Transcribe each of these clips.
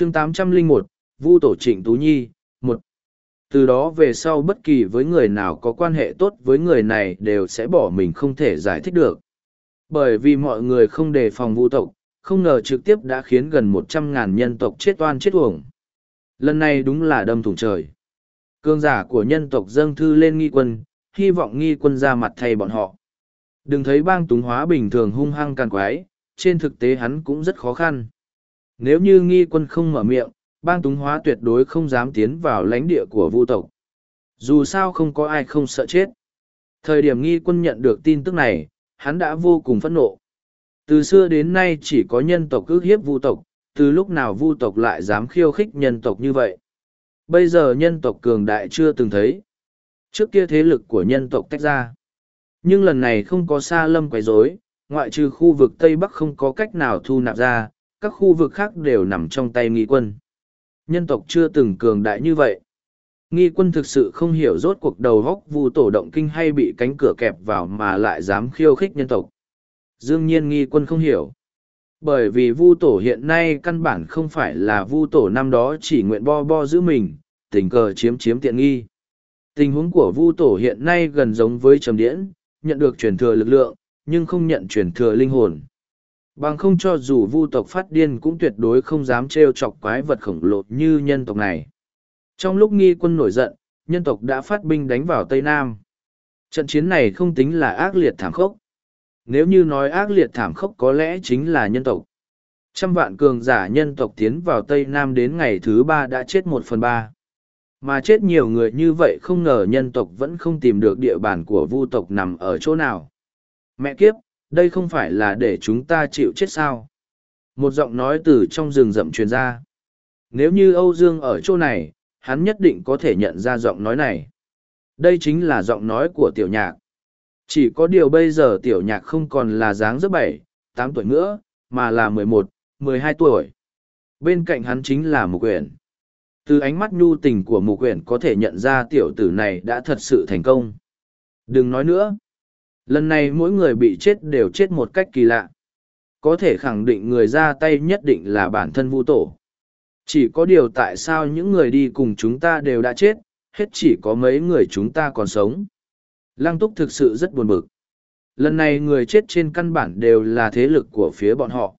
chương 801, Vu Tổ Trịnh Tú Nhi, một Từ đó về sau bất kỳ với người nào có quan hệ tốt với người này đều sẽ bỏ mình không thể giải thích được. Bởi vì mọi người không đề phòng vu tộc, không ngờ trực tiếp đã khiến gần một trăm ngàn nhân tộc chết oan chết uổng. Lần này đúng là đâm thủng trời. Cương giả của nhân tộc dâng thư lên nghi quân, hy vọng nghi quân ra mặt thay bọn họ. Đừng thấy bang túng hóa bình thường hung hăng càn quái, trên thực tế hắn cũng rất khó khăn. Nếu như nghi quân không mở miệng, bang túng hóa tuyệt đối không dám tiến vào lãnh địa của vu tộc. Dù sao không có ai không sợ chết. Thời điểm nghi quân nhận được tin tức này, hắn đã vô cùng phẫn nộ. Từ xưa đến nay chỉ có nhân tộc ước hiếp vu tộc, từ lúc nào vu tộc lại dám khiêu khích nhân tộc như vậy. Bây giờ nhân tộc cường đại chưa từng thấy. Trước kia thế lực của nhân tộc tách ra. Nhưng lần này không có xa lâm quấy rối, ngoại trừ khu vực Tây Bắc không có cách nào thu nạp ra, các khu vực khác đều nằm trong tay nghi quân. Nhân tộc chưa từng cường đại như vậy. Nghi quân thực sự không hiểu rốt cuộc đầu góc vu tổ động kinh hay bị cánh cửa kẹp vào mà lại dám khiêu khích nhân tộc. Dương nhiên nghi quân không hiểu. Bởi vì vu tổ hiện nay căn bản không phải là vu tổ năm đó chỉ nguyện bo bo giữ mình, tình cờ chiếm chiếm tiện nghi. Tình huống của vu tổ hiện nay gần giống với trầm điễn, nhận được truyền thừa lực lượng, nhưng không nhận truyền thừa linh hồn. Bằng không cho dù vu tộc phát điên cũng tuyệt đối không dám trêu chọc quái vật khổng lồ như nhân tộc này. Trong lúc nghi quân nổi giận, nhân tộc đã phát binh đánh vào Tây Nam. Trận chiến này không tính là ác liệt thảm khốc. Nếu như nói ác liệt thảm khốc có lẽ chính là nhân tộc. Trăm vạn cường giả nhân tộc tiến vào Tây Nam đến ngày thứ ba đã chết một phần ba. Mà chết nhiều người như vậy không ngờ nhân tộc vẫn không tìm được địa bàn của vu tộc nằm ở chỗ nào. Mẹ kiếp, đây không phải là để chúng ta chịu chết sao? Một giọng nói từ trong rừng rậm truyền ra. Nếu như Âu Dương ở chỗ này, hắn nhất định có thể nhận ra giọng nói này. Đây chính là giọng nói của tiểu nhạc. Chỉ có điều bây giờ tiểu nhạc không còn là dáng rất bảy, tám tuổi nữa, mà là mười một, mười hai tuổi. Bên cạnh hắn chính là Mục Uyển. Từ ánh mắt nhu tình của Mục Uyển có thể nhận ra tiểu tử này đã thật sự thành công. Đừng nói nữa. Lần này mỗi người bị chết đều chết một cách kỳ lạ. Có thể khẳng định người ra tay nhất định là bản thân Vu Tổ. Chỉ có điều tại sao những người đi cùng chúng ta đều đã chết, hết chỉ có mấy người chúng ta còn sống. Lăng túc thực sự rất buồn bực. Lần này người chết trên căn bản đều là thế lực của phía bọn họ.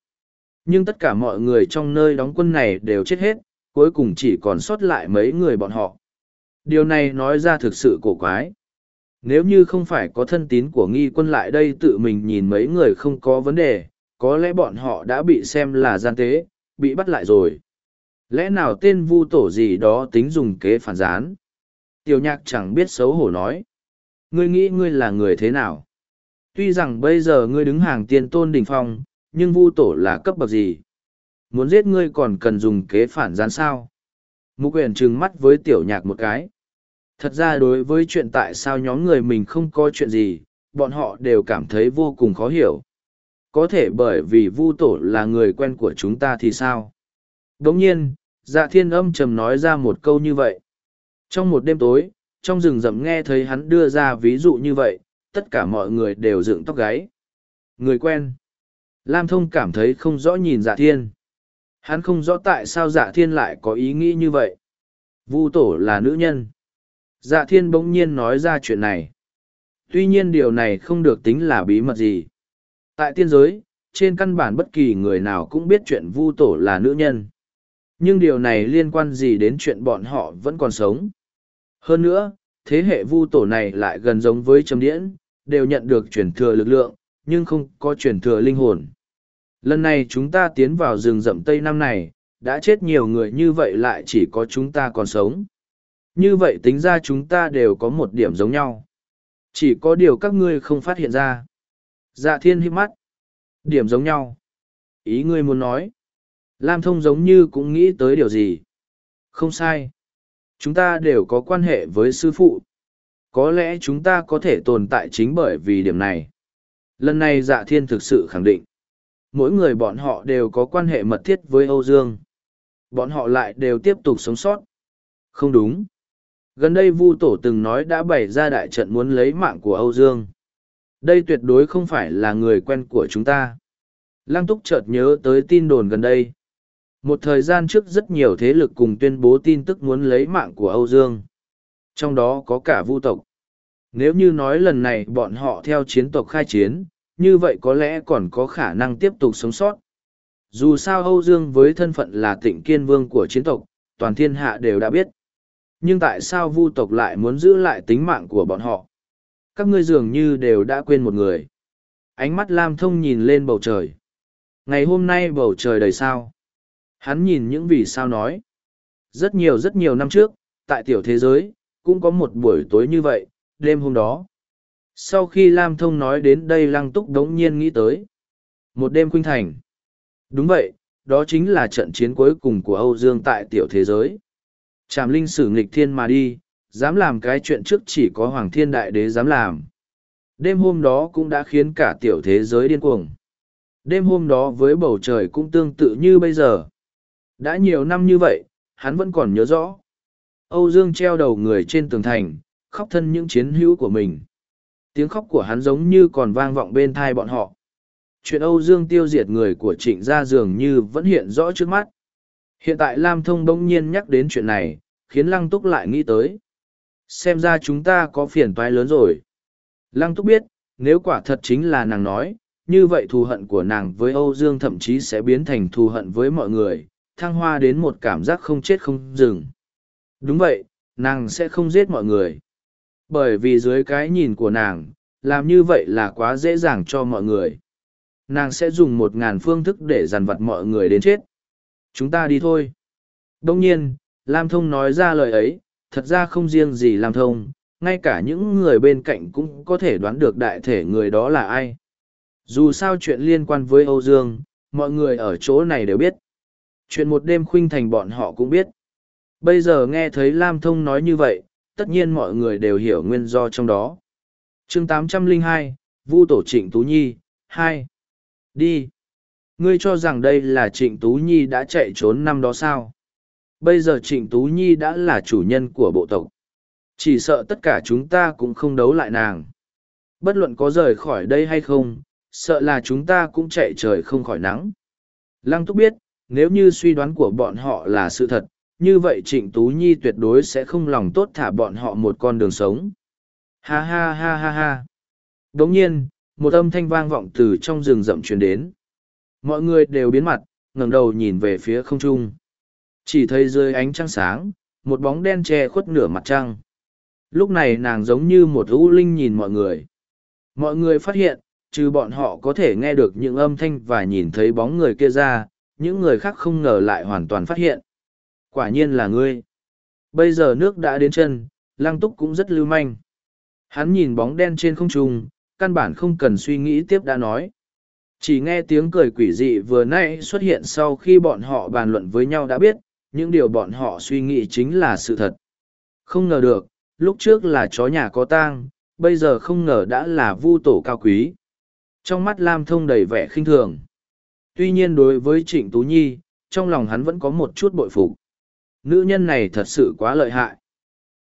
Nhưng tất cả mọi người trong nơi đóng quân này đều chết hết, cuối cùng chỉ còn sót lại mấy người bọn họ. Điều này nói ra thực sự cổ quái. Nếu như không phải có thân tín của nghi quân lại đây tự mình nhìn mấy người không có vấn đề, có lẽ bọn họ đã bị xem là gian tế, bị bắt lại rồi. Lẽ nào tên vu tổ gì đó tính dùng kế phản gián? Tiểu nhạc chẳng biết xấu hổ nói. Ngươi nghĩ ngươi là người thế nào? Tuy rằng bây giờ ngươi đứng hàng tiên tôn đỉnh phong, nhưng vu tổ là cấp bậc gì? Muốn giết ngươi còn cần dùng kế phản gián sao? Mục quyền trừng mắt với tiểu nhạc một cái. Thật ra đối với chuyện tại sao nhóm người mình không có chuyện gì, bọn họ đều cảm thấy vô cùng khó hiểu. Có thể bởi vì vu tổ là người quen của chúng ta thì sao? Đồng nhiên, dạ thiên âm trầm nói ra một câu như vậy. Trong một đêm tối, trong rừng rậm nghe thấy hắn đưa ra ví dụ như vậy, tất cả mọi người đều dựng tóc gáy. Người quen. Lam thông cảm thấy không rõ nhìn dạ thiên. Hắn không rõ tại sao dạ thiên lại có ý nghĩ như vậy. Vu tổ là nữ nhân. Dạ thiên bỗng nhiên nói ra chuyện này. Tuy nhiên điều này không được tính là bí mật gì. Tại tiên giới, trên căn bản bất kỳ người nào cũng biết chuyện vu tổ là nữ nhân. Nhưng điều này liên quan gì đến chuyện bọn họ vẫn còn sống. Hơn nữa, thế hệ vu tổ này lại gần giống với trầm điễn, đều nhận được truyền thừa lực lượng, nhưng không có truyền thừa linh hồn. Lần này chúng ta tiến vào rừng rậm Tây Nam này, đã chết nhiều người như vậy lại chỉ có chúng ta còn sống. Như vậy tính ra chúng ta đều có một điểm giống nhau. Chỉ có điều các ngươi không phát hiện ra. Dạ thiên hít mắt. Điểm giống nhau. Ý ngươi muốn nói. Lam thông giống như cũng nghĩ tới điều gì. Không sai. Chúng ta đều có quan hệ với sư phụ. Có lẽ chúng ta có thể tồn tại chính bởi vì điểm này. Lần này dạ thiên thực sự khẳng định. Mỗi người bọn họ đều có quan hệ mật thiết với Âu Dương. Bọn họ lại đều tiếp tục sống sót. Không đúng. Gần đây Vu Tổ từng nói đã bày ra đại trận muốn lấy mạng của Âu Dương. Đây tuyệt đối không phải là người quen của chúng ta. Lăng Túc chợt nhớ tới tin đồn gần đây. Một thời gian trước rất nhiều thế lực cùng tuyên bố tin tức muốn lấy mạng của Âu Dương. Trong đó có cả vu tộc. Nếu như nói lần này bọn họ theo chiến tộc khai chiến, như vậy có lẽ còn có khả năng tiếp tục sống sót. Dù sao Âu Dương với thân phận là tịnh kiên vương của chiến tộc, toàn thiên hạ đều đã biết. Nhưng tại sao vu tộc lại muốn giữ lại tính mạng của bọn họ? Các ngươi dường như đều đã quên một người. Ánh mắt Lam Thông nhìn lên bầu trời. Ngày hôm nay bầu trời đầy sao. Hắn nhìn những vì sao nói. Rất nhiều rất nhiều năm trước, tại tiểu thế giới, cũng có một buổi tối như vậy, đêm hôm đó. Sau khi Lam Thông nói đến đây Lăng Túc đống nhiên nghĩ tới. Một đêm khuynh thành. Đúng vậy, đó chính là trận chiến cuối cùng của Âu Dương tại tiểu thế giới. Trảm linh sử nghịch thiên mà đi, dám làm cái chuyện trước chỉ có Hoàng Thiên Đại Đế dám làm. Đêm hôm đó cũng đã khiến cả tiểu thế giới điên cuồng. Đêm hôm đó với bầu trời cũng tương tự như bây giờ. Đã nhiều năm như vậy, hắn vẫn còn nhớ rõ. Âu Dương treo đầu người trên tường thành, khóc thân những chiến hữu của mình. Tiếng khóc của hắn giống như còn vang vọng bên thai bọn họ. Chuyện Âu Dương tiêu diệt người của trịnh gia dường như vẫn hiện rõ trước mắt. Hiện tại Lam Thông bỗng nhiên nhắc đến chuyện này, khiến Lăng Túc lại nghĩ tới. Xem ra chúng ta có phiền toái lớn rồi. Lăng Túc biết, nếu quả thật chính là nàng nói, như vậy thù hận của nàng với Âu Dương thậm chí sẽ biến thành thù hận với mọi người, thăng hoa đến một cảm giác không chết không dừng. Đúng vậy, nàng sẽ không giết mọi người. Bởi vì dưới cái nhìn của nàng, làm như vậy là quá dễ dàng cho mọi người. Nàng sẽ dùng một ngàn phương thức để dằn vặt mọi người đến chết. Chúng ta đi thôi. Đông nhiên, Lam Thông nói ra lời ấy, thật ra không riêng gì Lam Thông, ngay cả những người bên cạnh cũng có thể đoán được đại thể người đó là ai. Dù sao chuyện liên quan với Âu Dương, mọi người ở chỗ này đều biết. Chuyện một đêm khuynh thành bọn họ cũng biết. Bây giờ nghe thấy Lam Thông nói như vậy, tất nhiên mọi người đều hiểu nguyên do trong đó. chương 802, Vu Tổ Trịnh Tú Nhi, 2. Đi. Ngươi cho rằng đây là Trịnh Tú Nhi đã chạy trốn năm đó sao? Bây giờ Trịnh Tú Nhi đã là chủ nhân của bộ tộc. Chỉ sợ tất cả chúng ta cũng không đấu lại nàng. Bất luận có rời khỏi đây hay không, sợ là chúng ta cũng chạy trời không khỏi nắng. Lăng Túc biết, nếu như suy đoán của bọn họ là sự thật, như vậy Trịnh Tú Nhi tuyệt đối sẽ không lòng tốt thả bọn họ một con đường sống. Ha ha ha ha ha. Đồng nhiên, một âm thanh vang vọng từ trong rừng rậm truyền đến. Mọi người đều biến mặt, ngẩng đầu nhìn về phía không trung. Chỉ thấy dưới ánh trăng sáng, một bóng đen che khuất nửa mặt trăng. Lúc này nàng giống như một ưu linh nhìn mọi người. Mọi người phát hiện, trừ bọn họ có thể nghe được những âm thanh và nhìn thấy bóng người kia ra, những người khác không ngờ lại hoàn toàn phát hiện. Quả nhiên là ngươi. Bây giờ nước đã đến chân, lăng túc cũng rất lưu manh. Hắn nhìn bóng đen trên không trung, căn bản không cần suy nghĩ tiếp đã nói. Chỉ nghe tiếng cười quỷ dị vừa nãy xuất hiện sau khi bọn họ bàn luận với nhau đã biết, những điều bọn họ suy nghĩ chính là sự thật. Không ngờ được, lúc trước là chó nhà có tang, bây giờ không ngờ đã là vu tổ cao quý. Trong mắt Lam Thông đầy vẻ khinh thường. Tuy nhiên đối với Trịnh Tú Nhi, trong lòng hắn vẫn có một chút bội phục. Nữ nhân này thật sự quá lợi hại.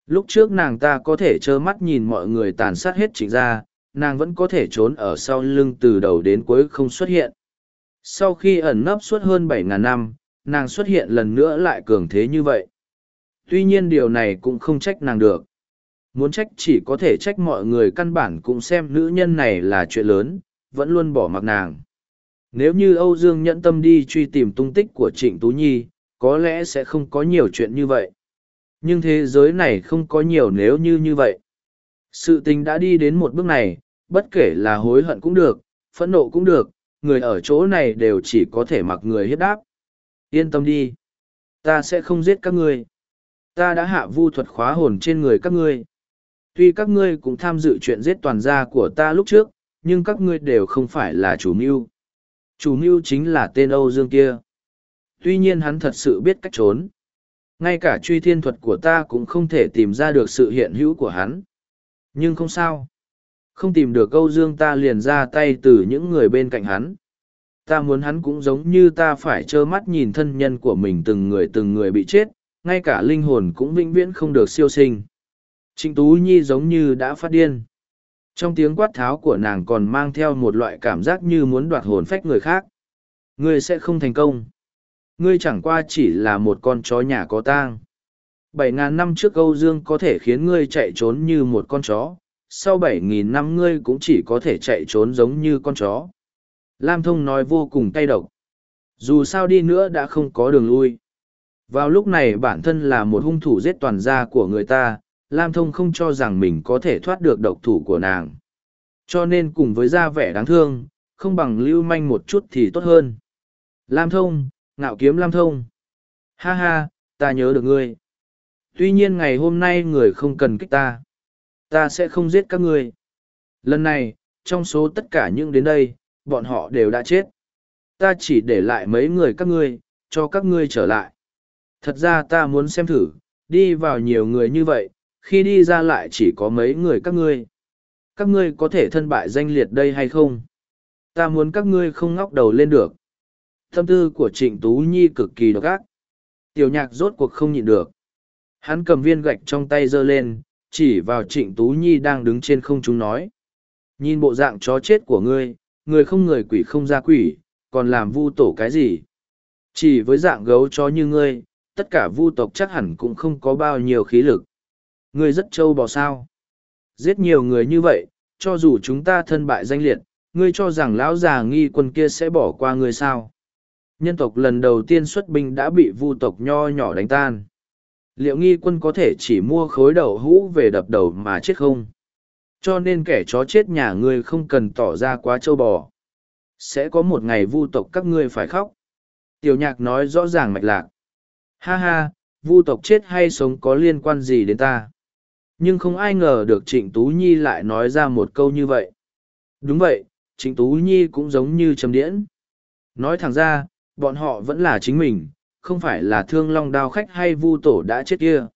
Lúc trước nàng ta có thể trơ mắt nhìn mọi người tàn sát hết trịnh ra, nàng vẫn có thể trốn ở sau lưng từ đầu đến cuối không xuất hiện. Sau khi ẩn nấp suốt hơn bảy ngàn năm, nàng xuất hiện lần nữa lại cường thế như vậy. Tuy nhiên điều này cũng không trách nàng được. Muốn trách chỉ có thể trách mọi người căn bản cũng xem nữ nhân này là chuyện lớn, vẫn luôn bỏ mặc nàng. Nếu như Âu Dương nhẫn tâm đi truy tìm tung tích của Trịnh Tú Nhi, có lẽ sẽ không có nhiều chuyện như vậy. Nhưng thế giới này không có nhiều nếu như như vậy. Sự tình đã đi đến một bước này, bất kể là hối hận cũng được, phẫn nộ cũng được, người ở chỗ này đều chỉ có thể mặc người hiếp đáp. Yên tâm đi. Ta sẽ không giết các ngươi. Ta đã hạ vu thuật khóa hồn trên người các ngươi. Tuy các ngươi cũng tham dự chuyện giết toàn gia của ta lúc trước, nhưng các ngươi đều không phải là chủ mưu. Chủ mưu chính là tên Âu Dương kia. Tuy nhiên hắn thật sự biết cách trốn. Ngay cả truy thiên thuật của ta cũng không thể tìm ra được sự hiện hữu của hắn. Nhưng không sao. Không tìm được câu Dương ta liền ra tay từ những người bên cạnh hắn. Ta muốn hắn cũng giống như ta phải trơ mắt nhìn thân nhân của mình từng người từng người bị chết, ngay cả linh hồn cũng vĩnh viễn không được siêu sinh. Trịnh Tú Nhi giống như đã phát điên. Trong tiếng quát tháo của nàng còn mang theo một loại cảm giác như muốn đoạt hồn phách người khác. Ngươi sẽ không thành công. ngươi chẳng qua chỉ là một con chó nhà có tang. Bảy ngàn năm trước Âu Dương có thể khiến ngươi chạy trốn như một con chó, sau bảy nghìn năm ngươi cũng chỉ có thể chạy trốn giống như con chó. Lam Thông nói vô cùng cay độc. Dù sao đi nữa đã không có đường lui. Vào lúc này bản thân là một hung thủ giết toàn gia của người ta, Lam Thông không cho rằng mình có thể thoát được độc thủ của nàng. Cho nên cùng với da vẻ đáng thương, không bằng lưu manh một chút thì tốt hơn. Lam Thông, ngạo kiếm Lam Thông. Ha ha, ta nhớ được ngươi. Tuy nhiên ngày hôm nay người không cần kích ta. Ta sẽ không giết các ngươi. Lần này, trong số tất cả những đến đây, bọn họ đều đã chết. Ta chỉ để lại mấy người các ngươi, cho các ngươi trở lại. Thật ra ta muốn xem thử, đi vào nhiều người như vậy, khi đi ra lại chỉ có mấy người các ngươi. Các ngươi có thể thân bại danh liệt đây hay không? Ta muốn các ngươi không ngóc đầu lên được. Tâm tư của Trịnh Tú Nhi cực kỳ độc ác. Tiểu nhạc rốt cuộc không nhịn được. Hắn cầm viên gạch trong tay giơ lên, chỉ vào Trịnh Tú Nhi đang đứng trên không trung nói. Nhìn bộ dạng chó chết của ngươi, người không người quỷ không ra quỷ, còn làm vu tổ cái gì? Chỉ với dạng gấu chó như ngươi, tất cả vu tộc chắc hẳn cũng không có bao nhiêu khí lực. Ngươi rất trâu bò sao. Giết nhiều người như vậy, cho dù chúng ta thân bại danh liệt, ngươi cho rằng lão già nghi quân kia sẽ bỏ qua ngươi sao. Nhân tộc lần đầu tiên xuất binh đã bị vu tộc nho nhỏ đánh tan. Liệu nghi quân có thể chỉ mua khối đầu hũ về đập đầu mà chết không? Cho nên kẻ chó chết nhà ngươi không cần tỏ ra quá trâu bò. Sẽ có một ngày vu tộc các ngươi phải khóc. Tiểu nhạc nói rõ ràng mạch lạc. Ha ha, vu tộc chết hay sống có liên quan gì đến ta? Nhưng không ai ngờ được Trịnh Tú Nhi lại nói ra một câu như vậy. Đúng vậy, Trịnh Tú Nhi cũng giống như trầm điễn. Nói thẳng ra, bọn họ vẫn là chính mình, không phải là thương long đao khách hay vu tổ đã chết kia.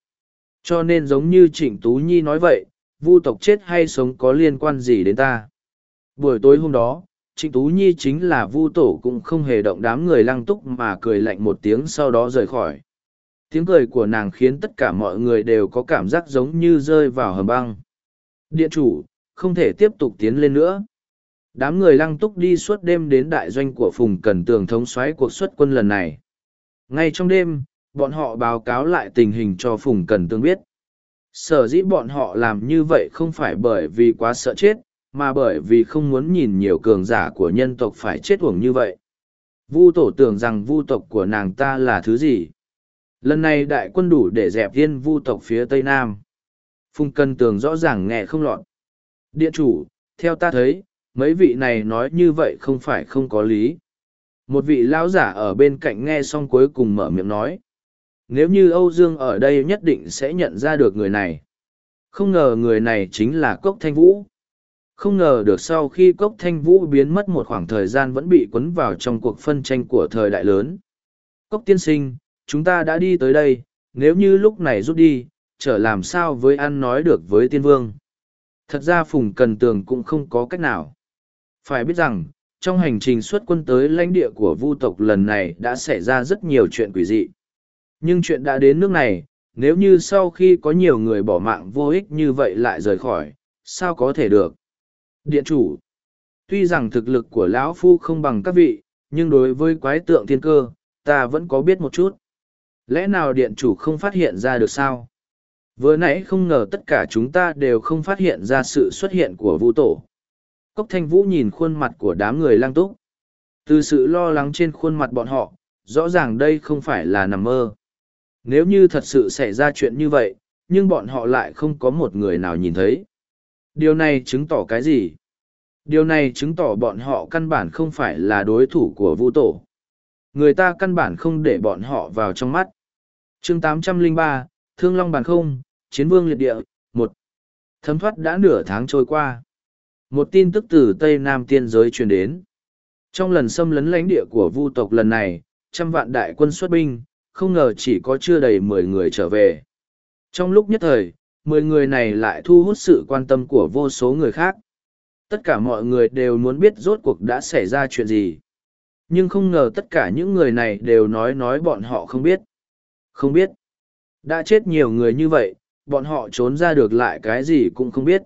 Cho nên giống như Trịnh Tú Nhi nói vậy, vu tộc chết hay sống có liên quan gì đến ta. Buổi tối hôm đó, Trịnh Tú Nhi chính là vu tổ cũng không hề động đám người lăng túc mà cười lạnh một tiếng sau đó rời khỏi tiếng cười của nàng khiến tất cả mọi người đều có cảm giác giống như rơi vào hầm băng điện chủ không thể tiếp tục tiến lên nữa đám người lăng túc đi suốt đêm đến đại doanh của phùng cần tường thống xoáy cuộc xuất quân lần này ngay trong đêm, bọn họ báo cáo lại tình hình cho phùng cần tương biết. Sở dĩ bọn họ làm như vậy không phải bởi vì quá sợ chết, mà bởi vì không muốn nhìn nhiều cường giả của nhân tộc phải chết uổng như vậy. Vu tổ tưởng rằng vu tộc của nàng ta là thứ gì? Lần này đại quân đủ để dẹp viên vu tộc phía tây nam. Phùng Cần tường rõ ràng nghe không lọt. Điện chủ, theo ta thấy, mấy vị này nói như vậy không phải không có lý một vị lão giả ở bên cạnh nghe xong cuối cùng mở miệng nói nếu như âu dương ở đây nhất định sẽ nhận ra được người này không ngờ người này chính là cốc thanh vũ không ngờ được sau khi cốc thanh vũ biến mất một khoảng thời gian vẫn bị quấn vào trong cuộc phân tranh của thời đại lớn cốc tiên sinh chúng ta đã đi tới đây, nếu như lúc này rút đi, trở làm sao với ăn nói được với tiên vương. Thật ra Phùng Cần Tường cũng không có cách nào. Phải biết rằng, trong hành trình xuất quân tới lãnh địa của vu tộc lần này đã xảy ra rất nhiều chuyện quỷ dị. Nhưng chuyện đã đến nước này, nếu như sau khi có nhiều người bỏ mạng vô ích như vậy lại rời khỏi, sao có thể được? Điện chủ, tuy rằng thực lực của lão phu không bằng các vị, nhưng đối với quái tượng thiên cơ, ta vẫn có biết một chút. Lẽ nào điện chủ không phát hiện ra được sao? Vừa nãy không ngờ tất cả chúng ta đều không phát hiện ra sự xuất hiện của vũ tổ. Cốc thanh vũ nhìn khuôn mặt của đám người lang túc. Từ sự lo lắng trên khuôn mặt bọn họ, rõ ràng đây không phải là nằm mơ. Nếu như thật sự xảy ra chuyện như vậy, nhưng bọn họ lại không có một người nào nhìn thấy. Điều này chứng tỏ cái gì? Điều này chứng tỏ bọn họ căn bản không phải là đối thủ của vũ tổ người ta căn bản không để bọn họ vào trong mắt. chương 803, Thương Long Bàn Không, Chiến Vương Liệt Địa, một Thấm thoát đã nửa tháng trôi qua. Một tin tức từ Tây Nam tiên giới truyền đến. Trong lần xâm lấn lãnh địa của vu tộc lần này, trăm vạn đại quân xuất binh, không ngờ chỉ có chưa đầy mười người trở về. Trong lúc nhất thời, mười người này lại thu hút sự quan tâm của vô số người khác. Tất cả mọi người đều muốn biết rốt cuộc đã xảy ra chuyện gì nhưng không ngờ tất cả những người này đều nói nói bọn họ không biết không biết đã chết nhiều người như vậy bọn họ trốn ra được lại cái gì cũng không biết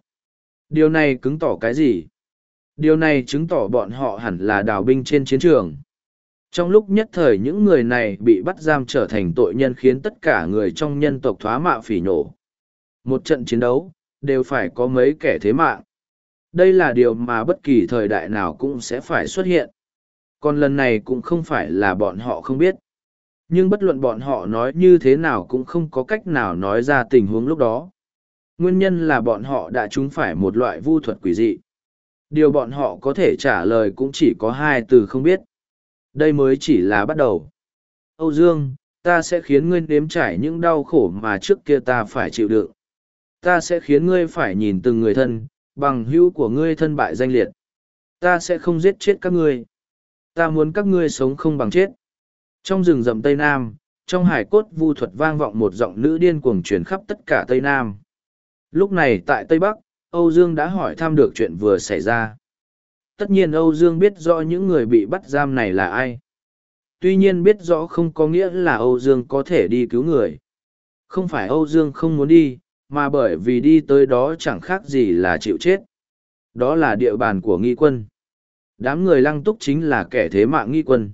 điều này cứng tỏ cái gì điều này chứng tỏ bọn họ hẳn là đào binh trên chiến trường Trong lúc nhất thời những người này bị bắt giam trở thành tội nhân khiến tất cả người trong nhân tộc thoá mạ phỉ nổ. Một trận chiến đấu, đều phải có mấy kẻ thế mạng. Đây là điều mà bất kỳ thời đại nào cũng sẽ phải xuất hiện. Còn lần này cũng không phải là bọn họ không biết. Nhưng bất luận bọn họ nói như thế nào cũng không có cách nào nói ra tình huống lúc đó. Nguyên nhân là bọn họ đã trúng phải một loại vu thuật quỷ dị. Điều bọn họ có thể trả lời cũng chỉ có hai từ không biết. Đây mới chỉ là bắt đầu. Âu Dương, ta sẽ khiến ngươi nếm trải những đau khổ mà trước kia ta phải chịu đựng. Ta sẽ khiến ngươi phải nhìn từng người thân, bằng hữu của ngươi thân bại danh liệt. Ta sẽ không giết chết các ngươi. Ta muốn các ngươi sống không bằng chết. Trong rừng rậm Tây Nam, trong hải cốt vu thuật vang vọng một giọng nữ điên cuồng truyền khắp tất cả Tây Nam. Lúc này tại Tây Bắc, Âu Dương đã hỏi thăm được chuyện vừa xảy ra. Tất nhiên Âu Dương biết rõ những người bị bắt giam này là ai. Tuy nhiên biết rõ không có nghĩa là Âu Dương có thể đi cứu người. Không phải Âu Dương không muốn đi, mà bởi vì đi tới đó chẳng khác gì là chịu chết. Đó là địa bàn của nghi quân. Đám người lăng túc chính là kẻ thế mạng nghi quân.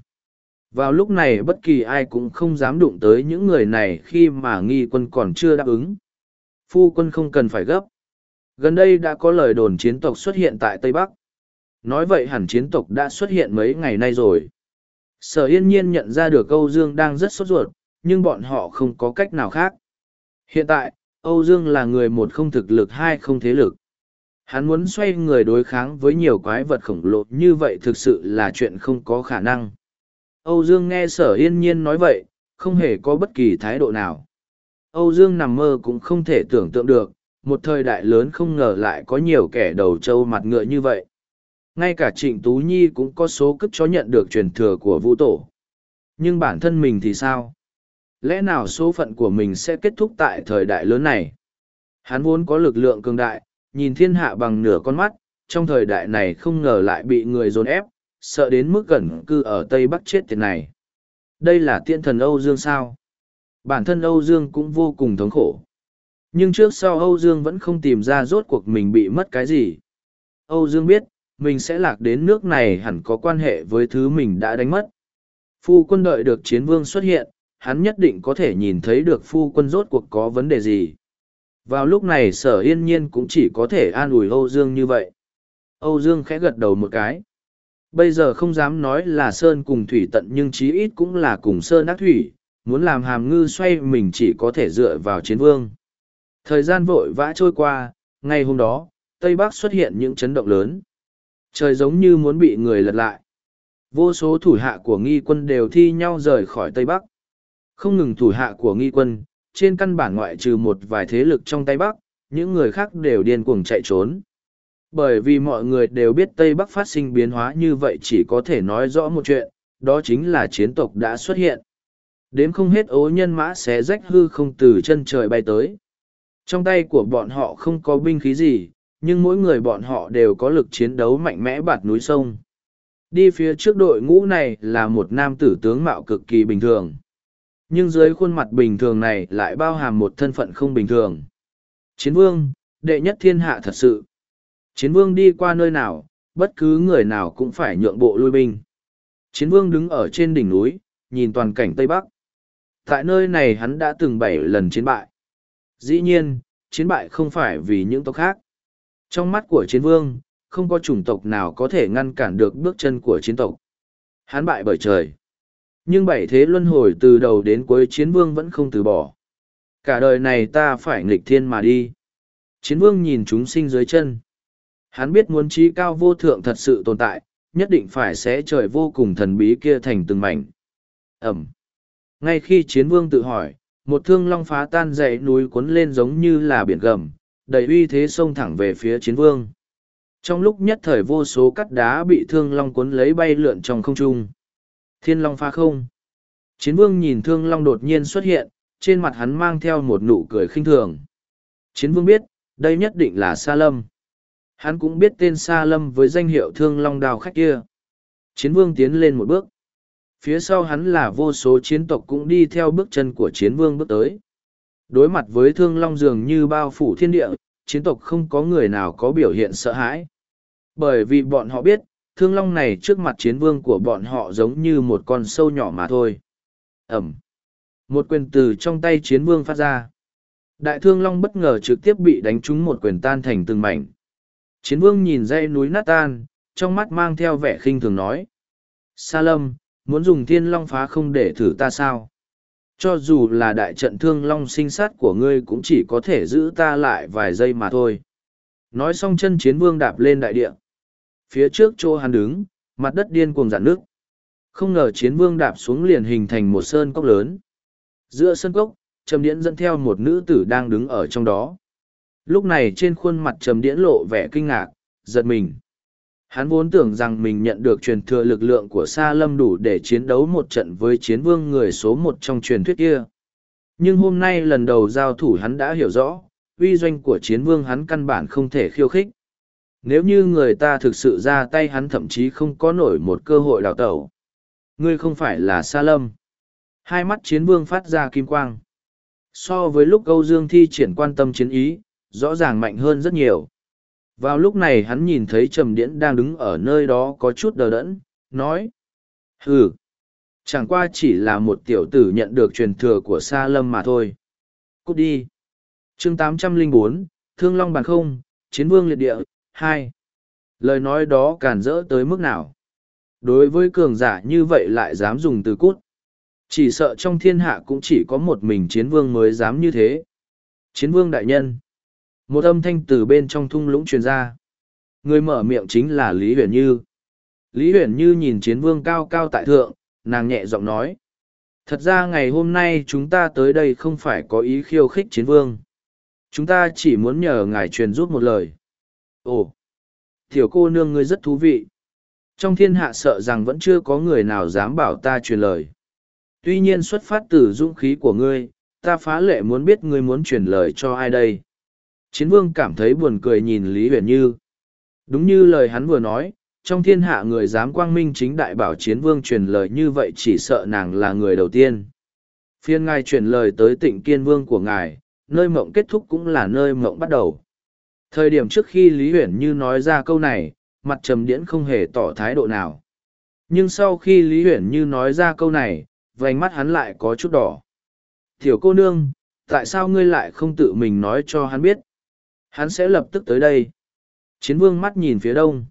Vào lúc này bất kỳ ai cũng không dám đụng tới những người này khi mà nghi quân còn chưa đáp ứng. Phu quân không cần phải gấp. Gần đây đã có lời đồn chiến tộc xuất hiện tại Tây Bắc. Nói vậy hẳn chiến tộc đã xuất hiện mấy ngày nay rồi. Sở yên nhiên nhận ra được Âu Dương đang rất sốt ruột, nhưng bọn họ không có cách nào khác. Hiện tại, Âu Dương là người một không thực lực hai không thế lực. Hắn muốn xoay người đối kháng với nhiều quái vật khổng lồ như vậy thực sự là chuyện không có khả năng. Âu Dương nghe sở yên nhiên nói vậy, không hề có bất kỳ thái độ nào. Âu Dương nằm mơ cũng không thể tưởng tượng được, một thời đại lớn không ngờ lại có nhiều kẻ đầu trâu mặt ngựa như vậy. Ngay cả Trịnh Tú Nhi cũng có số cức cho nhận được truyền thừa của vũ tổ. Nhưng bản thân mình thì sao? Lẽ nào số phận của mình sẽ kết thúc tại thời đại lớn này? Hắn vốn có lực lượng cường đại, nhìn thiên hạ bằng nửa con mắt, trong thời đại này không ngờ lại bị người dồn ép, sợ đến mức gần cư ở Tây Bắc chết tiền này. Đây là tiên thần Âu Dương sao? Bản thân Âu Dương cũng vô cùng thống khổ. Nhưng trước sau Âu Dương vẫn không tìm ra rốt cuộc mình bị mất cái gì. Âu Dương biết, mình sẽ lạc đến nước này hẳn có quan hệ với thứ mình đã đánh mất. Phu quân đợi được chiến vương xuất hiện, hắn nhất định có thể nhìn thấy được phu quân rốt cuộc có vấn đề gì. Vào lúc này sở yên nhiên cũng chỉ có thể an ủi Âu Dương như vậy. Âu Dương khẽ gật đầu một cái. Bây giờ không dám nói là Sơn cùng Thủy tận nhưng chí ít cũng là cùng Sơn ác Thủy, muốn làm hàm ngư xoay mình chỉ có thể dựa vào chiến vương. Thời gian vội vã trôi qua, ngày hôm đó, Tây Bắc xuất hiện những chấn động lớn. Trời giống như muốn bị người lật lại. Vô số thủ hạ của nghi quân đều thi nhau rời khỏi Tây Bắc. Không ngừng thủ hạ của nghi quân, trên căn bản ngoại trừ một vài thế lực trong Tây Bắc, những người khác đều điên cuồng chạy trốn. Bởi vì mọi người đều biết Tây Bắc phát sinh biến hóa như vậy chỉ có thể nói rõ một chuyện, đó chính là chiến tộc đã xuất hiện. Đếm không hết ố nhân mã xé rách hư không từ chân trời bay tới. Trong tay của bọn họ không có binh khí gì, nhưng mỗi người bọn họ đều có lực chiến đấu mạnh mẽ bạt núi sông. Đi phía trước đội ngũ này là một nam tử tướng mạo cực kỳ bình thường. Nhưng dưới khuôn mặt bình thường này lại bao hàm một thân phận không bình thường. Chiến vương, đệ nhất thiên hạ thật sự. Chiến vương đi qua nơi nào, bất cứ người nào cũng phải nhượng bộ lui binh. Chiến vương đứng ở trên đỉnh núi, nhìn toàn cảnh Tây Bắc. Tại nơi này hắn đã từng bảy lần chiến bại. Dĩ nhiên, chiến bại không phải vì những tộc khác. Trong mắt của chiến vương, không có chủng tộc nào có thể ngăn cản được bước chân của chiến tộc. Hắn bại bởi trời. Nhưng bảy thế luân hồi từ đầu đến cuối chiến vương vẫn không từ bỏ. Cả đời này ta phải nghịch thiên mà đi. Chiến vương nhìn chúng sinh dưới chân. Hắn biết muốn trí cao vô thượng thật sự tồn tại, nhất định phải xé trời vô cùng thần bí kia thành từng mảnh. Ẩm. Ngay khi chiến vương tự hỏi, một thương long phá tan dãy núi cuốn lên giống như là biển gầm, đầy uy thế xông thẳng về phía chiến vương. Trong lúc nhất thời vô số cắt đá bị thương long cuốn lấy bay lượn trong không trung. Thiên long phá không. Chiến vương nhìn thương long đột nhiên xuất hiện, trên mặt hắn mang theo một nụ cười khinh thường. Chiến vương biết, đây nhất định là Sa Lâm. Hắn cũng biết tên Sa Lâm với danh hiệu thương long đào khách kia. Chiến vương tiến lên một bước. Phía sau hắn là vô số chiến tộc cũng đi theo bước chân của chiến vương bước tới. Đối mặt với thương long dường như bao phủ thiên địa, chiến tộc không có người nào có biểu hiện sợ hãi. Bởi vì bọn họ biết, thương long này trước mặt chiến vương của bọn họ giống như một con sâu nhỏ mà thôi. Ẩm. Một quyền từ trong tay chiến vương phát ra. Đại thương long bất ngờ trực tiếp bị đánh trúng một quyền tan thành từng mảnh. Chiến vương nhìn dãy núi nát tan, trong mắt mang theo vẻ khinh thường nói. Sa lâm, muốn dùng thiên long phá không để thử ta sao? Cho dù là đại trận thương long sinh sát của ngươi cũng chỉ có thể giữ ta lại vài giây mà thôi. Nói xong chân chiến vương đạp lên đại địa. Phía trước chỗ hắn đứng, mặt đất điên cuồng giãn nước. Không ngờ chiến vương đạp xuống liền hình thành một sơn cốc lớn. Giữa sơn cốc, trầm điễn dẫn theo một nữ tử đang đứng ở trong đó. Lúc này trên khuôn mặt trầm điễn lộ vẻ kinh ngạc, giật mình. Hắn vốn tưởng rằng mình nhận được truyền thừa lực lượng của Sa Lâm đủ để chiến đấu một trận với chiến vương người số một trong truyền thuyết kia. Nhưng hôm nay lần đầu giao thủ hắn đã hiểu rõ, uy doanh của chiến vương hắn căn bản không thể khiêu khích. Nếu như người ta thực sự ra tay hắn thậm chí không có nổi một cơ hội đào tẩu. Ngươi không phải là Sa Lâm. Hai mắt chiến vương phát ra kim quang. So với lúc Âu Dương thi triển quan tâm chiến ý, rõ ràng mạnh hơn rất nhiều. Vào lúc này hắn nhìn thấy Trầm Điễn đang đứng ở nơi đó có chút đờ đẫn, nói. Hừ, chẳng qua chỉ là một tiểu tử nhận được truyền thừa của Sa Lâm mà thôi. Cút đi. chương 804, Thương Long Bàn Không, Chiến Vương Liệt Địa, hai Lời nói đó càn rỡ tới mức nào? Đối với cường giả như vậy lại dám dùng từ cút. Chỉ sợ trong thiên hạ cũng chỉ có một mình chiến vương mới dám như thế. Chiến vương đại nhân. Một âm thanh từ bên trong thung lũng truyền ra. Người mở miệng chính là Lý Huyền Như. Lý Huyền Như nhìn chiến vương cao cao tại thượng, nàng nhẹ giọng nói. Thật ra ngày hôm nay chúng ta tới đây không phải có ý khiêu khích chiến vương. Chúng ta chỉ muốn nhờ ngài truyền giúp một lời. Ồ, tiểu cô nương ngươi rất thú vị. Trong thiên hạ sợ rằng vẫn chưa có người nào dám bảo ta truyền lời. Tuy nhiên xuất phát từ dũng khí của ngươi, ta phá lệ muốn biết ngươi muốn truyền lời cho ai đây chiến vương cảm thấy buồn cười nhìn Lý Huyền Như. Đúng như lời hắn vừa nói, trong thiên hạ người dám quang minh chính đại bảo chiến vương truyền lời như vậy chỉ sợ nàng là người đầu tiên. Phiên ngài truyền lời tới tịnh kiên vương của ngài, nơi mộng kết thúc cũng là nơi mộng bắt đầu. Thời điểm trước khi Lý Huyền Như nói ra câu này, mặt trầm điễn không hề tỏ thái độ nào. Nhưng sau khi Lý Huyền Như nói ra câu này, vành mắt hắn lại có chút đỏ. Thiểu cô nương, tại sao ngươi lại không tự mình nói cho hắn biết? Hắn sẽ lập tức tới đây. Chiến vương mắt nhìn phía đông.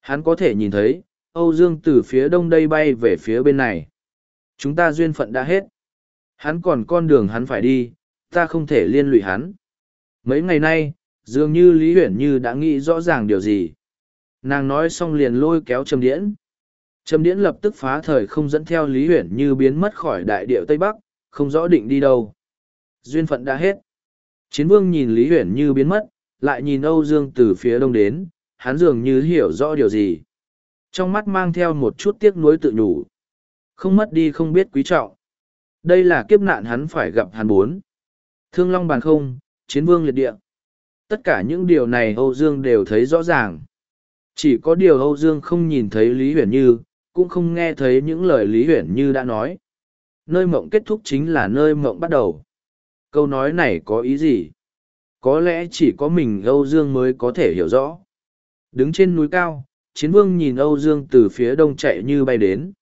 Hắn có thể nhìn thấy, Âu Dương từ phía đông đây bay về phía bên này. Chúng ta duyên phận đã hết. Hắn còn con đường hắn phải đi, ta không thể liên lụy hắn. Mấy ngày nay, dường như Lý Huyển Như đã nghĩ rõ ràng điều gì. Nàng nói xong liền lôi kéo Trầm Điễn. Trầm Điễn lập tức phá thời không dẫn theo Lý Huyển Như biến mất khỏi đại địa Tây Bắc, không rõ định đi đâu. Duyên phận đã hết. Chiến vương nhìn Lý Huyển như biến mất, lại nhìn Âu Dương từ phía đông đến, hắn dường như hiểu rõ điều gì. Trong mắt mang theo một chút tiếc nuối tự nhủ. Không mất đi không biết quý trọng. Đây là kiếp nạn hắn phải gặp hắn bốn. Thương long bàn không, chiến vương liệt địa. Tất cả những điều này Âu Dương đều thấy rõ ràng. Chỉ có điều Âu Dương không nhìn thấy Lý Huyền Như, cũng không nghe thấy những lời Lý Huyền Như đã nói. Nơi mộng kết thúc chính là nơi mộng bắt đầu. Câu nói này có ý gì? Có lẽ chỉ có mình Âu Dương mới có thể hiểu rõ. Đứng trên núi cao, chiến vương nhìn Âu Dương từ phía đông chạy như bay đến.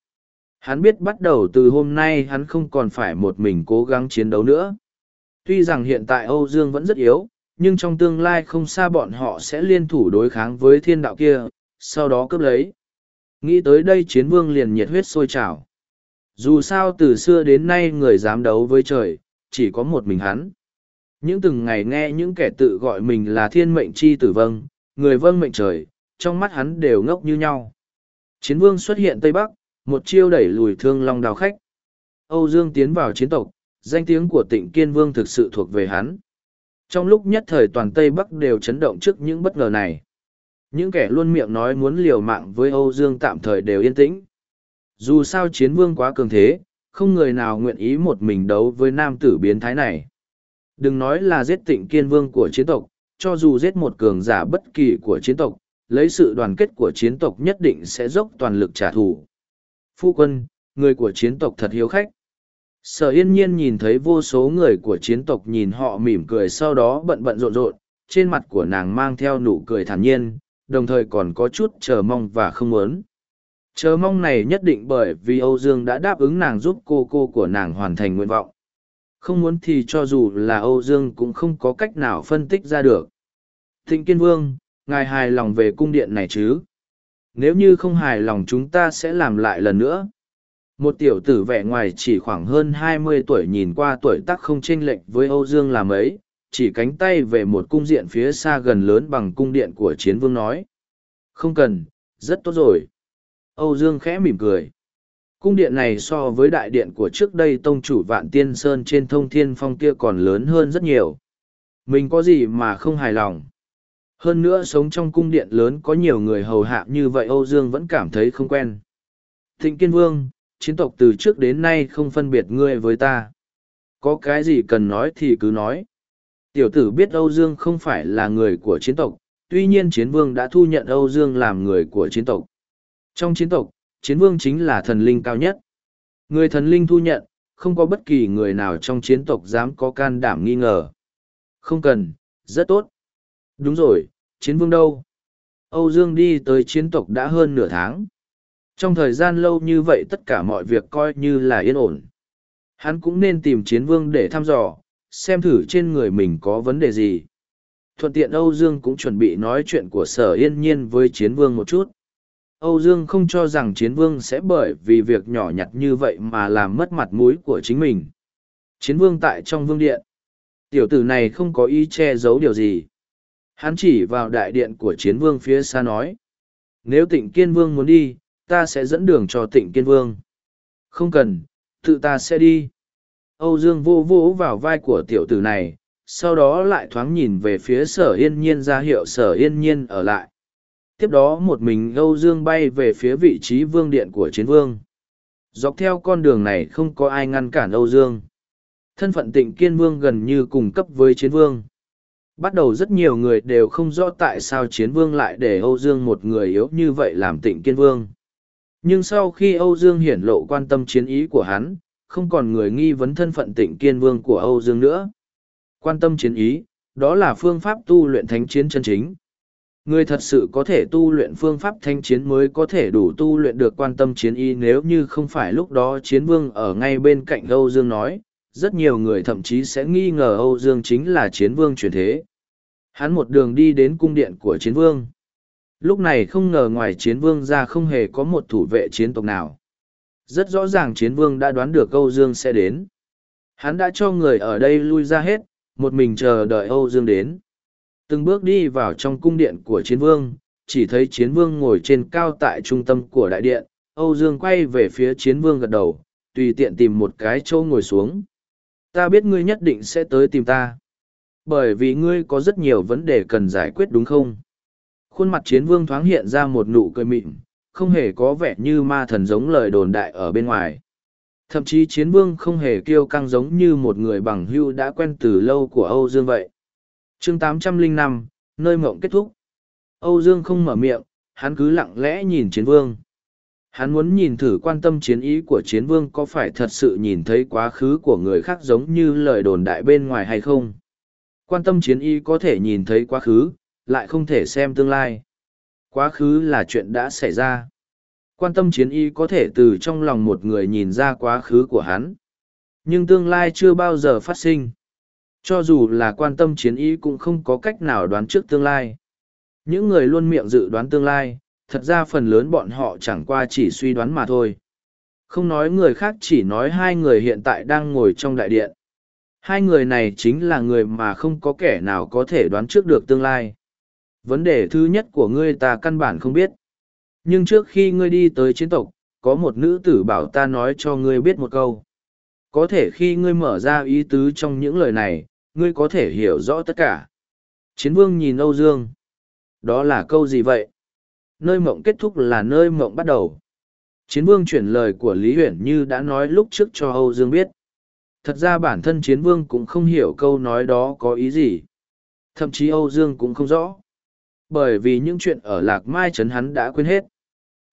Hắn biết bắt đầu từ hôm nay hắn không còn phải một mình cố gắng chiến đấu nữa. Tuy rằng hiện tại Âu Dương vẫn rất yếu, nhưng trong tương lai không xa bọn họ sẽ liên thủ đối kháng với thiên đạo kia, sau đó cướp lấy. Nghĩ tới đây chiến vương liền nhiệt huyết sôi trào. Dù sao từ xưa đến nay người dám đấu với trời, chỉ có một mình hắn. Những từng ngày nghe những kẻ tự gọi mình là thiên mệnh chi tử vâng, người vâng mệnh trời, trong mắt hắn đều ngốc như nhau. Chiến vương xuất hiện Tây Bắc, một chiêu đẩy lùi thương long đào khách. Âu Dương tiến vào chiến tộc, danh tiếng của tịnh kiên vương thực sự thuộc về hắn. Trong lúc nhất thời toàn Tây Bắc đều chấn động trước những bất ngờ này. Những kẻ luôn miệng nói muốn liều mạng với Âu Dương tạm thời đều yên tĩnh. Dù sao chiến vương quá cường thế, không người nào nguyện ý một mình đấu với nam tử biến thái này. Đừng nói là giết tịnh kiên vương của chiến tộc, cho dù giết một cường giả bất kỳ của chiến tộc, lấy sự đoàn kết của chiến tộc nhất định sẽ dốc toàn lực trả thù. Phu quân, người của chiến tộc thật hiếu khách. Sở yên nhiên nhìn thấy vô số người của chiến tộc nhìn họ mỉm cười sau đó bận bận rộn rộn, trên mặt của nàng mang theo nụ cười thản nhiên, đồng thời còn có chút chờ mong và không muốn. Chờ mong này nhất định bởi vì Âu Dương đã đáp ứng nàng giúp cô cô của nàng hoàn thành nguyện vọng. Không muốn thì cho dù là Âu Dương cũng không có cách nào phân tích ra được. Thịnh Kiên Vương, ngài hài lòng về cung điện này chứ? Nếu như không hài lòng chúng ta sẽ làm lại lần nữa. Một tiểu tử vẻ ngoài chỉ khoảng hơn hai mươi tuổi nhìn qua tuổi tác không chênh lệch với Âu Dương là mấy, chỉ cánh tay về một cung diện phía xa gần lớn bằng cung điện của chiến vương nói. Không cần, rất tốt rồi. Âu Dương khẽ mỉm cười. Cung điện này so với đại điện của trước đây tông chủ vạn tiên sơn trên thông thiên phong kia còn lớn hơn rất nhiều. Mình có gì mà không hài lòng. Hơn nữa sống trong cung điện lớn có nhiều người hầu hạ như vậy Âu Dương vẫn cảm thấy không quen. Thịnh Kiên Vương, chiến tộc từ trước đến nay không phân biệt ngươi với ta. Có cái gì cần nói thì cứ nói. Tiểu tử biết Âu Dương không phải là người của chiến tộc, tuy nhiên chiến vương đã thu nhận Âu Dương làm người của chiến tộc. Trong chiến tộc, chiến vương chính là thần linh cao nhất. Người thần linh thu nhận, không có bất kỳ người nào trong chiến tộc dám có can đảm nghi ngờ. Không cần, rất tốt. Đúng rồi, chiến vương đâu? Âu Dương đi tới chiến tộc đã hơn nửa tháng. Trong thời gian lâu như vậy tất cả mọi việc coi như là yên ổn. Hắn cũng nên tìm chiến vương để thăm dò, xem thử trên người mình có vấn đề gì. Thuận tiện Âu Dương cũng chuẩn bị nói chuyện của sở yên nhiên với chiến vương một chút. Âu Dương không cho rằng chiến vương sẽ bởi vì việc nhỏ nhặt như vậy mà làm mất mặt mũi của chính mình. Chiến vương tại trong vương điện. Tiểu tử này không có ý che giấu điều gì. Hắn chỉ vào đại điện của chiến vương phía xa nói. Nếu tịnh kiên vương muốn đi, ta sẽ dẫn đường cho tịnh kiên vương. Không cần, tự ta sẽ đi. Âu Dương vô vô vào vai của tiểu tử này, sau đó lại thoáng nhìn về phía sở yên nhiên ra hiệu sở yên nhiên ở lại. Tiếp đó một mình Âu Dương bay về phía vị trí vương điện của chiến vương. Dọc theo con đường này không có ai ngăn cản Âu Dương. Thân phận tịnh kiên vương gần như cùng cấp với chiến vương. Bắt đầu rất nhiều người đều không rõ tại sao chiến vương lại để Âu Dương một người yếu như vậy làm tịnh kiên vương. Nhưng sau khi Âu Dương hiển lộ quan tâm chiến ý của hắn, không còn người nghi vấn thân phận tịnh kiên vương của Âu Dương nữa. Quan tâm chiến ý, đó là phương pháp tu luyện thánh chiến chân chính. Người thật sự có thể tu luyện phương pháp thanh chiến mới có thể đủ tu luyện được quan tâm chiến y nếu như không phải lúc đó chiến vương ở ngay bên cạnh Âu Dương nói, rất nhiều người thậm chí sẽ nghi ngờ Âu Dương chính là chiến vương truyền thế. Hắn một đường đi đến cung điện của chiến vương. Lúc này không ngờ ngoài chiến vương ra không hề có một thủ vệ chiến tộc nào. Rất rõ ràng chiến vương đã đoán được Âu Dương sẽ đến. Hắn đã cho người ở đây lui ra hết, một mình chờ đợi Âu Dương đến. Từng bước đi vào trong cung điện của chiến vương, chỉ thấy chiến vương ngồi trên cao tại trung tâm của đại điện. Âu Dương quay về phía chiến vương gật đầu, tùy tiện tìm một cái chỗ ngồi xuống. Ta biết ngươi nhất định sẽ tới tìm ta. Bởi vì ngươi có rất nhiều vấn đề cần giải quyết đúng không? Khuôn mặt chiến vương thoáng hiện ra một nụ cười mịn, không hề có vẻ như ma thần giống lời đồn đại ở bên ngoài. Thậm chí chiến vương không hề kiêu căng giống như một người bằng hưu đã quen từ lâu của Âu Dương vậy chương 805, nơi mộng kết thúc. Âu Dương không mở miệng, hắn cứ lặng lẽ nhìn chiến vương. Hắn muốn nhìn thử quan tâm chiến ý của chiến vương có phải thật sự nhìn thấy quá khứ của người khác giống như lời đồn đại bên ngoài hay không. Quan tâm chiến ý có thể nhìn thấy quá khứ, lại không thể xem tương lai. Quá khứ là chuyện đã xảy ra. Quan tâm chiến y có thể từ trong lòng một người nhìn ra quá khứ của hắn. Nhưng tương lai chưa bao giờ phát sinh. Cho dù là quan tâm chiến ý cũng không có cách nào đoán trước tương lai. Những người luôn miệng dự đoán tương lai, thật ra phần lớn bọn họ chẳng qua chỉ suy đoán mà thôi. Không nói người khác chỉ nói hai người hiện tại đang ngồi trong đại điện. Hai người này chính là người mà không có kẻ nào có thể đoán trước được tương lai. Vấn đề thứ nhất của ngươi ta căn bản không biết. Nhưng trước khi ngươi đi tới chiến tộc, có một nữ tử bảo ta nói cho ngươi biết một câu. Có thể khi ngươi mở ra ý tứ trong những lời này, ngươi có thể hiểu rõ tất cả. Chiến vương nhìn Âu Dương. Đó là câu gì vậy? Nơi mộng kết thúc là nơi mộng bắt đầu. Chiến vương chuyển lời của Lý Huyển như đã nói lúc trước cho Âu Dương biết. Thật ra bản thân chiến vương cũng không hiểu câu nói đó có ý gì. Thậm chí Âu Dương cũng không rõ. Bởi vì những chuyện ở Lạc Mai Trấn hắn đã quên hết.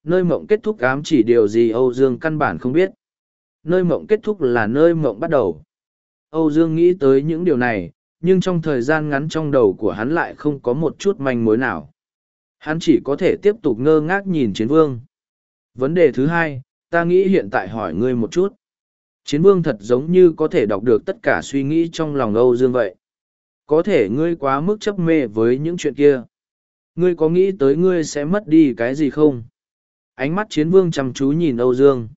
Nơi mộng kết thúc ám chỉ điều gì Âu Dương căn bản không biết. Nơi mộng kết thúc là nơi mộng bắt đầu. Âu Dương nghĩ tới những điều này, nhưng trong thời gian ngắn trong đầu của hắn lại không có một chút manh mối nào. Hắn chỉ có thể tiếp tục ngơ ngác nhìn chiến vương. Vấn đề thứ hai, ta nghĩ hiện tại hỏi ngươi một chút. Chiến vương thật giống như có thể đọc được tất cả suy nghĩ trong lòng Âu Dương vậy. Có thể ngươi quá mức chấp mê với những chuyện kia. Ngươi có nghĩ tới ngươi sẽ mất đi cái gì không? Ánh mắt chiến vương chăm chú nhìn Âu Dương.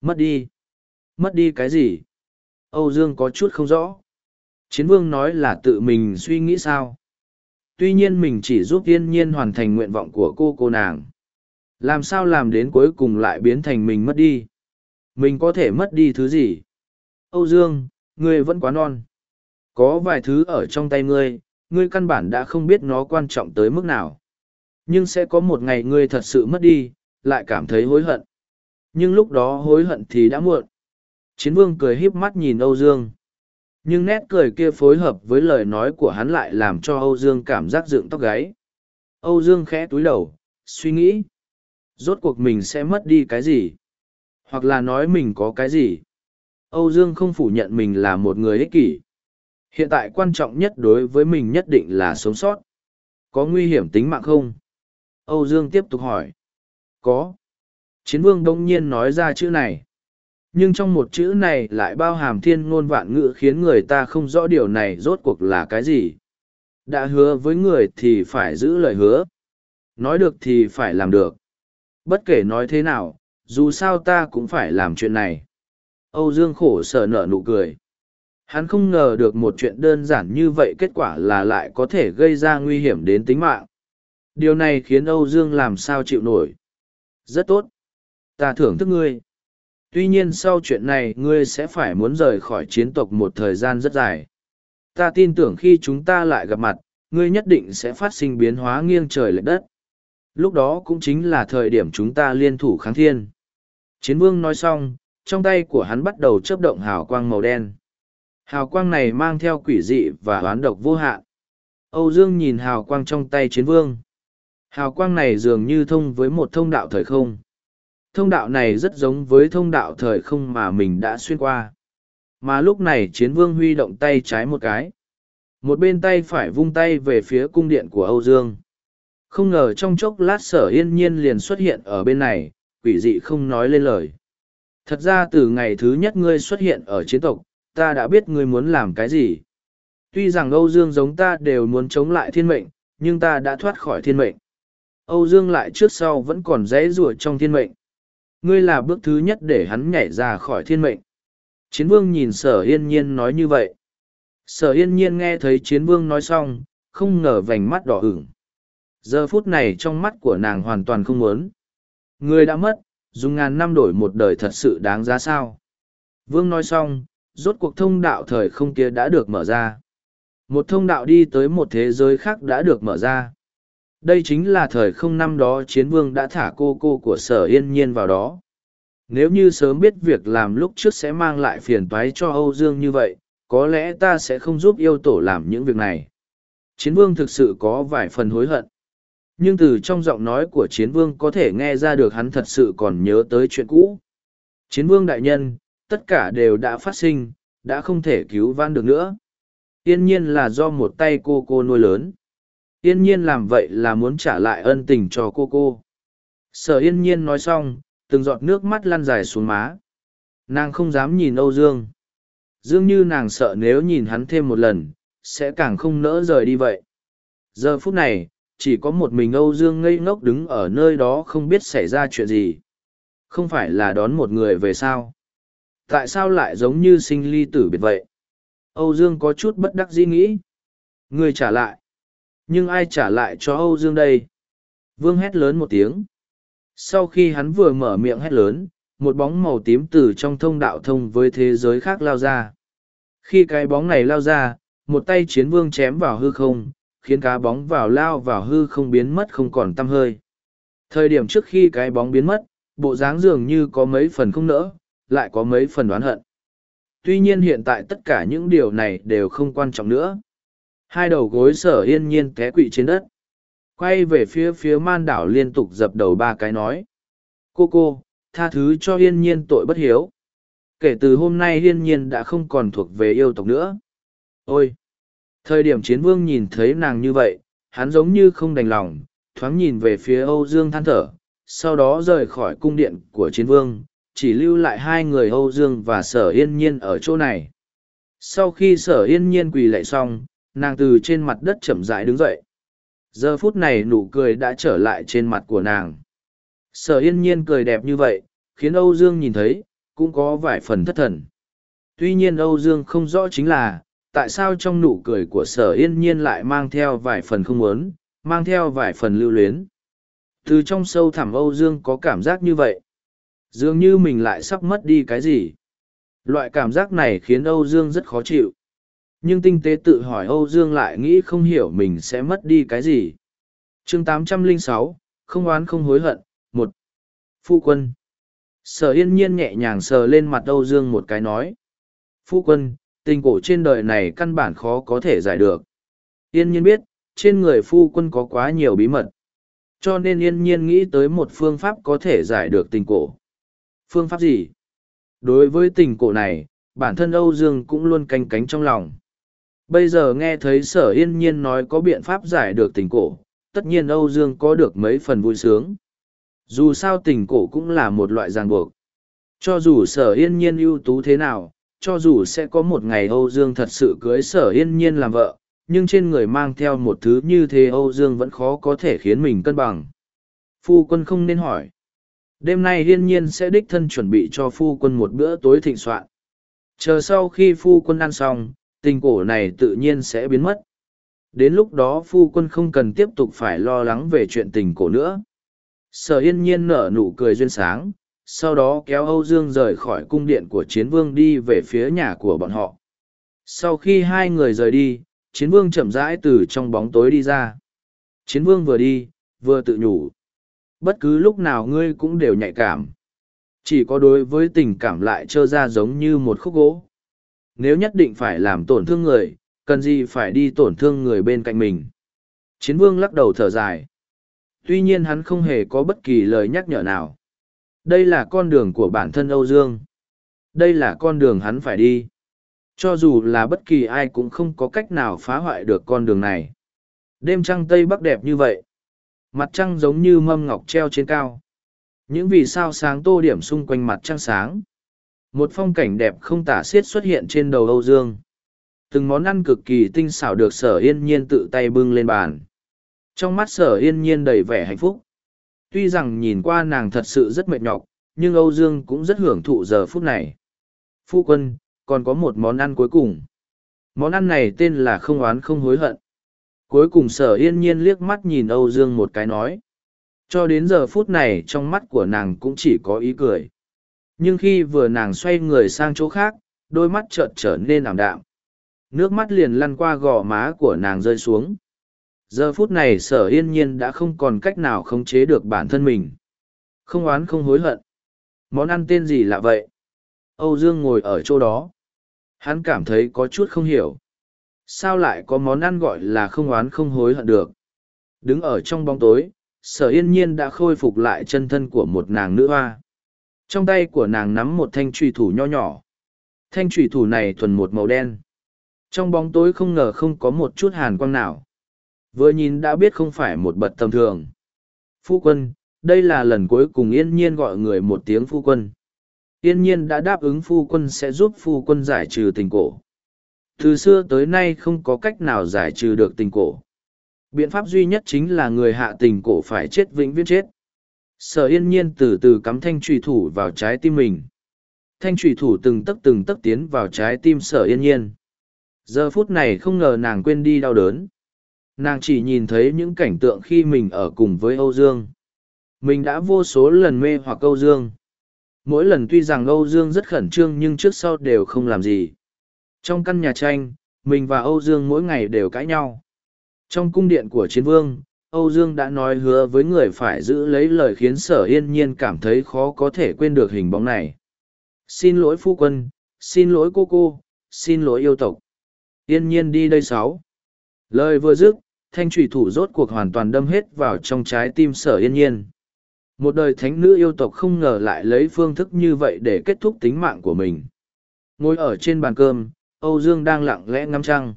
Mất đi. Mất đi cái gì? Âu Dương có chút không rõ. Chiến vương nói là tự mình suy nghĩ sao? Tuy nhiên mình chỉ giúp yên nhiên hoàn thành nguyện vọng của cô cô nàng. Làm sao làm đến cuối cùng lại biến thành mình mất đi? Mình có thể mất đi thứ gì? Âu Dương, ngươi vẫn quá non. Có vài thứ ở trong tay ngươi, ngươi căn bản đã không biết nó quan trọng tới mức nào. Nhưng sẽ có một ngày ngươi thật sự mất đi, lại cảm thấy hối hận. Nhưng lúc đó hối hận thì đã muộn. Chiến vương cười híp mắt nhìn Âu Dương. Nhưng nét cười kia phối hợp với lời nói của hắn lại làm cho Âu Dương cảm giác dựng tóc gáy. Âu Dương khẽ túi đầu, suy nghĩ. Rốt cuộc mình sẽ mất đi cái gì? Hoặc là nói mình có cái gì? Âu Dương không phủ nhận mình là một người ích kỷ. Hiện tại quan trọng nhất đối với mình nhất định là sống sót. Có nguy hiểm tính mạng không? Âu Dương tiếp tục hỏi. Có. Chiến vương đông nhiên nói ra chữ này. Nhưng trong một chữ này lại bao hàm thiên ngôn vạn ngữ khiến người ta không rõ điều này rốt cuộc là cái gì. Đã hứa với người thì phải giữ lời hứa. Nói được thì phải làm được. Bất kể nói thế nào, dù sao ta cũng phải làm chuyện này. Âu Dương khổ sở nở nụ cười. Hắn không ngờ được một chuyện đơn giản như vậy kết quả là lại có thể gây ra nguy hiểm đến tính mạng. Điều này khiến Âu Dương làm sao chịu nổi. Rất tốt. Ta thưởng thức ngươi. Tuy nhiên sau chuyện này ngươi sẽ phải muốn rời khỏi chiến tộc một thời gian rất dài. Ta tin tưởng khi chúng ta lại gặp mặt, ngươi nhất định sẽ phát sinh biến hóa nghiêng trời lệch đất. Lúc đó cũng chính là thời điểm chúng ta liên thủ kháng thiên. Chiến vương nói xong, trong tay của hắn bắt đầu chớp động hào quang màu đen. Hào quang này mang theo quỷ dị và oán độc vô hạn. Âu Dương nhìn hào quang trong tay chiến vương. Hào quang này dường như thông với một thông đạo thời không. Thông đạo này rất giống với thông đạo thời không mà mình đã xuyên qua. Mà lúc này chiến vương huy động tay trái một cái. Một bên tay phải vung tay về phía cung điện của Âu Dương. Không ngờ trong chốc lát sở yên nhiên liền xuất hiện ở bên này, quỷ dị không nói lên lời. Thật ra từ ngày thứ nhất ngươi xuất hiện ở chiến tộc, ta đã biết ngươi muốn làm cái gì. Tuy rằng Âu Dương giống ta đều muốn chống lại thiên mệnh, nhưng ta đã thoát khỏi thiên mệnh. Âu Dương lại trước sau vẫn còn rẽ rủa trong thiên mệnh. Ngươi là bước thứ nhất để hắn nhảy ra khỏi thiên mệnh. Chiến vương nhìn sở yên nhiên nói như vậy. Sở yên nhiên nghe thấy chiến vương nói xong, không ngờ vành mắt đỏ ửng. Giờ phút này trong mắt của nàng hoàn toàn không muốn. Người đã mất, dùng ngàn năm đổi một đời thật sự đáng giá sao. Vương nói xong, rốt cuộc thông đạo thời không kia đã được mở ra. Một thông đạo đi tới một thế giới khác đã được mở ra. Đây chính là thời không năm đó chiến vương đã thả cô cô của sở yên nhiên vào đó. Nếu như sớm biết việc làm lúc trước sẽ mang lại phiền toái cho Âu Dương như vậy, có lẽ ta sẽ không giúp yêu tổ làm những việc này. Chiến vương thực sự có vài phần hối hận. Nhưng từ trong giọng nói của chiến vương có thể nghe ra được hắn thật sự còn nhớ tới chuyện cũ. Chiến vương đại nhân, tất cả đều đã phát sinh, đã không thể cứu van được nữa. Yên nhiên là do một tay cô cô nuôi lớn. Yên nhiên làm vậy là muốn trả lại ân tình cho cô cô. Sở yên nhiên nói xong, từng giọt nước mắt lăn dài xuống má. Nàng không dám nhìn Âu Dương. Dương như nàng sợ nếu nhìn hắn thêm một lần, sẽ càng không nỡ rời đi vậy. Giờ phút này, chỉ có một mình Âu Dương ngây ngốc đứng ở nơi đó không biết xảy ra chuyện gì. Không phải là đón một người về sao? Tại sao lại giống như sinh ly tử biệt vậy? Âu Dương có chút bất đắc dĩ nghĩ. Người trả lại. Nhưng ai trả lại cho Âu Dương đây? Vương hét lớn một tiếng. Sau khi hắn vừa mở miệng hét lớn, một bóng màu tím từ trong thông đạo thông với thế giới khác lao ra. Khi cái bóng này lao ra, một tay chiến vương chém vào hư không, khiến cá bóng vào lao vào hư không biến mất không còn tăm hơi. Thời điểm trước khi cái bóng biến mất, bộ dáng dường như có mấy phần không nỡ, lại có mấy phần đoán hận. Tuy nhiên hiện tại tất cả những điều này đều không quan trọng nữa. Hai đầu gối sở yên nhiên té quỵ trên đất. Quay về phía phía man đảo liên tục dập đầu ba cái nói. Cô cô, tha thứ cho yên nhiên tội bất hiếu. Kể từ hôm nay yên nhiên đã không còn thuộc về yêu tộc nữa. Ôi! Thời điểm chiến vương nhìn thấy nàng như vậy, hắn giống như không đành lòng, thoáng nhìn về phía Âu Dương than thở, sau đó rời khỏi cung điện của chiến vương, chỉ lưu lại hai người Âu Dương và Sở Yên Nhiên ở chỗ này. Sau khi Sở Yên Nhiên quỳ lạy xong, nàng từ trên mặt đất chậm rãi đứng dậy. Giờ phút này nụ cười đã trở lại trên mặt của nàng. Sở Yên Nhiên cười đẹp như vậy, khiến Âu Dương nhìn thấy, cũng có vài phần thất thần. Tuy nhiên Âu Dương không rõ chính là, tại sao trong nụ cười của Sở Yên Nhiên lại mang theo vài phần không muốn, mang theo vài phần lưu luyến. Từ trong sâu thẳm Âu Dương có cảm giác như vậy. Dường như mình lại sắp mất đi cái gì. Loại cảm giác này khiến Âu Dương rất khó chịu. Nhưng tinh tế tự hỏi Âu Dương lại nghĩ không hiểu mình sẽ mất đi cái gì. chương 806, không oán không hối hận, một Phu quân. Sở yên nhiên nhẹ nhàng sờ lên mặt Âu Dương một cái nói. Phu quân, tình cổ trên đời này căn bản khó có thể giải được. Yên nhiên biết, trên người phu quân có quá nhiều bí mật. Cho nên yên nhiên nghĩ tới một phương pháp có thể giải được tình cổ. Phương pháp gì? Đối với tình cổ này, bản thân Âu Dương cũng luôn canh cánh trong lòng. Bây giờ nghe thấy sở yên nhiên nói có biện pháp giải được tình cổ, tất nhiên Âu Dương có được mấy phần vui sướng. Dù sao tình cổ cũng là một loại ràng buộc. Cho dù sở yên nhiên ưu tú thế nào, cho dù sẽ có một ngày Âu Dương thật sự cưới sở yên nhiên làm vợ, nhưng trên người mang theo một thứ như thế Âu Dương vẫn khó có thể khiến mình cân bằng. Phu quân không nên hỏi. Đêm nay yên nhiên sẽ đích thân chuẩn bị cho phu quân một bữa tối thịnh soạn. Chờ sau khi phu quân ăn xong, tình cổ này tự nhiên sẽ biến mất. Đến lúc đó phu quân không cần tiếp tục phải lo lắng về chuyện tình cổ nữa. Sở yên nhiên nở nụ cười duyên sáng, sau đó kéo Âu Dương rời khỏi cung điện của chiến vương đi về phía nhà của bọn họ. Sau khi hai người rời đi, chiến vương chậm rãi từ trong bóng tối đi ra. Chiến vương vừa đi, vừa tự nhủ. Bất cứ lúc nào ngươi cũng đều nhạy cảm. Chỉ có đối với tình cảm lại trơ ra giống như một khúc gỗ. Nếu nhất định phải làm tổn thương người, cần gì phải đi tổn thương người bên cạnh mình. Chiến vương lắc đầu thở dài. Tuy nhiên hắn không hề có bất kỳ lời nhắc nhở nào. Đây là con đường của bản thân Âu Dương. Đây là con đường hắn phải đi. Cho dù là bất kỳ ai cũng không có cách nào phá hoại được con đường này. Đêm trăng Tây Bắc đẹp như vậy. Mặt trăng giống như mâm ngọc treo trên cao. Những vì sao sáng tô điểm xung quanh mặt trăng sáng. Một phong cảnh đẹp không tả xiết xuất hiện trên đầu Âu Dương. Từng món ăn cực kỳ tinh xảo được sở yên nhiên tự tay bưng lên bàn. Trong mắt sở yên nhiên đầy vẻ hạnh phúc. Tuy rằng nhìn qua nàng thật sự rất mệt nhọc, nhưng Âu Dương cũng rất hưởng thụ giờ phút này. Phu quân, còn có một món ăn cuối cùng. Món ăn này tên là không oán không hối hận. Cuối cùng sở yên nhiên liếc mắt nhìn Âu Dương một cái nói. Cho đến giờ phút này trong mắt của nàng cũng chỉ có ý cười. Nhưng khi vừa nàng xoay người sang chỗ khác, đôi mắt chợt trở nên ảm đạm. Nước mắt liền lăn qua gò má của nàng rơi xuống. Giờ phút này sở yên nhiên đã không còn cách nào khống chế được bản thân mình. Không oán không hối hận. Món ăn tên gì lạ vậy? Âu Dương ngồi ở chỗ đó. Hắn cảm thấy có chút không hiểu. Sao lại có món ăn gọi là không oán không hối hận được? Đứng ở trong bóng tối, sở yên nhiên đã khôi phục lại chân thân của một nàng nữ hoa. Trong tay của nàng nắm một thanh trùy thủ nho nhỏ. Thanh trùy thủ này thuần một màu đen. Trong bóng tối không ngờ không có một chút hàn quang nào. Vừa nhìn đã biết không phải một bật tầm thường. Phu quân, đây là lần cuối cùng yên nhiên gọi người một tiếng phu quân. Yên nhiên đã đáp ứng phu quân sẽ giúp phu quân giải trừ tình cổ. Từ xưa tới nay không có cách nào giải trừ được tình cổ. Biện pháp duy nhất chính là người hạ tình cổ phải chết vĩnh viễn chết. Sở yên nhiên từ từ cắm thanh trùy thủ vào trái tim mình. Thanh trùy thủ từng tấc từng tấc tiến vào trái tim sở yên nhiên. Giờ phút này không ngờ nàng quên đi đau đớn. Nàng chỉ nhìn thấy những cảnh tượng khi mình ở cùng với Âu Dương. Mình đã vô số lần mê hoặc Âu Dương. Mỗi lần tuy rằng Âu Dương rất khẩn trương nhưng trước sau đều không làm gì. Trong căn nhà tranh, mình và Âu Dương mỗi ngày đều cãi nhau. Trong cung điện của chiến vương, Âu Dương đã nói hứa với người phải giữ lấy lời khiến sở yên nhiên cảm thấy khó có thể quên được hình bóng này. Xin lỗi phu quân, xin lỗi cô cô, xin lỗi yêu tộc. Yên nhiên đi đây sáu. Lời vừa dứt, thanh trùy thủ rốt cuộc hoàn toàn đâm hết vào trong trái tim sở yên nhiên. Một đời thánh nữ yêu tộc không ngờ lại lấy phương thức như vậy để kết thúc tính mạng của mình. Ngồi ở trên bàn cơm, Âu Dương đang lặng lẽ ngắm trăng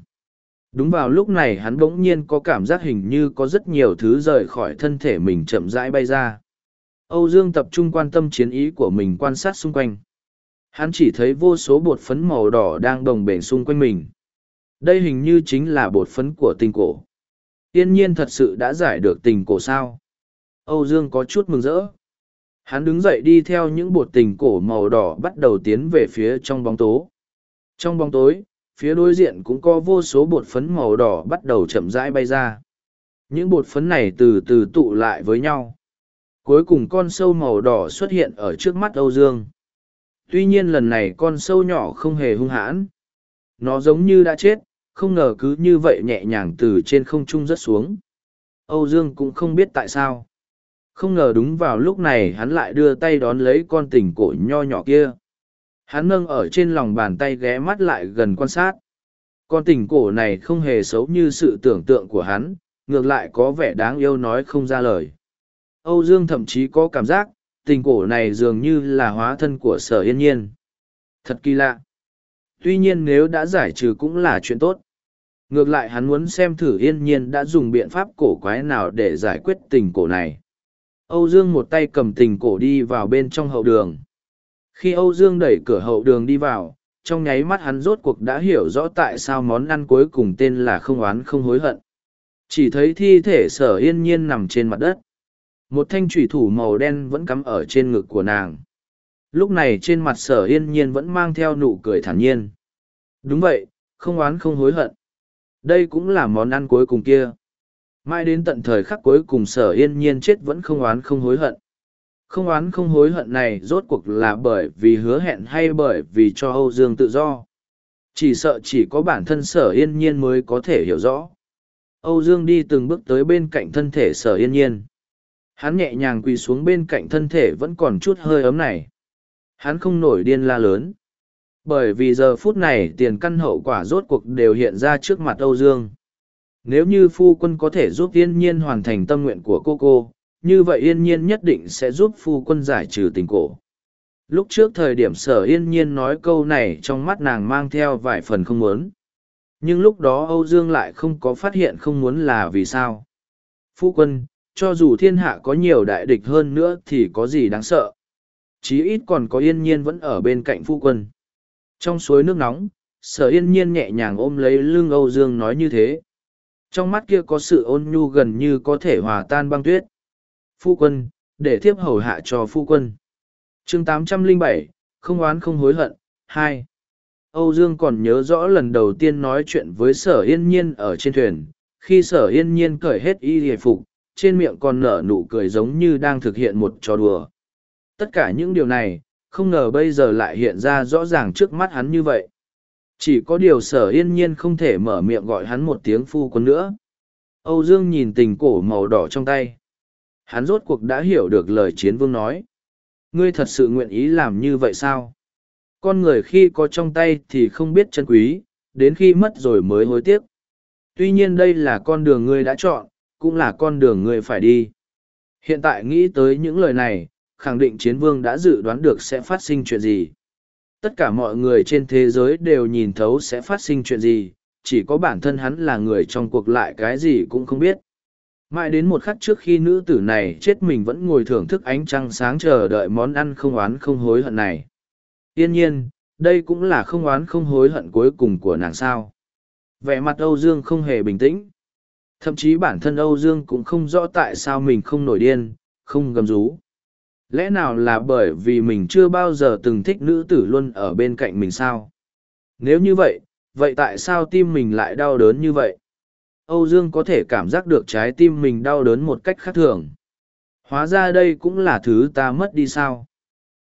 đúng vào lúc này hắn bỗng nhiên có cảm giác hình như có rất nhiều thứ rời khỏi thân thể mình chậm rãi bay ra. Âu dương tập trung quan tâm chiến ý của mình quan sát xung quanh. Hắn chỉ thấy vô số bột phấn màu đỏ đang đồng bền xung quanh mình. Đây hình như chính là bột phấn của tình cổ. Yên nhiên thật sự đã giải được tình cổ sao? Âu dương có chút mừng rỡ. Hắn đứng dậy đi theo những bột tình cổ màu đỏ bắt đầu tiến về phía trong bóng tố trong bóng tối phía đối diện cũng có vô số bột phấn màu đỏ bắt đầu chậm rãi bay ra. Những bột phấn này từ từ tụ lại với nhau. Cuối cùng con sâu màu đỏ xuất hiện ở trước mắt âu dương. Tuy nhiên lần này con sâu nhỏ không hề hung hãn. Nó giống như đã chết, không ngờ cứ như vậy nhẹ nhàng từ trên không trung rớt xuống. Âu dương cũng không biết tại sao. Không ngờ đúng vào lúc này hắn lại đưa tay đón lấy con tình cổ nho nhỏ kia hắn nâng ở trên lòng bàn tay ghé mắt lại gần quan sát. Con tình cổ này không hề xấu như sự tưởng tượng của hắn, ngược lại có vẻ đáng yêu nói không ra lời. Âu dương thậm chí có cảm giác, tình cổ này dường như là hóa thân của sở yên nhiên. Thật kỳ lạ. Tuy nhiên nếu đã giải trừ cũng là chuyện tốt. Ngược lại hắn muốn xem thử yên nhiên đã dùng biện pháp cổ quái nào để giải quyết tình cổ này. Âu dương một tay cầm tình cổ đi vào bên trong hậu đường khi âu dương đẩy cửa hậu đường đi vào, trong nháy mắt hắn rốt cuộc đã hiểu rõ tại sao món ăn cuối cùng tên là không oán không hối hận. Chỉ thấy thi thể sở yên nhiên nằm trên mặt đất. Một thanh thủy thủ màu đen vẫn cắm ở trên ngực của nàng. Lúc này trên mặt sở yên nhiên vẫn mang theo nụ cười thản nhiên. Đúng vậy, không oán không hối hận. Đây cũng là món ăn cuối cùng kia. Mãi đến tận thời khắc cuối cùng sở yên nhiên chết vẫn không oán không hối hận không oán không hối hận này rốt cuộc là bởi vì hứa hẹn hay bởi vì cho âu dương tự do. Chỉ sợ chỉ có bản thân sở yên nhiên mới có thể hiểu rõ. Âu dương đi từng bước tới bên cạnh thân thể sở yên nhiên. Hắn nhẹ nhàng quỳ xuống bên cạnh thân thể vẫn còn chút hơi ấm này. Hắn không nổi điên la lớn. Bởi vì giờ phút này tiền căn hậu quả rốt cuộc đều hiện ra trước mặt âu dương. Nếu như phu quân có thể giúp yên nhiên hoàn thành tâm nguyện của cô cô như vậy yên nhiên nhất định sẽ giúp phu quân giải trừ tình cổ. Lúc trước thời điểm sở yên nhiên nói câu này trong mắt nàng mang theo vài phần không muốn. Nhưng lúc đó âu dương lại không có phát hiện không muốn là vì sao. Phu quân, cho dù thiên hạ có nhiều đại địch hơn nữa thì có gì đáng sợ? Chí ít còn có yên nhiên vẫn ở bên cạnh phu quân. Trong suối nước nóng, sở yên nhiên nhẹ nhàng ôm lấy lưng âu dương nói như thế. Trong mắt kia có sự ôn nhu gần như có thể hòa tan băng tuyết phu quân để thiếp hầu hạ cho phu quân. Chương 807, không oán không hối hận hai. Âu dương còn nhớ rõ lần đầu tiên nói chuyện với sở yên nhiên ở trên thuyền. Khi sở yên nhiên cởi hết y hề phục trên miệng còn nở nụ cười giống như đang thực hiện một trò đùa. Tất cả những điều này không ngờ bây giờ lại hiện ra rõ ràng trước mắt hắn như vậy. Chỉ có điều sở yên nhiên không thể mở miệng gọi hắn một tiếng phu quân nữa. Âu dương nhìn tình cổ màu đỏ trong tay hắn rốt cuộc đã hiểu được lời chiến vương nói. Ngươi thật sự nguyện ý làm như vậy sao? Con người khi có trong tay thì không biết chân quý, đến khi mất rồi mới hối tiếc. Tuy nhiên đây là con đường ngươi đã chọn, cũng là con đường ngươi phải đi. Hiện tại nghĩ tới những lời này, khẳng định chiến vương đã dự đoán được sẽ phát sinh chuyện gì. Tất cả mọi người trên thế giới đều nhìn thấu sẽ phát sinh chuyện gì, chỉ có bản thân hắn là người trong cuộc lại cái gì cũng không biết mãi đến một khắc trước khi nữ tử này chết mình vẫn ngồi thưởng thức ánh trăng sáng chờ đợi món ăn không oán không hối hận này. Yên nhiên, đây cũng là không oán không hối hận cuối cùng của nàng sao. Vẻ mặt âu dương không hề bình tĩnh. Thậm chí bản thân âu dương cũng không rõ tại sao mình không nổi điên, không gầm rú. Lẽ nào là bởi vì mình chưa bao giờ từng thích nữ tử luôn ở bên cạnh mình sao? Nếu như vậy vậy tại sao tim mình lại đau đớn như vậy? Âu dương có thể cảm giác được trái tim mình đau đớn một cách khác thường. Hóa ra đây cũng là thứ ta mất đi sao?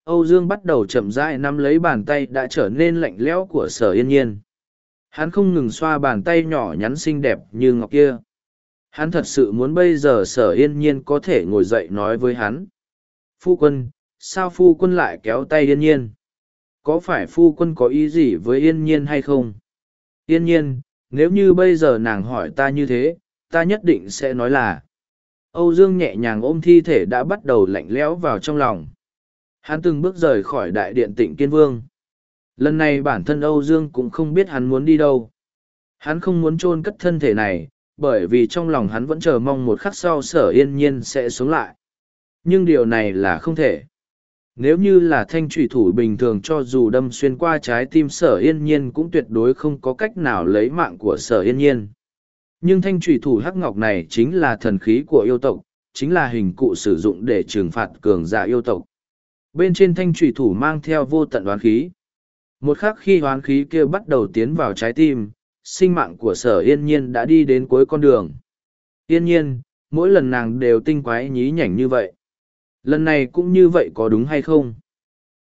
Âu dương bắt đầu chậm rãi nắm lấy bàn tay đã trở nên lạnh lẽo của sở yên nhiên. Hắn không ngừng xoa bàn tay nhỏ nhắn xinh đẹp như ngọc kia. Hắn thật sự muốn bây giờ sở yên nhiên có thể ngồi dậy nói với hắn. Phu quân, sao phu quân lại kéo tay yên nhiên? Có phải phu quân có ý gì với yên nhiên hay không? Yên nhiên nếu như bây giờ nàng hỏi ta như thế ta nhất định sẽ nói là âu dương nhẹ nhàng ôm thi thể đã bắt đầu lạnh lẽo vào trong lòng hắn từng bước rời khỏi đại điện tịnh kiên vương lần này bản thân âu dương cũng không biết hắn muốn đi đâu Hắn không muốn chôn cất thân thể này, bởi vì trong lòng hắn vẫn chờ mong một khắc sau sở yên nhiên sẽ sống lại. Nhưng điều này là không thể. Nếu như là thanh trùy thủ bình thường cho dù đâm xuyên qua trái tim sở yên nhiên cũng tuyệt đối không có cách nào lấy mạng của sở yên nhiên. Nhưng thanh trùy thủ hắc ngọc này chính là thần khí của yêu tộc, chính là hình cụ sử dụng để trừng phạt cường giả yêu tộc. Bên trên thanh trùy thủ mang theo vô tận đoán khí. Một khắc khi hoán khí kia bắt đầu tiến vào trái tim, sinh mạng của sở yên nhiên đã đi đến cuối con đường. Yên nhiên, mỗi lần nàng đều tinh quái nhí nhảnh như vậy. Lần này cũng như vậy có đúng hay không?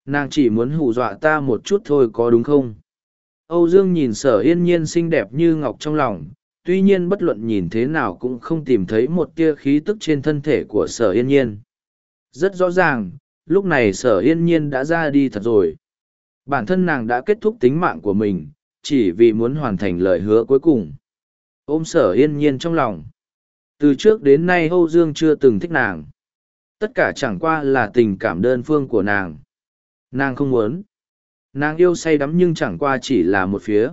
Nàng chỉ muốn hù dọa ta một chút thôi có đúng không? Âu Dương nhìn sở yên nhiên xinh đẹp như ngọc trong lòng, tuy nhiên bất luận nhìn thế nào cũng không tìm thấy một tia khí tức trên thân thể của sở yên nhiên. Rất rõ ràng, lúc này sở yên nhiên đã ra đi thật rồi. Bản thân nàng đã kết thúc tính mạng của mình, chỉ vì muốn hoàn thành lời hứa cuối cùng. Ôm sở yên nhiên trong lòng. Từ trước đến nay Âu Dương chưa từng thích nàng. Tất cả chẳng qua là tình cảm đơn phương của nàng. Nàng không muốn. Nàng yêu say đắm nhưng chẳng qua chỉ là một phía.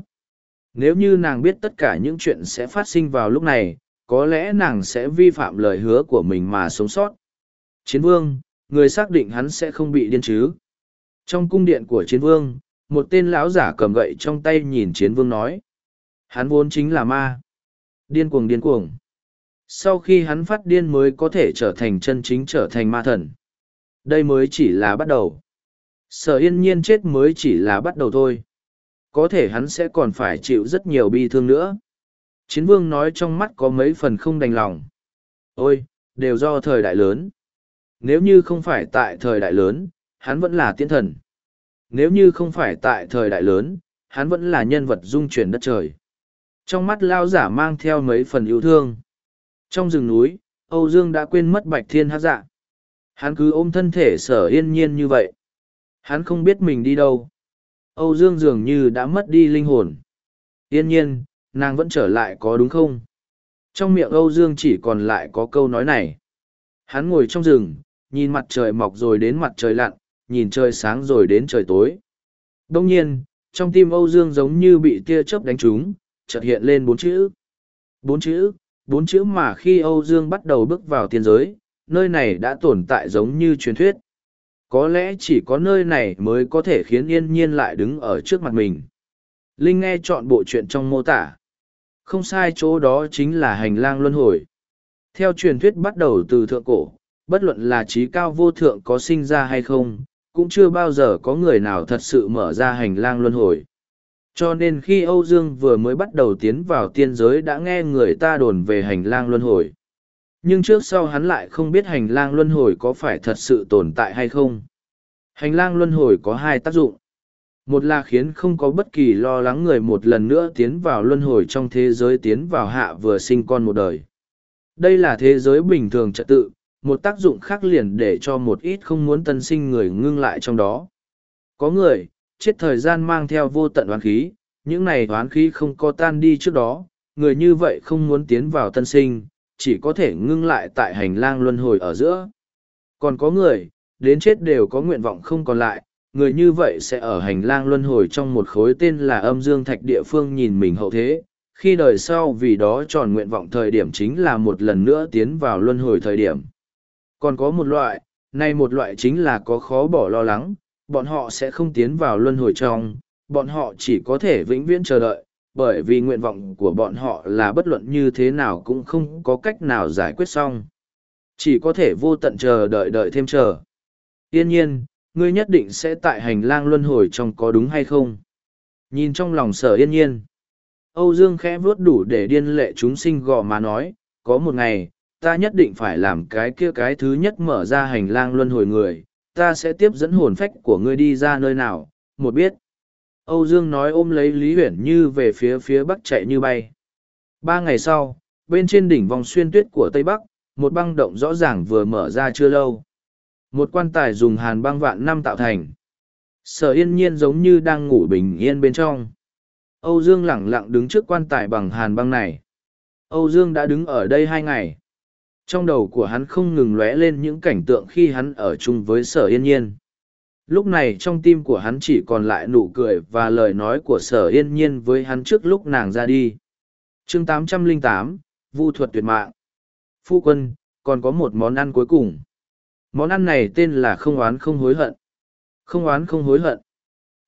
Nếu như nàng biết tất cả những chuyện sẽ phát sinh vào lúc này, có lẽ nàng sẽ vi phạm lời hứa của mình mà sống sót. Chiến vương, người xác định hắn sẽ không bị điên chứ. Trong cung điện của chiến vương, một tên lão giả cầm gậy trong tay nhìn chiến vương nói. Hắn vốn chính là ma. Điên cuồng điên cuồng. Sau khi hắn phát điên mới có thể trở thành chân chính trở thành ma thần. Đây mới chỉ là bắt đầu. Sở yên nhiên chết mới chỉ là bắt đầu thôi. Có thể hắn sẽ còn phải chịu rất nhiều bi thương nữa. Chiến vương nói trong mắt có mấy phần không đành lòng. Ôi, đều do thời đại lớn. Nếu như không phải tại thời đại lớn, hắn vẫn là tiên thần. Nếu như không phải tại thời đại lớn, hắn vẫn là nhân vật dung chuyển đất trời. Trong mắt lao giả mang theo mấy phần yêu thương. Trong rừng núi, Âu Dương đã quên mất bạch thiên hát dạ. Hắn cứ ôm thân thể sở yên nhiên như vậy. Hắn không biết mình đi đâu. Âu Dương dường như đã mất đi linh hồn. Yên nhiên, nàng vẫn trở lại có đúng không? Trong miệng Âu Dương chỉ còn lại có câu nói này. Hắn ngồi trong rừng, nhìn mặt trời mọc rồi đến mặt trời lặn, nhìn trời sáng rồi đến trời tối. Đông nhiên, trong tim Âu Dương giống như bị tia chớp đánh trúng, chợt hiện lên bốn chữ. Bốn chữ, bốn chữ mà khi Âu Dương bắt đầu bước vào tiên giới, nơi này đã tồn tại giống như truyền thuyết. Có lẽ chỉ có nơi này mới có thể khiến yên nhiên lại đứng ở trước mặt mình. Linh nghe chọn bộ chuyện trong mô tả. Không sai chỗ đó chính là hành lang luân hồi. Theo truyền thuyết bắt đầu từ thượng cổ, bất luận là trí cao vô thượng có sinh ra hay không, cũng chưa bao giờ có người nào thật sự mở ra hành lang luân hồi. Cho nên khi Âu Dương vừa mới bắt đầu tiến vào tiên giới đã nghe người ta đồn về hành lang luân hồi. Nhưng trước sau hắn lại không biết hành lang luân hồi có phải thật sự tồn tại hay không. Hành lang luân hồi có hai tác dụng. Một là khiến không có bất kỳ lo lắng người một lần nữa tiến vào luân hồi trong thế giới tiến vào hạ vừa sinh con một đời. Đây là thế giới bình thường trật tự, một tác dụng khác liền để cho một ít không muốn tân sinh người ngưng lại trong đó. Có người, chết thời gian mang theo vô tận oán khí, những này oán khí không có tan đi trước đó, người như vậy không muốn tiến vào tân sinh, chỉ có thể ngưng lại tại hành lang luân hồi ở giữa. Còn có người, đến chết đều có nguyện vọng không còn lại, người như vậy sẽ ở hành lang luân hồi trong một khối tên là âm dương thạch địa phương nhìn mình hậu thế, khi đời sau vì đó tròn nguyện vọng thời điểm chính là một lần nữa tiến vào luân hồi thời điểm. Còn có một loại, này một loại chính là có khó bỏ lo lắng, bọn họ sẽ không tiến vào luân hồi trong, bọn họ chỉ có thể vĩnh viễn chờ đợi, bởi vì nguyện vọng của bọn họ là bất luận như thế nào cũng không có cách nào giải quyết xong. Chỉ có thể vô tận chờ đợi đợi thêm chờ. Yên nhiên, ngươi nhất định sẽ tại hành lang luân hồi trong có đúng hay không? Nhìn trong lòng sở yên nhiên. Âu Dương khẽ vuốt đủ để điên lệ chúng sinh gò mà nói, có một ngày, ta nhất định phải làm cái kia cái thứ nhất mở ra hành lang luân hồi người, ta sẽ tiếp dẫn hồn phách của ngươi đi ra nơi nào, một biết. Âu Dương nói ôm lấy Lý Huyển Như về phía phía bắc chạy như bay. Ba ngày sau, bên trên đỉnh vòng xuyên tuyết của Tây Bắc, một băng động rõ ràng vừa mở ra chưa lâu. Một quan tài dùng hàn băng vạn năm tạo thành. Sở yên nhiên giống như đang ngủ bình yên bên trong. Âu Dương lẳng lặng đứng trước quan tài bằng hàn băng này. Âu Dương đã đứng ở đây hai ngày trong đầu của hắn không ngừng lóe lên những cảnh tượng khi hắn ở chung với sở yên nhiên lúc này trong tim của hắn chỉ còn lại nụ cười và lời nói của sở yên nhiên với hắn trước lúc nàng ra đi chương 808, Vu thuật tuyệt mạng. Phu quân, còn có một món ăn cuối cùng. Món ăn này tên là không oán không hối hận. Không oán không hối hận.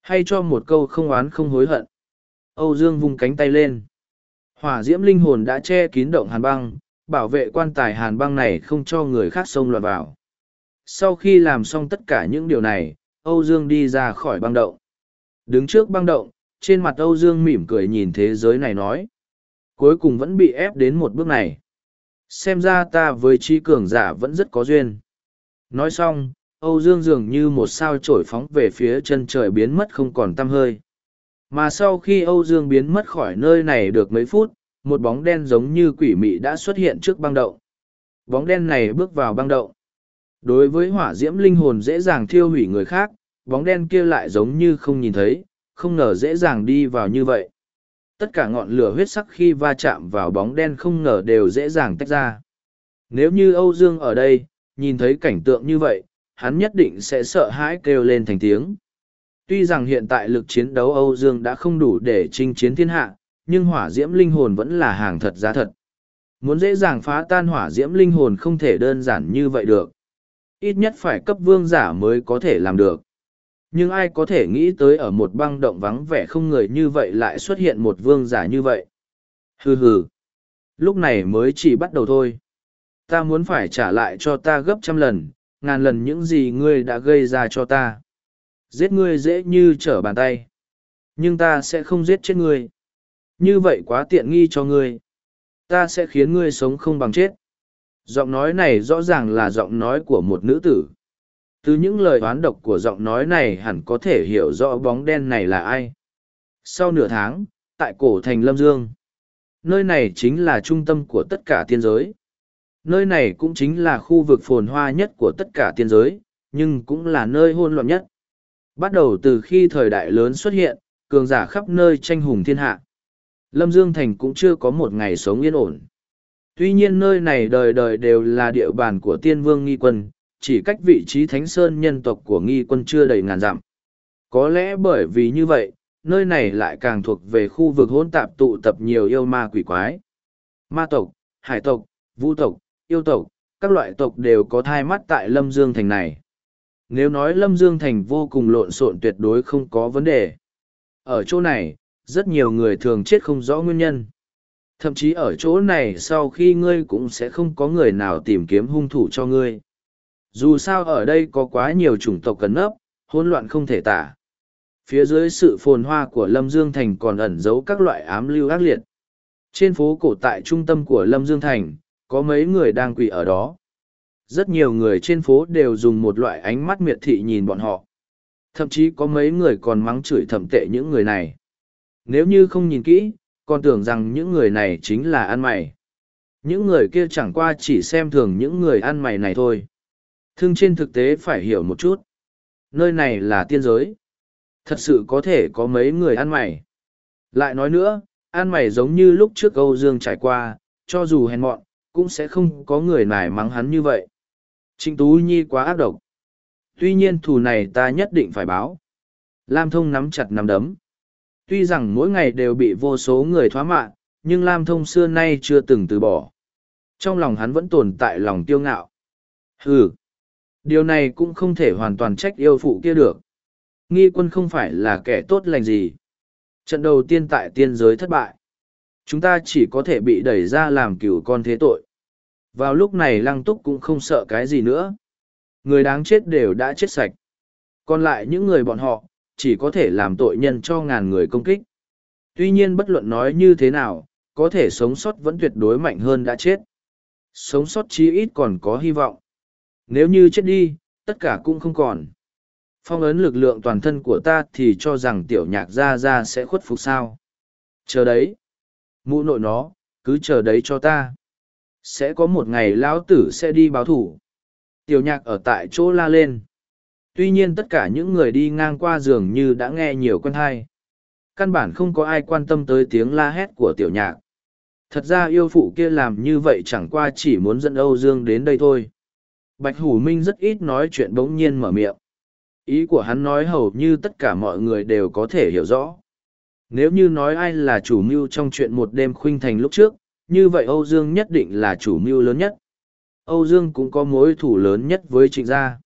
Hay cho một câu không oán không hối hận. Âu Dương vung cánh tay lên. Hỏa diễm linh hồn đã che kín động hàn băng, bảo vệ quan tài hàn băng này không cho người khác xông loạn vào. Sau khi làm xong tất cả những điều này, Âu Dương đi ra khỏi băng động. Đứng trước băng động, trên mặt Âu Dương mỉm cười nhìn thế giới này nói. Cuối cùng vẫn bị ép đến một bước này. Xem ra ta với trí cường giả vẫn rất có duyên. Nói xong, Âu Dương dường như một sao trổi phóng về phía chân trời biến mất không còn tăm hơi. Mà sau khi Âu Dương biến mất khỏi nơi này được mấy phút, một bóng đen giống như quỷ mị đã xuất hiện trước băng động. Bóng đen này bước vào băng động. Đối với hỏa diễm linh hồn dễ dàng thiêu hủy người khác, bóng đen kia lại giống như không nhìn thấy, không ngờ dễ dàng đi vào như vậy. Tất cả ngọn lửa huyết sắc khi va chạm vào bóng đen không ngờ đều dễ dàng tách ra. Nếu như Âu Dương ở đây, nhìn thấy cảnh tượng như vậy, hắn nhất định sẽ sợ hãi kêu lên thành tiếng. Tuy rằng hiện tại lực chiến đấu Âu Dương đã không đủ để chinh chiến thiên hạ, nhưng hỏa diễm linh hồn vẫn là hàng thật giá thật. Muốn dễ dàng phá tan hỏa diễm linh hồn không thể đơn giản như vậy được. Ít nhất phải cấp vương giả mới có thể làm được. Nhưng ai có thể nghĩ tới ở một băng động vắng vẻ không người như vậy lại xuất hiện một vương giả như vậy. Hừ hừ. Lúc này mới chỉ bắt đầu thôi. Ta muốn phải trả lại cho ta gấp trăm lần, ngàn lần những gì ngươi đã gây ra cho ta. Giết ngươi dễ như trở bàn tay. Nhưng ta sẽ không giết chết ngươi. Như vậy quá tiện nghi cho ngươi. Ta sẽ khiến ngươi sống không bằng chết. Giọng nói này rõ ràng là giọng nói của một nữ tử. Từ những lời oán độc của giọng nói này hẳn có thể hiểu rõ bóng đen này là ai. Sau nửa tháng, tại cổ thành Lâm Dương, nơi này chính là trung tâm của tất cả tiên giới. Nơi này cũng chính là khu vực phồn hoa nhất của tất cả tiên giới, nhưng cũng là nơi hôn loạn nhất. Bắt đầu từ khi thời đại lớn xuất hiện, cường giả khắp nơi tranh hùng thiên hạ. Lâm Dương Thành cũng chưa có một ngày sống yên ổn. Tuy nhiên nơi này đời đời đều là địa bàn của tiên vương nghi quân, chỉ cách vị trí thánh sơn nhân tộc của nghi quân chưa đầy ngàn dặm. Có lẽ bởi vì như vậy, nơi này lại càng thuộc về khu vực hỗn tạp tụ tập nhiều yêu ma quỷ quái. Ma tộc, hải tộc, vũ tộc, yêu tộc, các loại tộc đều có thai mắt tại Lâm Dương Thành này. Nếu nói Lâm Dương Thành vô cùng lộn xộn tuyệt đối không có vấn đề. Ở chỗ này, rất nhiều người thường chết không rõ nguyên nhân. Thậm chí ở chỗ này sau khi ngươi cũng sẽ không có người nào tìm kiếm hung thủ cho ngươi. Dù sao ở đây có quá nhiều chủng tộc cấn ấp, hỗn loạn không thể tả. Phía dưới sự phồn hoa của Lâm Dương Thành còn ẩn giấu các loại ám lưu ác liệt. Trên phố cổ tại trung tâm của Lâm Dương Thành, có mấy người đang quỳ ở đó. Rất nhiều người trên phố đều dùng một loại ánh mắt miệt thị nhìn bọn họ. Thậm chí có mấy người còn mắng chửi thầm tệ những người này. Nếu như không nhìn kỹ, còn tưởng rằng những người này chính là ăn mày. Những người kia chẳng qua chỉ xem thường những người ăn mày này thôi. Thương trên thực tế phải hiểu một chút. Nơi này là tiên giới. Thật sự có thể có mấy người ăn mày. Lại nói nữa, ăn mày giống như lúc trước Âu Dương trải qua, cho dù hèn mọn, cũng sẽ không có người nải mắng hắn như vậy. Trịnh Tú Nhi quá ác độc. Tuy nhiên thù này ta nhất định phải báo. Lam Thông nắm chặt nắm đấm. Tuy rằng mỗi ngày đều bị vô số người thoá mạ, nhưng Lam Thông xưa nay chưa từng từ bỏ. Trong lòng hắn vẫn tồn tại lòng tiêu ngạo. Hừ, điều này cũng không thể hoàn toàn trách yêu phụ kia được. Nghi quân không phải là kẻ tốt lành gì. Trận đầu tiên tại tiên giới thất bại. Chúng ta chỉ có thể bị đẩy ra làm cửu con thế tội. Vào lúc này lăng túc cũng không sợ cái gì nữa. Người đáng chết đều đã chết sạch. Còn lại những người bọn họ, chỉ có thể làm tội nhân cho ngàn người công kích. Tuy nhiên bất luận nói như thế nào, có thể sống sót vẫn tuyệt đối mạnh hơn đã chết. Sống sót chí ít còn có hy vọng. Nếu như chết đi, tất cả cũng không còn. Phong ấn lực lượng toàn thân của ta thì cho rằng tiểu nhạc ra ra sẽ khuất phục sao. Chờ đấy. Mụ nội nó, cứ chờ đấy cho ta. Sẽ có một ngày lão tử sẽ đi báo thủ. Tiểu nhạc ở tại chỗ la lên. Tuy nhiên tất cả những người đi ngang qua dường như đã nghe nhiều quen hay. Căn bản không có ai quan tâm tới tiếng la hét của tiểu nhạc. Thật ra yêu phụ kia làm như vậy chẳng qua chỉ muốn dẫn Âu Dương đến đây thôi. Bạch Hủ Minh rất ít nói chuyện bỗng nhiên mở miệng. Ý của hắn nói hầu như tất cả mọi người đều có thể hiểu rõ. Nếu như nói ai là chủ mưu trong chuyện một đêm khuynh thành lúc trước, như vậy Âu Dương nhất định là chủ mưu lớn nhất. Âu Dương cũng có mối thủ lớn nhất với trịnh gia.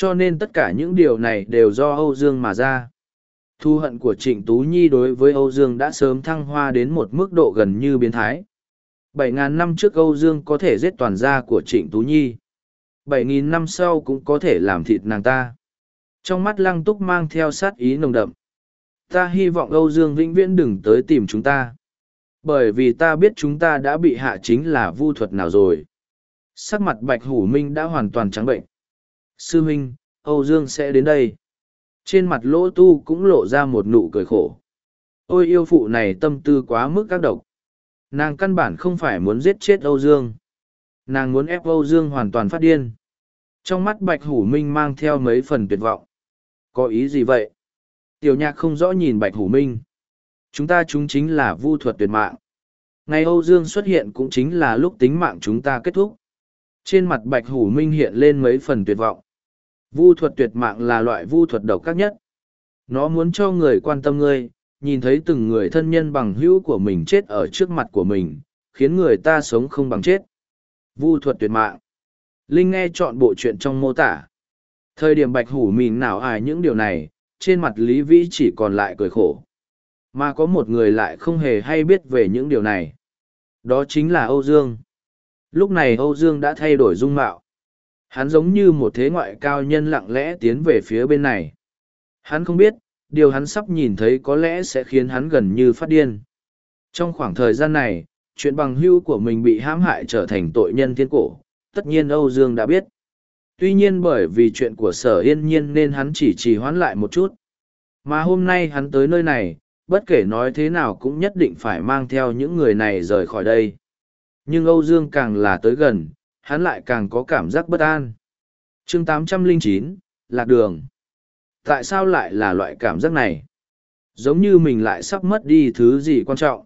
Cho nên tất cả những điều này đều do Âu Dương mà ra. Thu hận của Trịnh Tú Nhi đối với Âu Dương đã sớm thăng hoa đến một mức độ gần như biến thái. 7.000 năm trước Âu Dương có thể giết toàn gia của Trịnh Tú Nhi. Bảy nghìn năm sau cũng có thể làm thịt nàng ta. Trong mắt Lăng Túc mang theo sát ý nồng đậm. Ta hy vọng Âu Dương vĩnh viễn đừng tới tìm chúng ta. Bởi vì ta biết chúng ta đã bị hạ chính là vu thuật nào rồi. Sắc mặt Bạch Hủ Minh đã hoàn toàn trắng bệnh. Sư Minh, Âu Dương sẽ đến đây. Trên mặt lỗ tu cũng lộ ra một nụ cười khổ. Ôi yêu phụ này tâm tư quá mức các độc. Nàng căn bản không phải muốn giết chết Âu Dương. Nàng muốn ép Âu Dương hoàn toàn phát điên. Trong mắt Bạch Hủ Minh mang theo mấy phần tuyệt vọng. Có ý gì vậy? Tiểu nhạc không rõ nhìn Bạch Hủ Minh. Chúng ta chúng chính là vu thuật tuyệt mạng. Ngày Âu Dương xuất hiện cũng chính là lúc tính mạng chúng ta kết thúc. Trên mặt Bạch Hủ Minh hiện lên mấy phần tuyệt vọng. Vu thuật tuyệt mạng là loại vu thuật độc ác nhất. Nó muốn cho người quan tâm ngươi, nhìn thấy từng người thân nhân bằng hữu của mình chết ở trước mặt của mình, khiến người ta sống không bằng chết. Vu thuật tuyệt mạng. Linh nghe chọn bộ chuyện trong mô tả. Thời điểm bạch hủ mìn nào ai những điều này, trên mặt Lý Vĩ chỉ còn lại cười khổ. Mà có một người lại không hề hay biết về những điều này. Đó chính là Âu Dương. Lúc này Âu Dương đã thay đổi dung mạo. Hắn giống như một thế ngoại cao nhân lặng lẽ tiến về phía bên này. Hắn không biết, điều hắn sắp nhìn thấy có lẽ sẽ khiến hắn gần như phát điên. Trong khoảng thời gian này, chuyện bằng hưu của mình bị hãm hại trở thành tội nhân thiên cổ, tất nhiên Âu Dương đã biết. Tuy nhiên bởi vì chuyện của sở yên nhiên nên hắn chỉ trì hoãn lại một chút. Mà hôm nay hắn tới nơi này, bất kể nói thế nào cũng nhất định phải mang theo những người này rời khỏi đây. Nhưng Âu Dương càng là tới gần, hắn lại càng có cảm giác bất an. chương 809, Lạc Đường. Tại sao lại là loại cảm giác này? Giống như mình lại sắp mất đi thứ gì quan trọng.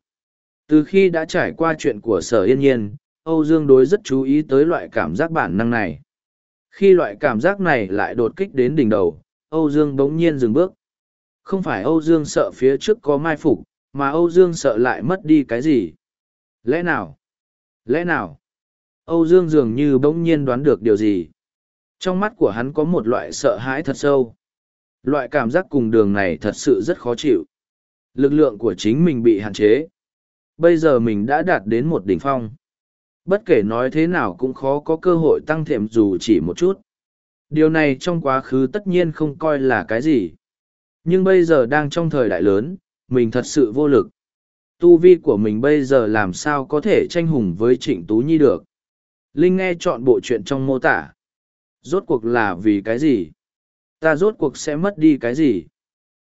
Từ khi đã trải qua chuyện của sở yên nhiên, Âu Dương đối rất chú ý tới loại cảm giác bản năng này. Khi loại cảm giác này lại đột kích đến đỉnh đầu, Âu Dương bỗng nhiên dừng bước. Không phải Âu Dương sợ phía trước có mai phục, mà Âu Dương sợ lại mất đi cái gì. Lẽ nào? Lẽ nào? Âu Dương dường như bỗng nhiên đoán được điều gì. Trong mắt của hắn có một loại sợ hãi thật sâu. Loại cảm giác cùng đường này thật sự rất khó chịu. Lực lượng của chính mình bị hạn chế. Bây giờ mình đã đạt đến một đỉnh phong. Bất kể nói thế nào cũng khó có cơ hội tăng thêm dù chỉ một chút. Điều này trong quá khứ tất nhiên không coi là cái gì. Nhưng bây giờ đang trong thời đại lớn, mình thật sự vô lực. Tu vi của mình bây giờ làm sao có thể tranh hùng với Trịnh Tú Nhi được. Linh nghe chọn bộ chuyện trong mô tả. Rốt cuộc là vì cái gì? Ta rốt cuộc sẽ mất đi cái gì?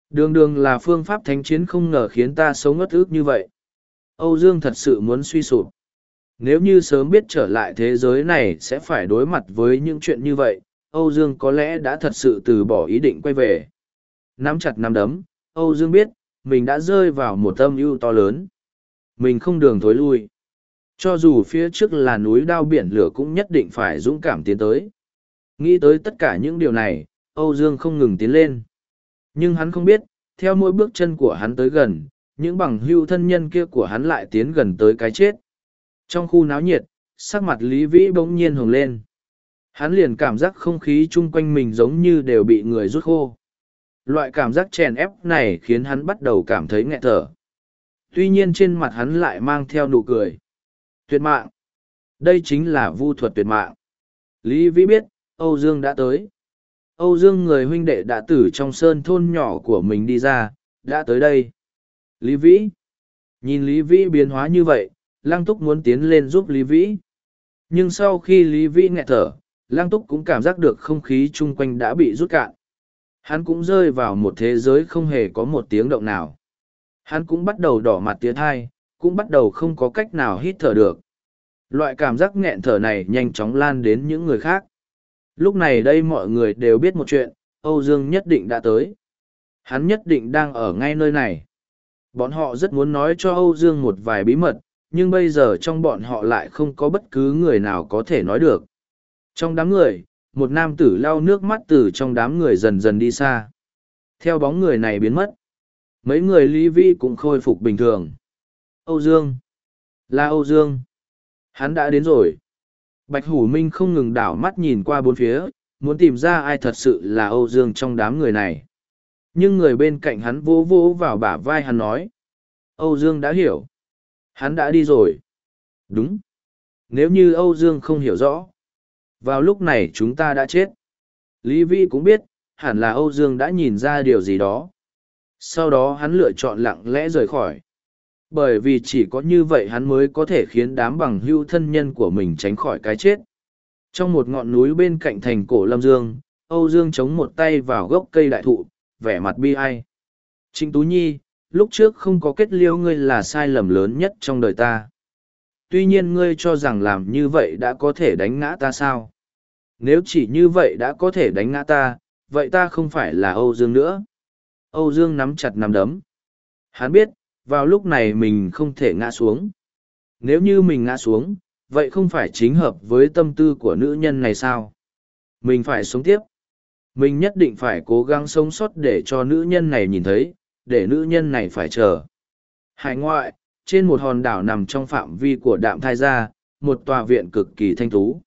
Đường đường là phương pháp thánh chiến không ngờ khiến ta sống ngất ức như vậy. Âu Dương thật sự muốn suy sụp. Nếu như sớm biết trở lại thế giới này sẽ phải đối mặt với những chuyện như vậy, Âu Dương có lẽ đã thật sự từ bỏ ý định quay về. Nắm chặt nắm đấm, Âu Dương biết, mình đã rơi vào một tâm ưu to lớn. Mình không đường thối lui. Cho dù phía trước là núi đao biển lửa cũng nhất định phải dũng cảm tiến tới. Nghĩ tới tất cả những điều này, Âu Dương không ngừng tiến lên. Nhưng hắn không biết, theo mỗi bước chân của hắn tới gần, những bằng hưu thân nhân kia của hắn lại tiến gần tới cái chết. Trong khu náo nhiệt, sắc mặt Lý Vĩ bỗng nhiên hồng lên. Hắn liền cảm giác không khí chung quanh mình giống như đều bị người rút khô. Loại cảm giác chèn ép này khiến hắn bắt đầu cảm thấy nghẹt thở. Tuy nhiên trên mặt hắn lại mang theo nụ cười. Tuyệt mạng. Đây chính là vu thuật tuyệt mạng. Lý Vĩ biết, Âu Dương đã tới. Âu Dương người huynh đệ đã tử trong sơn thôn nhỏ của mình đi ra, đã tới đây. Lý Vĩ. Nhìn Lý Vĩ biến hóa như vậy, Lăng Túc muốn tiến lên giúp Lý Vĩ. Nhưng sau khi Lý Vĩ nghẹt thở, Lăng Túc cũng cảm giác được không khí chung quanh đã bị rút cạn. Hắn cũng rơi vào một thế giới không hề có một tiếng động nào. Hắn cũng bắt đầu đỏ mặt tiến thai, cũng bắt đầu không có cách nào hít thở được. Loại cảm giác nghẹn thở này nhanh chóng lan đến những người khác. Lúc này đây mọi người đều biết một chuyện, Âu Dương nhất định đã tới. Hắn nhất định đang ở ngay nơi này. Bọn họ rất muốn nói cho Âu Dương một vài bí mật, nhưng bây giờ trong bọn họ lại không có bất cứ người nào có thể nói được. Trong đám người, một nam tử lau nước mắt từ trong đám người dần dần đi xa. Theo bóng người này biến mất. Mấy người Lý Vi cũng khôi phục bình thường. Âu Dương. Là Âu Dương. Hắn đã đến rồi. Bạch Hủ Minh không ngừng đảo mắt nhìn qua bốn phía, muốn tìm ra ai thật sự là Âu Dương trong đám người này. Nhưng người bên cạnh hắn vô vô vào bả vai hắn nói. Âu Dương đã hiểu. Hắn đã đi rồi. Đúng. Nếu như Âu Dương không hiểu rõ. Vào lúc này chúng ta đã chết. Lý Vi cũng biết, hẳn là Âu Dương đã nhìn ra điều gì đó. Sau đó hắn lựa chọn lặng lẽ rời khỏi. Bởi vì chỉ có như vậy hắn mới có thể khiến đám bằng hưu thân nhân của mình tránh khỏi cái chết. Trong một ngọn núi bên cạnh thành cổ Lâm Dương, Âu Dương chống một tay vào gốc cây đại thụ, vẻ mặt bi ai. Trịnh Tú Nhi, lúc trước không có kết liêu ngươi là sai lầm lớn nhất trong đời ta. Tuy nhiên ngươi cho rằng làm như vậy đã có thể đánh ngã ta sao? Nếu chỉ như vậy đã có thể đánh ngã ta, vậy ta không phải là Âu Dương nữa. Âu Dương nắm chặt nắm đấm. Hắn biết, vào lúc này mình không thể ngã xuống. Nếu như mình ngã xuống, vậy không phải chính hợp với tâm tư của nữ nhân này sao? Mình phải sống tiếp. Mình nhất định phải cố gắng sống sót để cho nữ nhân này nhìn thấy, để nữ nhân này phải chờ. Hải ngoại, trên một hòn đảo nằm trong phạm vi của đạm thai gia, một tòa viện cực kỳ thanh tú.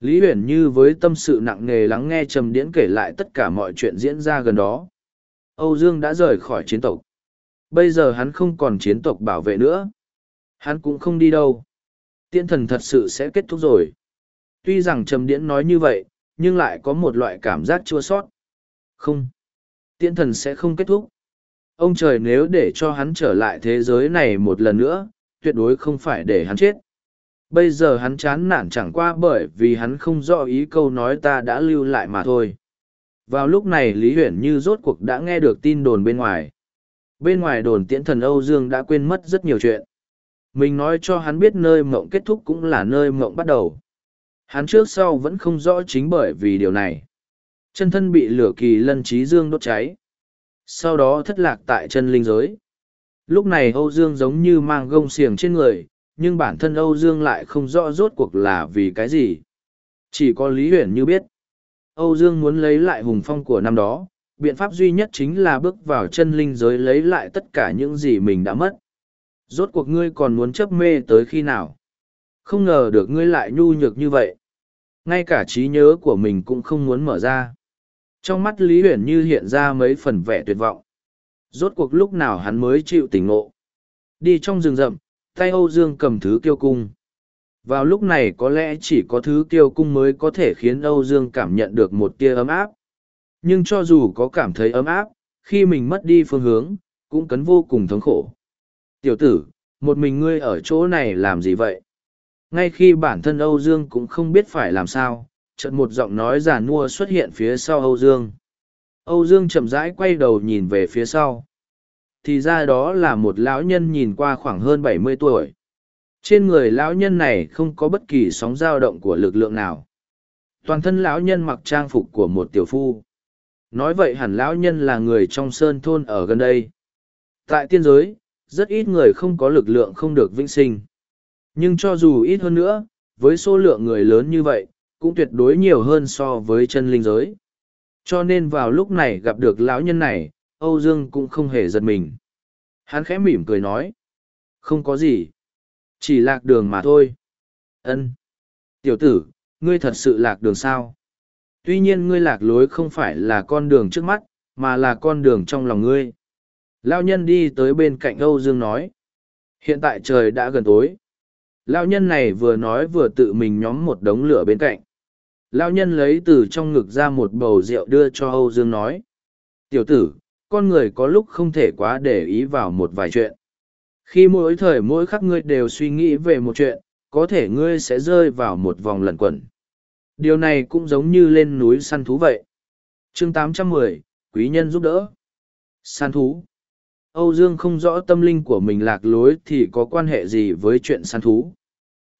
Lý Huyền Như với tâm sự nặng nề lắng nghe Trầm Điễn kể lại tất cả mọi chuyện diễn ra gần đó. Âu Dương đã rời khỏi chiến tộc. Bây giờ hắn không còn chiến tộc bảo vệ nữa. Hắn cũng không đi đâu. Tiễn thần thật sự sẽ kết thúc rồi. Tuy rằng Trầm Điễn nói như vậy, nhưng lại có một loại cảm giác chua sót. Không. Tiễn thần sẽ không kết thúc. Ông trời nếu để cho hắn trở lại thế giới này một lần nữa, tuyệt đối không phải để hắn chết. Bây giờ hắn chán nản chẳng qua bởi vì hắn không rõ ý câu nói ta đã lưu lại mà thôi. Vào lúc này Lý Huyền như rốt cuộc đã nghe được tin đồn bên ngoài. Bên ngoài đồn tiễn thần Âu Dương đã quên mất rất nhiều chuyện. Mình nói cho hắn biết nơi mộng kết thúc cũng là nơi mộng bắt đầu. Hắn trước sau vẫn không rõ chính bởi vì điều này. Chân thân bị lửa kỳ lân trí dương đốt cháy. Sau đó thất lạc tại chân linh giới. Lúc này Âu Dương giống như mang gông xiềng trên người, nhưng bản thân Âu Dương lại không rõ rốt cuộc là vì cái gì. Chỉ có Lý Huyền như biết. Âu Dương muốn lấy lại hùng phong của năm đó, biện pháp duy nhất chính là bước vào chân linh giới lấy lại tất cả những gì mình đã mất. Rốt cuộc ngươi còn muốn chấp mê tới khi nào? Không ngờ được ngươi lại nhu nhược như vậy. Ngay cả trí nhớ của mình cũng không muốn mở ra. Trong mắt Lý Huyền như hiện ra mấy phần vẻ tuyệt vọng. Rốt cuộc lúc nào hắn mới chịu tỉnh ngộ. Đi trong rừng rậm, tay Âu Dương cầm thứ kiêu cung. Vào lúc này có lẽ chỉ có thứ kiêu cung mới có thể khiến Âu Dương cảm nhận được một tia ấm áp. Nhưng cho dù có cảm thấy ấm áp, khi mình mất đi phương hướng, cũng cấn vô cùng thống khổ. Tiểu tử, một mình ngươi ở chỗ này làm gì vậy? Ngay khi bản thân Âu Dương cũng không biết phải làm sao, chợt một giọng nói giả nua xuất hiện phía sau Âu Dương. Âu Dương chậm rãi quay đầu nhìn về phía sau thì ra đó là một lão nhân nhìn qua khoảng hơn bảy mươi tuổi trên người lão nhân này không có bất kỳ sóng dao động của lực lượng nào toàn thân lão nhân mặc trang phục của một tiểu phu nói vậy hẳn lão nhân là người trong sơn thôn ở gần đây tại tiên giới rất ít người không có lực lượng không được vĩnh sinh nhưng cho dù ít hơn nữa với số lượng người lớn như vậy cũng tuyệt đối nhiều hơn so với chân linh giới cho nên vào lúc này gặp được lão nhân này Âu Dương cũng không hề giật mình. Hắn khẽ mỉm cười nói. Không có gì. Chỉ lạc đường mà thôi. Ân. Tiểu tử, ngươi thật sự lạc đường sao? Tuy nhiên ngươi lạc lối không phải là con đường trước mắt, mà là con đường trong lòng ngươi. Lao nhân đi tới bên cạnh Âu Dương nói. Hiện tại trời đã gần tối. Lao nhân này vừa nói vừa tự mình nhóm một đống lửa bên cạnh. Lao nhân lấy từ trong ngực ra một bầu rượu đưa cho Âu Dương nói. Tiểu tử, con người có lúc không thể quá để ý vào một vài chuyện. Khi mỗi thời mỗi khắc ngươi đều suy nghĩ về một chuyện, có thể ngươi sẽ rơi vào một vòng lẩn quẩn. Điều này cũng giống như lên núi săn thú vậy. chương 810, Quý nhân giúp đỡ. Săn thú. Âu Dương không rõ tâm linh của mình lạc lối thì có quan hệ gì với chuyện săn thú.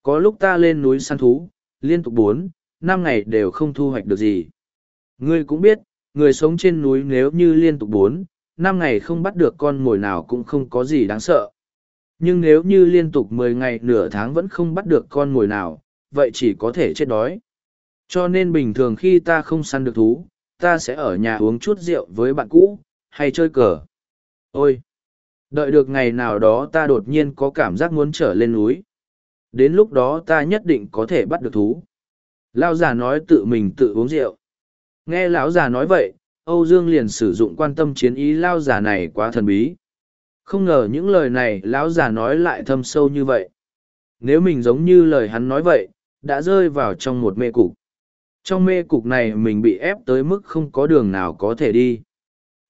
Có lúc ta lên núi săn thú, liên tục bốn, năm ngày đều không thu hoạch được gì. Ngươi cũng biết, người sống trên núi nếu như liên tục bốn năm ngày không bắt được con mồi nào cũng không có gì đáng sợ nhưng nếu như liên tục mười ngày nửa tháng vẫn không bắt được con mồi nào vậy chỉ có thể chết đói cho nên bình thường khi ta không săn được thú ta sẽ ở nhà uống chút rượu với bạn cũ hay chơi cờ Ôi! Đợi được ngày nào đó ta đột nhiên có cảm giác muốn trở lên núi. Đến lúc đó ta nhất định có thể bắt được thú. Lao già nói tự mình tự uống rượu. Nghe lão già nói vậy, Âu Dương liền sử dụng quan tâm chiến ý lao già này quá thần bí. Không ngờ những lời này lão già nói lại thâm sâu như vậy. Nếu mình giống như lời hắn nói vậy, đã rơi vào trong một mê cục. Trong mê cục này mình bị ép tới mức không có đường nào có thể đi.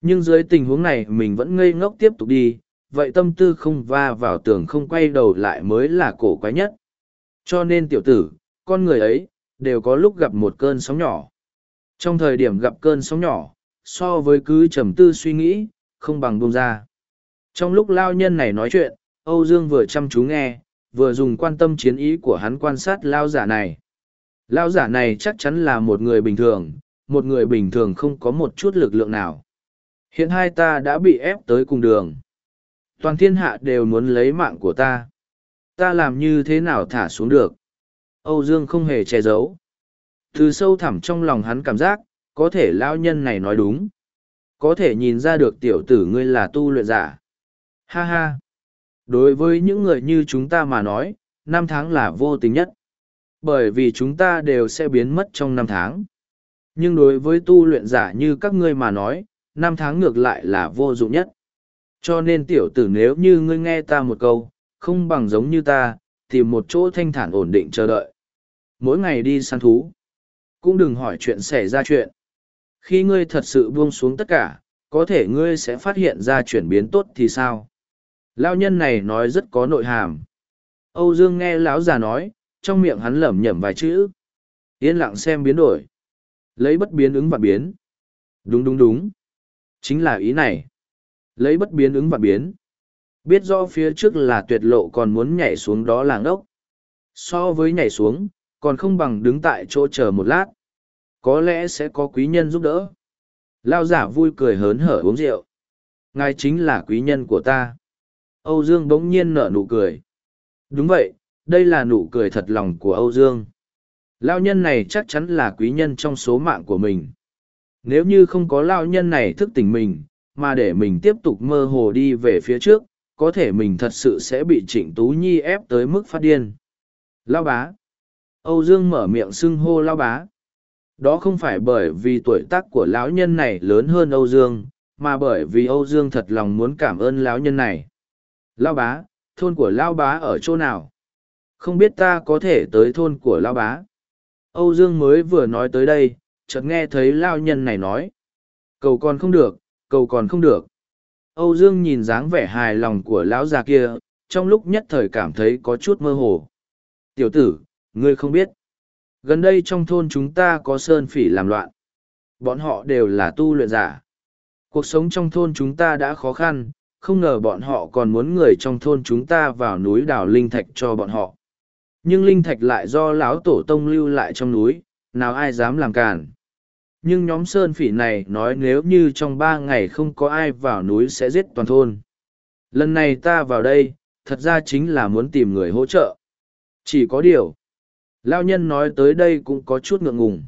Nhưng dưới tình huống này mình vẫn ngây ngốc tiếp tục đi, vậy tâm tư không va vào tường không quay đầu lại mới là cổ quái nhất. Cho nên tiểu tử, con người ấy, đều có lúc gặp một cơn sóng nhỏ. Trong thời điểm gặp cơn sóng nhỏ, so với cứ trầm tư suy nghĩ, không bằng buông ra. Trong lúc lao nhân này nói chuyện, Âu Dương vừa chăm chú nghe, vừa dùng quan tâm chiến ý của hắn quan sát lao giả này. Lao giả này chắc chắn là một người bình thường, một người bình thường không có một chút lực lượng nào. Hiện hai ta đã bị ép tới cùng đường. Toàn thiên hạ đều muốn lấy mạng của ta. Ta làm như thế nào thả xuống được? Âu Dương không hề che giấu. Từ sâu thẳm trong lòng hắn cảm giác, có thể lao nhân này nói đúng. Có thể nhìn ra được tiểu tử ngươi là tu luyện giả. Ha ha! Đối với những người như chúng ta mà nói, năm tháng là vô tình nhất. Bởi vì chúng ta đều sẽ biến mất trong năm tháng. Nhưng đối với tu luyện giả như các ngươi mà nói, năm tháng ngược lại là vô dụng nhất. Cho nên tiểu tử nếu như ngươi nghe ta một câu, không bằng giống như ta, tìm một chỗ thanh thản ổn định chờ đợi. Mỗi ngày đi săn thú. Cũng đừng hỏi chuyện xảy ra chuyện. Khi ngươi thật sự buông xuống tất cả, có thể ngươi sẽ phát hiện ra chuyển biến tốt thì sao? Lao nhân này nói rất có nội hàm. Âu Dương nghe lão già nói, trong miệng hắn lẩm nhẩm vài chữ. Yên lặng xem biến đổi. Lấy bất biến ứng và biến. Đúng đúng đúng. Chính là ý này. Lấy bất biến ứng và biến. Biết rõ phía trước là tuyệt lộ còn muốn nhảy xuống đó làng ốc. So với nhảy xuống, còn không bằng đứng tại chỗ chờ một lát. Có lẽ sẽ có quý nhân giúp đỡ. Lao giả vui cười hớn hở uống rượu. Ngài chính là quý nhân của ta. Âu Dương bỗng nhiên nở nụ cười. Đúng vậy, đây là nụ cười thật lòng của Âu Dương. Lao nhân này chắc chắn là quý nhân trong số mạng của mình. Nếu như không có lao nhân này thức tỉnh mình, mà để mình tiếp tục mơ hồ đi về phía trước, có thể mình thật sự sẽ bị trịnh Tú Nhi ép tới mức phát điên. Lao bá. Âu Dương mở miệng xưng hô Lao bá. Đó không phải bởi vì tuổi tác của lão nhân này lớn hơn Âu Dương, mà bởi vì Âu Dương thật lòng muốn cảm ơn lão nhân này. Lao bá, thôn của Lao bá ở chỗ nào? Không biết ta có thể tới thôn của Lao bá. Âu Dương mới vừa nói tới đây, chợt nghe thấy Lao nhân này nói. Cầu còn không được, cầu còn không được. Âu Dương nhìn dáng vẻ hài lòng của lão già kia, trong lúc nhất thời cảm thấy có chút mơ hồ. Tiểu tử, ngươi không biết. Gần đây trong thôn chúng ta có sơn phỉ làm loạn. Bọn họ đều là tu luyện giả. Cuộc sống trong thôn chúng ta đã khó khăn, không ngờ bọn họ còn muốn người trong thôn chúng ta vào núi đào linh thạch cho bọn họ. Nhưng linh thạch lại do lão tổ tông lưu lại trong núi, nào ai dám làm cản nhưng nhóm sơn phỉ này nói nếu như trong ba ngày không có ai vào núi sẽ giết toàn thôn. Lần này ta vào đây thật ra chính là muốn tìm người hỗ trợ. Chỉ có điều lao nhân nói tới đây cũng có chút ngượng ngùng.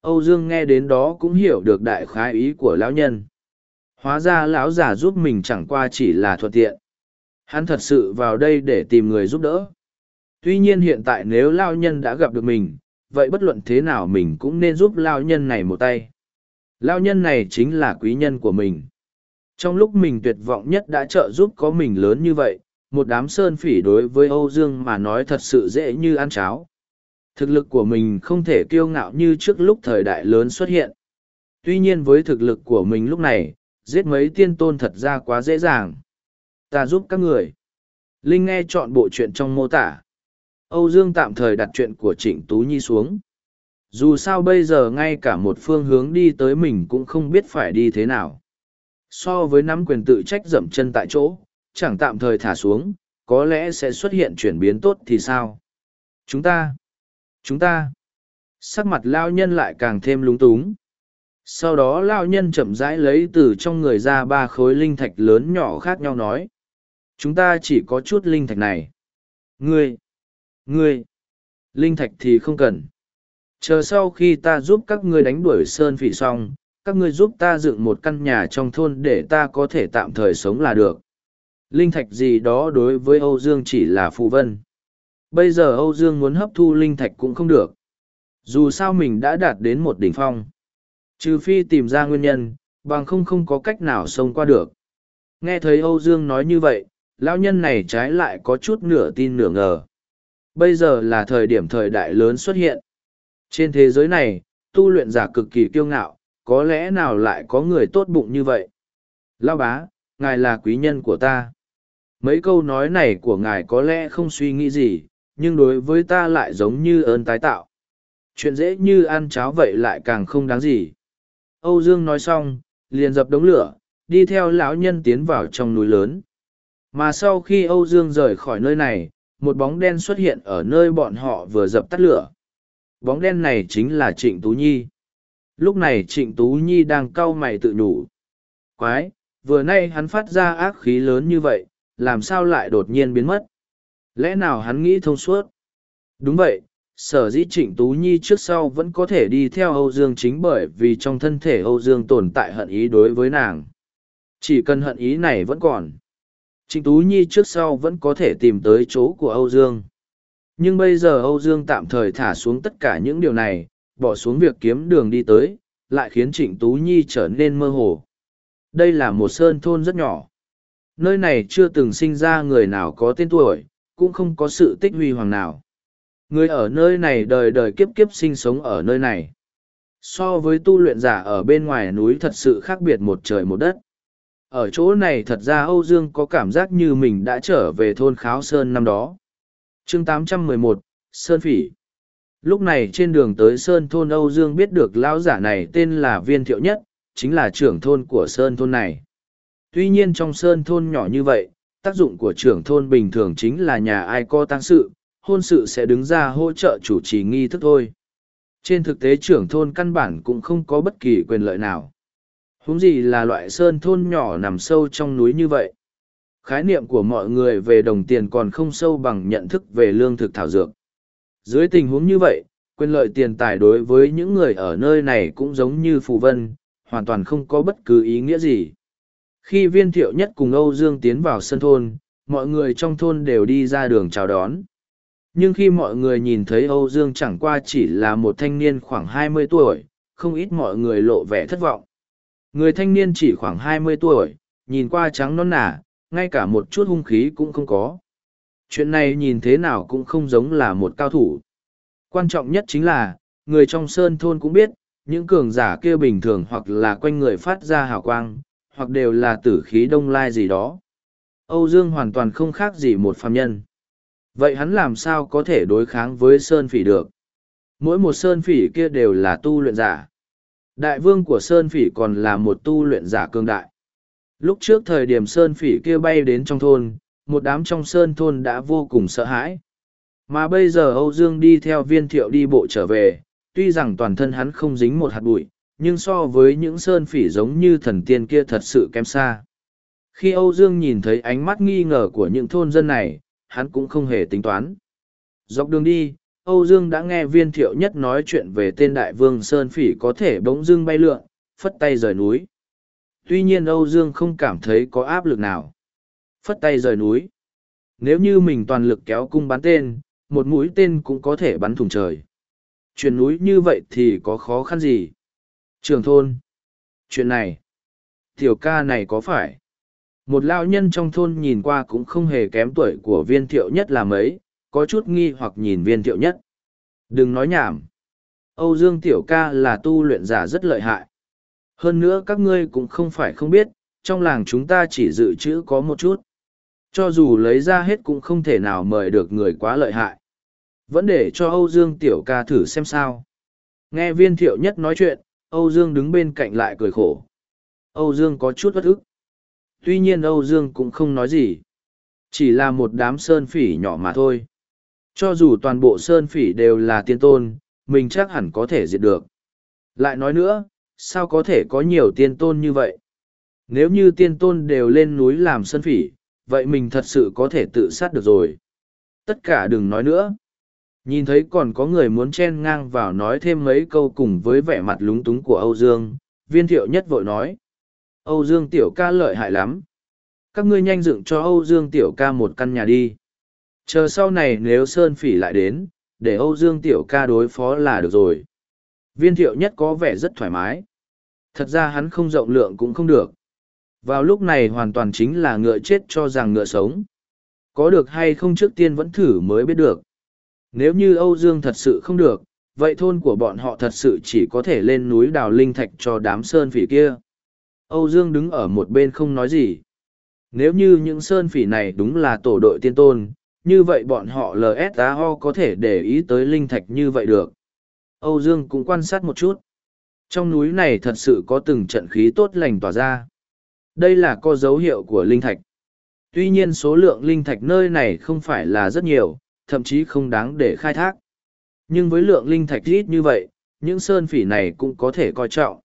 Âu dương nghe đến đó cũng hiểu được đại khái ý của lão nhân. Hóa ra lão già giúp mình chẳng qua chỉ là thuận tiện. Hắn thật sự vào đây để tìm người giúp đỡ tuy nhiên hiện tại nếu lao nhân đã gặp được mình vậy bất luận thế nào mình cũng nên giúp lao nhân này một tay. Lao nhân này chính là quý nhân của mình. Trong lúc mình tuyệt vọng nhất đã trợ giúp có mình lớn như vậy, một đám sơn phỉ đối với Âu Dương mà nói thật sự dễ như ăn cháo. Thực lực của mình không thể kiêu ngạo như trước lúc thời đại lớn xuất hiện. Tuy nhiên với thực lực của mình lúc này, giết mấy tiên tôn thật ra quá dễ dàng. Ta giúp các người. Linh nghe chọn bộ chuyện trong mô tả, Âu Dương tạm thời đặt chuyện của Trịnh Tú Nhi xuống. Dù sao bây giờ ngay cả một phương hướng đi tới mình cũng không biết phải đi thế nào. So với nắm quyền tự trách dậm chân tại chỗ, chẳng tạm thời thả xuống, có lẽ sẽ xuất hiện chuyển biến tốt thì sao? Chúng ta, chúng ta, sắc mặt lao nhân lại càng thêm lúng túng. Sau đó lao nhân chậm rãi lấy từ trong người ra ba khối linh thạch lớn nhỏ khác nhau nói. Chúng ta chỉ có chút linh thạch này. Ngươi, Ngươi, linh thạch thì không cần. Chờ sau khi ta giúp các ngươi đánh đuổi sơn phỉ xong, các ngươi giúp ta dựng một căn nhà trong thôn để ta có thể tạm thời sống là được. Linh thạch gì đó đối với Âu Dương chỉ là phụ vân. Bây giờ Âu Dương muốn hấp thu linh thạch cũng không được. Dù sao mình đã đạt đến một đỉnh phong. Trừ phi tìm ra nguyên nhân, bằng không không có cách nào xông qua được. Nghe thấy Âu Dương nói như vậy, lão nhân này trái lại có chút nửa tin nửa ngờ. Bây giờ là thời điểm thời đại lớn xuất hiện. Trên thế giới này, tu luyện giả cực kỳ kiêu ngạo, có lẽ nào lại có người tốt bụng như vậy. Lão bá, ngài là quý nhân của ta. Mấy câu nói này của ngài có lẽ không suy nghĩ gì, nhưng đối với ta lại giống như ơn tái tạo. Chuyện dễ như ăn cháo vậy lại càng không đáng gì. Âu Dương nói xong, liền dập đống lửa, đi theo lão nhân tiến vào trong núi lớn. Mà sau khi Âu Dương rời khỏi nơi này, một bóng đen xuất hiện ở nơi bọn họ vừa dập tắt lửa. Bóng đen này chính là Trịnh Tú Nhi. Lúc này Trịnh Tú Nhi đang cau mày tự nhủ. Quái, vừa nay hắn phát ra ác khí lớn như vậy, làm sao lại đột nhiên biến mất? Lẽ nào hắn nghĩ thông suốt? Đúng vậy, sở dĩ trịnh Tú Nhi trước sau vẫn có thể đi theo Âu Dương chính bởi vì trong thân thể Âu Dương tồn tại hận ý đối với nàng. Chỉ cần hận ý này vẫn còn. Trịnh Tú Nhi trước sau vẫn có thể tìm tới chỗ của Âu Dương. Nhưng bây giờ Âu Dương tạm thời thả xuống tất cả những điều này, bỏ xuống việc kiếm đường đi tới, lại khiến Trịnh Tú Nhi trở nên mơ hồ. Đây là một sơn thôn rất nhỏ. Nơi này chưa từng sinh ra người nào có tên tuổi, cũng không có sự tích huy hoàng nào. Người ở nơi này đời đời kiếp kiếp sinh sống ở nơi này. So với tu luyện giả ở bên ngoài núi thật sự khác biệt một trời một đất. Ở chỗ này thật ra Âu Dương có cảm giác như mình đã trở về thôn Kháo Sơn năm đó. chương 811, Sơn Phỉ. Lúc này trên đường tới Sơn thôn Âu Dương biết được lão giả này tên là Viên Thiệu Nhất, chính là trưởng thôn của Sơn thôn này. Tuy nhiên trong Sơn thôn nhỏ như vậy, tác dụng của trưởng thôn bình thường chính là nhà ai có tăng sự, hôn sự sẽ đứng ra hỗ trợ chủ trì nghi thức thôi. Trên thực tế trưởng thôn căn bản cũng không có bất kỳ quyền lợi nào huống gì là loại sơn thôn nhỏ nằm sâu trong núi như vậy. Khái niệm của mọi người về đồng tiền còn không sâu bằng nhận thức về lương thực thảo dược. Dưới tình huống như vậy, quyền lợi tiền tài đối với những người ở nơi này cũng giống như phù vân, hoàn toàn không có bất cứ ý nghĩa gì. Khi viên thiệu nhất cùng Âu Dương tiến vào sân thôn, mọi người trong thôn đều đi ra đường chào đón. Nhưng khi mọi người nhìn thấy Âu Dương chẳng qua chỉ là một thanh niên khoảng hai mươi tuổi, không ít mọi người lộ vẻ thất vọng. Người thanh niên chỉ khoảng hai mươi tuổi, nhìn qua trắng non nả, ngay cả một chút hung khí cũng không có. Chuyện này nhìn thế nào cũng không giống là một cao thủ. Quan trọng nhất chính là, người trong sơn thôn cũng biết, những cường giả kia bình thường hoặc là quanh người phát ra hào quang, hoặc đều là tử khí đông lai gì đó. Âu Dương hoàn toàn không khác gì một phàm nhân. Vậy hắn làm sao có thể đối kháng với Sơn Phỉ được? Mỗi một Sơn Phỉ kia đều là tu luyện giả. Đại vương của Sơn Phỉ còn là một tu luyện giả cương đại. Lúc trước thời điểm Sơn Phỉ kia bay đến trong thôn, một đám trong Sơn thôn đã vô cùng sợ hãi. Mà bây giờ Âu Dương đi theo viên thiệu đi bộ trở về, tuy rằng toàn thân hắn không dính một hạt bụi, nhưng so với những Sơn Phỉ giống như thần tiên kia thật sự kém xa. Khi Âu Dương nhìn thấy ánh mắt nghi ngờ của những thôn dân này, hắn cũng không hề tính toán. Dọc đường đi, Âu Dương đã nghe viên thiệu nhất nói chuyện về tên đại vương Sơn Phỉ có thể bỗng dưng bay lượn, phất tay rời núi. Tuy nhiên Âu Dương không cảm thấy có áp lực nào. Phất tay rời núi. Nếu như mình toàn lực kéo cung bắn tên, một mũi tên cũng có thể bắn thủng trời. Chuyển núi như vậy thì có khó khăn gì? Trường thôn. Chuyện này. Tiểu ca này có phải? một lao nhân trong thôn nhìn qua cũng không hề kém tuổi của viên thiệu nhất là mấy có chút nghi hoặc nhìn viên thiệu nhất. Đừng nói nhảm. Âu dương tiểu ca là tu luyện giả rất lợi hại. Hơn nữa các ngươi cũng không phải không biết, trong làng chúng ta chỉ dự trữ có một chút. Cho dù lấy ra hết cũng không thể nào mời được người quá lợi hại. Vẫn để cho âu dương tiểu ca thử xem sao. Nghe viên thiệu nhất nói chuyện, âu dương đứng bên cạnh lại cười khổ. Âu dương có chút bất ức. Tuy nhiên Âu Dương cũng không nói gì. Chỉ là một đám sơn phỉ nhỏ mà thôi. Cho dù toàn bộ sơn phỉ đều là tiên tôn, mình chắc hẳn có thể diệt được. Lại nói nữa, sao có thể có nhiều tiên tôn như vậy? Nếu như tiên tôn đều lên núi làm sơn phỉ, vậy mình thật sự có thể tự sát được rồi. Tất cả đừng nói nữa. Nhìn thấy còn có người muốn chen ngang vào nói thêm mấy câu cùng với vẻ mặt lúng túng của Âu Dương, viên thiệu nhất vội nói. Âu Dương Tiểu ca lợi hại lắm. Các ngươi nhanh dựng cho Âu Dương Tiểu ca một căn nhà đi. Chờ sau này nếu Sơn Phỉ lại đến, để Âu Dương Tiểu ca đối phó là được rồi. Viên thiệu nhất có vẻ rất thoải mái. Thật ra hắn không rộng lượng cũng không được. Vào lúc này hoàn toàn chính là ngựa chết cho rằng ngựa sống. Có được hay không trước tiên vẫn thử mới biết được. Nếu như Âu Dương thật sự không được, vậy thôn của bọn họ thật sự chỉ có thể lên núi đào linh thạch cho đám sơn phỉ kia. Âu Dương đứng ở một bên không nói gì. Nếu như những sơn phỉ này đúng là tổ đội tiên tôn, như vậy bọn họ LSAO có thể để ý tới linh thạch như vậy được. Âu Dương cũng quan sát một chút. Trong núi này thật sự có từng trận khí tốt lành tỏa ra. Đây là có dấu hiệu của linh thạch. Tuy nhiên số lượng linh thạch nơi này không phải là rất nhiều, thậm chí không đáng để khai thác. Nhưng với lượng linh thạch ít như vậy, những sơn phỉ này cũng có thể coi trọng.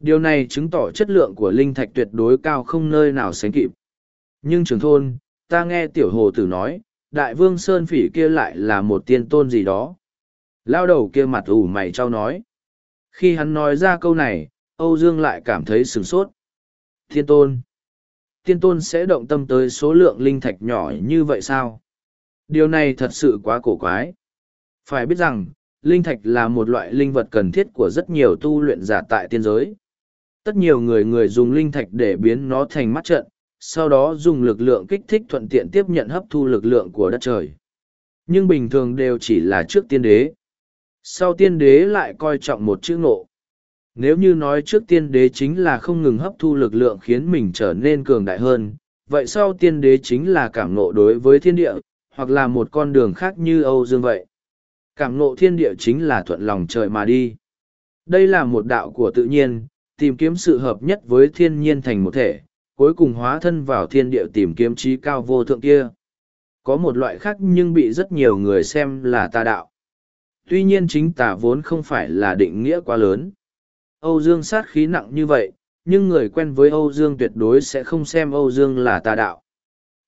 Điều này chứng tỏ chất lượng của linh thạch tuyệt đối cao không nơi nào sánh kịp. Nhưng trường thôn, ta nghe tiểu hồ tử nói, đại vương sơn phỉ kia lại là một tiên tôn gì đó. Lao đầu kia mặt ủ mày trao nói. Khi hắn nói ra câu này, Âu Dương lại cảm thấy sửng sốt. Tiên tôn. Tiên tôn sẽ động tâm tới số lượng linh thạch nhỏ như vậy sao? Điều này thật sự quá cổ quái. Phải biết rằng, linh thạch là một loại linh vật cần thiết của rất nhiều tu luyện giả tại tiên giới. Tất nhiều người người dùng linh thạch để biến nó thành mắt trận, sau đó dùng lực lượng kích thích thuận tiện tiếp nhận hấp thu lực lượng của đất trời. Nhưng bình thường đều chỉ là trước tiên đế. Sau tiên đế lại coi trọng một chữ ngộ. Nếu như nói trước tiên đế chính là không ngừng hấp thu lực lượng khiến mình trở nên cường đại hơn, vậy sau tiên đế chính là cảm ngộ đối với thiên địa, hoặc là một con đường khác như Âu Dương vậy. Cảm ngộ thiên địa chính là thuận lòng trời mà đi. Đây là một đạo của tự nhiên, tìm kiếm sự hợp nhất với thiên nhiên thành một thể, cuối cùng hóa thân vào thiên địa tìm kiếm trí cao vô thượng kia. Có một loại khác nhưng bị rất nhiều người xem là tà đạo. Tuy nhiên chính tà vốn không phải là định nghĩa quá lớn. Âu Dương sát khí nặng như vậy, nhưng người quen với Âu Dương tuyệt đối sẽ không xem Âu Dương là tà đạo.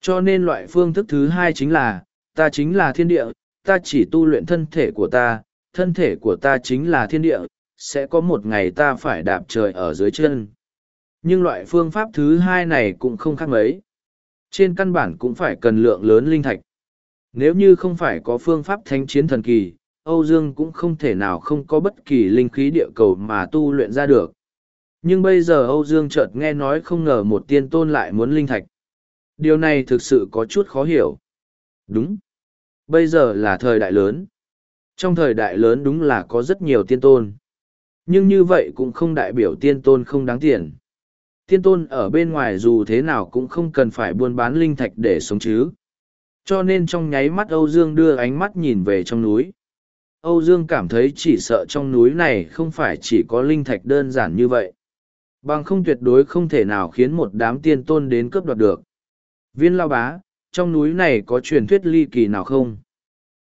Cho nên loại phương thức thứ hai chính là, ta chính là thiên địa, ta chỉ tu luyện thân thể của ta, thân thể của ta chính là thiên địa, sẽ có một ngày ta phải đạp trời ở dưới chân. Nhưng loại phương pháp thứ hai này cũng không khác mấy. Trên căn bản cũng phải cần lượng lớn linh thạch. Nếu như không phải có phương pháp thánh chiến thần kỳ, Âu Dương cũng không thể nào không có bất kỳ linh khí địa cầu mà tu luyện ra được. Nhưng bây giờ Âu Dương chợt nghe nói không ngờ một tiên tôn lại muốn linh thạch. Điều này thực sự có chút khó hiểu. Đúng. Bây giờ là thời đại lớn. Trong thời đại lớn đúng là có rất nhiều tiên tôn. Nhưng như vậy cũng không đại biểu tiên tôn không đáng tiền. Tiên tôn ở bên ngoài dù thế nào cũng không cần phải buôn bán linh thạch để sống chứ. Cho nên trong nháy mắt Âu Dương đưa ánh mắt nhìn về trong núi. Âu Dương cảm thấy chỉ sợ trong núi này không phải chỉ có linh thạch đơn giản như vậy. Bằng không tuyệt đối không thể nào khiến một đám tiên tôn đến cướp đoạt được. Viên lao bá, trong núi này có truyền thuyết ly kỳ nào không?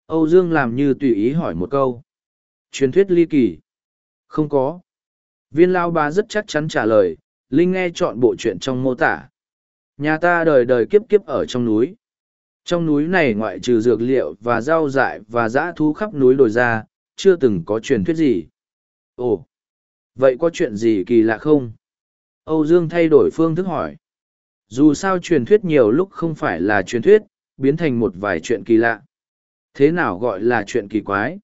Âu Dương làm như tùy ý hỏi một câu. Truyền thuyết ly kỳ? Không có. Viên lao bá rất chắc chắn trả lời, Linh nghe chọn bộ chuyện trong mô tả. Nhà ta đời đời kiếp kiếp ở trong núi. Trong núi này ngoại trừ dược liệu và rau dại và dã thú khắp núi đồi ra, chưa từng có truyền thuyết gì. Ồ, vậy có chuyện gì kỳ lạ không? Âu Dương thay đổi phương thức hỏi. Dù sao truyền thuyết nhiều lúc không phải là truyền thuyết, biến thành một vài chuyện kỳ lạ. Thế nào gọi là chuyện kỳ quái?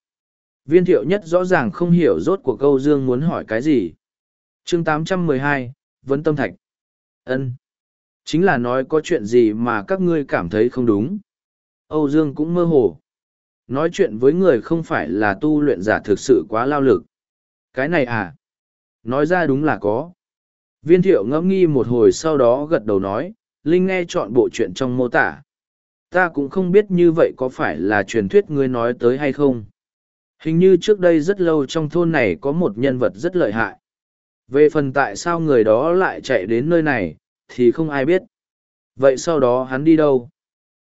Viên thiệu nhất rõ ràng không hiểu rốt của Âu Dương muốn hỏi cái gì. chương 812, Vấn Tâm Thạch. ân Chính là nói có chuyện gì mà các ngươi cảm thấy không đúng. Âu Dương cũng mơ hồ. Nói chuyện với người không phải là tu luyện giả thực sự quá lao lực. Cái này à? Nói ra đúng là có. Viên thiệu ngẫm nghi một hồi sau đó gật đầu nói, Linh nghe chọn bộ chuyện trong mô tả. Ta cũng không biết như vậy có phải là truyền thuyết ngươi nói tới hay không. Hình như trước đây rất lâu trong thôn này có một nhân vật rất lợi hại. Về phần tại sao người đó lại chạy đến nơi này, thì không ai biết. Vậy sau đó hắn đi đâu?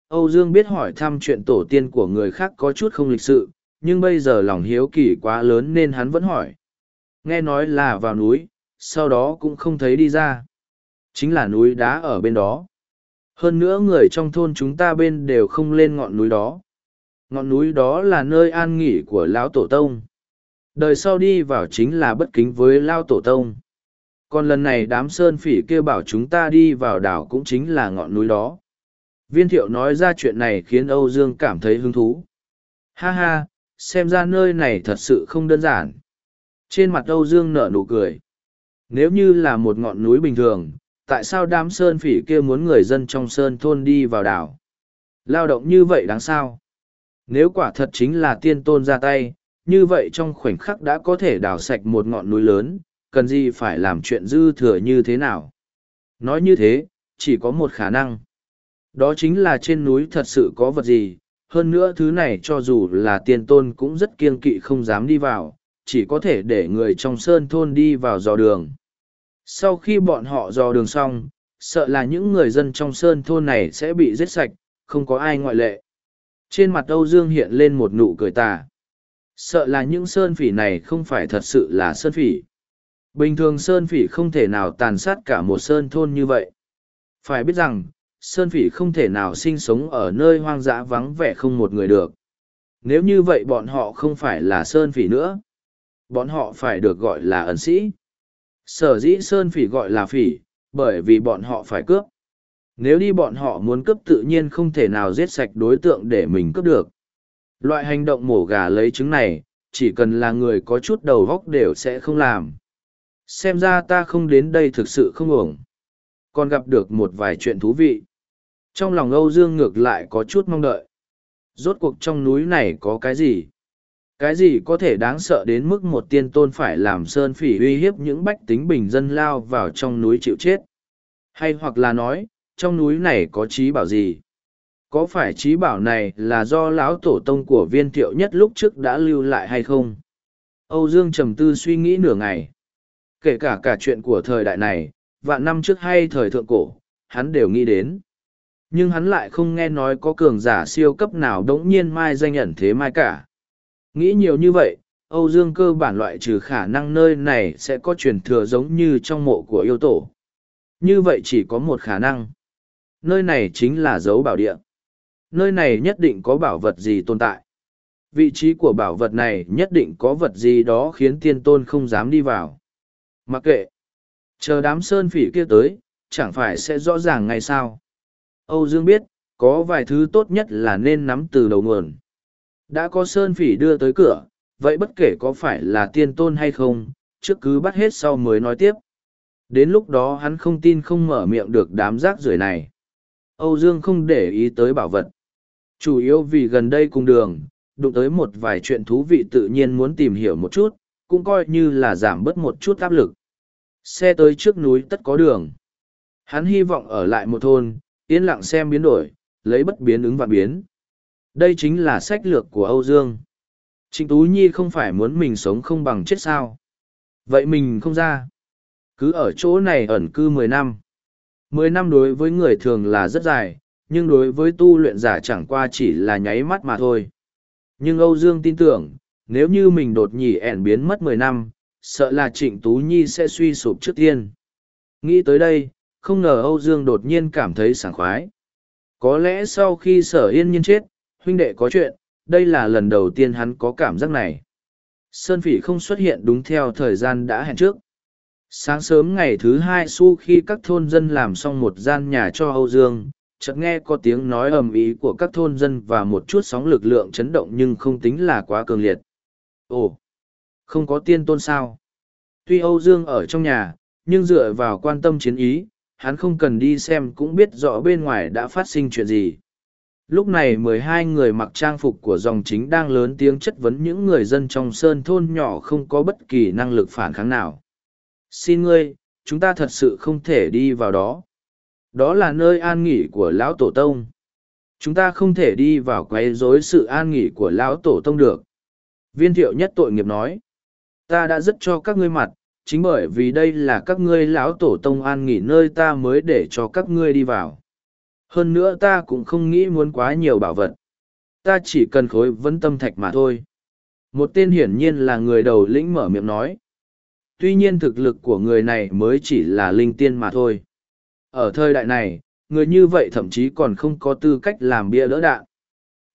Âu Dương biết hỏi thăm chuyện tổ tiên của người khác có chút không lịch sự, nhưng bây giờ lòng hiếu kỳ quá lớn nên hắn vẫn hỏi. Nghe nói là vào núi, sau đó cũng không thấy đi ra. Chính là núi đá ở bên đó. Hơn nữa người trong thôn chúng ta bên đều không lên ngọn núi đó. Ngọn núi đó là nơi an nghỉ của Lão Tổ Tông. Đời sau đi vào chính là bất kính với Lao Tổ Tông. còn lần này đám sơn phỉ kia bảo chúng ta đi vào đảo cũng chính là ngọn núi đó. Viên thiệu nói ra chuyện này khiến âu dương cảm thấy hứng thú. Ha ha, xem ra nơi này thật sự không đơn giản. Trên mặt âu dương nở nụ cười. Nếu như là một ngọn núi bình thường, tại sao đám sơn phỉ kia muốn người dân trong sơn thôn đi vào đảo? Lao động như vậy đáng sao? Nếu quả thật chính là tiên tôn ra tay như vậy trong khoảnh khắc đã có thể đào sạch một ngọn núi lớn, cần gì phải làm chuyện dư thừa như thế nào? Nói như thế, chỉ có một khả năng. Đó chính là trên núi thật sự có vật gì, hơn nữa thứ này cho dù là tiên tôn cũng rất kiên kỵ không dám đi vào, chỉ có thể để người trong sơn thôn đi vào dò đường. Sau khi bọn họ dò đường xong, sợ là những người dân trong sơn thôn này sẽ bị giết sạch, không có ai ngoại lệ. Trên mặt âu dương hiện lên một nụ cười tà sợ là những sơn phỉ này không phải thật sự là sơn phỉ. Bình thường sơn phỉ không thể nào tàn sát cả một sơn thôn như vậy. Phải biết rằng, sơn phỉ không thể nào sinh sống ở nơi hoang dã vắng vẻ không một người được. Nếu như vậy bọn họ không phải là sơn phỉ nữa. Bọn họ phải được gọi là ẩn sĩ. Sở dĩ sơn phỉ gọi là phỉ, bởi vì bọn họ phải cướp. Nếu đi bọn họ muốn cướp tự nhiên không thể nào giết sạch đối tượng để mình cướp được loại hành động mổ gà lấy trứng này, chỉ cần là người có chút đầu góc đều sẽ không làm. Xem ra ta không đến đây thực sự không ổng còn gặp được một vài chuyện thú vị. Trong lòng âu dương ngược lại có chút mong đợi. Rốt cuộc trong núi này có cái gì? Cái gì có thể đáng sợ đến mức một tiên tôn phải làm sơn phỉ uy hiếp những bách tính bình dân lao vào trong núi chịu chết? Hay hoặc là nói, trong núi này có trí bảo gì? Có phải trí bảo này là do lão tổ tông của viên thiệu nhất lúc trước đã lưu lại hay không? Âu dương trầm tư suy nghĩ nửa ngày. Kể cả cả chuyện của thời đại này, vạn năm trước hay thời thượng cổ, hắn đều nghĩ đến. Nhưng hắn lại không nghe nói có cường giả siêu cấp nào đ ố n g nhiên mai danh ẩn thế mai cả. Nghĩ nhiều như vậy, âu dương cơ bản loại trừ khả năng nơi này sẽ có truyền thừa giống như trong mộ của yêu tổ. Như vậy chỉ có một khả năng. Nơi này chính là dấu bảo địa nơi này nhất định có bảo vật gì tồn tại vị trí của bảo vật này nhất định có vật gì đó khiến tiên tôn không dám đi vào mặc kệ chờ đám sơn phỉ kia tới chẳng phải sẽ rõ ràng ngay sao Âu Dương biết, có vài thứ tốt nhất là nên nắm từ đầu nguồn. Đã có sơn phỉ đưa tới cửa, vậy bất kể có phải là tiên tôn hay không, trước cứ bắt hết sau mới nói tiếp. Đến lúc đó hắn không tin không mở miệng được đám rác rưởi này. Âu Dương không để ý tới bảo vật. Chủ yếu vì gần đây cùng đường, đụng tới một vài chuyện thú vị tự nhiên muốn tìm hiểu một chút, cũng coi như là giảm bớt một chút áp lực. Xe tới trước núi tất có đường. Hắn hy vọng ở lại một thôn, yên lặng xem biến đổi, lấy bất biến ứng vạn biến. Đây chính là sách lược của Âu Dương. Trịnh Tú Nhi không phải muốn mình sống không bằng chết sao. Vậy mình không ra. Cứ ở chỗ này ẩn cư mười năm. Mười năm đối với người thường là rất dài, nhưng đối với tu luyện giả chẳng qua chỉ là nháy mắt mà thôi. Nhưng Âu Dương tin tưởng, nếu như mình đột nhỉ ẻn biến mất mười năm, sợ là Trịnh Tú Nhi sẽ suy sụp trước tiên. Nghĩ tới đây, không ngờ Âu Dương đột nhiên cảm thấy sảng khoái. Có lẽ sau khi sở yên nhiên chết, huynh đệ có chuyện, đây là lần đầu tiên hắn có cảm giác này. Sơn Phỉ không xuất hiện đúng theo thời gian đã hẹn trước. Sáng sớm ngày thứ hai su khi các thôn dân làm xong một gian nhà cho Âu Dương, chợt nghe có tiếng nói ầm ĩ của các thôn dân và một chút sóng lực lượng chấn động nhưng không tính là quá cường liệt. Ồ, không có tiên tôn sao? Tuy Âu Dương ở trong nhà, nhưng dựa vào quan tâm chiến ý, hắn không cần đi xem cũng biết rõ bên ngoài đã phát sinh chuyện gì. Lúc này mười hai người mặc trang phục của dòng chính đang lớn tiếng chất vấn những người dân trong sơn thôn nhỏ không có bất kỳ năng lực phản kháng nào. Xin ngươi, chúng ta thật sự không thể đi vào đó. Đó là nơi an nghỉ của lão tổ tông. Chúng ta không thể đi vào quấy rối sự an nghỉ của lão tổ tông được. Viên thiệu nhất tội nghiệp nói. Ta đã rất cho các ngươi mặt, chính bởi vì đây là các ngươi lão tổ tông an nghỉ nơi ta mới để cho các ngươi đi vào hơn nữa ta cũng không nghĩ muốn quá nhiều bảo vật ta chỉ cần khối vấn tâm thạch mà thôi một tên hiển nhiên là người đầu lĩnh mở miệng nói tuy nhiên thực lực của người này mới chỉ là linh tiên mà thôi ở thời đại này, người như vậy thậm chí còn không có tư cách làm bia đỡ đạn.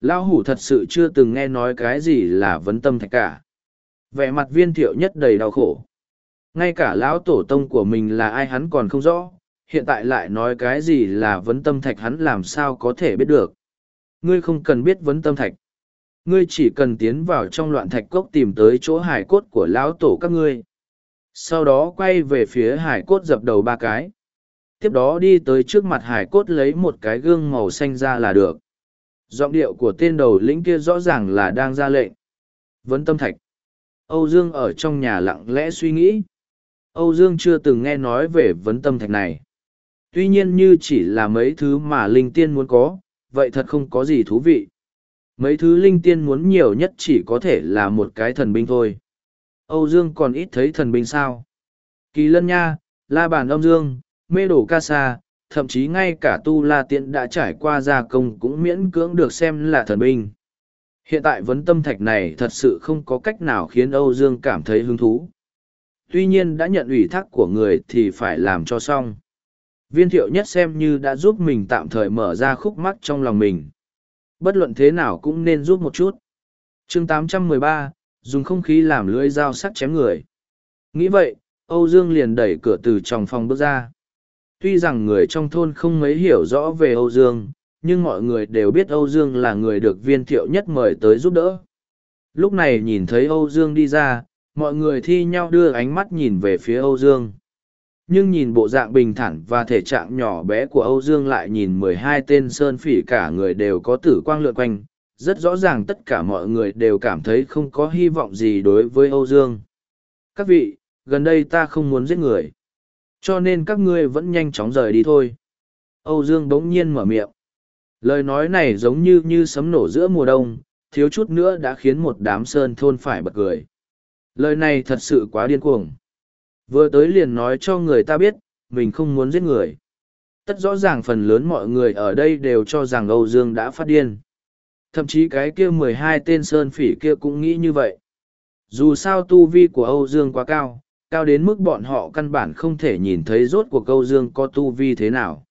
Lão hủ thật sự chưa từng nghe nói cái gì là vấn tâm thạch cả. Vẻ mặt viên thiệu nhất đầy đau khổ. Ngay cả lão tổ tông của mình là ai hắn còn không rõ, hiện tại lại nói cái gì là vấn tâm thạch hắn làm sao có thể biết được. Ngươi không cần biết vấn tâm thạch. Ngươi chỉ cần tiến vào trong loạn thạch cốc tìm tới chỗ hải cốt của lão tổ các ngươi. Sau đó quay về phía hải cốt dập đầu ba cái tiếp đó đi tới trước mặt hải cốt lấy một cái gương màu xanh ra là được. Giọng điệu của tên đầu lĩnh kia rõ ràng là đang ra lệnh. Vấn tâm thạch. Âu dương ở trong nhà lặng lẽ suy nghĩ. Âu dương chưa từng nghe nói về vấn tâm thạch này. Tuy nhiên như chỉ là mấy thứ mà linh tiên muốn có, vậy thật không có gì thú vị. Mấy thứ linh tiên muốn nhiều nhất chỉ có thể là một cái thần binh thôi. Âu dương còn ít thấy thần binh sao? Kỳ lân nha, la bàn âm dương mê đổ ca sa thậm chí ngay cả tu la tiện đã trải qua gia công cũng miễn cưỡng được xem là thần binh. Hiện tại vấn tâm thạch này thật sự không có cách nào khiến âu dương cảm thấy hứng thú. Tuy nhiên đã nhận ủy thác của người thì phải làm cho xong. Viên thiệu nhất xem như đã giúp mình tạm thời mở ra khúc mắc trong lòng mình. Bất luận thế nào cũng nên giúp một chút. Chương 813, dùng không khí làm lưỡi dao sắc chém người. Nghĩ vậy âu dương liền đẩy cửa từ trong phòng bước ra tuy rằng người trong thôn không mấy hiểu rõ về âu dương, nhưng mọi người đều biết âu dương là người được viên thiệu nhất mời tới giúp đỡ. Lúc này nhìn thấy âu dương đi ra, mọi người thi nhau đưa ánh mắt nhìn về phía âu dương. Nhưng nhìn bộ dạng bình thản và thể trạng nhỏ bé của âu dương lại nhìn mười hai tên sơn phỉ cả người đều có tử quang lượn quanh, rất rõ ràng tất cả mọi người đều cảm thấy không có hy vọng gì đối với âu dương. Các vị, gần đây ta không muốn giết người cho nên các ngươi vẫn nhanh chóng rời đi thôi âu dương bỗng nhiên mở miệng lời nói này giống như như sấm nổ giữa mùa đông thiếu chút nữa đã khiến một đám sơn thôn phải bật cười lời này thật sự quá điên cuồng Vừa tới liền nói cho người ta biết, mình không muốn giết người. Tất rõ ràng phần lớn mọi người ở đây đều cho rằng Âu Dương đã phát điên. Thậm chí cái kia mười hai tên sơn phỉ kia cũng nghĩ như vậy. Dù sao tu vi của Âu Dương quá cao, cao đến mức bọn họ căn bản không thể nhìn thấy rốt của Âu Dương có tu vi thế nào.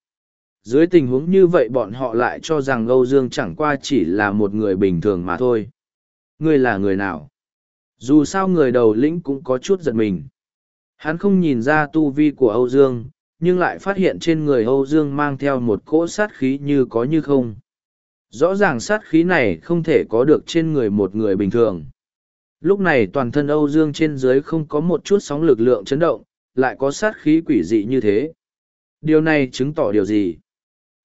Dưới tình huống như vậy bọn họ lại cho rằng Âu Dương chẳng qua chỉ là một người bình thường mà thôi. Ngươi là người nào? Dù sao người đầu lĩnh cũng có chút giật mình. Hắn không nhìn ra tu vi của Âu Dương, nhưng lại phát hiện trên người Âu Dương mang theo một cỗ sát khí như có như không. Rõ ràng sát khí này không thể có được trên người một người bình thường. Lúc này toàn thân Âu Dương trên dưới không có một chút sóng lực lượng chấn động, lại có sát khí quỷ dị như thế. Điều này chứng tỏ điều gì?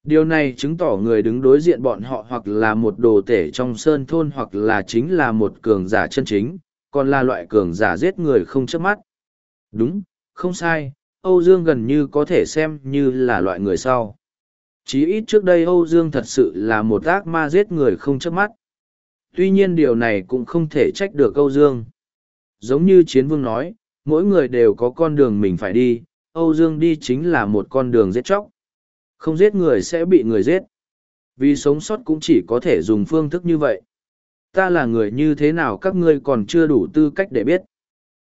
Điều này chứng tỏ người đứng đối diện bọn họ hoặc là một đồ tể trong sơn thôn hoặc là chính là một cường giả chân chính, còn là loại cường giả giết người không chớp mắt. Đúng, không sai, Âu Dương gần như có thể xem như là loại người sau. Chí ít trước đây Âu Dương thật sự là một ác ma giết người không chớp mắt. Tuy nhiên điều này cũng không thể trách được Âu Dương. Giống như Chiến Vương nói, mỗi người đều có con đường mình phải đi, Âu Dương đi chính là một con đường giết chóc. Không giết người sẽ bị người giết. Vì sống sót cũng chỉ có thể dùng phương thức như vậy. Ta là người như thế nào các ngươi còn chưa đủ tư cách để biết.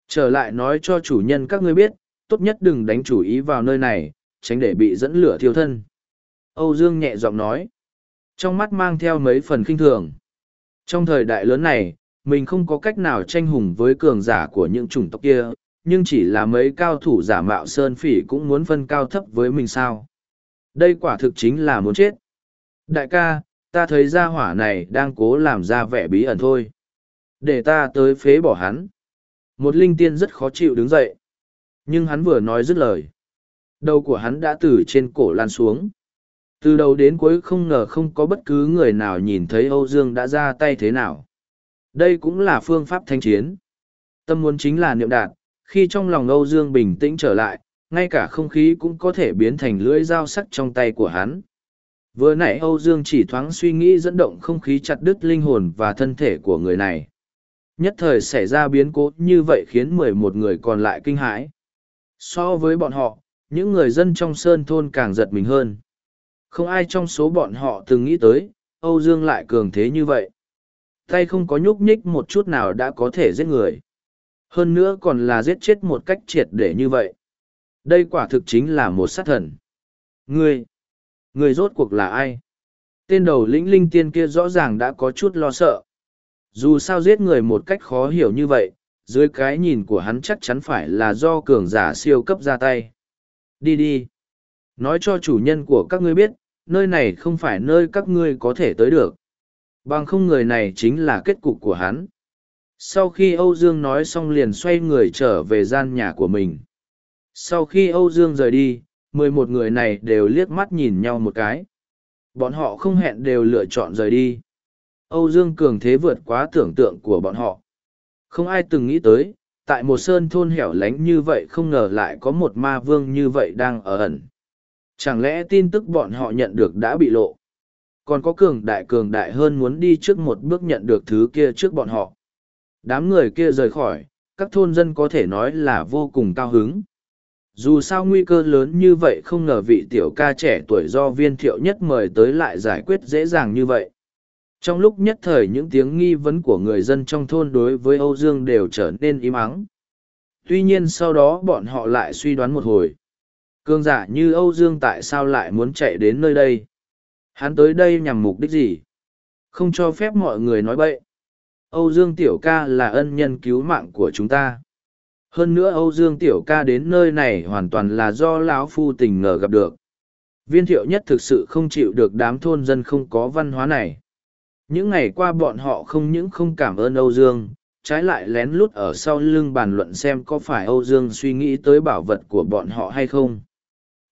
Trở lại nói cho chủ nhân các ngươi biết, tốt nhất đừng đánh chủ ý vào nơi này, tránh để bị dẫn lửa thiêu thân. Âu Dương nhẹ giọng nói, trong mắt mang theo mấy phần kinh thường. Trong thời đại lớn này, mình không có cách nào tranh hùng với cường giả của những chủng tộc kia, nhưng chỉ là mấy cao thủ giả mạo sơn phỉ cũng muốn phân cao thấp với mình sao. Đây quả thực chính là muốn chết. Đại ca, ta thấy gia hỏa này đang cố làm ra vẻ bí ẩn thôi. Để ta tới phế bỏ hắn. Một linh tiên rất khó chịu đứng dậy. Nhưng hắn vừa nói dứt lời. Đầu của hắn đã từ trên cổ lan xuống. Từ đầu đến cuối không ngờ không có bất cứ người nào nhìn thấy Âu Dương đã ra tay thế nào. Đây cũng là phương pháp thanh chiến. Tâm muốn chính là niệm đạt, khi trong lòng Âu Dương bình tĩnh trở lại, ngay cả không khí cũng có thể biến thành lưỡi dao sắc trong tay của hắn. Vừa nãy Âu Dương chỉ thoáng suy nghĩ dẫn động không khí chặt đứt linh hồn và thân thể của người này nhất thời xảy ra biến cố như vậy khiến mười một người còn lại kinh hãi so với bọn họ những người dân trong sơn thôn càng giật mình hơn không ai trong số bọn họ từng nghĩ tới âu dương lại cường thế như vậy. Tay không có nhúc nhích một chút nào đã có thể giết người. Hơn nữa còn là giết chết một cách triệt để như vậy. Đây quả thực chính là một sát thần. Ngươi ngươi rốt cuộc là ai? Tên đầu lĩnh linh tiên kia rõ ràng đã có chút lo sợ. Dù sao giết người một cách khó hiểu như vậy, dưới cái nhìn của hắn chắc chắn phải là do cường giả siêu cấp ra tay. Đi đi. Nói cho chủ nhân của các ngươi biết, nơi này không phải nơi các ngươi có thể tới được. Bằng không người này chính là kết cục của hắn. Sau khi Âu Dương nói xong liền xoay người trở về gian nhà của mình. Sau khi Âu Dương rời đi, mười một người này đều liếc mắt nhìn nhau một cái. Bọn họ không hẹn đều lựa chọn rời đi. Âu Dương cường thế vượt quá tưởng tượng của bọn họ. Không ai từng nghĩ tới, tại một sơn thôn hẻo lánh như vậy không ngờ lại có một ma vương như vậy đang ở ẩn. Chẳng lẽ tin tức bọn họ nhận được đã bị lộ? Còn có cường đại cường đại hơn muốn đi trước một bước nhận được thứ kia trước bọn họ. Đám người kia rời khỏi, các thôn dân có thể nói là vô cùng cao hứng. Dù sao nguy cơ lớn như vậy không ngờ vị tiểu ca trẻ tuổi do viên thiệu nhất mời tới lại giải quyết dễ dàng như vậy. Trong lúc nhất thời những tiếng nghi vấn của người dân trong thôn đối với Âu Dương đều trở nên im ắng. Tuy nhiên sau đó bọn họ lại suy đoán một hồi. Cương giả như Âu Dương tại sao lại muốn chạy đến nơi đây? Hắn tới đây nhằm mục đích gì? Không cho phép mọi người nói bậy. Âu Dương Tiểu ca là ân nhân cứu mạng của chúng ta. Hơn nữa Âu Dương Tiểu ca đến nơi này hoàn toàn là do lão Phu tình ngờ gặp được. Viên thiệu nhất thực sự không chịu được đám thôn dân không có văn hóa này. Những ngày qua bọn họ không những không cảm ơn Âu Dương, trái lại lén lút ở sau lưng bàn luận xem có phải Âu Dương suy nghĩ tới bảo vật của bọn họ hay không.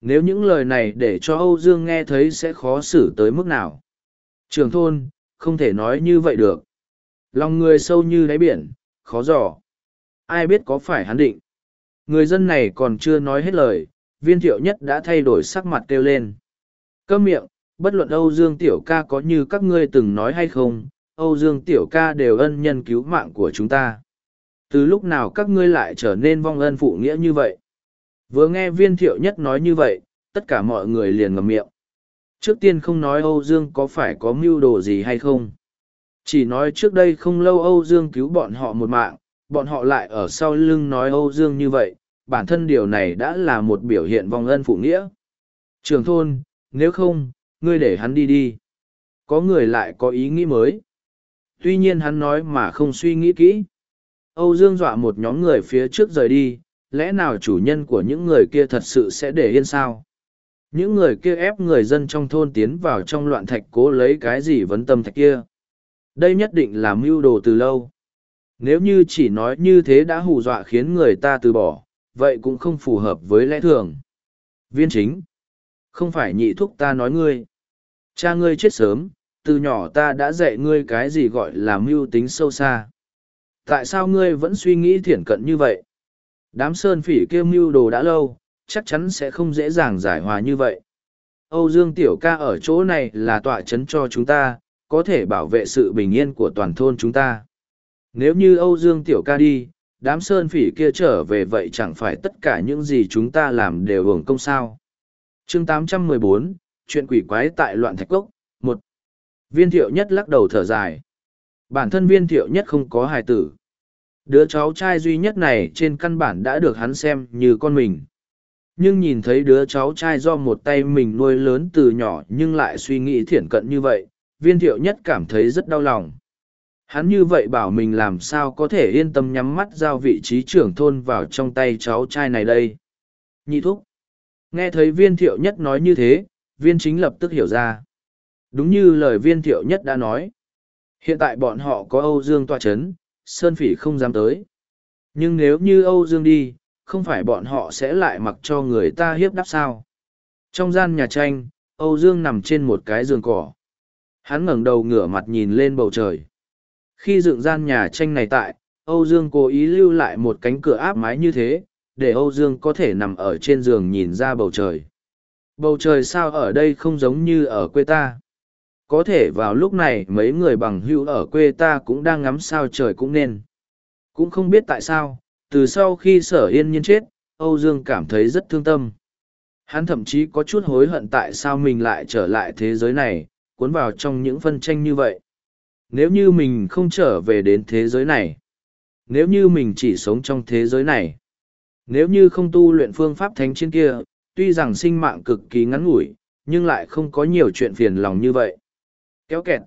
Nếu những lời này để cho Âu Dương nghe thấy sẽ khó xử tới mức nào. Trường thôn, không thể nói như vậy được. Lòng người sâu như đáy biển, khó dò. Ai biết có phải hắn định. Người dân này còn chưa nói hết lời, viên thiệu nhất đã thay đổi sắc mặt kêu lên. Câm miệng, bất luận Âu Dương Tiểu ca có như các ngươi từng nói hay không, Âu Dương Tiểu ca đều ân nhân cứu mạng của chúng ta. Từ lúc nào các ngươi lại trở nên vong ân phụ nghĩa như vậy? Vừa nghe viên thiệu nhất nói như vậy, tất cả mọi người liền ngầm miệng. Trước tiên không nói Âu Dương có phải có mưu đồ gì hay không. Chỉ nói trước đây không lâu Âu Dương cứu bọn họ một mạng, bọn họ lại ở sau lưng nói Âu Dương như vậy, bản thân điều này đã là một biểu hiện vong ân phụ nghĩa. Trường thôn, nếu không, ngươi để hắn đi đi. Có người lại có ý nghĩ mới. Tuy nhiên hắn nói mà không suy nghĩ kỹ. Âu Dương dọa một nhóm người phía trước rời đi, lẽ nào chủ nhân của những người kia thật sự sẽ để yên sao? Những người kia ép người dân trong thôn tiến vào trong loạn thạch cố lấy cái gì vấn tâm thạch kia. Đây nhất định là mưu đồ từ lâu. Nếu như chỉ nói như thế đã hù dọa khiến người ta từ bỏ, vậy cũng không phù hợp với lẽ thường. Viên chính. Không phải nhị thúc ta nói ngươi. Cha ngươi chết sớm, từ nhỏ ta đã dạy ngươi cái gì gọi là mưu tính sâu xa. Tại sao ngươi vẫn suy nghĩ thiển cận như vậy? Đám sơn phỉ kêu mưu đồ đã lâu, chắc chắn sẽ không dễ dàng giải hòa như vậy. Âu Dương Tiểu ca ở chỗ này là tọa chấn cho chúng ta, có thể bảo vệ sự bình yên của toàn thôn chúng ta. Nếu như Âu Dương Tiểu ca đi, đám sơn phỉ kia trở về vậy chẳng phải tất cả những gì chúng ta làm đều hưởng công sao. chương 814, chuyện quỷ quái tại loạn thạch cốc, một Viên thiệu nhất lắc đầu thở dài. Bản thân viên thiệu nhất không có hài tử. Đứa cháu trai duy nhất này trên căn bản đã được hắn xem như con mình. Nhưng nhìn thấy đứa cháu trai do một tay mình nuôi lớn từ nhỏ nhưng lại suy nghĩ thiển cận như vậy, viên thiệu nhất cảm thấy rất đau lòng. Hắn như vậy bảo mình làm sao có thể yên tâm nhắm mắt giao vị trí trưởng thôn vào trong tay cháu trai này đây. Nhị thúc. Nghe thấy viên thiệu nhất nói như thế, viên chính lập tức hiểu ra. Đúng như lời viên thiệu nhất đã nói. Hiện tại bọn họ có Âu Dương tòa chấn, Sơn Phỉ không dám tới. Nhưng nếu như Âu Dương đi, không phải bọn họ sẽ lại mặc cho người ta hiếp đáp sao. Trong gian nhà tranh, Âu Dương nằm trên một cái giường cỏ. Hắn ngẩng đầu ngửa mặt nhìn lên bầu trời. Khi dựng gian nhà tranh này tại, Âu Dương cố ý lưu lại một cánh cửa áp mái như thế, để Âu Dương có thể nằm ở trên giường nhìn ra bầu trời. Bầu trời sao ở đây không giống như ở quê ta. Có thể vào lúc này mấy người bằng hữu ở quê ta cũng đang ngắm sao trời cũng nên. Cũng không biết tại sao, từ sau khi sở yên nhiên chết, Âu Dương cảm thấy rất thương tâm. Hắn thậm chí có chút hối hận tại sao mình lại trở lại thế giới này, cuốn vào trong những phân tranh như vậy. Nếu như mình không trở về đến thế giới này, nếu như mình chỉ sống trong thế giới này, nếu như không tu luyện phương pháp thánh trên kia, tuy rằng sinh mạng cực kỳ ngắn ngủi, nhưng lại không có nhiều chuyện phiền lòng như vậy. Kéo kẹt.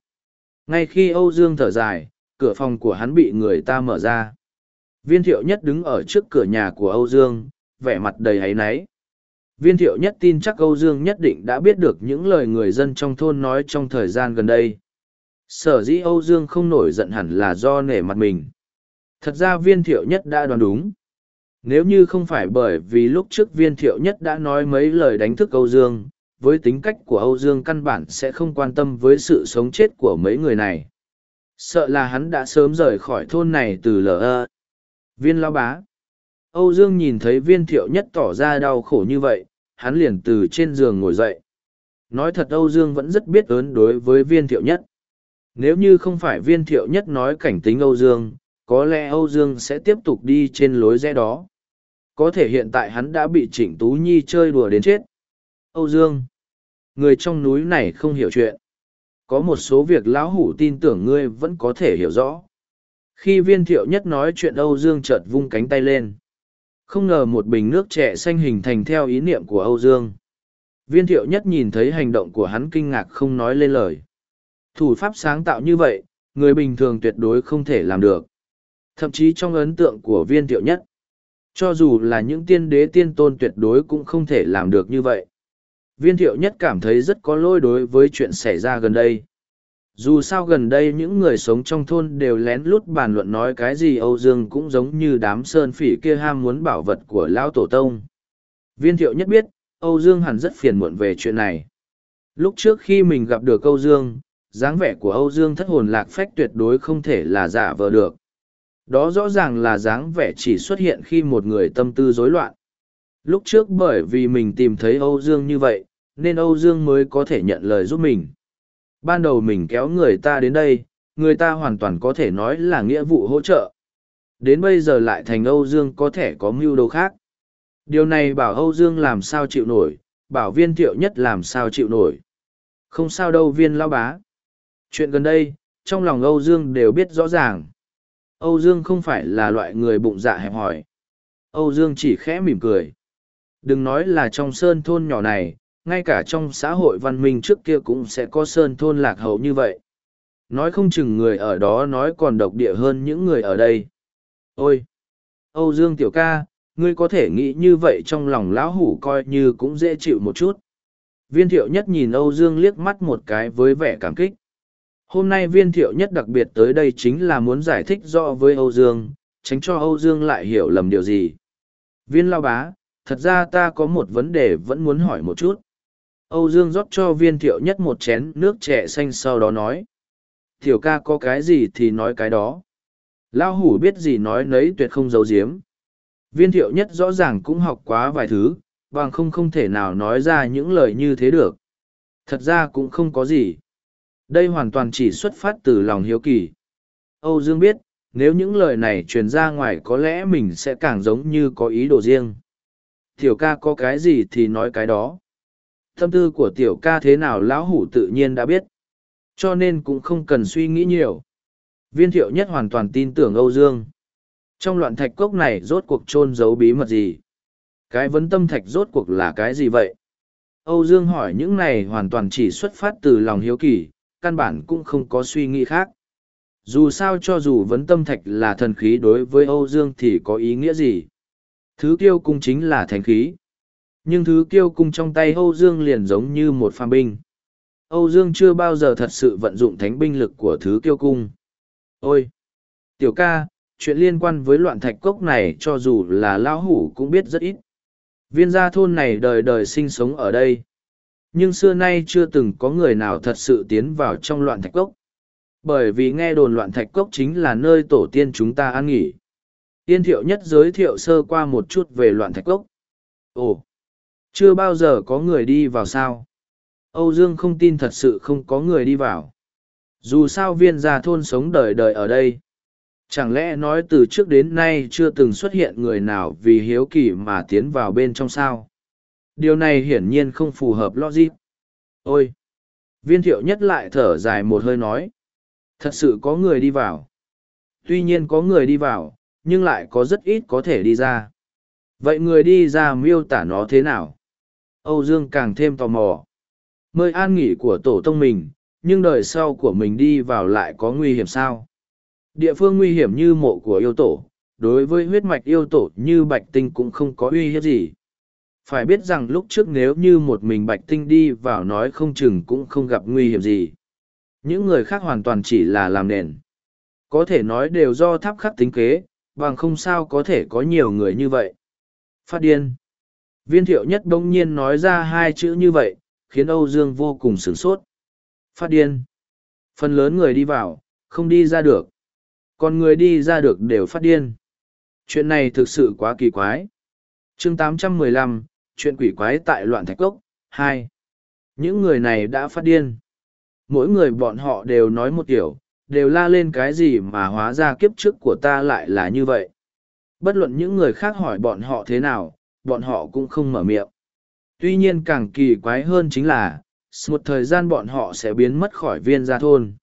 Ngay khi Âu Dương thở dài, cửa phòng của hắn bị người ta mở ra. Viên thiệu nhất đứng ở trước cửa nhà của Âu Dương, vẻ mặt đầy áy náy. Viên thiệu nhất tin chắc Âu Dương nhất định đã biết được những lời người dân trong thôn nói trong thời gian gần đây. Sở dĩ Âu Dương không nổi giận hẳn là do nể mặt mình. Thật ra viên thiệu nhất đã đoán đúng. Nếu như không phải bởi vì lúc trước viên thiệu nhất đã nói mấy lời đánh thức Âu Dương, với tính cách của Âu Dương căn bản sẽ không quan tâm với sự sống chết của mấy người này. Sợ là hắn đã sớm rời khỏi thôn này từ lỡ. Viên lao bá. Âu Dương nhìn thấy viên thiệu nhất tỏ ra đau khổ như vậy, hắn liền từ trên giường ngồi dậy. Nói thật Âu Dương vẫn rất biết ơn đối với viên thiệu nhất. Nếu như không phải viên thiệu nhất nói cảnh tính Âu Dương, có lẽ Âu Dương sẽ tiếp tục đi trên lối rẽ đó. Có thể hiện tại hắn đã bị Trịnh Tú Nhi chơi đùa đến chết. Âu Dương, người trong núi này không hiểu chuyện. Có một số việc lão hủ tin tưởng ngươi vẫn có thể hiểu rõ. Khi viên thiệu nhất nói chuyện Âu Dương chợt vung cánh tay lên. Không ngờ một bình nước trẻ xanh hình thành theo ý niệm của Âu Dương. Viên thiệu nhất nhìn thấy hành động của hắn kinh ngạc không nói lên lời. Thủ pháp sáng tạo như vậy, người bình thường tuyệt đối không thể làm được. Thậm chí trong ấn tượng của viên thiệu nhất, cho dù là những tiên đế tiên tôn tuyệt đối cũng không thể làm được như vậy. Viên thiệu nhất cảm thấy rất có lỗi đối với chuyện xảy ra gần đây. Dù sao gần đây những người sống trong thôn đều lén lút bàn luận nói cái gì Âu Dương cũng giống như đám sơn phỉ kia ham muốn bảo vật của Lão Tổ Tông. Viên thiệu nhất biết, Âu Dương hẳn rất phiền muộn về chuyện này. Lúc trước khi mình gặp được Âu Dương, dáng vẻ của Âu Dương thất hồn lạc phách tuyệt đối không thể là giả vờ được. Đó rõ ràng là dáng vẻ chỉ xuất hiện khi một người tâm tư rối loạn. Lúc trước bởi vì mình tìm thấy Âu Dương như vậy, nên Âu Dương mới có thể nhận lời giúp mình. Ban đầu mình kéo người ta đến đây, người ta hoàn toàn có thể nói là nghĩa vụ hỗ trợ. Đến bây giờ lại thành Âu Dương có thể có mưu đồ khác. Điều này bảo Âu Dương làm sao chịu nổi, bảo viên thiệu nhất làm sao chịu nổi. Không sao đâu viên lao bá. Chuyện gần đây, trong lòng Âu Dương đều biết rõ ràng. Âu Dương không phải là loại người bụng dạ hẹp hòi. Âu Dương chỉ khẽ mỉm cười. Đừng nói là trong sơn thôn nhỏ này, ngay cả trong xã hội văn minh trước kia cũng sẽ có sơn thôn lạc hậu như vậy. Nói không chừng người ở đó nói còn độc địa hơn những người ở đây. Ôi! Âu Dương tiểu ca, ngươi có thể nghĩ như vậy trong lòng lão hủ coi như cũng dễ chịu một chút. Viên thiệu nhất nhìn Âu Dương liếc mắt một cái với vẻ cảm kích. Hôm nay viên thiệu nhất đặc biệt tới đây chính là muốn giải thích rõ với Âu Dương, tránh cho Âu Dương lại hiểu lầm điều gì. Viên lao bá, thật ra ta có một vấn đề vẫn muốn hỏi một chút. Âu Dương rót cho viên thiệu nhất một chén nước trẻ xanh sau đó nói. Thiệu ca có cái gì thì nói cái đó. Lao hủ biết gì nói nấy tuyệt không giấu giếm. Viên thiệu nhất rõ ràng cũng học quá vài thứ, bằng không không thể nào nói ra những lời như thế được. Thật ra cũng không có gì. Đây hoàn toàn chỉ xuất phát từ lòng hiếu kỳ. Âu Dương biết, nếu những lời này truyền ra ngoài có lẽ mình sẽ càng giống như có ý đồ riêng. Thiểu ca có cái gì thì nói cái đó. Tâm tư của tiểu ca thế nào lão hủ tự nhiên đã biết. Cho nên cũng không cần suy nghĩ nhiều. Viên thiệu nhất hoàn toàn tin tưởng Âu Dương. Trong loạn thạch cốc này rốt cuộc chôn giấu bí mật gì? Cái vấn tâm thạch rốt cuộc là cái gì vậy? Âu Dương hỏi những này hoàn toàn chỉ xuất phát từ lòng hiếu kỳ, căn bản cũng không có suy nghĩ khác. Dù sao cho dù vấn tâm thạch là thần khí đối với Âu Dương thì có ý nghĩa gì? Thứ tiêu cung chính là thánh khí. Nhưng thứ kiêu cung trong tay Âu Dương liền giống như một phàm binh. Âu Dương chưa bao giờ thật sự vận dụng thánh binh lực của thứ kiêu cung. Ôi! Tiểu ca, chuyện liên quan với loạn thạch cốc này cho dù là lão hủ cũng biết rất ít. Viên gia thôn này đời đời sinh sống ở đây. Nhưng xưa nay chưa từng có người nào thật sự tiến vào trong loạn thạch cốc. Bởi vì nghe đồn loạn thạch cốc chính là nơi tổ tiên chúng ta ăn nghỉ. Tiên thiệu nhất giới thiệu sơ qua một chút về loạn thạch cốc. Ồ! Chưa bao giờ có người đi vào sao? Âu Dương không tin thật sự không có người đi vào. Dù sao viên gia thôn sống đời đời ở đây. Chẳng lẽ nói từ trước đến nay chưa từng xuất hiện người nào vì hiếu kỳ mà tiến vào bên trong sao? Điều này hiển nhiên không phù hợp logic. Ôi! Viên thiệu nhất lại thở dài một hơi nói. Thật sự có người đi vào. Tuy nhiên có người đi vào, nhưng lại có rất ít có thể đi ra. Vậy người đi ra miêu tả nó thế nào? Âu Dương càng thêm tò mò. Mời an nghỉ của tổ tông mình, nhưng đời sau của mình đi vào lại có nguy hiểm sao? Địa phương nguy hiểm như mộ của yêu tổ, đối với huyết mạch yêu tổ như bạch tinh cũng không có uy hiếp gì. Phải biết rằng lúc trước nếu như một mình bạch tinh đi vào nói không chừng cũng không gặp nguy hiểm gì. Những người khác hoàn toàn chỉ là làm nền. Có thể nói đều do tháp khắc tính kế bằng không sao có thể có nhiều người như vậy. Phát điên viên thiệu nhất đông nhiên nói ra hai chữ như vậy khiến âu dương vô cùng sửng sốt. Phát điên. Phần lớn người đi vào không đi ra được. Còn người đi ra được đều phát điên. Chuyện này thực sự quá kỳ quái. Chương 815, chuyện quỷ quái tại loạn thạch cốc 2. những người này đã phát điên. Mỗi người bọn họ đều nói một kiểu đều la lên cái gì mà hóa ra kiếp trước của ta lại là như vậy. Bất luận những người khác hỏi bọn họ thế nào bọn họ cũng không mở miệng. Tuy nhiên càng kỳ quái hơn chính là, một thời gian bọn họ sẽ biến mất khỏi viên gia thôn.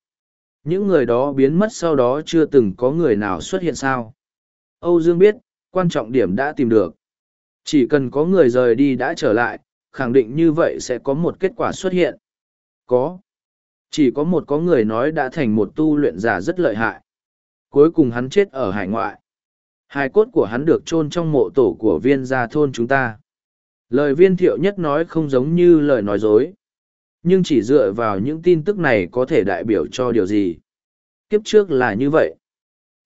Những người đó biến mất sau đó chưa từng có người nào xuất hiện sao. Âu dương biết, quan trọng điểm đã tìm được. Chỉ cần có người rời đi đã trở lại, khẳng định như vậy sẽ có một kết quả xuất hiện. Có. Chỉ có một có người nói đã thành một tu luyện giả rất lợi hại. Cuối cùng hắn chết ở hải ngoại hai cốt của hắn được chôn trong mộ tổ của viên gia thôn chúng ta. Lời viên thiệu nhất nói không giống như lời nói dối. Nhưng chỉ dựa vào những tin tức này có thể đại biểu cho điều gì? Kiếp trước là như vậy.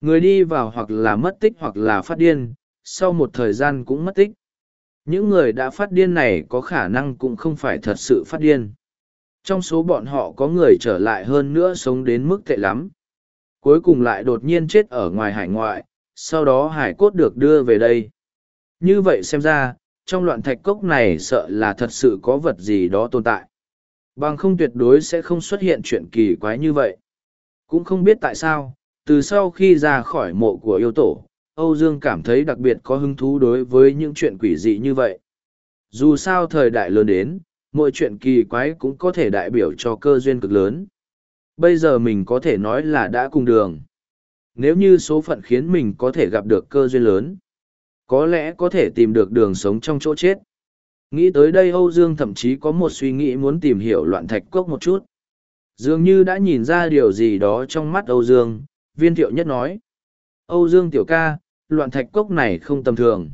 Người đi vào hoặc là mất tích hoặc là phát điên, sau một thời gian cũng mất tích. Những người đã phát điên này có khả năng cũng không phải thật sự phát điên. Trong số bọn họ có người trở lại hơn nữa sống đến mức tệ lắm. Cuối cùng lại đột nhiên chết ở ngoài hải ngoại sau đó hải cốt được đưa về đây. Như vậy xem ra, trong loạn thạch cốc này sợ là thật sự có vật gì đó tồn tại. Bằng không tuyệt đối sẽ không xuất hiện chuyện kỳ quái như vậy. Cũng không biết tại sao, từ sau khi ra khỏi mộ của yêu tổ, âu dương cảm thấy đặc biệt có hứng thú đối với những chuyện quỷ dị như vậy. Dù sao thời đại lớn đến, mọi chuyện kỳ quái cũng có thể đại biểu cho cơ duyên cực lớn. Bây giờ mình có thể nói là đã cùng đường nếu như số phận khiến mình có thể gặp được cơ duyên lớn, có lẽ có thể tìm được đường sống trong chỗ chết. Nghĩ tới đây âu dương thậm chí có một suy nghĩ muốn tìm hiểu loạn thạch cốc một chút. Dường như đã nhìn ra điều gì đó trong mắt âu dương, viên thiệu nhất nói. Âu dương tiểu ca, loạn thạch cốc này không tầm thường.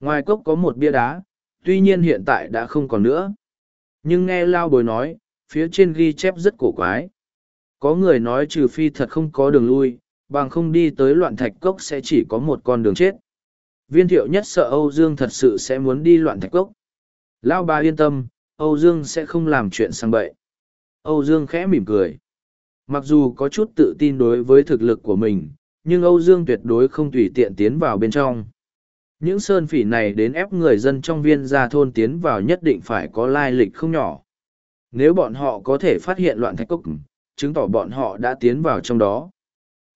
Ngoài cốc có một bia đá, tuy nhiên hiện tại đã không còn nữa. Nhưng nghe lao bồi nói, phía trên ghi chép rất cổ quái. Có người nói trừ phi thật không có đường lui bằng không đi tới loạn thạch cốc sẽ chỉ có một con đường chết. Viên thiệu nhất sợ âu dương thật sự sẽ muốn đi loạn thạch cốc. Lão ba yên tâm, âu dương sẽ không làm chuyện sang bậy. Âu dương khẽ mỉm cười. Mặc dù có chút tự tin đối với thực lực của mình, nhưng âu dương tuyệt đối không tùy tiện tiến vào bên trong. Những sơn phỉ này đến ép người dân trong viên gia thôn tiến vào nhất định phải có lai lịch không nhỏ. Nếu bọn họ có thể phát hiện loạn thạch cốc, chứng tỏ bọn họ đã tiến vào trong đó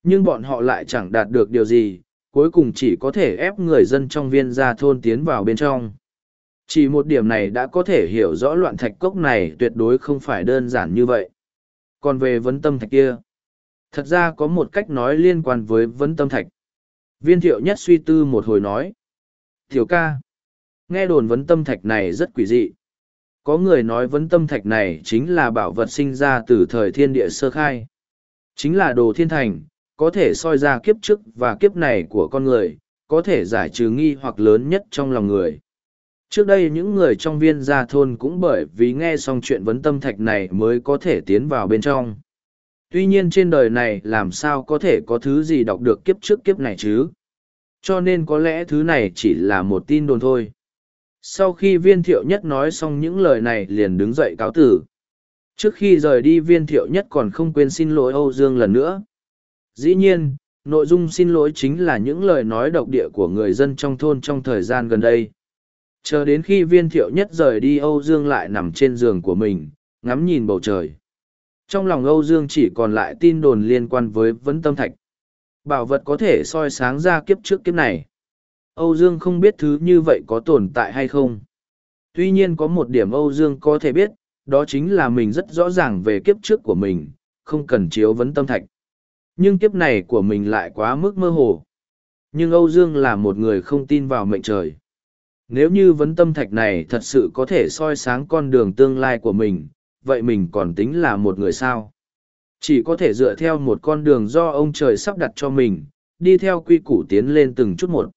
nhưng bọn họ lại chẳng đạt được điều gì, cuối cùng chỉ có thể ép người dân trong viên gia thôn tiến vào bên trong. Chỉ một điểm này đã có thể hiểu rõ loạn thạch cốc này tuyệt đối không phải đơn giản như vậy. Còn về vấn tâm thạch kia, thật ra có một cách nói liên quan với vấn tâm thạch. Viên thiệu nhất suy tư một hồi nói, tiểu ca, nghe đồn vấn tâm thạch này rất quỷ dị. Có người nói vấn tâm thạch này chính là bảo vật sinh ra từ thời thiên địa sơ khai. Chính là đồ thiên thành có thể soi ra kiếp trước và kiếp này của con người, có thể giải trừ nghi hoặc lớn nhất trong lòng người. Trước đây những người trong viên gia thôn cũng bởi vì nghe xong chuyện vấn tâm thạch này mới có thể tiến vào bên trong. Tuy nhiên trên đời này làm sao có thể có thứ gì đọc được kiếp trước kiếp này chứ? Cho nên có lẽ thứ này chỉ là một tin đồn thôi. Sau khi viên thiệu nhất nói xong những lời này liền đứng dậy cáo tử. Trước khi rời đi viên thiệu nhất còn không quên xin lỗi âu dương lần nữa dĩ nhiên, nội dung xin lỗi chính là những lời nói độc địa của người dân trong thôn trong thời gian gần đây. Chờ đến khi viên thiệu nhất rời đi, âu dương lại nằm trên giường của mình, ngắm nhìn bầu trời. Trong lòng âu dương chỉ còn lại tin đồn liên quan với vấn tâm thạch. Bảo vật có thể soi sáng ra kiếp trước kiếp này. Âu dương không biết thứ như vậy có tồn tại hay không. Tuy nhiên có một điểm âu dương có thể biết, đó chính là mình rất rõ ràng về kiếp trước của mình, không cần chiếu vấn tâm thạch nhưng kiếp này của mình lại quá mức mơ hồ nhưng âu dương là một người không tin vào mệnh trời nếu như vấn tâm thạch này thật sự có thể soi sáng con đường tương lai của mình vậy mình còn tính là một người sao chỉ có thể dựa theo một con đường do ông trời sắp đặt cho mình đi theo quy củ tiến lên từng chút một.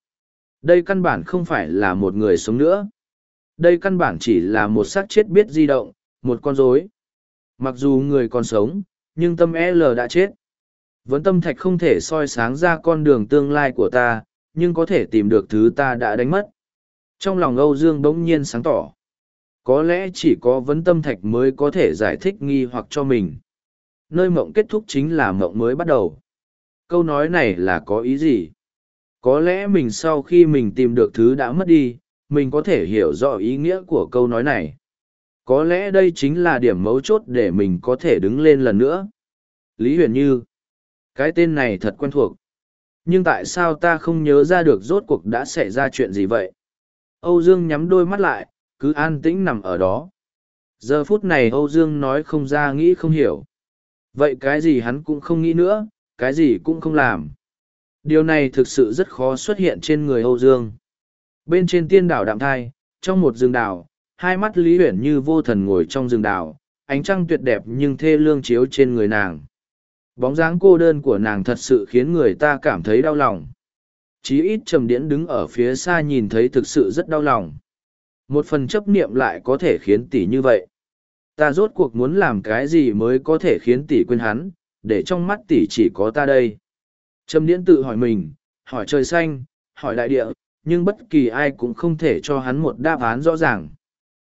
Đây căn bản không phải là một người sống nữa. Đây căn bản chỉ là một xác chết biết di động, một con rối. Mặc dù người còn sống, nhưng tâm L đã chết. Vấn tâm thạch không thể soi sáng ra con đường tương lai của ta, nhưng có thể tìm được thứ ta đã đánh mất. Trong lòng Âu Dương bỗng nhiên sáng tỏ. Có lẽ chỉ có vấn tâm thạch mới có thể giải thích nghi hoặc cho mình. Nơi mộng kết thúc chính là mộng mới bắt đầu. Câu nói này là có ý gì? Có lẽ mình sau khi mình tìm được thứ đã mất đi, mình có thể hiểu rõ ý nghĩa của câu nói này. Có lẽ đây chính là điểm mấu chốt để mình có thể đứng lên lần nữa. Lý Huyền Như. Cái tên này thật quen thuộc. Nhưng tại sao ta không nhớ ra được rốt cuộc đã xảy ra chuyện gì vậy? Âu Dương nhắm đôi mắt lại, cứ an tĩnh nằm ở đó. Giờ phút này Âu Dương nói không ra nghĩ không hiểu. Vậy cái gì hắn cũng không nghĩ nữa, cái gì cũng không làm. Điều này thực sự rất khó xuất hiện trên người Âu Dương. Bên trên tiên đảo Đạm Thai, trong một rừng đảo, hai mắt Lý Huyển như vô thần ngồi trong rừng đảo, ánh trăng tuyệt đẹp nhưng thê lương chiếu trên người nàng. Bóng dáng cô đơn của nàng thật sự khiến người ta cảm thấy đau lòng. Chí ít trầm điễn đứng ở phía xa nhìn thấy thực sự rất đau lòng. Một phần chấp niệm lại có thể khiến tỷ như vậy. Ta rốt cuộc muốn làm cái gì mới có thể khiến tỷ quên hắn, để trong mắt tỷ chỉ có ta đây. Trầm điễn tự hỏi mình, hỏi trời xanh, hỏi đại địa, nhưng bất kỳ ai cũng không thể cho hắn một đáp án rõ ràng.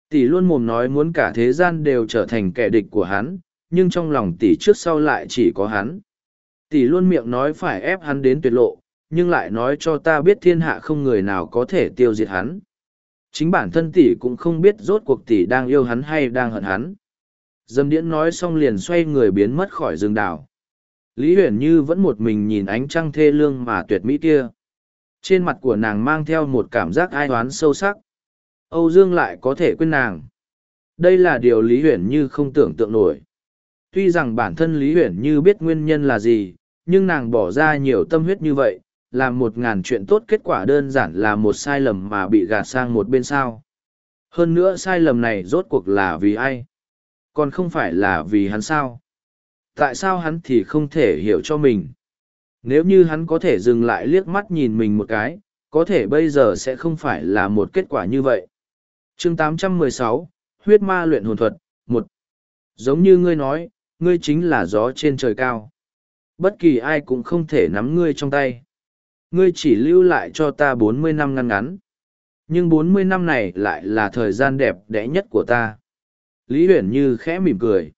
Tỷ luôn mồm nói muốn cả thế gian đều trở thành kẻ địch của hắn, nhưng trong lòng tỷ trước sau lại chỉ có hắn. Tỷ luôn miệng nói phải ép hắn đến tuyệt lộ, nhưng lại nói cho ta biết thiên hạ không người nào có thể tiêu diệt hắn. Chính bản thân tỷ cũng không biết rốt cuộc tỷ đang yêu hắn hay đang hận hắn. Dâm điễn nói xong liền xoay người biến mất khỏi rừng đảo. Lý huyền như vẫn một mình nhìn ánh trăng thê lương mà tuyệt mỹ kia. Trên mặt của nàng mang theo một cảm giác ai oán sâu sắc. Âu Dương lại có thể quên nàng. Đây là điều Lý huyền như không tưởng tượng nổi. Tuy rằng bản thân Lý huyền như biết nguyên nhân là gì, nhưng nàng bỏ ra nhiều tâm huyết như vậy, làm một ngàn chuyện tốt kết quả đơn giản là một sai lầm mà bị gạt sang một bên sao. Hơn nữa sai lầm này rốt cuộc là vì ai? Còn không phải là vì hắn sao? Tại sao hắn thì không thể hiểu cho mình? Nếu như hắn có thể dừng lại liếc mắt nhìn mình một cái, có thể bây giờ sẽ không phải là một kết quả như vậy. chương 816, Huyết Ma luyện hồn thuật, một Giống như ngươi nói, ngươi chính là gió trên trời cao. Bất kỳ ai cũng không thể nắm ngươi trong tay. Ngươi chỉ lưu lại cho ta bốn mươi năm ngăn ngắn. Nhưng bốn mươi năm này lại là thời gian đẹp đẽ nhất của ta. Lý huyền như khẽ mỉm cười.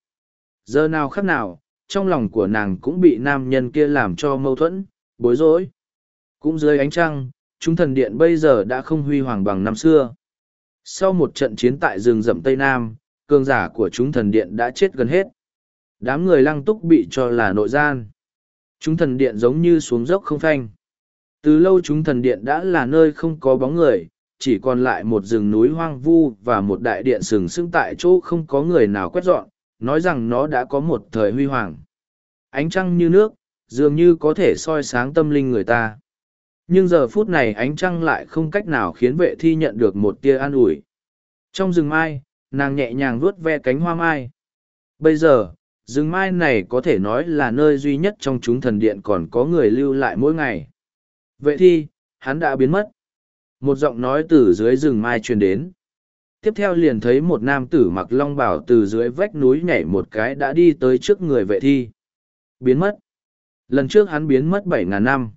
Giờ nào khác nào, trong lòng của nàng cũng bị nam nhân kia làm cho mâu thuẫn, bối rối. Cũng dưới ánh trăng, chúng thần điện bây giờ đã không huy hoàng bằng năm xưa. Sau một trận chiến tại rừng rậm tây nam, cường giả của chúng thần điện đã chết gần hết đám người lăng túc bị cho là nội gian. Chúng thần điện giống như xuống dốc không phanh. Từ lâu chúng thần điện đã là nơi không có bóng người, chỉ còn lại một rừng núi hoang vu và một đại điện sừng sững tại chỗ không có người nào quét dọn, nói rằng nó đã có một thời huy hoàng. Ánh trăng như nước, dường như có thể soi sáng tâm linh người ta. Nhưng giờ phút này ánh trăng lại không cách nào khiến vệ thi nhận được một tia an ủi. Trong rừng mai, nàng nhẹ nhàng vuốt ve cánh hoa mai. Bây giờ rừng mai này có thể nói là nơi duy nhất trong chúng thần điện còn có người lưu lại mỗi ngày Vệ thi, hắn đã biến mất. Một giọng nói từ dưới rừng mai truyền đến. Tiếp theo liền thấy một nam tử mặc long bảo từ dưới vách núi nhảy một cái đã đi tới trước người vệ thi. Biến mất. Lần trước hắn biến mất bảy ngàn năm.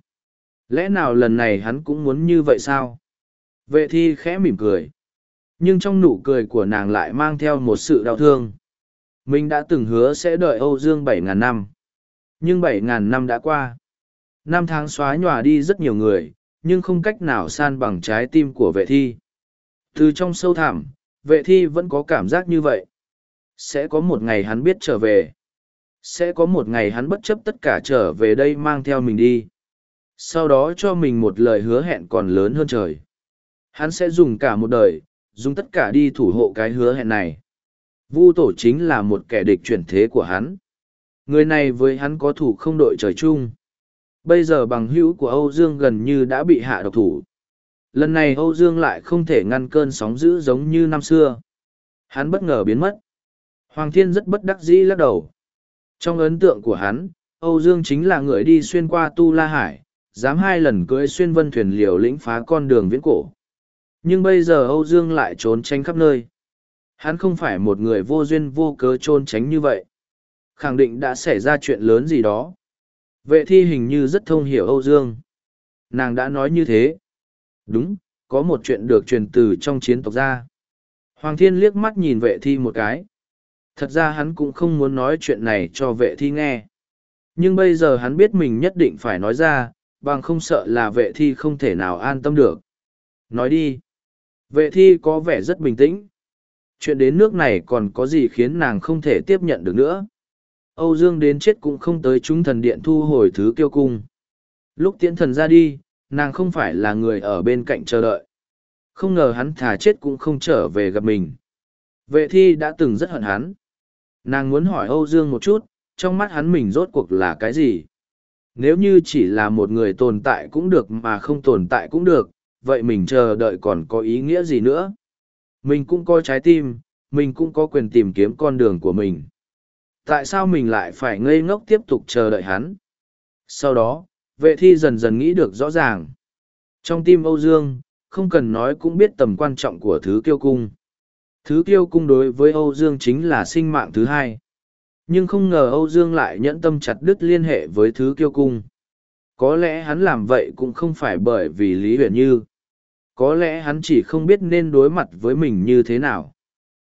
Lẽ nào lần này hắn cũng muốn như vậy sao? Vệ thi khẽ mỉm cười. Nhưng trong nụ cười của nàng lại mang theo một sự đau thương. Mình đã từng hứa sẽ đợi Âu Dương bảy ngàn năm. Nhưng bảy ngàn năm đã qua. Năm tháng xóa nhòa đi rất nhiều người, nhưng không cách nào san bằng trái tim của vệ thi. Từ trong sâu thẳm, vệ thi vẫn có cảm giác như vậy. Sẽ có một ngày hắn biết trở về. Sẽ có một ngày hắn bất chấp tất cả trở về đây mang theo mình đi. Sau đó cho mình một lời hứa hẹn còn lớn hơn trời. Hắn sẽ dùng cả một đời, dùng tất cả đi thủ hộ cái hứa hẹn này vu tổ chính là một kẻ địch chuyển thế của hắn người này với hắn có thủ không đội trời chung Bây giờ bằng hữu của Âu Dương gần như đã bị hạ độc thủ. Lần này Âu Dương lại không thể ngăn cơn sóng dữ giống như năm xưa. Hắn bất ngờ biến mất. Hoàng Thiên rất bất đắc dĩ lắc đầu. Trong ấn tượng của hắn, Âu Dương chính là người đi xuyên qua Tu La Hải, dám hai lần cưỡi xuyên vân thuyền liều lĩnh phá con đường viễn cổ. Nhưng bây giờ Âu Dương lại trốn tránh khắp nơi. Hắn không phải một người vô duyên vô cớ trôn tránh như vậy. Khẳng định đã xảy ra chuyện lớn gì đó. Vệ thi hình như rất thông hiểu Âu Dương. Nàng đã nói như thế. Đúng, có một chuyện được truyền từ trong chiến tộc ra. Hoàng thiên liếc mắt nhìn vệ thi một cái. Thật ra hắn cũng không muốn nói chuyện này cho vệ thi nghe. Nhưng bây giờ hắn biết mình nhất định phải nói ra, bằng không sợ là vệ thi không thể nào an tâm được. Nói đi. Vệ thi có vẻ rất bình tĩnh. Chuyện đến nước này còn có gì khiến nàng không thể tiếp nhận được nữa. Âu Dương đến chết cũng không tới chúng thần điện thu hồi thứ kiêu cung. Lúc tiễn thần ra đi, nàng không phải là người ở bên cạnh chờ đợi. Không ngờ hắn thà chết cũng không trở về gặp mình. Vệ thi đã từng rất hận hắn. Nàng muốn hỏi Âu Dương một chút, trong mắt hắn mình rốt cuộc là cái gì? Nếu như chỉ là một người tồn tại cũng được mà không tồn tại cũng được, vậy mình chờ đợi còn có ý nghĩa gì nữa? Mình cũng có trái tim, mình cũng có quyền tìm kiếm con đường của mình. Tại sao mình lại phải ngây ngốc tiếp tục chờ đợi hắn? Sau đó, vệ thi dần dần nghĩ được rõ ràng. Trong tim Âu Dương, không cần nói cũng biết tầm quan trọng của thứ kiêu cung. Thứ kiêu cung đối với Âu Dương chính là sinh mạng thứ hai. Nhưng không ngờ Âu Dương lại nhẫn tâm chặt đứt liên hệ với thứ kiêu cung. Có lẽ hắn làm vậy cũng không phải bởi vì Lý Huyền Như. Có lẽ hắn chỉ không biết nên đối mặt với mình như thế nào.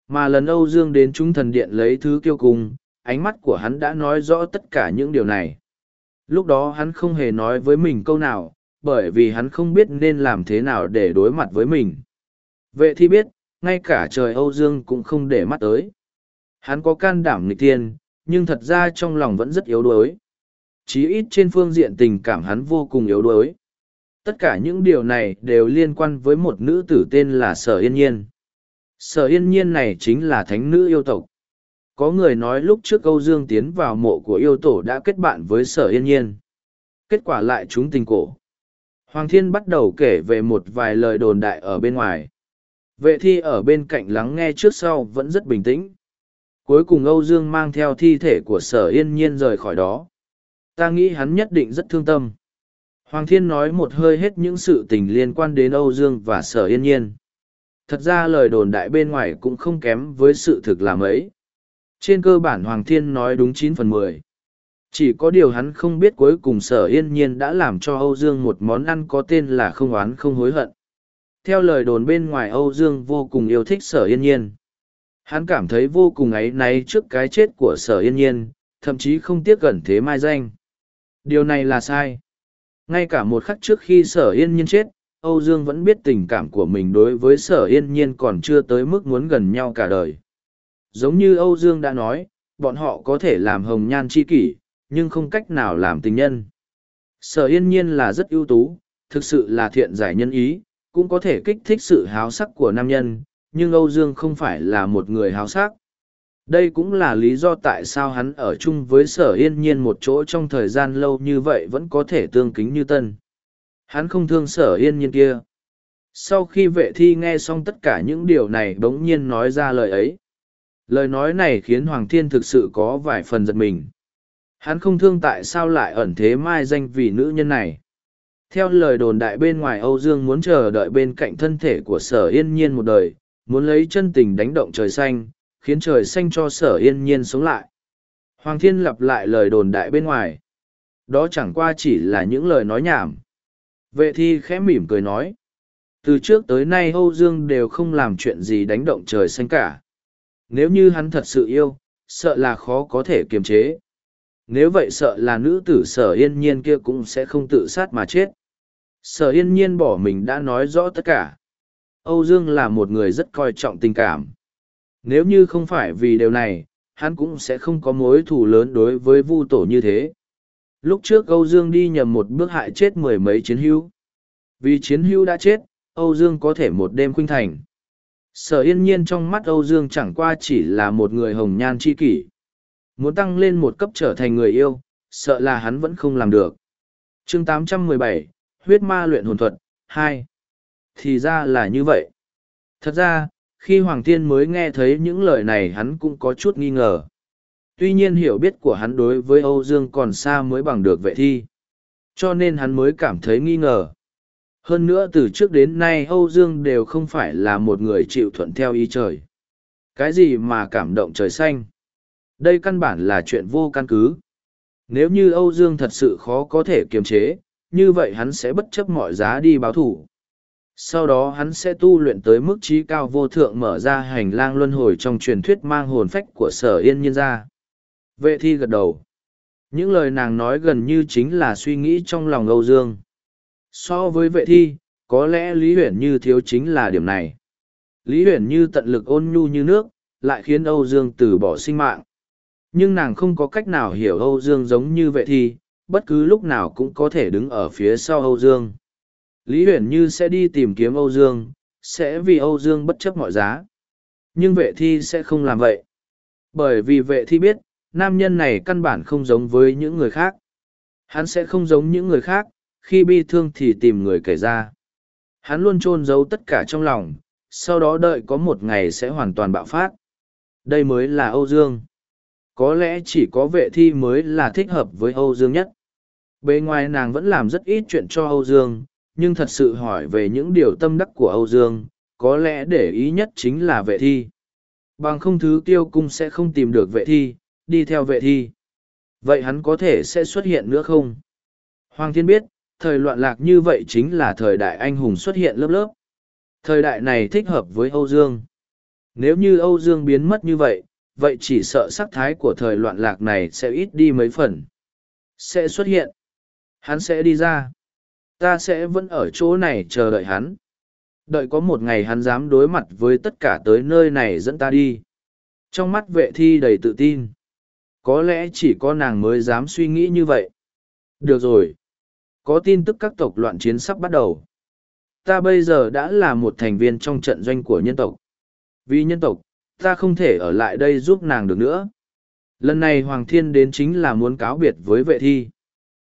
Mà lần Âu Dương đến chúng thần điện lấy thứ kiêu cung, ánh mắt của hắn đã nói rõ tất cả những điều này. Lúc đó hắn không hề nói với mình câu nào, bởi vì hắn không biết nên làm thế nào để đối mặt với mình. Vệ thi biết, ngay cả trời Âu Dương cũng không để mắt tới. Hắn có can đảm nghịch tiên, nhưng thật ra trong lòng vẫn rất yếu đuối. Chí ít trên phương diện tình cảm hắn vô cùng yếu đuối. Tất cả những điều này đều liên quan với một nữ tử tên là Sở Yên Nhiên. Sở Yên Nhiên này chính là thánh nữ yêu tộc. Có người nói lúc trước Âu Dương tiến vào mộ của yêu tổ đã kết bạn với Sở Yên Nhiên. Kết quả lại chúng tình cổ. Hoàng Thiên bắt đầu kể về một vài lời đồn đại ở bên ngoài. Vệ thi ở bên cạnh lắng nghe trước sau vẫn rất bình tĩnh. Cuối cùng Âu Dương mang theo thi thể của sở yên nhiên rời khỏi đó. Ta nghĩ hắn nhất định rất thương tâm. Hoàng Thiên nói một hơi hết những sự tình liên quan đến Âu Dương và sở yên nhiên. Thật ra lời đồn đại bên ngoài cũng không kém với sự thực làm ấy. Trên cơ bản Hoàng Thiên nói đúng chín phần mười. Chỉ có điều hắn không biết cuối cùng sở yên nhiên đã làm cho Âu Dương một món ăn có tên là không oán không hối hận. Theo lời đồn bên ngoài Âu Dương vô cùng yêu thích sở yên nhiên. Hắn cảm thấy vô cùng áy náy trước cái chết của sở yên nhiên, thậm chí không tiếc gần thế mai danh. Điều này là sai. Ngay cả một khắc trước khi sở yên nhiên chết, Âu Dương vẫn biết tình cảm của mình đối với sở yên nhiên còn chưa tới mức muốn gần nhau cả đời. Giống như Âu Dương đã nói, bọn họ có thể làm hồng nhan chi kỷ, nhưng không cách nào làm tình nhân. Sở yên nhiên là rất ưu tú, thực sự là thiện giải nhân ý, cũng có thể kích thích sự háo sắc của nam nhân, nhưng Âu Dương không phải là một người háo sắc. Đây cũng là lý do tại sao hắn ở chung với sở yên nhiên một chỗ trong thời gian lâu như vậy vẫn có thể tương kính như tân. Hắn không thương sở yên nhiên kia. Sau khi vệ thi nghe xong tất cả những điều này bỗng nhiên nói ra lời ấy. Lời nói này khiến Hoàng Thiên thực sự có vài phần giật mình. Hắn không thương tại sao lại ẩn thế mai danh vì nữ nhân này. Theo lời đồn đại bên ngoài Âu Dương muốn chờ đợi bên cạnh thân thể của sở yên nhiên một đời, muốn lấy chân tình đánh động trời xanh, khiến trời xanh cho sở yên nhiên sống lại. Hoàng thiên lặp lại lời đồn đại bên ngoài. Đó chẳng qua chỉ là những lời nói nhảm. Vệ thi khẽ mỉm cười nói. Từ trước tới nay Âu Dương đều không làm chuyện gì đánh động trời xanh cả. Nếu như hắn thật sự yêu, sợ là khó có thể kiềm chế. Nếu vậy sợ là nữ tử sở yên nhiên kia cũng sẽ không tự sát mà chết. Sở yên nhiên bỏ mình đã nói rõ tất cả. Âu Dương là một người rất coi trọng tình cảm. Nếu như không phải vì điều này, hắn cũng sẽ không có mối thù lớn đối với vu tổ như thế. Lúc trước Âu Dương đi nhầm một bước hại chết mười mấy chiến hữu. Vì chiến hữu đã chết, Âu Dương có thể một đêm khuynh thành. Sở yên nhiên trong mắt Âu Dương chẳng qua chỉ là một người hồng nhan chi kỷ. Muốn tăng lên một cấp trở thành người yêu, sợ là hắn vẫn không làm được. chương 817, Huyết ma luyện hồn thuật, 2 thì ra là như vậy thật ra khi hoàng thiên mới nghe thấy những lời này hắn cũng có chút nghi ngờ tuy nhiên hiểu biết của hắn đối với âu dương còn xa mới bằng được vệ thi Cho nên hắn mới cảm thấy nghi ngờ. Hơn nữa từ trước đến nay Âu Dương đều không phải là một người chịu thuận theo ý trời. Cái gì mà cảm động trời xanh? Đây căn bản là chuyện vô căn cứ. Nếu như Âu Dương thật sự khó có thể kiềm chế, như vậy hắn sẽ bất chấp mọi giá đi báo thủ. Sau đó hắn sẽ tu luyện tới mức trí cao vô thượng mở ra hành lang luân hồi trong truyền thuyết mang hồn phách của sở yên nhiên ra. Vệ thi gật đầu. Những lời nàng nói gần như chính là suy nghĩ trong lòng Âu Dương. So với vệ thi, có lẽ Lý Huyền Như thiếu chính là điểm này. Lý Huyền Như tận lực ôn nhu như nước, lại khiến Âu Dương từ bỏ sinh mạng. Nhưng nàng không có cách nào hiểu Âu Dương giống như vệ thi, bất cứ lúc nào cũng có thể đứng ở phía sau Âu Dương. Lý Huyền Như sẽ đi tìm kiếm Âu Dương, sẽ vì Âu Dương bất chấp mọi giá. Nhưng vệ thi sẽ không làm vậy. Bởi vì vệ thi biết, nam nhân này căn bản không giống với những người khác. Hắn sẽ không giống những người khác, khi bi thương thì tìm người kể ra. Hắn luôn chôn giấu tất cả trong lòng, sau đó đợi có một ngày sẽ hoàn toàn bạo phát. Đây mới là Âu Dương. Có lẽ chỉ có vệ thi mới là thích hợp với Âu Dương nhất. Bề ngoài nàng vẫn làm rất ít chuyện cho Âu Dương, nhưng thật sự hỏi về những điều tâm đắc của Âu Dương, có lẽ để ý nhất chính là vệ thi. Bằng không thứ tiêu cung sẽ không tìm được vệ thi, đi theo vệ thi. Vậy hắn có thể sẽ xuất hiện nữa không? Hoàng thiên biết, thời loạn lạc như vậy chính là thời đại anh hùng xuất hiện lớp lớp. Thời đại này thích hợp với Âu Dương. Nếu như Âu Dương biến mất như vậy, vậy chỉ sợ sắc thái của thời loạn lạc này sẽ ít đi mấy phần. Sẽ xuất hiện. Hắn sẽ đi ra. Ta sẽ vẫn ở chỗ này chờ đợi hắn. Đợi có một ngày hắn dám đối mặt với tất cả tới nơi này dẫn ta đi. Trong mắt vệ thi đầy tự tin. Có lẽ chỉ có nàng mới dám suy nghĩ như vậy. Được rồi. Có tin tức các tộc loạn chiến sắp bắt đầu. Ta bây giờ đã là một thành viên trong trận doanh của nhân tộc. Vì nhân tộc, ta không thể ở lại đây giúp nàng được nữa. Lần này Hoàng Thiên đến chính là muốn cáo biệt với vệ thi.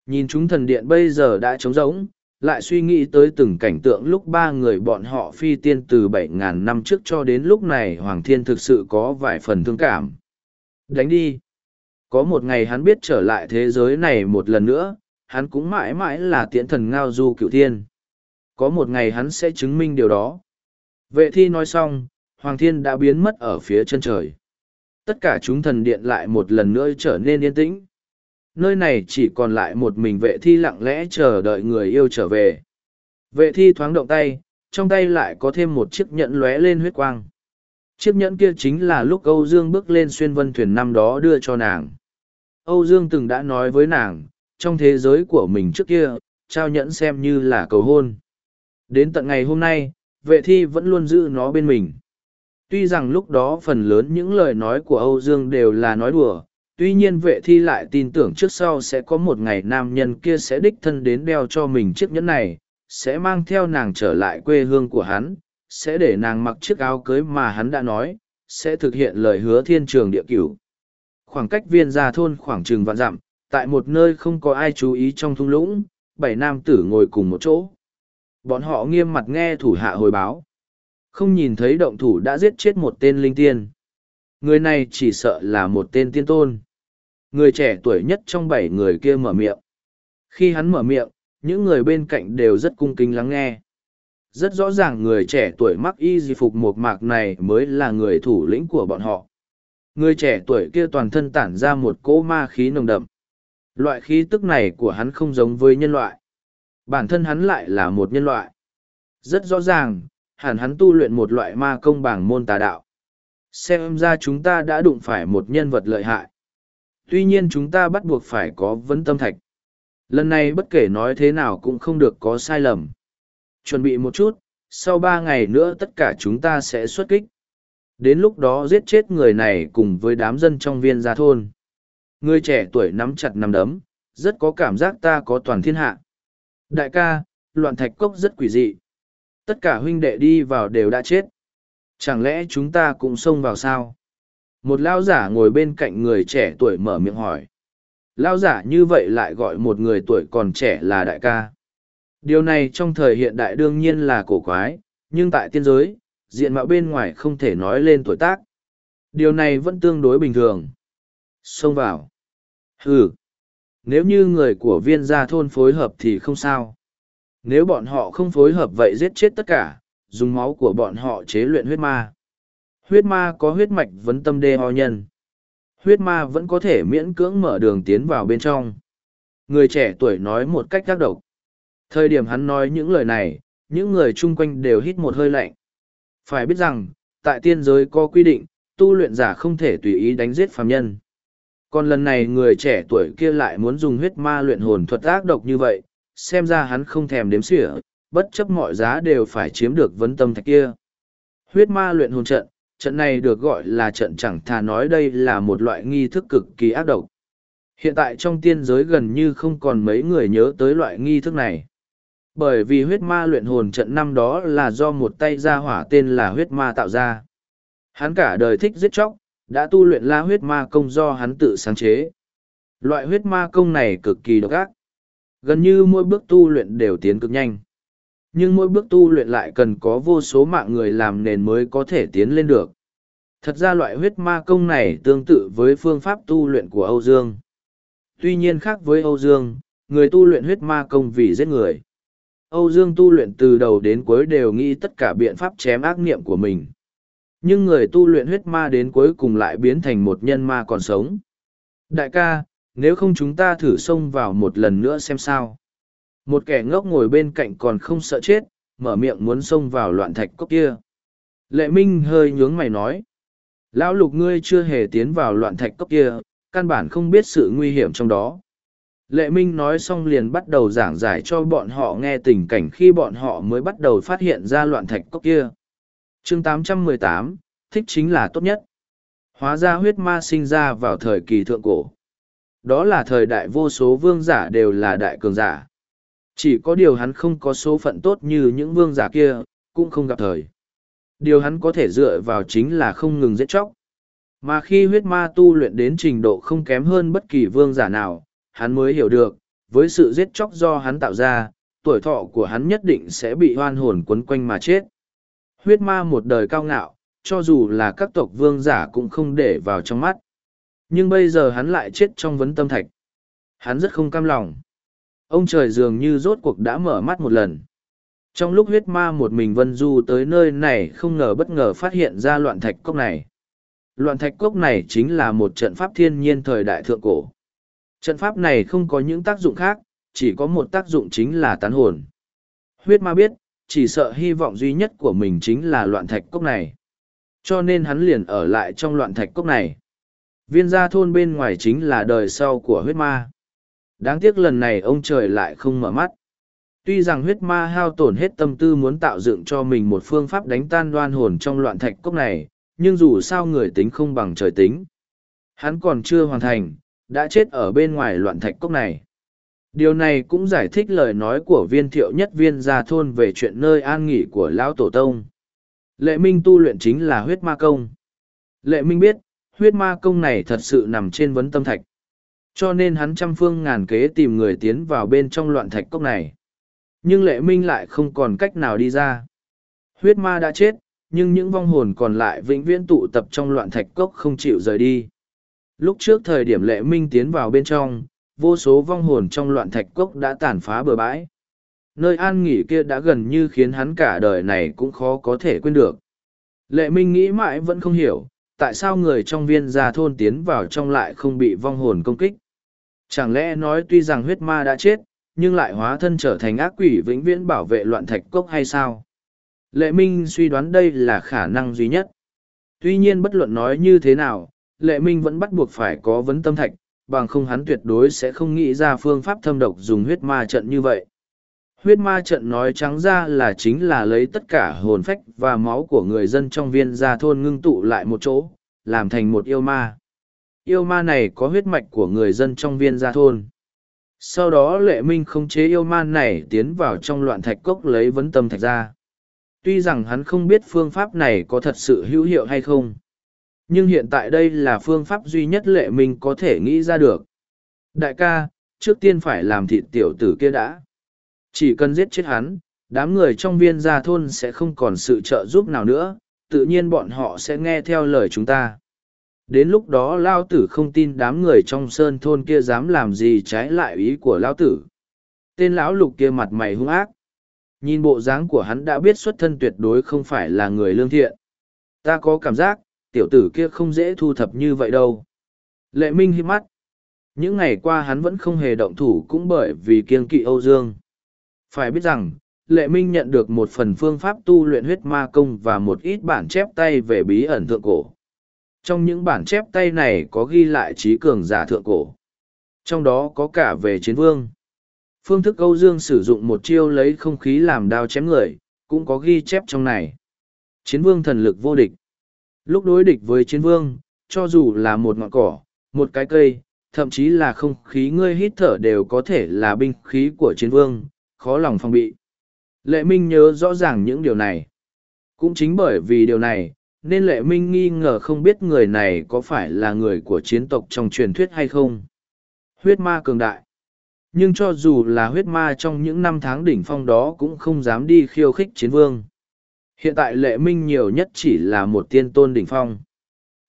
Nhìn chúng thần điện bây giờ đã trống rỗng, lại suy nghĩ tới từng cảnh tượng lúc ba người bọn họ phi tiên từ bảy ngàn năm trước cho đến lúc này Hoàng Thiên thực sự có vài phần thương cảm. Đánh đi! Có một ngày hắn biết trở lại thế giới này một lần nữa, hắn cũng mãi mãi là tiễn thần ngao du cựu thiên. Có một ngày hắn sẽ chứng minh điều đó. Vệ thi nói xong, Hoàng Thiên đã biến mất ở phía chân trời. Tất cả chúng thần điện lại một lần nữa trở nên yên tĩnh. Nơi này chỉ còn lại một mình vệ thi lặng lẽ chờ đợi người yêu trở về. Vệ thi thoáng động tay, trong tay lại có thêm một chiếc nhẫn lóe lên huyết quang. Chiếc nhẫn kia chính là lúc Âu Dương bước lên xuyên vân thuyền năm đó đưa cho nàng. Âu Dương từng đã nói với nàng, trong thế giới của mình trước kia, trao nhẫn xem như là cầu hôn. Đến tận ngày hôm nay, vệ thi vẫn luôn giữ nó bên mình. Tuy rằng lúc đó phần lớn những lời nói của Âu Dương đều là nói đùa, tuy nhiên vệ thi lại tin tưởng trước sau sẽ có một ngày nam nhân kia sẽ đích thân đến đeo cho mình chiếc nhẫn này, sẽ mang theo nàng trở lại quê hương của hắn, sẽ để nàng mặc chiếc áo cưới mà hắn đã nói, sẽ thực hiện lời hứa thiên trường địa cửu. Khoảng cách viên ra thôn khoảng chừng vạn dặm, tại một nơi không có ai chú ý trong thung lũng, bảy nam tử ngồi cùng một chỗ. Bọn họ nghiêm mặt nghe thủ hạ hồi báo. Không nhìn thấy động thủ đã giết chết một tên linh tiên. Người này chỉ sợ là một tên tiên tôn. Người trẻ tuổi nhất trong bảy người kia mở miệng. Khi hắn mở miệng, những người bên cạnh đều rất cung kính lắng nghe. Rất rõ ràng người trẻ tuổi mắc y di phục một mạc này mới là người thủ lĩnh của bọn họ. Người trẻ tuổi kia toàn thân tản ra một cỗ ma khí nồng đậm. Loại khí tức này của hắn không giống với nhân loại. Bản thân hắn lại là một nhân loại. Rất rõ ràng, hẳn hắn tu luyện một loại ma công bằng môn tà đạo. Xem ra chúng ta đã đụng phải một nhân vật lợi hại. Tuy nhiên chúng ta bắt buộc phải có vấn tâm thạch. Lần này bất kể nói thế nào cũng không được có sai lầm. Chuẩn bị một chút, sau ba ngày nữa tất cả chúng ta sẽ xuất kích. Đến lúc đó giết chết người này cùng với đám dân trong viên gia thôn. Người trẻ tuổi nắm chặt nắm đấm, rất có cảm giác ta có toàn thiên hạ. Đại ca, loạn thạch cốc rất quỷ dị. Tất cả huynh đệ đi vào đều đã chết. Chẳng lẽ chúng ta cũng xông vào sao? Một lao giả ngồi bên cạnh người trẻ tuổi mở miệng hỏi. Lao giả như vậy lại gọi một người tuổi còn trẻ là đại ca. Điều này trong thời hiện đại đương nhiên là cổ quái, nhưng tại tiên giới, diện mạo bên ngoài không thể nói lên tuổi tác. Điều này vẫn tương đối bình thường. Xông vào. ừ. nếu như người của viên gia thôn phối hợp thì không sao. Nếu bọn họ không phối hợp vậy giết chết tất cả, dùng máu của bọn họ chế luyện huyết ma. Huyết ma có huyết mạch vấn tâm đê ho nhân. Huyết ma vẫn có thể miễn cưỡng mở đường tiến vào bên trong. Người trẻ tuổi nói một cách tác độc. Thời điểm hắn nói những lời này, những người chung quanh đều hít một hơi lạnh. Phải biết rằng, tại tiên giới có quy định, tu luyện giả không thể tùy ý đánh giết phàm nhân. Còn lần này người trẻ tuổi kia lại muốn dùng huyết ma luyện hồn thuật ác độc như vậy, xem ra hắn không thèm đếm xỉa, bất chấp mọi giá đều phải chiếm được vấn tâm thạch kia. Huyết ma luyện hồn trận, trận này được gọi là trận chẳng thà nói đây là một loại nghi thức cực kỳ ác độc. Hiện tại trong tiên giới gần như không còn mấy người nhớ tới loại nghi thức này. Bởi vì huyết ma luyện hồn trận năm đó là do một tay gia hỏa tên là huyết ma tạo ra. Hắn cả đời thích giết chóc, đã tu luyện la huyết ma công do hắn tự sáng chế. Loại huyết ma công này cực kỳ độc ác. Gần như mỗi bước tu luyện đều tiến cực nhanh. Nhưng mỗi bước tu luyện lại cần có vô số mạng người làm nền mới có thể tiến lên được. Thật ra loại huyết ma công này tương tự với phương pháp tu luyện của Âu Dương. Tuy nhiên khác với Âu Dương, người tu luyện huyết ma công vì giết người. Âu Dương tu luyện từ đầu đến cuối đều nghĩ tất cả biện pháp chém ác niệm của mình. Nhưng người tu luyện huyết ma đến cuối cùng lại biến thành một nhân ma còn sống. Đại ca, nếu không chúng ta thử xông vào một lần nữa xem sao. Một kẻ ngốc ngồi bên cạnh còn không sợ chết, mở miệng muốn xông vào loạn thạch cốc kia. Lệ Minh hơi nhướng mày nói. Lão lục ngươi chưa hề tiến vào loạn thạch cốc kia, căn bản không biết sự nguy hiểm trong đó. Lệ Minh nói xong liền bắt đầu giảng giải cho bọn họ nghe tình cảnh khi bọn họ mới bắt đầu phát hiện ra loạn thạch cốc kia. chương 818, thích chính là tốt nhất. Hóa ra huyết ma sinh ra vào thời kỳ thượng cổ. Đó là thời đại vô số vương giả đều là đại cường giả. Chỉ có điều hắn không có số phận tốt như những vương giả kia, cũng không gặp thời. Điều hắn có thể dựa vào chính là không ngừng giết chóc. Mà khi huyết ma tu luyện đến trình độ không kém hơn bất kỳ vương giả nào, hắn mới hiểu được, với sự giết chóc do hắn tạo ra, tuổi thọ của hắn nhất định sẽ bị hoan hồn quấn quanh mà chết. Huyết ma một đời cao ngạo, cho dù là các tộc vương giả cũng không để vào trong mắt. Nhưng bây giờ hắn lại chết trong vấn tâm thạch. Hắn rất không cam lòng. Ông trời dường như rốt cuộc đã mở mắt một lần. Trong lúc huyết ma một mình vân du tới nơi này không ngờ bất ngờ phát hiện ra loạn thạch cốc này. Loạn thạch cốc này chính là một trận pháp thiên nhiên thời đại thượng cổ. Trận pháp này không có những tác dụng khác, chỉ có một tác dụng chính là tán hồn. Huyết ma biết, chỉ sợ hy vọng duy nhất của mình chính là loạn thạch cốc này. Cho nên hắn liền ở lại trong loạn thạch cốc này. Viên gia thôn bên ngoài chính là đời sau của huyết ma. Đáng tiếc lần này ông trời lại không mở mắt. Tuy rằng huyết ma hao tổn hết tâm tư muốn tạo dựng cho mình một phương pháp đánh tan đoan hồn trong loạn thạch cốc này, nhưng dù sao người tính không bằng trời tính. Hắn còn chưa hoàn thành, đã chết ở bên ngoài loạn thạch cốc này. Điều này cũng giải thích lời nói của viên thiệu nhất viên gia thôn về chuyện nơi an nghỉ của Lão Tổ Tông. Lệ Minh tu luyện chính là huyết ma công. Lệ Minh biết, huyết ma công này thật sự nằm trên vấn tâm thạch. Cho nên hắn trăm phương ngàn kế tìm người tiến vào bên trong loạn thạch cốc này. Nhưng lệ minh lại không còn cách nào đi ra. Huyết ma đã chết, nhưng những vong hồn còn lại vĩnh viễn tụ tập trong loạn thạch cốc không chịu rời đi. Lúc trước thời điểm lệ minh tiến vào bên trong, vô số vong hồn trong loạn thạch cốc đã tàn phá bừa bãi. Nơi an nghỉ kia đã gần như khiến hắn cả đời này cũng khó có thể quên được. Lệ minh nghĩ mãi vẫn không hiểu, tại sao người trong viên gia thôn tiến vào trong lại không bị vong hồn công kích. Chẳng lẽ nói tuy rằng huyết ma đã chết, nhưng lại hóa thân trở thành ác quỷ vĩnh viễn bảo vệ loạn thạch cốc hay sao? Lệ Minh suy đoán đây là khả năng duy nhất. Tuy nhiên bất luận nói như thế nào, Lệ Minh vẫn bắt buộc phải có vấn tâm thạch, bằng không hắn tuyệt đối sẽ không nghĩ ra phương pháp thâm độc dùng huyết ma trận như vậy. Huyết ma trận nói trắng ra là chính là lấy tất cả hồn phách và máu của người dân trong viên gia thôn ngưng tụ lại một chỗ, làm thành một yêu ma. Yêu ma này có huyết mạch của người dân trong viên gia thôn. Sau đó lệ minh không chế yêu ma này tiến vào trong loạn thạch cốc lấy vấn tâm thạch ra. Tuy rằng hắn không biết phương pháp này có thật sự hữu hiệu hay không. Nhưng hiện tại đây là phương pháp duy nhất lệ minh có thể nghĩ ra được. Đại ca, trước tiên phải làm thịt tiểu tử kia đã. Chỉ cần giết chết hắn, đám người trong viên gia thôn sẽ không còn sự trợ giúp nào nữa, tự nhiên bọn họ sẽ nghe theo lời chúng ta đến lúc đó lao tử không tin đám người trong sơn thôn kia dám làm gì trái lại ý của lao tử. Tên lão lục kia mặt mày hung ác. Nhìn bộ dáng của hắn đã biết xuất thân tuyệt đối không phải là người lương thiện. Ta có cảm giác, tiểu tử kia không dễ thu thập như vậy đâu. Lệ minh hít mắt. Những ngày qua hắn vẫn không hề động thủ cũng bởi vì kiên kỵ âu dương. Phải biết rằng, lệ minh nhận được một phần phương pháp tu luyện huyết ma công và một ít bản chép tay về bí ẩn thượng cổ trong những bản chép tay này có ghi lại trí cường giả thượng cổ. Trong đó có cả về chiến vương. Phương thức âu dương sử dụng một chiêu lấy không khí làm đao chém người, cũng có ghi chép trong này. Chiến vương thần lực vô địch. Lúc đối địch với chiến vương, cho dù là một ngọn cỏ, một cái cây, thậm chí là không khí ngươi hít thở đều có thể là binh khí của chiến vương, khó lòng phòng bị. Lệ minh nhớ rõ ràng những điều này. Cũng chính bởi vì điều này nên lệ minh nghi ngờ không biết người này có phải là người của chiến tộc trong truyền thuyết hay không. Huyết ma cường đại. Nhưng cho dù là huyết ma trong những năm tháng đỉnh phong đó cũng không dám đi khiêu khích chiến vương. Hiện tại lệ minh nhiều nhất chỉ là một tiên tôn đỉnh phong.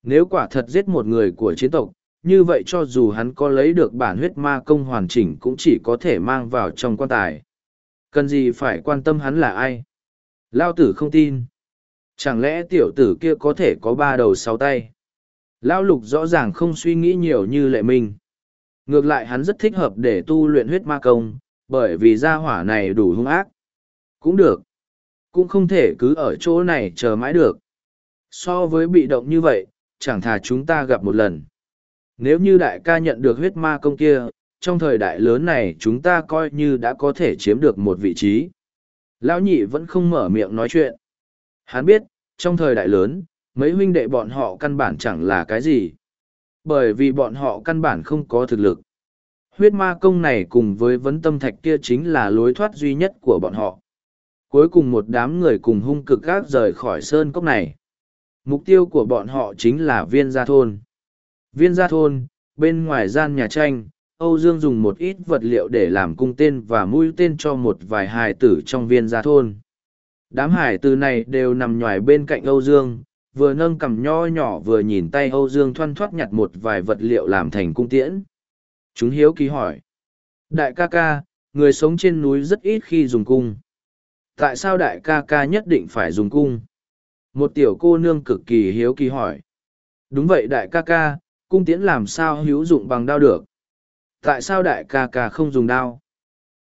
Nếu quả thật giết một người của chiến tộc, như vậy cho dù hắn có lấy được bản huyết ma công hoàn chỉnh cũng chỉ có thể mang vào trong quan tài. Cần gì phải quan tâm hắn là ai? Lao tử không tin chẳng lẽ tiểu tử kia có thể có ba đầu sáu tay? Lão lục rõ ràng không suy nghĩ nhiều như lệ minh ngược lại hắn rất thích hợp để tu luyện huyết ma công, bởi vì gia hỏa này đủ hung ác. Cũng được. Cũng không thể cứ ở chỗ này chờ mãi được. So với bị động như vậy, chẳng thà chúng ta gặp một lần. Nếu như đại ca nhận được huyết ma công kia, trong thời đại lớn này chúng ta coi như đã có thể chiếm được một vị trí. Lão nhị vẫn không mở miệng nói chuyện hắn biết, trong thời đại lớn, mấy huynh đệ bọn họ căn bản chẳng là cái gì. Bởi vì bọn họ căn bản không có thực lực. Huyết ma công này cùng với vấn tâm thạch kia chính là lối thoát duy nhất của bọn họ. Cuối cùng một đám người cùng hung cực gác rời khỏi sơn cốc này. Mục tiêu của bọn họ chính là viên gia thôn. Viên gia thôn, bên ngoài gian nhà tranh, âu dương dùng một ít vật liệu để làm cung tên và mũi tên cho một vài hài tử trong viên gia thôn đám hải tử này đều nằm nhoài bên cạnh âu dương, vừa nâng cằm nho nhỏ vừa nhìn tay âu dương thoăn thoắt nhặt một vài vật liệu làm thành cung tiễn. Chúng hiếu kỳ hỏi, đại ca ca, người sống trên núi rất ít khi dùng cung. Tại sao đại ca ca nhất định phải dùng cung? Một tiểu cô nương cực kỳ hiếu kỳ hỏi, đúng vậy đại ca ca, cung tiễn làm sao hữu dụng bằng đao được? Tại sao đại ca ca không dùng đao?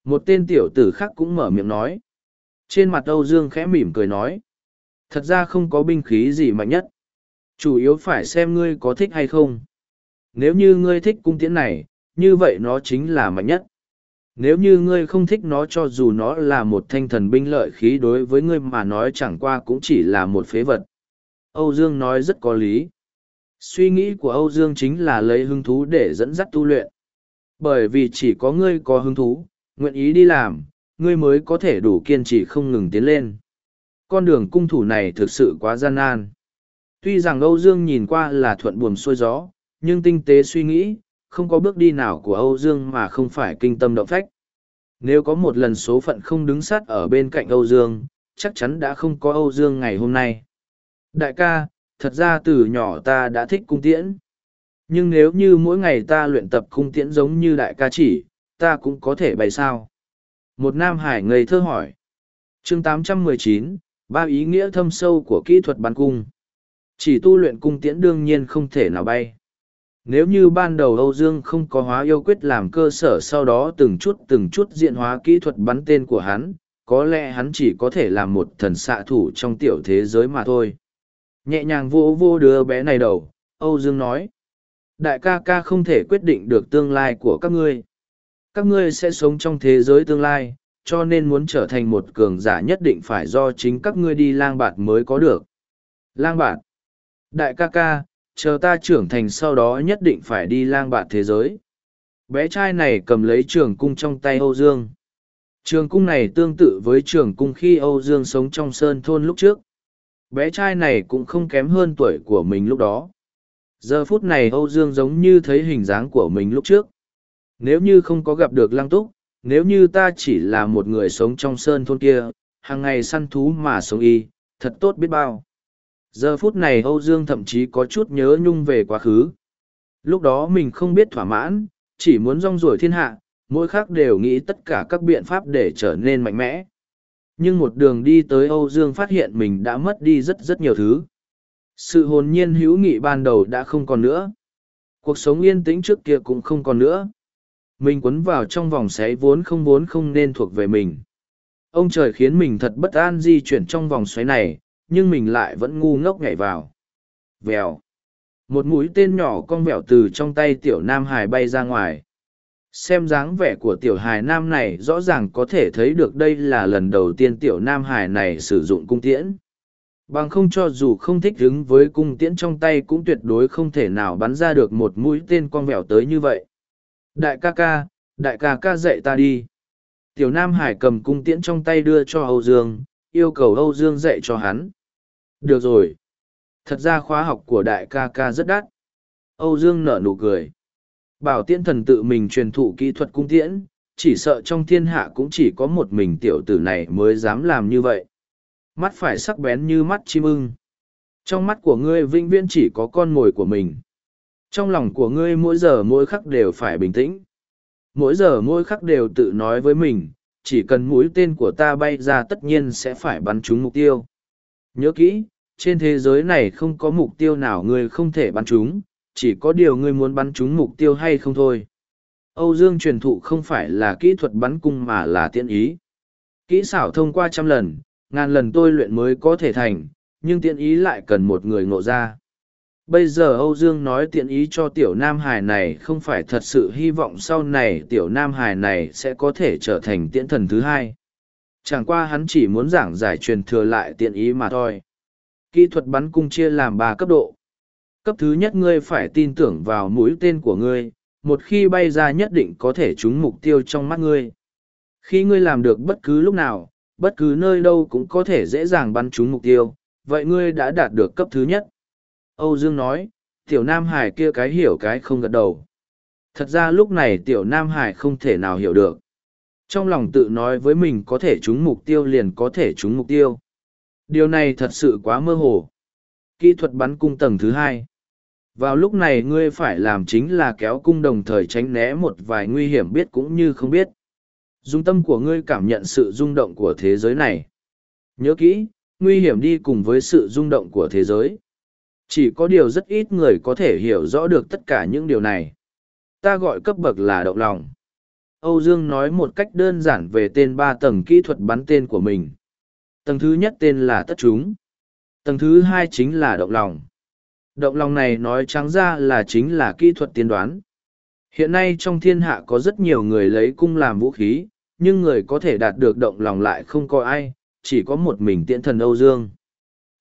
Một tên tiểu tử khác cũng mở miệng nói trên mặt âu dương khẽ mỉm cười nói, thật ra không có binh khí gì mạnh nhất. Chủ yếu phải xem ngươi có thích hay không. Nếu như ngươi thích cung tiễn này, như vậy nó chính là mạnh nhất. Nếu như ngươi không thích nó cho dù nó là một thanh thần binh lợi khí đối với ngươi mà nói chẳng qua cũng chỉ là một phế vật. Âu dương nói rất có lý. Suy nghĩ của âu dương chính là lấy hứng thú để dẫn dắt tu luyện. Bởi vì chỉ có ngươi có hứng thú, nguyện ý đi làm ngươi mới có thể đủ kiên trì không ngừng tiến lên con đường cung thủ này thực sự quá gian nan tuy rằng âu dương nhìn qua là thuận buồm xuôi gió nhưng tinh tế suy nghĩ không có bước đi nào của Âu Dương mà không phải kinh tâm động phách. Nếu có một lần số phận không đứng sát ở bên cạnh Âu Dương, chắc chắn đã không có Âu Dương ngày hôm nay. Đại ca, thật ra từ nhỏ ta đã thích cung tiễn. Nhưng nếu như mỗi ngày ta luyện tập cung tiễn giống như đại ca chỉ, ta cũng có thể bày sao. Một Nam Hải ngây thơ hỏi. chương 819, ba ý nghĩa thâm sâu của kỹ thuật bắn cung. Chỉ tu luyện cung tiễn đương nhiên không thể nào bay. Nếu như ban đầu Âu Dương không có hóa yêu quyết làm cơ sở sau đó từng chút từng chút diện hóa kỹ thuật bắn tên của hắn, có lẽ hắn chỉ có thể làm một thần xạ thủ trong tiểu thế giới mà thôi. Nhẹ nhàng vô vô đứa bé này đầu, Âu Dương nói. Đại ca ca không thể quyết định được tương lai của các ngươi. Các ngươi sẽ sống trong thế giới tương lai, cho nên muốn trở thành một cường giả nhất định phải do chính các ngươi đi lang bạt mới có được. Lang bạt. Đại ca ca, chờ ta trưởng thành sau đó nhất định phải đi lang bạt thế giới. Bé trai này cầm lấy trường cung trong tay Âu Dương. Trường cung này tương tự với trường cung khi Âu Dương sống trong sơn thôn lúc trước. Bé trai này cũng không kém hơn tuổi của mình lúc đó. Giờ phút này Âu Dương giống như thấy hình dáng của mình lúc trước. Nếu như không có gặp được lăng túc, nếu như ta chỉ là một người sống trong sơn thôn kia, hàng ngày săn thú mà sống y, thật tốt biết bao. Giờ phút này Âu Dương thậm chí có chút nhớ nhung về quá khứ. Lúc đó mình không biết thỏa mãn, chỉ muốn rong ruổi thiên hạ, mỗi khắc đều nghĩ tất cả các biện pháp để trở nên mạnh mẽ. Nhưng một đường đi tới Âu Dương phát hiện mình đã mất đi rất rất nhiều thứ. Sự hồn nhiên hữu nghị ban đầu đã không còn nữa. Cuộc sống yên tĩnh trước kia cũng không còn nữa. Mình quấn vào trong vòng xoáy vốn không vốn không nên thuộc về mình. Ông trời khiến mình thật bất an di chuyển trong vòng xoáy này, nhưng mình lại vẫn ngu ngốc nhảy vào. Vèo. Một mũi tên nhỏ con vẹo từ trong tay tiểu nam hải bay ra ngoài. Xem dáng vẻ của tiểu hài nam này rõ ràng có thể thấy được đây là lần đầu tiên tiểu nam hải này sử dụng cung tiễn. Bằng không cho dù không thích đứng với cung tiễn trong tay cũng tuyệt đối không thể nào bắn ra được một mũi tên con vẹo tới như vậy. Đại ca ca, đại ca ca dạy ta đi. Tiểu Nam Hải cầm cung tiễn trong tay đưa cho Âu Dương, yêu cầu Âu Dương dạy cho hắn. Được rồi. Thật ra khóa học của đại ca ca rất đắt. Âu Dương nở nụ cười. Bảo tiễn thần tự mình truyền thụ kỹ thuật cung tiễn, chỉ sợ trong thiên hạ cũng chỉ có một mình tiểu tử này mới dám làm như vậy. Mắt phải sắc bén như mắt chim ưng. Trong mắt của ngươi vĩnh viễn chỉ có con mồi của mình. Trong lòng của ngươi mỗi giờ mỗi khắc đều phải bình tĩnh. Mỗi giờ mỗi khắc đều tự nói với mình, chỉ cần mũi tên của ta bay ra tất nhiên sẽ phải bắn trúng mục tiêu. Nhớ kỹ, trên thế giới này không có mục tiêu nào ngươi không thể bắn trúng, chỉ có điều ngươi muốn bắn trúng mục tiêu hay không thôi. Âu Dương truyền thụ không phải là kỹ thuật bắn cung mà là tiện ý. Kỹ xảo thông qua trăm lần, ngàn lần tôi luyện mới có thể thành, nhưng tiện ý lại cần một người ngộ ra. Bây giờ Âu Dương nói tiện ý cho tiểu Nam Hải này không phải thật sự hy vọng sau này tiểu Nam Hải này sẽ có thể trở thành tiễn thần thứ hai. Chẳng qua hắn chỉ muốn giảng giải truyền thừa lại tiện ý mà thôi. Kỹ thuật bắn cung chia làm ba cấp độ. Cấp thứ nhất ngươi phải tin tưởng vào mũi tên của ngươi, một khi bay ra nhất định có thể trúng mục tiêu trong mắt ngươi. Khi ngươi làm được bất cứ lúc nào, bất cứ nơi đâu cũng có thể dễ dàng bắn trúng mục tiêu, vậy ngươi đã đạt được cấp thứ nhất. Âu Dương nói, tiểu Nam Hải kia cái hiểu cái không gật đầu. Thật ra lúc này tiểu Nam Hải không thể nào hiểu được. Trong lòng tự nói với mình có thể trúng mục tiêu liền có thể trúng mục tiêu. Điều này thật sự quá mơ hồ. Kỹ thuật bắn cung tầng thứ hai. Vào lúc này ngươi phải làm chính là kéo cung đồng thời tránh né một vài nguy hiểm biết cũng như không biết. Dung tâm của ngươi cảm nhận sự rung động của thế giới này. Nhớ kỹ, nguy hiểm đi cùng với sự rung động của thế giới. Chỉ có điều rất ít người có thể hiểu rõ được tất cả những điều này. Ta gọi cấp bậc là động lòng. Âu Dương nói một cách đơn giản về tên ba tầng kỹ thuật bắn tên của mình. Tầng thứ nhất tên là tất chúng. Tầng thứ hai chính là động lòng. Động lòng này nói trắng ra là chính là kỹ thuật tiên đoán. Hiện nay trong thiên hạ có rất nhiều người lấy cung làm vũ khí, nhưng người có thể đạt được động lòng lại không có ai, chỉ có một mình tiện thần Âu Dương.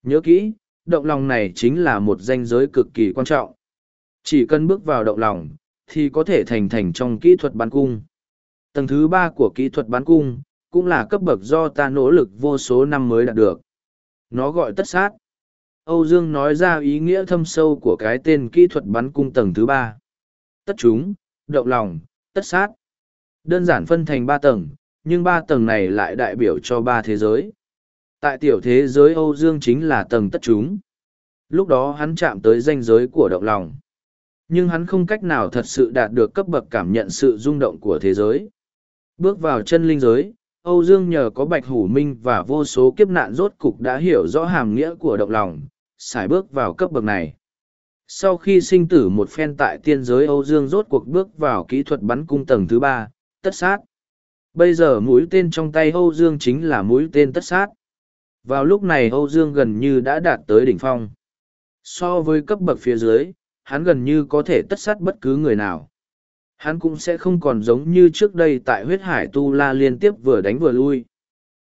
Nhớ kỹ, động lòng này chính là một danh giới cực kỳ quan trọng. Chỉ cần bước vào động lòng, thì có thể thành thành trong kỹ thuật bắn cung. Tầng thứ ba của kỹ thuật bắn cung, cũng là cấp bậc do ta nỗ lực vô số năm mới đạt được. Nó gọi tất sát. Âu Dương nói ra ý nghĩa thâm sâu của cái tên kỹ thuật bắn cung tầng thứ ba. Tất chúng, động lòng, tất sát. Đơn giản phân thành ba tầng, nhưng ba tầng này lại đại biểu cho ba thế giới. Tại tiểu thế giới Âu Dương chính là tầng tất chúng. Lúc đó hắn chạm tới danh giới của động lòng. Nhưng hắn không cách nào thật sự đạt được cấp bậc cảm nhận sự rung động của thế giới. Bước vào chân linh giới, Âu Dương nhờ có Bạch Hủ Minh và vô số kiếp nạn rốt cục đã hiểu rõ hàm nghĩa của động lòng, xài bước vào cấp bậc này. Sau khi sinh tử một phen tại tiên giới Âu Dương rốt cuộc bước vào kỹ thuật bắn cung tầng thứ ba, tất sát. Bây giờ mũi tên trong tay Âu Dương chính là mũi tên tất sát. Vào lúc này Âu Dương gần như đã đạt tới đỉnh phong. So với cấp bậc phía dưới, hắn gần như có thể tất sát bất cứ người nào. Hắn cũng sẽ không còn giống như trước đây tại huyết hải tu la liên tiếp vừa đánh vừa lui.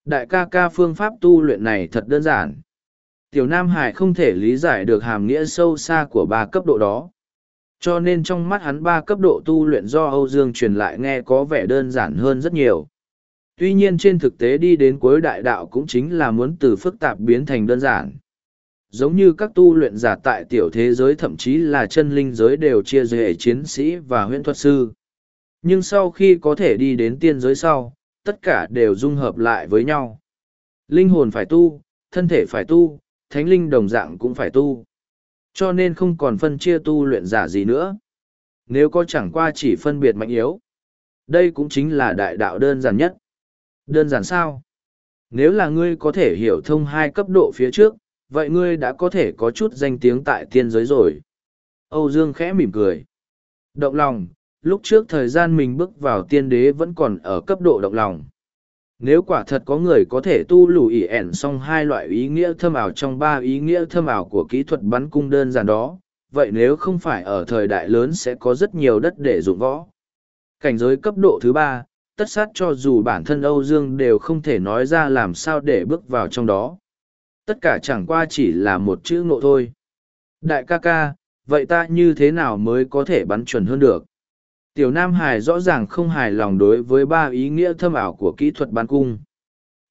Đại ca ca phương pháp tu luyện này thật đơn giản. Tiểu Nam Hải không thể lý giải được hàm nghĩa sâu xa của ba cấp độ đó. Cho nên trong mắt hắn ba cấp độ tu luyện do Âu Dương truyền lại nghe có vẻ đơn giản hơn rất nhiều. Tuy nhiên trên thực tế đi đến cuối đại đạo cũng chính là muốn từ phức tạp biến thành đơn giản. Giống như các tu luyện giả tại tiểu thế giới thậm chí là chân linh giới đều chia rẽ chiến sĩ và huyễn thuật sư. Nhưng sau khi có thể đi đến tiên giới sau, tất cả đều dung hợp lại với nhau. Linh hồn phải tu, thân thể phải tu, thánh linh đồng dạng cũng phải tu. Cho nên không còn phân chia tu luyện giả gì nữa. Nếu có chẳng qua chỉ phân biệt mạnh yếu. Đây cũng chính là đại đạo đơn giản nhất. Đơn giản sao? Nếu là ngươi có thể hiểu thông hai cấp độ phía trước, vậy ngươi đã có thể có chút danh tiếng tại tiên giới rồi. Âu Dương khẽ mỉm cười. Động lòng, lúc trước thời gian mình bước vào tiên đế vẫn còn ở cấp độ động lòng. Nếu quả thật có người có thể tu lù ỉ ẻn xong hai loại ý nghĩa thâm ảo trong ba ý nghĩa thâm ảo của kỹ thuật bắn cung đơn giản đó, vậy nếu không phải ở thời đại lớn sẽ có rất nhiều đất để dụng võ. Cảnh giới cấp độ thứ ba, tất sát cho dù bản thân Âu Dương đều không thể nói ra làm sao để bước vào trong đó. Tất cả chẳng qua chỉ là một chữ ngộ thôi. Đại ca ca, vậy ta như thế nào mới có thể bắn chuẩn hơn được? Tiểu Nam Hải rõ ràng không hài lòng đối với ba ý nghĩa thâm ảo của kỹ thuật bắn cung.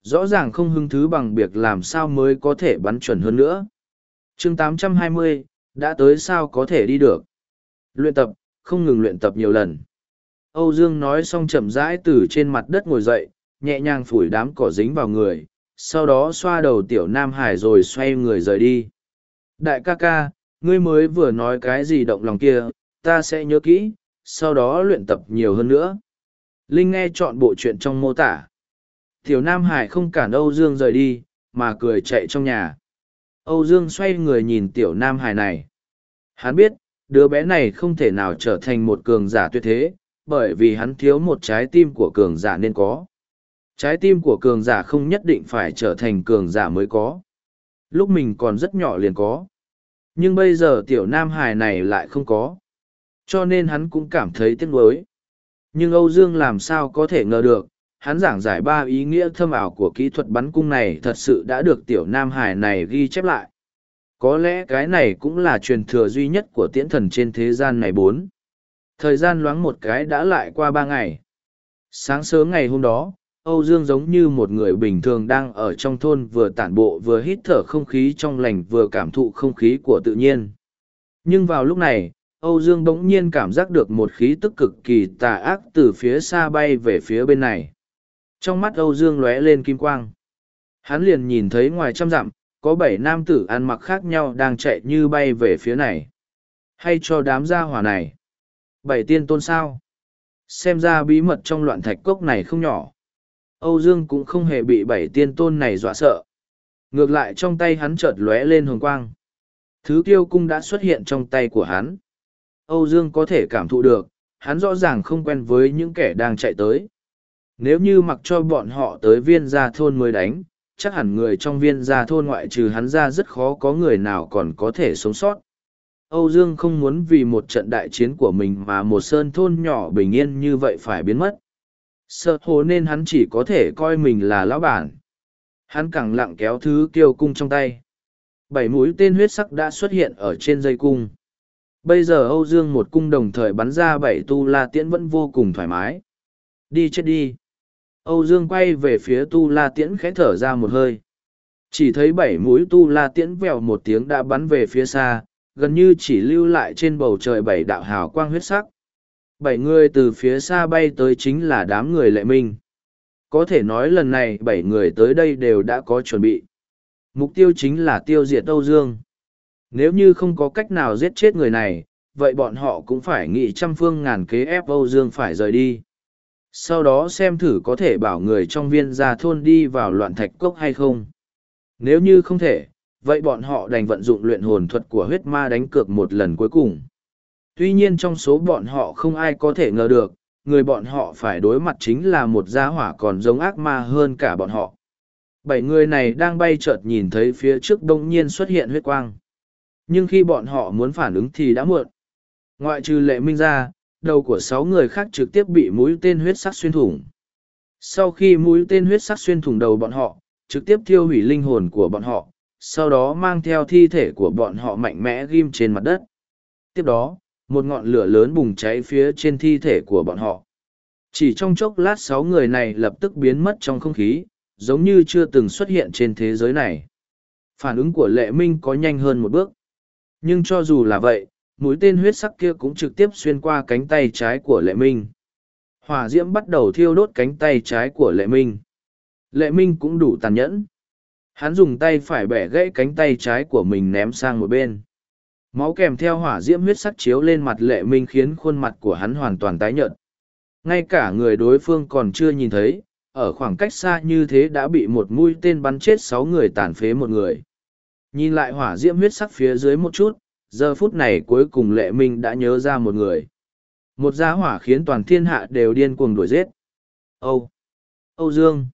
Rõ ràng không hứng thứ bằng việc làm sao mới có thể bắn chuẩn hơn nữa. chương 820, đã tới sao có thể đi được. Luyện tập, không ngừng luyện tập nhiều lần. Âu Dương nói xong chậm rãi từ trên mặt đất ngồi dậy, nhẹ nhàng phủi đám cỏ dính vào người, sau đó xoa đầu tiểu Nam Hải rồi xoay người rời đi. Đại ca ca, ngươi mới vừa nói cái gì động lòng kia, ta sẽ nhớ kỹ, sau đó luyện tập nhiều hơn nữa. Linh nghe chọn bộ chuyện trong mô tả. Tiểu Nam Hải không cản Âu Dương rời đi, mà cười chạy trong nhà. Âu Dương xoay người nhìn tiểu Nam Hải này. Hắn biết, đứa bé này không thể nào trở thành một cường giả tuyệt thế, bởi vì hắn thiếu một trái tim của cường giả nên có. Trái tim của cường giả không nhất định phải trở thành cường giả mới có. Lúc mình còn rất nhỏ liền có. Nhưng bây giờ tiểu Nam Hải này lại không có. Cho nên hắn cũng cảm thấy tiếc nuối. Nhưng Âu Dương làm sao có thể ngờ được, hắn giảng giải ba ý nghĩa thâm ảo của kỹ thuật bắn cung này thật sự đã được tiểu Nam Hải này ghi chép lại. Có lẽ cái này cũng là truyền thừa duy nhất của tiễn thần trên thế gian này bốn. Thời gian loáng một cái đã lại qua ba ngày. Sáng sớm ngày hôm đó, Âu Dương giống như một người bình thường đang ở trong thôn vừa tản bộ vừa hít thở không khí trong lành vừa cảm thụ không khí của tự nhiên. Nhưng vào lúc này, Âu Dương bỗng nhiên cảm giác được một khí tức cực kỳ tà ác từ phía xa bay về phía bên này. Trong mắt Âu Dương lóe lên kim quang. Hắn liền nhìn thấy ngoài trăm dặm, có bảy nam tử ăn mặc khác nhau đang chạy như bay về phía này. Hay cho đám gia hỏa này. Bảy tiên tôn sao? Xem ra bí mật trong loạn thạch cốc này không nhỏ. Âu Dương cũng không hề bị bảy tiên tôn này dọa sợ. Ngược lại trong tay hắn chợt lóe lên hồng quang. Thứ tiêu cung đã xuất hiện trong tay của hắn. Âu Dương có thể cảm thụ được, hắn rõ ràng không quen với những kẻ đang chạy tới. Nếu như mặc cho bọn họ tới viên gia thôn mới đánh, chắc hẳn người trong viên gia thôn ngoại trừ hắn ra rất khó có người nào còn có thể sống sót. Âu Dương không muốn vì một trận đại chiến của mình mà một sơn thôn nhỏ bình yên như vậy phải biến mất. Sợ hồ nên hắn chỉ có thể coi mình là lão bản. Hắn cẳng lặng kéo thứ kiêu cung trong tay. Bảy mũi tên huyết sắc đã xuất hiện ở trên dây cung. Bây giờ Âu Dương một cung đồng thời bắn ra bảy tu la tiễn vẫn vô cùng thoải mái. Đi chết đi. Âu Dương quay về phía tu la tiễn khẽ thở ra một hơi. Chỉ thấy bảy mũi tu la tiễn vèo một tiếng đã bắn về phía xa, gần như chỉ lưu lại trên bầu trời bảy đạo hào quang huyết sắc. Bảy người từ phía xa bay tới chính là đám người lệ minh. Có thể nói lần này bảy người tới đây đều đã có chuẩn bị. Mục tiêu chính là tiêu diệt Âu Dương. Nếu như không có cách nào giết chết người này, vậy bọn họ cũng phải nghĩ trăm phương ngàn kế ép Âu Dương phải rời đi. Sau đó xem thử có thể bảo người trong viên gia thôn đi vào loạn thạch cốc hay không. Nếu như không thể, vậy bọn họ đành vận dụng luyện hồn thuật của huyết ma đánh cược một lần cuối cùng. Tuy nhiên trong số bọn họ không ai có thể ngờ được, người bọn họ phải đối mặt chính là một gia hỏa còn giống ác ma hơn cả bọn họ. Bảy người này đang bay chợt nhìn thấy phía trước đông nhiên xuất hiện huyết quang. Nhưng khi bọn họ muốn phản ứng thì đã muộn. Ngoại trừ lệ minh ra, đầu của sáu người khác trực tiếp bị mũi tên huyết sắc xuyên thủng. Sau khi mũi tên huyết sắc xuyên thủng đầu bọn họ, trực tiếp thiêu hủy linh hồn của bọn họ, sau đó mang theo thi thể của bọn họ mạnh mẽ ghim trên mặt đất. Tiếp đó, một ngọn lửa lớn bùng cháy phía trên thi thể của bọn họ. Chỉ trong chốc lát sáu người này lập tức biến mất trong không khí, giống như chưa từng xuất hiện trên thế giới này. Phản ứng của lệ minh có nhanh hơn một bước. Nhưng cho dù là vậy, mũi tên huyết sắc kia cũng trực tiếp xuyên qua cánh tay trái của lệ minh. Hỏa diễm bắt đầu thiêu đốt cánh tay trái của lệ minh. Lệ minh cũng đủ tàn nhẫn. Hắn dùng tay phải bẻ gãy cánh tay trái của mình ném sang một bên. Máu kèm theo hỏa diễm huyết sắc chiếu lên mặt lệ minh khiến khuôn mặt của hắn hoàn toàn tái nhợt. Ngay cả người đối phương còn chưa nhìn thấy, ở khoảng cách xa như thế đã bị một mũi tên bắn chết sáu người tàn phế một người. Nhìn lại hỏa diễm huyết sắc phía dưới một chút, giờ phút này cuối cùng lệ minh đã nhớ ra một người. Một giá hỏa khiến toàn thiên hạ đều điên cuồng đuổi giết. Âu! Âu Dương!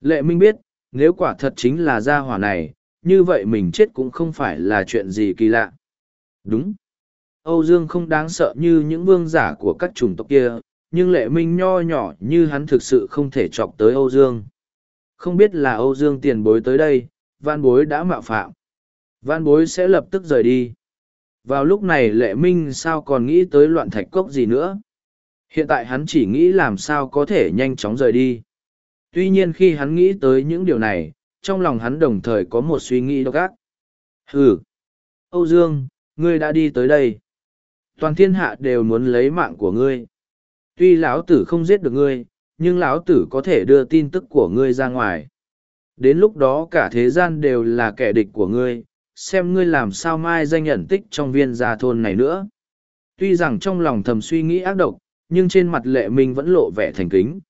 Lệ minh biết, nếu quả thật chính là gia hỏa này, như vậy mình chết cũng không phải là chuyện gì kỳ lạ. Đúng! Âu Dương không đáng sợ như những vương giả của các chủng tộc kia, nhưng lệ minh nho nhỏ như hắn thực sự không thể chọc tới Âu Dương. Không biết là Âu Dương tiền bối tới đây, văn bối đã mạo phạm. Văn bối sẽ lập tức rời đi. Vào lúc này lệ minh sao còn nghĩ tới loạn thạch cốc gì nữa. Hiện tại hắn chỉ nghĩ làm sao có thể nhanh chóng rời đi. Tuy nhiên khi hắn nghĩ tới những điều này, trong lòng hắn đồng thời có một suy nghĩ độc ác. Hừ! Âu Dương, ngươi đã đi tới đây. Toàn thiên hạ đều muốn lấy mạng của ngươi. Tuy lão tử không giết được ngươi, nhưng lão tử có thể đưa tin tức của ngươi ra ngoài. Đến lúc đó cả thế gian đều là kẻ địch của ngươi, xem ngươi làm sao mai danh nhận tích trong viên gia thôn này nữa. Tuy rằng trong lòng thầm suy nghĩ ác độc, nhưng trên mặt lệ minh vẫn lộ vẻ thành kính.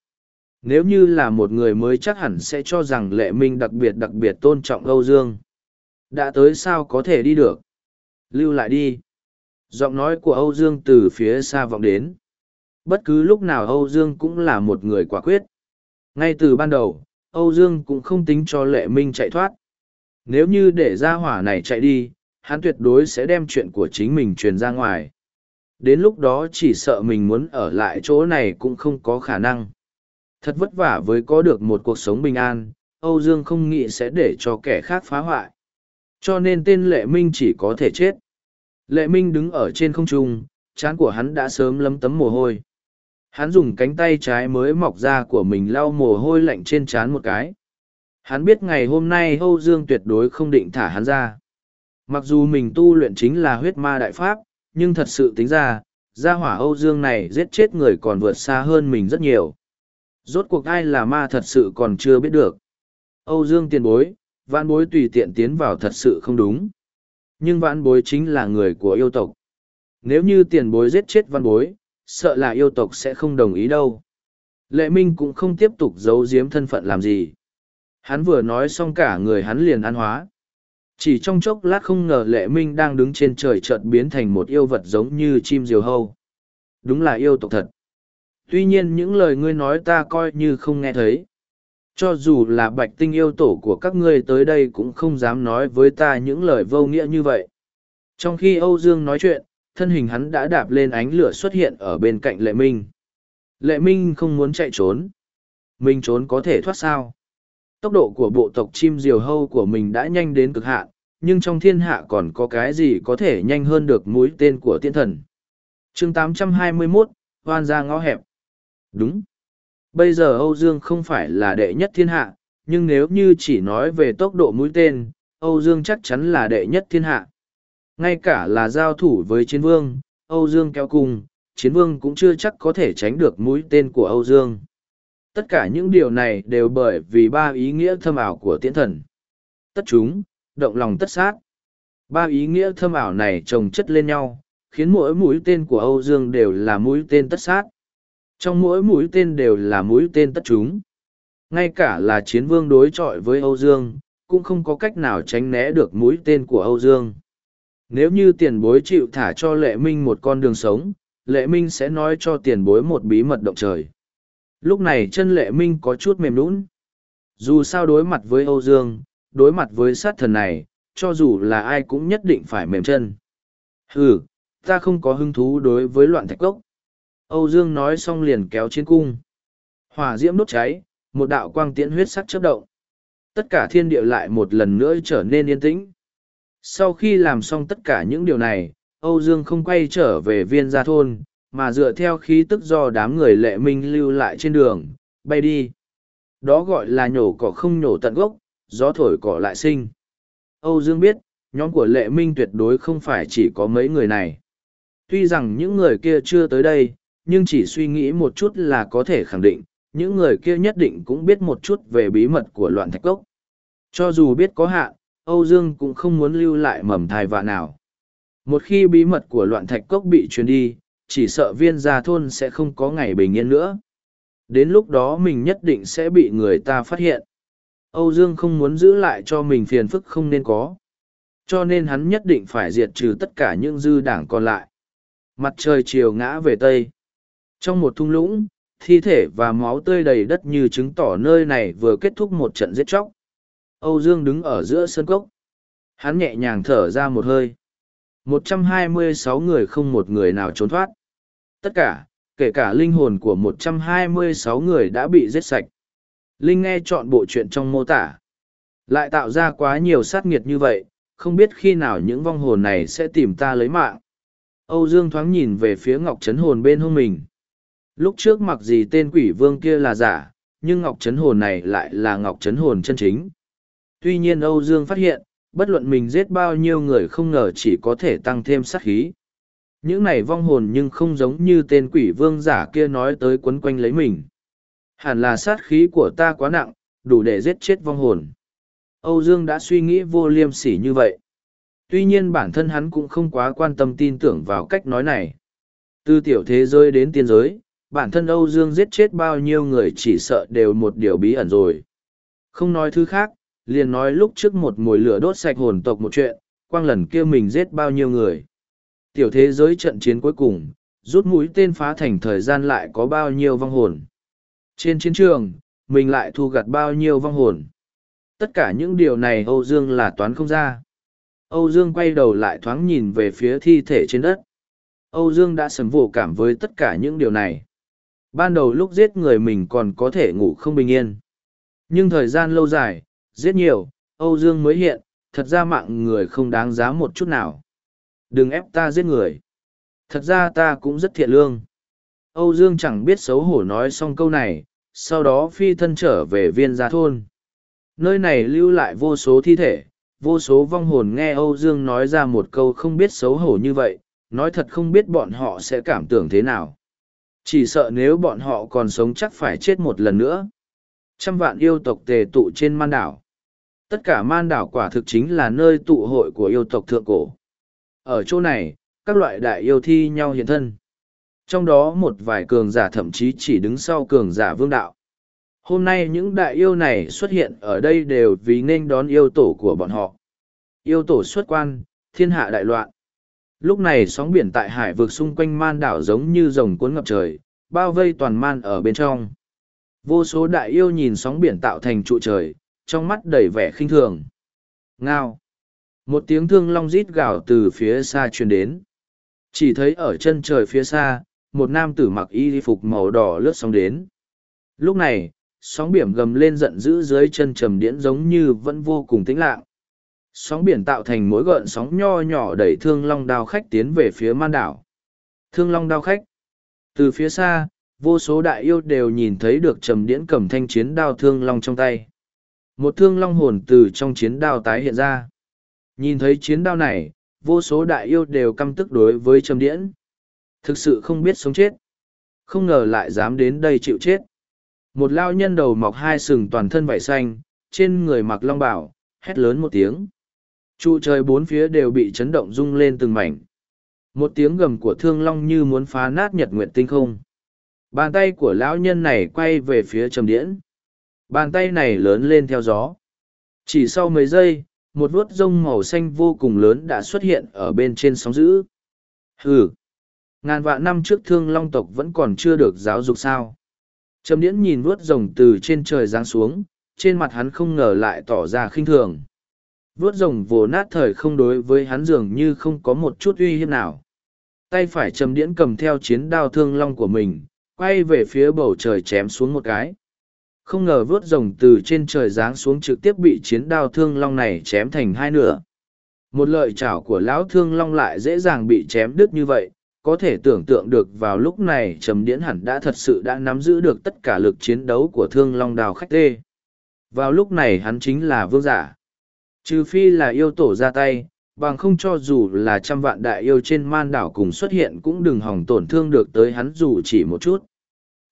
Nếu như là một người mới chắc hẳn sẽ cho rằng lệ minh đặc biệt đặc biệt tôn trọng Âu Dương. Đã tới sao có thể đi được? Lưu lại đi. Giọng nói của Âu Dương từ phía xa vọng đến. Bất cứ lúc nào Âu Dương cũng là một người quả quyết. Ngay từ ban đầu, Âu Dương cũng không tính cho lệ minh chạy thoát nếu như để ra hỏa này chạy đi hắn tuyệt đối sẽ đem chuyện của chính mình truyền ra ngoài đến lúc đó chỉ sợ mình muốn ở lại chỗ này cũng không có khả năng thật vất vả với có được một cuộc sống bình an âu dương không nghĩ sẽ để cho kẻ khác phá hoại cho nên tên lệ minh chỉ có thể chết lệ minh đứng ở trên không trung chán của hắn đã sớm lấm tấm mồ hôi hắn dùng cánh tay trái mới mọc ra của mình lau mồ hôi lạnh trên trán một cái Hắn biết ngày hôm nay Âu Dương tuyệt đối không định thả hắn ra. Mặc dù mình tu luyện chính là huyết ma đại pháp, nhưng thật sự tính ra, gia hỏa Âu Dương này giết chết người còn vượt xa hơn mình rất nhiều. Rốt cuộc ai là ma thật sự còn chưa biết được. Âu Dương tiền bối, vãn bối tùy tiện tiến vào thật sự không đúng. Nhưng vãn bối chính là người của yêu tộc. Nếu như tiền bối giết chết vãn bối, sợ là yêu tộc sẽ không đồng ý đâu. Lệ Minh cũng không tiếp tục giấu giếm thân phận làm gì. Hắn vừa nói xong cả người hắn liền ăn hóa. Chỉ trong chốc lát không ngờ lệ minh đang đứng trên trời chợt biến thành một yêu vật giống như chim diều hâu. Đúng là yêu tộc thật. Tuy nhiên những lời ngươi nói ta coi như không nghe thấy. Cho dù là bạch tinh yêu tổ của các ngươi tới đây cũng không dám nói với ta những lời vô nghĩa như vậy. Trong khi Âu Dương nói chuyện, thân hình hắn đã đạp lên ánh lửa xuất hiện ở bên cạnh lệ minh. Lệ minh không muốn chạy trốn. Mình trốn có thể thoát sao? Tốc độ của bộ tộc chim diều hâu của mình đã nhanh đến cực hạn, nhưng trong thiên hạ còn có cái gì có thể nhanh hơn được mũi tên của tiên thần. chương 821, hoan ra ngõ hẹp. Đúng. Bây giờ Âu Dương không phải là đệ nhất thiên hạ, nhưng nếu như chỉ nói về tốc độ mũi tên, Âu Dương chắc chắn là đệ nhất thiên hạ. Ngay cả là giao thủ với chiến vương, Âu Dương kéo cùng, chiến vương cũng chưa chắc có thể tránh được mũi tên của Âu Dương. Tất cả những điều này đều bởi vì ba ý nghĩa thâm ảo của tiễn thần. Tất chúng, động lòng tất sát. Ba ý nghĩa thâm ảo này chồng chất lên nhau, khiến mỗi mũi tên của Âu Dương đều là mũi tên tất sát. Trong mỗi mũi tên đều là mũi tên tất chúng. Ngay cả là chiến vương đối chọi với Âu Dương, cũng không có cách nào tránh né được mũi tên của Âu Dương. Nếu như tiền bối chịu thả cho Lệ Minh một con đường sống, Lệ Minh sẽ nói cho tiền bối một bí mật động trời. Lúc này chân lệ minh có chút mềm lún Dù sao đối mặt với Âu Dương, đối mặt với sát thần này, cho dù là ai cũng nhất định phải mềm chân. Ừ, ta không có hứng thú đối với loạn thạch cốc. Âu Dương nói xong liền kéo trên cung. Hỏa diễm đốt cháy, một đạo quang tiễn huyết sắc chớp động. Tất cả thiên địa lại một lần nữa trở nên yên tĩnh. Sau khi làm xong tất cả những điều này, Âu Dương không quay trở về viên gia thôn, mà dựa theo khí tức do đám người lệ minh lưu lại trên đường, bay đi. Đó gọi là nhổ cỏ không nhổ tận gốc, gió thổi cỏ lại sinh. Âu Dương biết, nhóm của lệ minh tuyệt đối không phải chỉ có mấy người này. Tuy rằng những người kia chưa tới đây, nhưng chỉ suy nghĩ một chút là có thể khẳng định, những người kia nhất định cũng biết một chút về bí mật của loạn thạch cốc. Cho dù biết có hạn, Âu Dương cũng không muốn lưu lại mầm thai vạ nào. Một khi bí mật của loạn thạch cốc bị truyền đi, chỉ sợ viên gia thôn sẽ không có ngày bình yên nữa. Đến lúc đó mình nhất định sẽ bị người ta phát hiện. Âu Dương không muốn giữ lại cho mình phiền phức không nên có. Cho nên hắn nhất định phải diệt trừ tất cả những dư đảng còn lại. Mặt trời chiều ngã về Tây. Trong một thung lũng, thi thể và máu tươi đầy đất như chứng tỏ nơi này vừa kết thúc một trận giết chóc. Âu Dương đứng ở giữa sân cốc. Hắn nhẹ nhàng thở ra một hơi. 126 người không một người nào trốn thoát. Tất cả, kể cả linh hồn của 126 người đã bị giết sạch. Linh nghe chọn bộ chuyện trong mô tả. Lại tạo ra quá nhiều sát nghiệt như vậy, không biết khi nào những vong hồn này sẽ tìm ta lấy mạng. Âu Dương thoáng nhìn về phía Ngọc Trấn Hồn bên hông mình. Lúc trước mặc gì tên quỷ vương kia là giả, nhưng Ngọc Trấn Hồn này lại là Ngọc Trấn Hồn chân chính. Tuy nhiên Âu Dương phát hiện, bất luận mình giết bao nhiêu người không ngờ chỉ có thể tăng thêm sát khí. Những này vong hồn nhưng không giống như tên quỷ vương giả kia nói tới quấn quanh lấy mình. Hẳn là sát khí của ta quá nặng, đủ để giết chết vong hồn. Âu Dương đã suy nghĩ vô liêm sỉ như vậy. Tuy nhiên bản thân hắn cũng không quá quan tâm tin tưởng vào cách nói này. Từ tiểu thế giới đến tiên giới, bản thân Âu Dương giết chết bao nhiêu người chỉ sợ đều một điều bí ẩn rồi. Không nói thứ khác, liền nói lúc trước một mùi lửa đốt sạch hồn tộc một chuyện, quang lần kia mình giết bao nhiêu người. Tiểu thế giới trận chiến cuối cùng, rút mũi tên phá thành thời gian lại có bao nhiêu vong hồn. Trên chiến trường, mình lại thu gặt bao nhiêu vong hồn. Tất cả những điều này Âu Dương là toán không ra. Âu Dương quay đầu lại thoáng nhìn về phía thi thể trên đất. Âu Dương đã sầm vô cảm với tất cả những điều này. Ban đầu lúc giết người mình còn có thể ngủ không bình yên. Nhưng thời gian lâu dài, giết nhiều, Âu Dương mới hiện, thật ra mạng người không đáng giá một chút nào. Đừng ép ta giết người. Thật ra ta cũng rất thiện lương. Âu Dương chẳng biết xấu hổ nói xong câu này, sau đó phi thân trở về viên gia thôn. Nơi này lưu lại vô số thi thể, vô số vong hồn nghe Âu Dương nói ra một câu không biết xấu hổ như vậy, nói thật không biết bọn họ sẽ cảm tưởng thế nào. Chỉ sợ nếu bọn họ còn sống chắc phải chết một lần nữa. Trăm vạn yêu tộc tề tụ trên man đảo. Tất cả man đảo quả thực chính là nơi tụ hội của yêu tộc thượng cổ. Ở chỗ này, các loại đại yêu thi nhau hiện thân. Trong đó một vài cường giả thậm chí chỉ đứng sau cường giả vương đạo. Hôm nay những đại yêu này xuất hiện ở đây đều vì nên đón yêu tổ của bọn họ. Yêu tổ xuất quan, thiên hạ đại loạn. Lúc này sóng biển tại hải vực xung quanh man đảo giống như rồng cuốn ngập trời, bao vây toàn man ở bên trong. Vô số đại yêu nhìn sóng biển tạo thành trụ trời, trong mắt đầy vẻ khinh thường. Ngao. Một tiếng thương long rít gào từ phía xa truyền đến. Chỉ thấy ở chân trời phía xa, một nam tử mặc y phục màu đỏ lướt sóng đến. Lúc này, sóng biển gầm lên giận dữ dưới chân trầm điễn giống như vẫn vô cùng tĩnh lặng. Sóng biển tạo thành mối gợn sóng nho nhỏ đẩy thương long đao khách tiến về phía man đảo. Thương long đao khách. Từ phía xa, vô số đại yêu đều nhìn thấy được trầm điễn cầm thanh chiến đao thương long trong tay. Một thương long hồn từ trong chiến đao tái hiện ra. Nhìn thấy chiến đao này, vô số đại yêu đều căm tức đối với trầm điễn. Thực sự không biết sống chết. Không ngờ lại dám đến đây chịu chết. Một lao nhân đầu mọc hai sừng toàn thân vảy xanh, trên người mặc long bảo, hét lớn một tiếng. Trụ trời bốn phía đều bị chấn động rung lên từng mảnh. Một tiếng gầm của thương long như muốn phá nát nhật nguyệt tinh không. Bàn tay của lão nhân này quay về phía trầm điễn. Bàn tay này lớn lên theo gió. Chỉ sau mấy giây, một vuốt rông màu xanh vô cùng lớn đã xuất hiện ở bên trên sóng dữ. Hừ! Ngàn vạn năm trước thương long tộc vẫn còn chưa được giáo dục sao. Trầm điễn nhìn vuốt rồng từ trên trời giáng xuống, trên mặt hắn không ngờ lại tỏ ra khinh thường. Vuốt rồng vồ nát thời không đối với hắn dường như không có một chút uy hiếp nào. Tay phải trầm điễn cầm theo chiến đao thương long của mình, quay về phía bầu trời chém xuống một cái. Không ngờ vớt rồng từ trên trời giáng xuống trực tiếp bị chiến đao thương long này chém thành hai nửa. Một lợi chảo của lão thương long lại dễ dàng bị chém đứt như vậy, có thể tưởng tượng được vào lúc này trầm điễn hẳn đã thật sự đã nắm giữ được tất cả lực chiến đấu của thương long đào khách tê. Vào lúc này hắn chính là vương giả. Trừ phi là yêu tổ ra tay, bằng không cho dù là trăm vạn đại yêu trên man đảo cùng xuất hiện cũng đừng hỏng tổn thương được tới hắn dù chỉ một chút.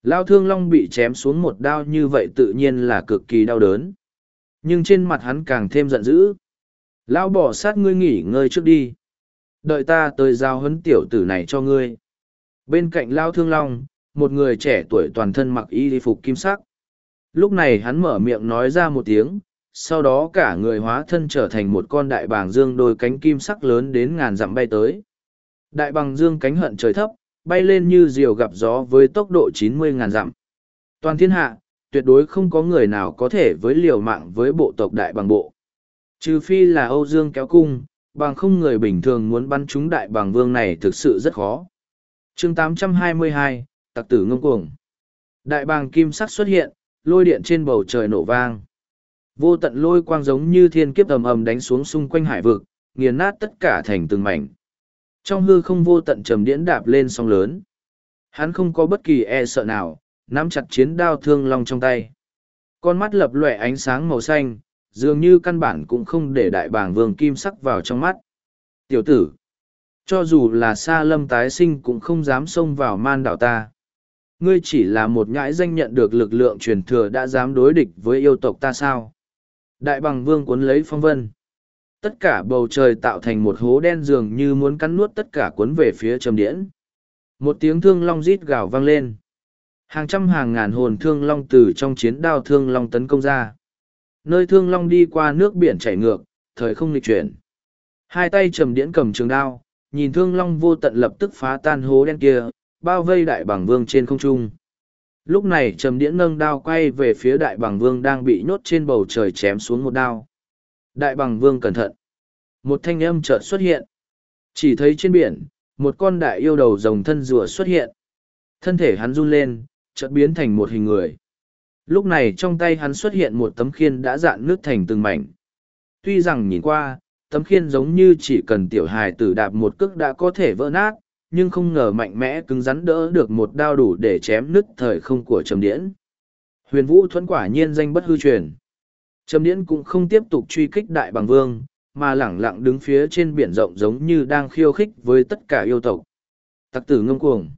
Lao thương long bị chém xuống một đao như vậy tự nhiên là cực kỳ đau đớn. nhưng trên mặt hắn càng thêm giận dữ. Lão bỏ sát ngươi nghỉ ngơi trước đi. Đợi ta tới giao huấn tiểu tử này cho ngươi. Bên cạnh Lao Thương Long, một người trẻ tuổi toàn thân mặc y phục kim sắc. Lúc này hắn mở miệng nói ra một tiếng, sau đó cả người hóa thân trở thành một con đại bàng dương đôi cánh kim sắc lớn đến ngàn dặm bay tới. Đại bàng dương cánh hận trời thấp, bay lên như diều gặp gió với tốc độ chín mươi ngàn dặm. Toàn thiên hạ, tuyệt đối không có người nào có thể với liều mạng với bộ tộc đại bàng bộ. Trừ phi là Âu Dương kéo cung, bằng không người bình thường muốn bắn trúng đại bàng vương này thực sự rất khó. chương 822, tặc tử ngông cuồng. Đại bàng kim sắc xuất hiện, lôi điện trên bầu trời nổ vang. Vô tận lôi quang giống như thiên kiếp ầm ầm đánh xuống xung quanh hải vực, nghiền nát tất cả thành từng mảnh. Trong hư không vô tận trầm điễn đạp lên sóng lớn. Hắn không có bất kỳ e sợ nào, nắm chặt chiến đao thương long trong tay. Con mắt lập lòe ánh sáng màu xanh, dường như căn bản cũng không để đại bàng vương kim sắc vào trong mắt. Tiểu tử, cho dù là xa lâm tái sinh cũng không dám xông vào man đảo ta. Ngươi chỉ là một nhãi danh nhận được lực lượng truyền thừa đã dám đối địch với yêu tộc ta sao? Đại bằng vương cuốn lấy phong vân. Tất cả bầu trời tạo thành một hố đen dường như muốn cắn nuốt tất cả cuốn về phía trầm điễn. Một tiếng thương long rít gào vang lên. Hàng trăm hàng ngàn hồn thương long từ trong chiến đao thương long tấn công ra. Nơi thương long đi qua nước biển chảy ngược, thời không lịch chuyển. Hai tay trầm điễn cầm trường đao, nhìn thương long vô tận lập tức phá tan hố đen kia, bao vây đại bằng vương trên không trung. Lúc này trầm điễn nâng đao quay về phía đại bằng vương đang bị nhốt trên bầu trời chém xuống một đao. Đại bằng vương cẩn thận. Một thanh âm chợt xuất hiện. Chỉ thấy trên biển, một con đại yêu đầu rồng thân rùa xuất hiện. Thân thể hắn run lên, chợt biến thành một hình người. Lúc này trong tay hắn xuất hiện một tấm khiên đã dạn nước thành từng mảnh. Tuy rằng nhìn qua, tấm khiên giống như chỉ cần tiểu hài tử đạp một cước đã có thể vỡ nát, nhưng không ngờ mạnh mẽ cứng rắn đỡ được một đao đủ để chém nứt thời không của trầm điễn. Huyền Vũ thuẫn quả nhiên danh bất hư truyền. Trầm điễn cũng không tiếp tục truy kích đại bằng vương, mà lẳng lặng đứng phía trên biển rộng giống như đang khiêu khích với tất cả yêu tộc. Tặc tử ngông cuồng.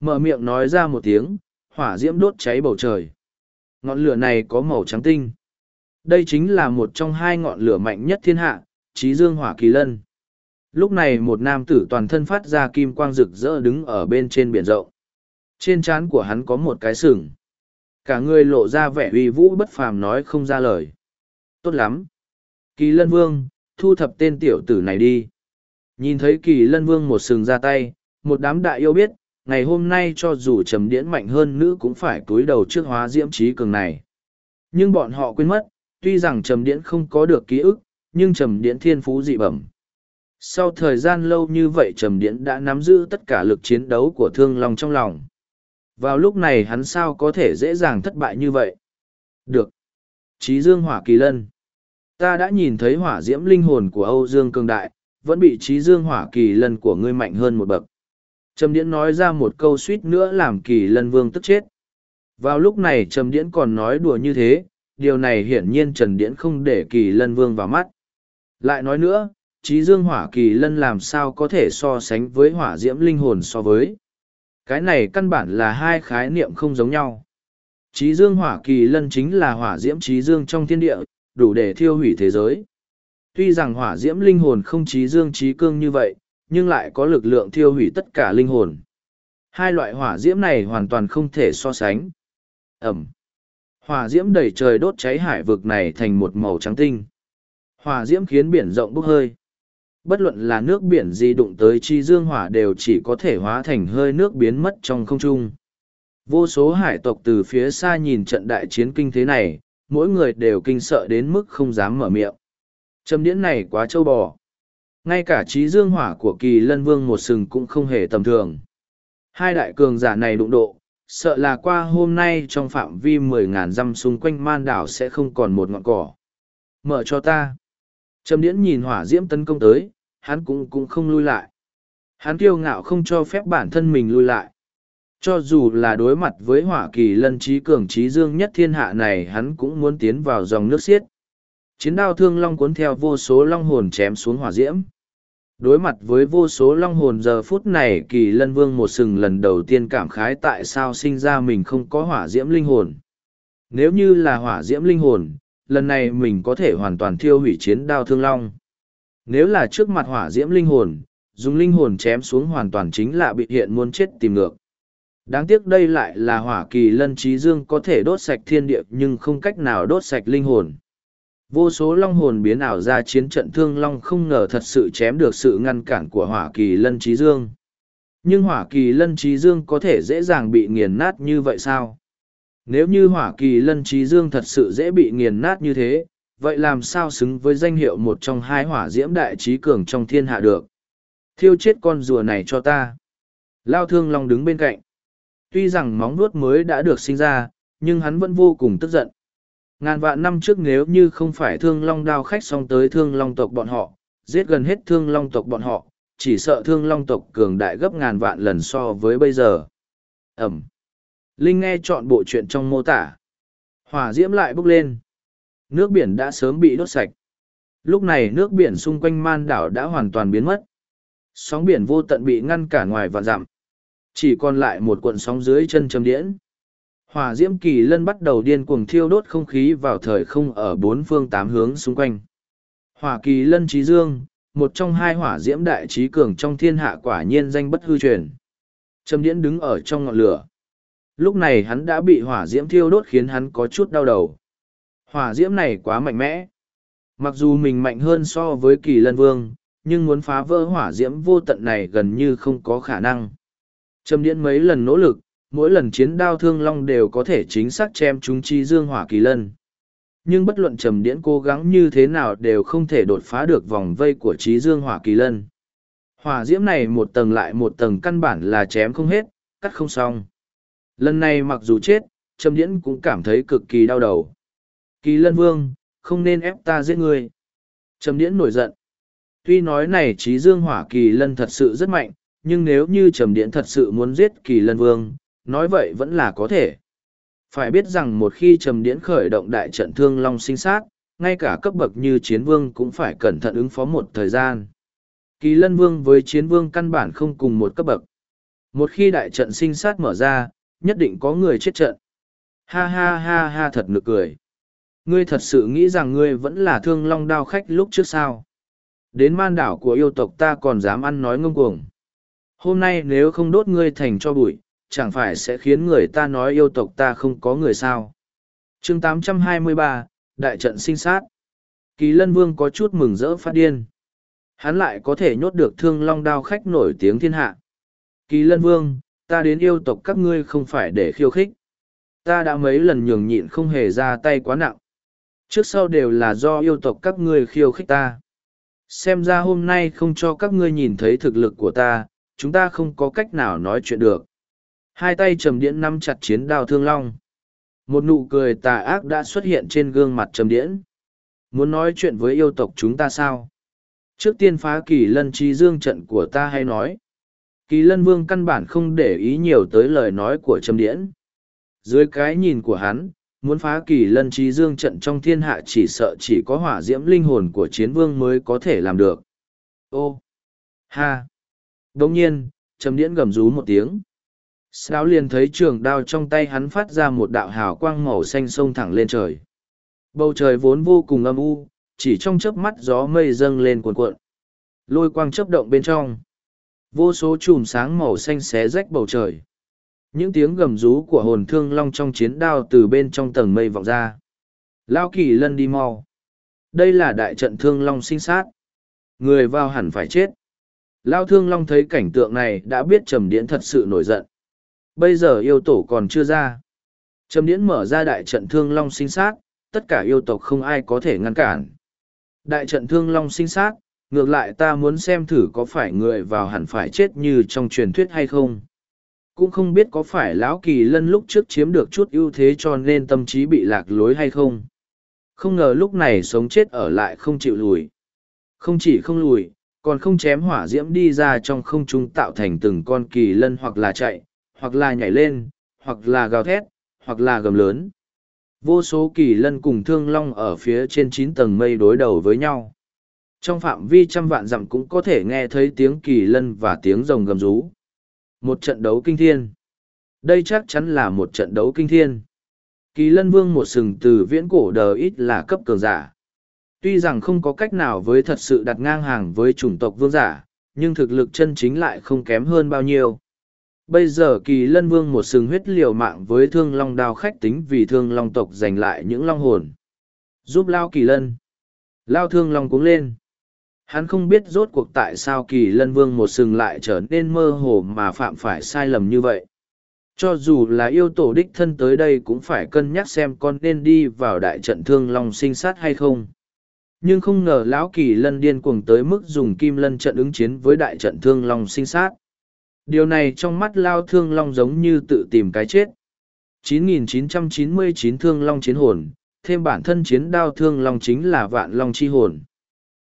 Mở miệng nói ra một tiếng, hỏa diễm đốt cháy bầu trời. Ngọn lửa này có màu trắng tinh. Đây chính là một trong hai ngọn lửa mạnh nhất thiên hạ, trí dương hỏa kỳ lân. Lúc này một nam tử toàn thân phát ra kim quang rực rỡ đứng ở bên trên biển rộng. Trên trán của hắn có một cái sừng. Cả người lộ ra vẻ uy vũ bất phàm nói không ra lời. Tốt lắm. Kỳ lân vương, thu thập tên tiểu tử này đi. Nhìn thấy kỳ lân vương một sừng ra tay, một đám đại yêu biết, ngày hôm nay cho dù trầm điễn mạnh hơn nữ cũng phải cúi đầu trước hóa diễm trí cường này. Nhưng bọn họ quên mất, tuy rằng trầm điễn không có được ký ức, nhưng trầm điễn thiên phú dị bẩm. Sau thời gian lâu như vậy trầm điễn đã nắm giữ tất cả lực chiến đấu của thương long trong lòng. Vào lúc này hắn sao có thể dễ dàng thất bại như vậy? Được. Trí dương hỏa kỳ lân. Ta đã nhìn thấy hỏa diễm linh hồn của Âu Dương Cương Đại, vẫn bị trí dương hỏa kỳ lân của ngươi mạnh hơn một bậc. Trầm Điễn nói ra một câu suýt nữa làm kỳ lân vương tức chết. Vào lúc này Trầm Điễn còn nói đùa như thế, điều này hiển nhiên Trần Điễn không để kỳ lân vương vào mắt. Lại nói nữa, trí dương hỏa kỳ lân làm sao có thể so sánh với hỏa diễm linh hồn so với. Cái này căn bản là hai khái niệm không giống nhau. Trí dương hỏa kỳ lân chính là hỏa diễm trí dương trong thiên địa, đủ để thiêu hủy thế giới. Tuy rằng hỏa diễm linh hồn không trí dương trí cương như vậy, nhưng lại có lực lượng thiêu hủy tất cả linh hồn. Hai loại hỏa diễm này hoàn toàn không thể so sánh. Ẩm. Hỏa diễm đầy trời đốt cháy hải vực này thành một màu trắng tinh. Hỏa diễm khiến biển rộng bốc hơi. Bất luận là nước biển gì đụng tới chi dương hỏa đều chỉ có thể hóa thành hơi nước biến mất trong không trung. Vô số hải tộc từ phía xa nhìn trận đại chiến kinh thế này, mỗi người đều kinh sợ đến mức không dám mở miệng. Trầm điễn này quá trâu bò. Ngay cả trí dương hỏa của kỳ lân vương một sừng cũng không hề tầm thường. Hai đại cường giả này đụng độ, sợ là qua hôm nay trong phạm vi mười ngàn dặm xung quanh man đảo sẽ không còn một ngọn cỏ. Mở cho ta. Trầm điễn nhìn hỏa diễm tấn công tới, hắn cũng cũng không lui lại. Hắn kiêu ngạo không cho phép bản thân mình lui lại. Cho dù là đối mặt với hỏa kỳ lân trí cường trí dương nhất thiên hạ này hắn cũng muốn tiến vào dòng nước xiết. Chiến đao thương long cuốn theo vô số long hồn chém xuống hỏa diễm. Đối mặt với vô số long hồn giờ phút này kỳ lân vương một sừng lần đầu tiên cảm khái tại sao sinh ra mình không có hỏa diễm linh hồn. Nếu như là hỏa diễm linh hồn, lần này mình có thể hoàn toàn thiêu hủy chiến đao thương long. Nếu là trước mặt hỏa diễm linh hồn, dùng linh hồn chém xuống hoàn toàn chính là bị hiện muốn chết tìm ngược. Đáng tiếc đây lại là hỏa kỳ lân trí dương có thể đốt sạch thiên địa nhưng không cách nào đốt sạch linh hồn. Vô số long hồn biến ảo ra chiến trận thương long không ngờ thật sự chém được sự ngăn cản của hỏa kỳ lân trí dương. Nhưng hỏa kỳ lân trí dương có thể dễ dàng bị nghiền nát như vậy sao? Nếu như hỏa kỳ lân trí dương thật sự dễ bị nghiền nát như thế, vậy làm sao xứng với danh hiệu một trong hai hỏa diễm đại trí cường trong thiên hạ được? Thiêu chết con rùa này cho ta. Lao thương long đứng bên cạnh. Tuy rằng móng vuốt mới đã được sinh ra, nhưng hắn vẫn vô cùng tức giận. Ngàn vạn năm trước nếu như không phải thương long đao khách xong tới thương long tộc bọn họ, giết gần hết thương long tộc bọn họ, chỉ sợ thương long tộc cường đại gấp ngàn vạn lần so với bây giờ. Ẩm. Linh nghe chọn bộ chuyện trong mô tả. Hỏa diễm lại bốc lên. Nước biển đã sớm bị đốt sạch. Lúc này nước biển xung quanh man đảo đã hoàn toàn biến mất. Sóng biển vô tận bị ngăn cả ngoài và dặm. Chỉ còn lại một cuộn sóng dưới chân châm điễn. Hỏa diễm kỳ lân bắt đầu điên cuồng thiêu đốt không khí vào thời không ở bốn phương tám hướng xung quanh. Hỏa kỳ lân trí dương, một trong hai hỏa diễm đại trí cường trong thiên hạ quả nhiên danh bất hư truyền. Trầm điễn đứng ở trong ngọn lửa. Lúc này hắn đã bị hỏa diễm thiêu đốt khiến hắn có chút đau đầu. Hỏa diễm này quá mạnh mẽ. Mặc dù mình mạnh hơn so với kỳ lân vương, nhưng muốn phá vỡ hỏa diễm vô tận này gần như không có khả năng. Trầm điện mấy lần nỗ lực, mỗi lần chiến đao thương long đều có thể chính xác chém chúng chi dương hỏa kỳ lân. Nhưng bất luận trầm điễn cố gắng như thế nào đều không thể đột phá được vòng vây của trí dương hỏa kỳ lân. Hỏa diễm này một tầng lại một tầng căn bản là chém không hết, cắt không xong. Lần này mặc dù chết, trầm điễn cũng cảm thấy cực kỳ đau đầu. Kỳ lân vương, không nên ép ta giết ngươi. Trầm điễn nổi giận. Tuy nói này trí dương hỏa kỳ lân thật sự rất mạnh, nhưng nếu như trầm điễn thật sự muốn giết kỳ lân vương, nói vậy vẫn là có thể. Phải biết rằng một khi trầm điễn khởi động đại trận thương long sinh sát, ngay cả cấp bậc như chiến vương cũng phải cẩn thận ứng phó một thời gian. Kỳ lân vương với chiến vương căn bản không cùng một cấp bậc. Một khi đại trận sinh sát mở ra, nhất định có người chết trận. Ha ha ha ha thật nực cười. Ngươi thật sự nghĩ rằng ngươi vẫn là thương long đao khách lúc trước sao. Đến man đảo của yêu tộc ta còn dám ăn nói ngông cuồng. Hôm nay nếu không đốt ngươi thành cho bụi, chẳng phải sẽ khiến người ta nói yêu tộc ta không có người sao. chương 823, Đại trận sinh sát. Kỳ lân vương có chút mừng rỡ phát điên. Hắn lại có thể nhốt được thương long đao khách nổi tiếng thiên hạ. Kỳ lân vương, ta đến yêu tộc các ngươi không phải để khiêu khích. Ta đã mấy lần nhường nhịn không hề ra tay quá nặng. Trước sau đều là do yêu tộc các ngươi khiêu khích ta. Xem ra hôm nay không cho các ngươi nhìn thấy thực lực của ta, chúng ta không có cách nào nói chuyện được. Hai tay trầm điễn nắm chặt chiến đao thương long. Một nụ cười tà ác đã xuất hiện trên gương mặt trầm điễn. Muốn nói chuyện với yêu tộc chúng ta sao? Trước tiên phá kỳ lân trí dương trận của ta hay nói. Kỳ lân vương căn bản không để ý nhiều tới lời nói của trầm điễn. Dưới cái nhìn của hắn, muốn phá kỳ lân trí dương trận trong thiên hạ chỉ sợ chỉ có hỏa diễm linh hồn của chiến vương mới có thể làm được. Ô! Ha! Đồng nhiên, trầm điễn gầm rú một tiếng. sáo liền thấy trường đao trong tay hắn phát ra một đạo hào quang màu xanh sông thẳng lên trời. Bầu trời vốn vô cùng âm u, chỉ trong chớp mắt gió mây dâng lên cuồn cuộn. Lôi quang chớp động bên trong. Vô số chùm sáng màu xanh xé rách bầu trời. Những tiếng gầm rú của hồn thương long trong chiến đao từ bên trong tầng mây vọng ra. Lao kỳ lân đi mau. Đây là đại trận thương long sinh sát. Người vào hẳn phải chết. Lao thương long thấy cảnh tượng này đã biết trầm điễn thật sự nổi giận. Bây giờ yêu tổ còn chưa ra. Trầm điễn mở ra đại trận thương long sinh sát, tất cả yêu tộc không ai có thể ngăn cản. Đại trận thương long sinh sát, ngược lại ta muốn xem thử có phải người vào hẳn phải chết như trong truyền thuyết hay không. Cũng không biết có phải lão kỳ lân lúc trước chiếm được chút ưu thế cho nên tâm trí bị lạc lối hay không. Không ngờ lúc này sống chết ở lại không chịu lùi. Không chỉ không lùi, còn không chém hỏa diễm đi ra trong không trung tạo thành từng con kỳ lân hoặc là chạy, hoặc là nhảy lên, hoặc là gào thét, hoặc là gầm lớn. Vô số kỳ lân cùng thương long ở phía trên chín tầng mây đối đầu với nhau. Trong phạm vi trăm vạn dặm cũng có thể nghe thấy tiếng kỳ lân và tiếng rồng gầm rú. Một trận đấu kinh thiên. Đây chắc chắn là một trận đấu kinh thiên. Kỳ lân vương một sừng từ viễn cổ đờ ít là cấp cường giả. Tuy rằng không có cách nào với thật sự đặt ngang hàng với chủng tộc vương giả, nhưng thực lực chân chính lại không kém hơn bao nhiêu. Bây giờ kỳ lân vương một sừng huyết liều mạng với thương long đao khách tính vì thương long tộc giành lại những long hồn. Giúp lao kỳ lân. Lao thương long cuống lên. Hắn không biết rốt cuộc tại sao kỳ lân vương một sừng lại trở nên mơ hồ mà phạm phải sai lầm như vậy. Cho dù là yêu tổ đích thân tới đây cũng phải cân nhắc xem con nên đi vào đại trận thương long sinh sát hay không. Nhưng không ngờ lão kỳ lân điên cuồng tới mức dùng kim lân trận ứng chiến với đại trận thương long sinh sát. Điều này trong mắt lao thương long giống như tự tìm cái chết. 9.999 thương long chiến hồn, thêm bản thân chiến đao thương long chính là vạn long chi hồn.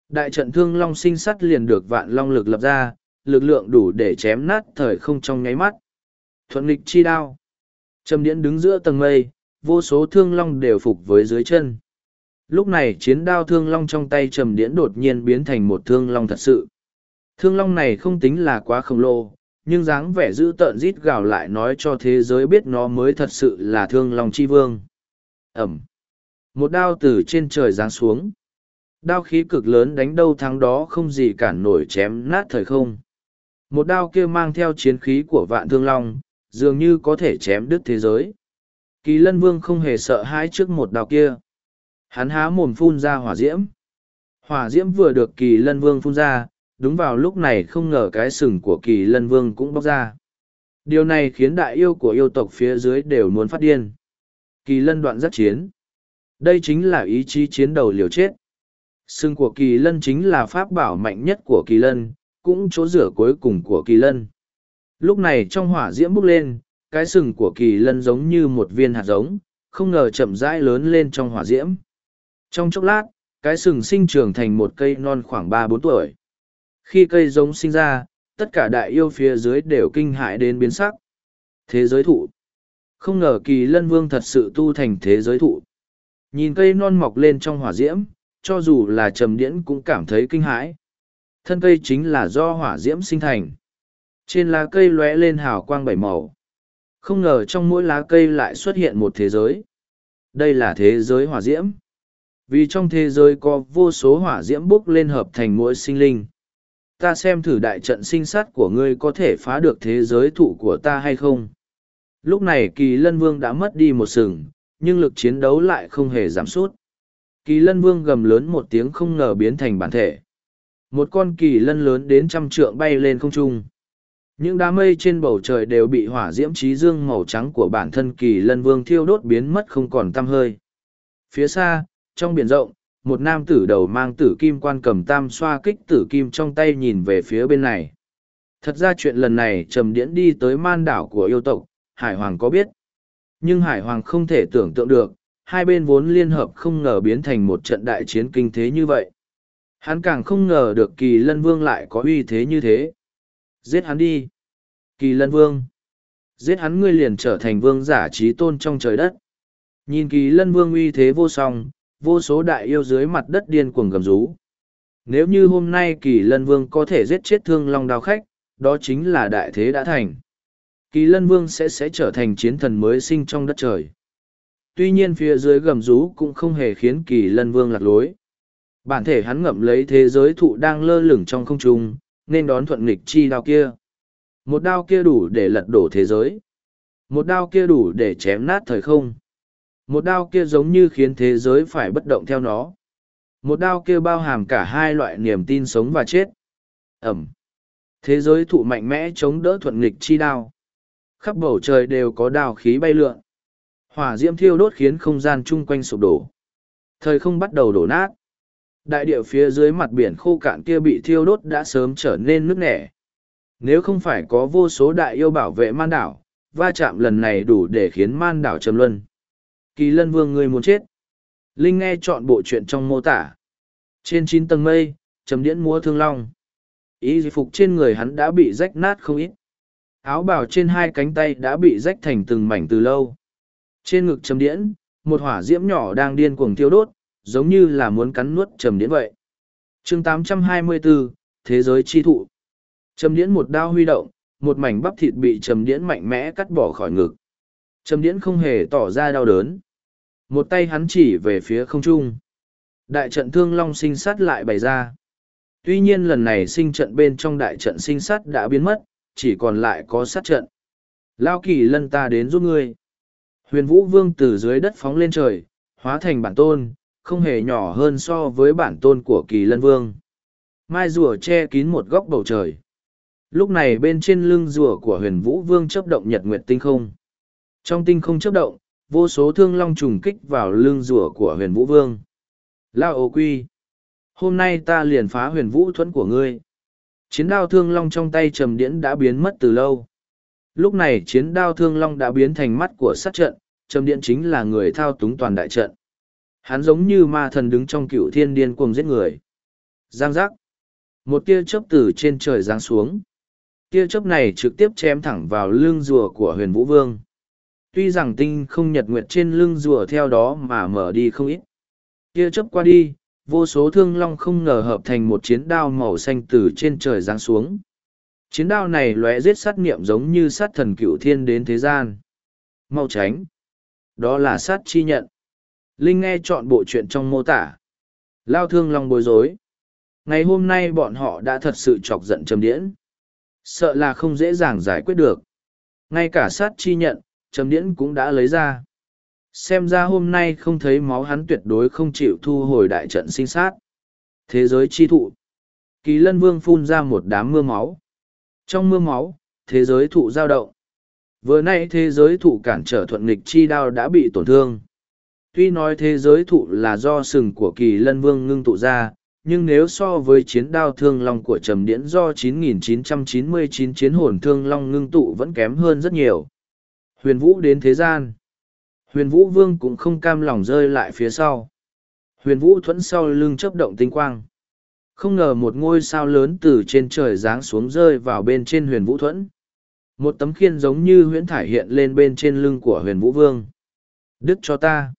Đại trận thương long sinh sắt liền được vạn long lực lập ra, lực lượng đủ để chém nát thời không trong nháy mắt. Thuận nghịch chi đao. Trầm điễn đứng giữa tầng mây, vô số thương long đều phục với dưới chân. Lúc này chiến đao thương long trong tay trầm điễn đột nhiên biến thành một thương long thật sự. Thương long này không tính là quá khổng lồ, nhưng dáng vẻ dữ tợn rít gào lại nói cho thế giới biết nó mới thật sự là thương long chi vương. Ẩm. Một đao từ trên trời giáng xuống. Đao khí cực lớn đánh đâu thắng đó không gì cản nổi chém nát thời không. Một đao kia mang theo chiến khí của vạn thương long, dường như có thể chém đứt thế giới. Kỳ lân vương không hề sợ hãi trước một đao kia. Hắn há mồm phun ra hỏa diễm. Hỏa diễm vừa được kỳ lân vương phun ra, đúng vào lúc này không ngờ cái sừng của kỳ lân vương cũng bóc ra. Điều này khiến đại yêu của yêu tộc phía dưới đều muốn phát điên. Kỳ lân đoạn rất chiến. Đây chính là ý chí chiến đầu liều chết. Sừng của kỳ lân chính là pháp bảo mạnh nhất của kỳ lân, cũng chỗ rửa cuối cùng của kỳ lân. Lúc này trong hỏa diễm bốc lên, cái sừng của kỳ lân giống như một viên hạt giống, không ngờ chậm rãi lớn lên trong hỏa diễm. Trong chốc lát, cái sừng sinh trưởng thành một cây non khoảng ba bốn tuổi. Khi cây giống sinh ra, tất cả đại yêu phía dưới đều kinh hãi đến biến sắc. Thế giới thụ. Không ngờ kỳ lân vương thật sự tu thành thế giới thụ. Nhìn cây non mọc lên trong hỏa diễm, cho dù là trầm điễn cũng cảm thấy kinh hãi. Thân cây chính là do hỏa diễm sinh thành. Trên lá cây lóe lên hào quang bảy màu. Không ngờ trong mỗi lá cây lại xuất hiện một thế giới. Đây là thế giới hỏa diễm. Vì trong thế giới có vô số hỏa diễm bốc lên hợp thành mỗi sinh linh. Ta xem thử đại trận sinh sát của ngươi có thể phá được thế giới thụ của ta hay không. Lúc này kỳ lân vương đã mất đi một sừng, nhưng lực chiến đấu lại không hề giảm sút. Kỳ lân vương gầm lớn một tiếng không ngờ biến thành bản thể. Một con kỳ lân lớn đến trăm trượng bay lên không trung. Những đám mây trên bầu trời đều bị hỏa diễm trí dương màu trắng của bản thân kỳ lân vương thiêu đốt biến mất không còn tăm hơi. Phía xa, trong biển rộng, một nam tử đầu mang tử kim quan cầm tam xoa kích tử kim trong tay nhìn về phía bên này. Thật ra chuyện lần này trầm điễn đi tới man đảo của yêu tộc, Hải Hoàng có biết. Nhưng Hải Hoàng không thể tưởng tượng được, hai bên vốn liên hợp không ngờ biến thành một trận đại chiến kinh thế như vậy. Hắn càng không ngờ được kỳ lân vương lại có uy thế như thế. Giết hắn đi. Kỳ lân vương. Giết hắn ngươi liền trở thành vương giả trí tôn trong trời đất. Nhìn kỳ lân vương uy thế vô song, vô số đại yêu dưới mặt đất điên cuồng gầm rú. Nếu như hôm nay kỳ lân vương có thể giết chết thương long đao khách, đó chính là đại thế đã thành. Kỳ lân vương sẽ sẽ trở thành chiến thần mới sinh trong đất trời. Tuy nhiên phía dưới gầm rú cũng không hề khiến kỳ lân vương lạc lối. Bản thể hắn ngậm lấy thế giới thụ đang lơ lửng trong không trung, nên đón thuận nghịch chi đao kia. Một đao kia đủ để lật đổ thế giới. Một đao kia đủ để chém nát thời không. Một đao kia giống như khiến thế giới phải bất động theo nó. Một đao kia bao hàm cả hai loại niềm tin sống và chết. Ẩm. Thế giới thụ mạnh mẽ chống đỡ thuận nghịch chi đao. Khắp bầu trời đều có đao khí bay lượn. Hỏa diễm thiêu đốt khiến không gian chung quanh sụp đổ. Thời không bắt đầu đổ nát. Đại địa phía dưới mặt biển khô cạn kia bị thiêu đốt đã sớm trở nên nước nẻ. Nếu không phải có vô số đại yêu bảo vệ man đảo, va chạm lần này đủ để khiến man đảo trầm luân. Kỳ lân vương người muốn chết. Linh nghe chọn bộ chuyện trong mô tả. Trên chín tầng mây, trầm điễn múa thương long. Ý phục trên người hắn đã bị rách nát không ít. Áo bào trên hai cánh tay đã bị rách thành từng mảnh từ lâu. Trên ngực trầm điễn, một hỏa diễm nhỏ đang điên cuồng thiêu đốt, giống như là muốn cắn nuốt trầm điễn vậy. chương 824, Thế giới chi thụ. Trầm điễn một đao huy động, một mảnh bắp thịt bị trầm điễn mạnh mẽ cắt bỏ khỏi ngực. Trầm điễn không hề tỏ ra đau đớn. Một tay hắn chỉ về phía không trung. Đại trận thương long sinh sát lại bày ra. Tuy nhiên lần này sinh trận bên trong đại trận sinh sát đã biến mất, chỉ còn lại có sát trận. Lao kỳ lân ta đến giúp ngươi. Huyền Vũ Vương từ dưới đất phóng lên trời, hóa thành bản tôn, không hề nhỏ hơn so với bản tôn của kỳ lân vương. Mai rùa che kín một góc bầu trời. Lúc này bên trên lưng rùa của huyền Vũ Vương chấp động nhật nguyệt tinh không. Trong tinh không chấp động, vô số thương long trùng kích vào lưng rùa của huyền Vũ Vương. Lao ô quy! Hôm nay ta liền phá huyền vũ thuẫn của ngươi. Chiến đao thương long trong tay trầm điễn đã biến mất từ lâu. Lúc này chiến đao thương long đã biến thành mắt của sát trận, trầm điện chính là người thao túng toàn đại trận. Hắn giống như ma thần đứng trong cựu thiên điên cuồng giết người. Giang giác. Một tia chớp từ trên trời giáng xuống. Tia chớp này trực tiếp chém thẳng vào lưng rùa của huyền vũ vương. Tuy rằng tinh không nhật nguyệt trên lưng rùa theo đó mà mở đi không ít. Tia chớp qua đi, vô số thương long không ngờ hợp thành một chiến đao màu xanh từ trên trời giáng xuống. Chiến đao này lóe giết sát niệm giống như sát thần cựu thiên đến thế gian. Mau tránh. Đó là sát chi nhận. Linh nghe chọn bộ chuyện trong mô tả. Lao thương lòng bối rối. Ngày hôm nay bọn họ đã thật sự chọc giận trầm điễn. Sợ là không dễ dàng giải quyết được. Ngay cả sát chi nhận, trầm điễn cũng đã lấy ra. Xem ra hôm nay không thấy máu hắn tuyệt đối không chịu thu hồi đại trận sinh sát. Thế giới chi thụ. Kỳ lân vương phun ra một đám mưa máu. Trong mưa máu, thế giới thụ giao động. Vừa nay thế giới thụ cản trở thuận nghịch chi đao đã bị tổn thương. Tuy nói thế giới thụ là do sừng của kỳ lân vương ngưng tụ ra, nhưng nếu so với chiến đao thương long của trầm điễn do 9999 chiến hồn thương long ngưng tụ vẫn kém hơn rất nhiều. Huyền vũ đến thế gian. Huyền vũ vương cũng không cam lòng rơi lại phía sau. Huyền vũ thuẫn sau lưng chấp động tinh quang. Không ngờ một ngôi sao lớn từ trên trời giáng xuống rơi vào bên trên huyền vũ thuẫn. Một tấm khiên giống như huyễn thải hiện lên bên trên lưng của huyền vũ vương. Đức cho ta.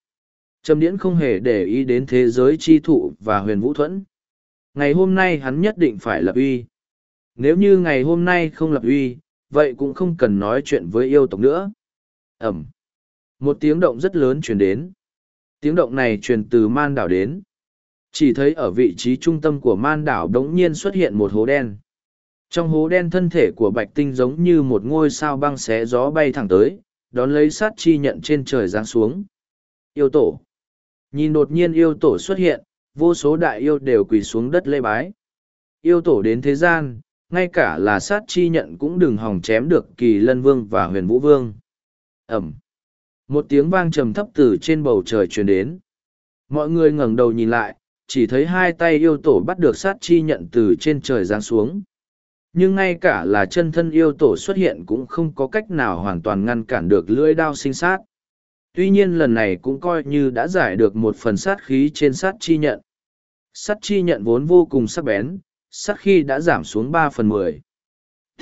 Trầm điễn không hề để ý đến thế giới chi thụ và huyền vũ thuẫn. Ngày hôm nay hắn nhất định phải lập uy. Nếu như ngày hôm nay không lập uy, vậy cũng không cần nói chuyện với yêu tộc nữa. Ẩm. Một tiếng động rất lớn truyền đến. Tiếng động này truyền từ man đảo đến. Chỉ thấy ở vị trí trung tâm của man đảo đống nhiên xuất hiện một hố đen. Trong hố đen thân thể của bạch tinh giống như một ngôi sao băng xé gió bay thẳng tới, đón lấy sát chi nhận trên trời giáng xuống. Yêu tổ. Nhìn đột nhiên yêu tổ xuất hiện, vô số đại yêu đều quỳ xuống đất lê bái. Yêu tổ đến thế gian, ngay cả là sát chi nhận cũng đừng hòng chém được kỳ lân vương và huyền vũ vương. Ẩm. Một tiếng vang trầm thấp từ trên bầu trời truyền đến. Mọi người ngẩng đầu nhìn lại, chỉ thấy hai tay yêu tổ bắt được sát chi nhận từ trên trời giáng xuống. Nhưng ngay cả là chân thân yêu tổ xuất hiện cũng không có cách nào hoàn toàn ngăn cản được lưỡi đao sinh sát. Tuy nhiên lần này cũng coi như đã giải được một phần sát khí trên sát chi nhận. Sát chi nhận vốn vô cùng sắc bén, sát khi đã giảm xuống ba phần mười.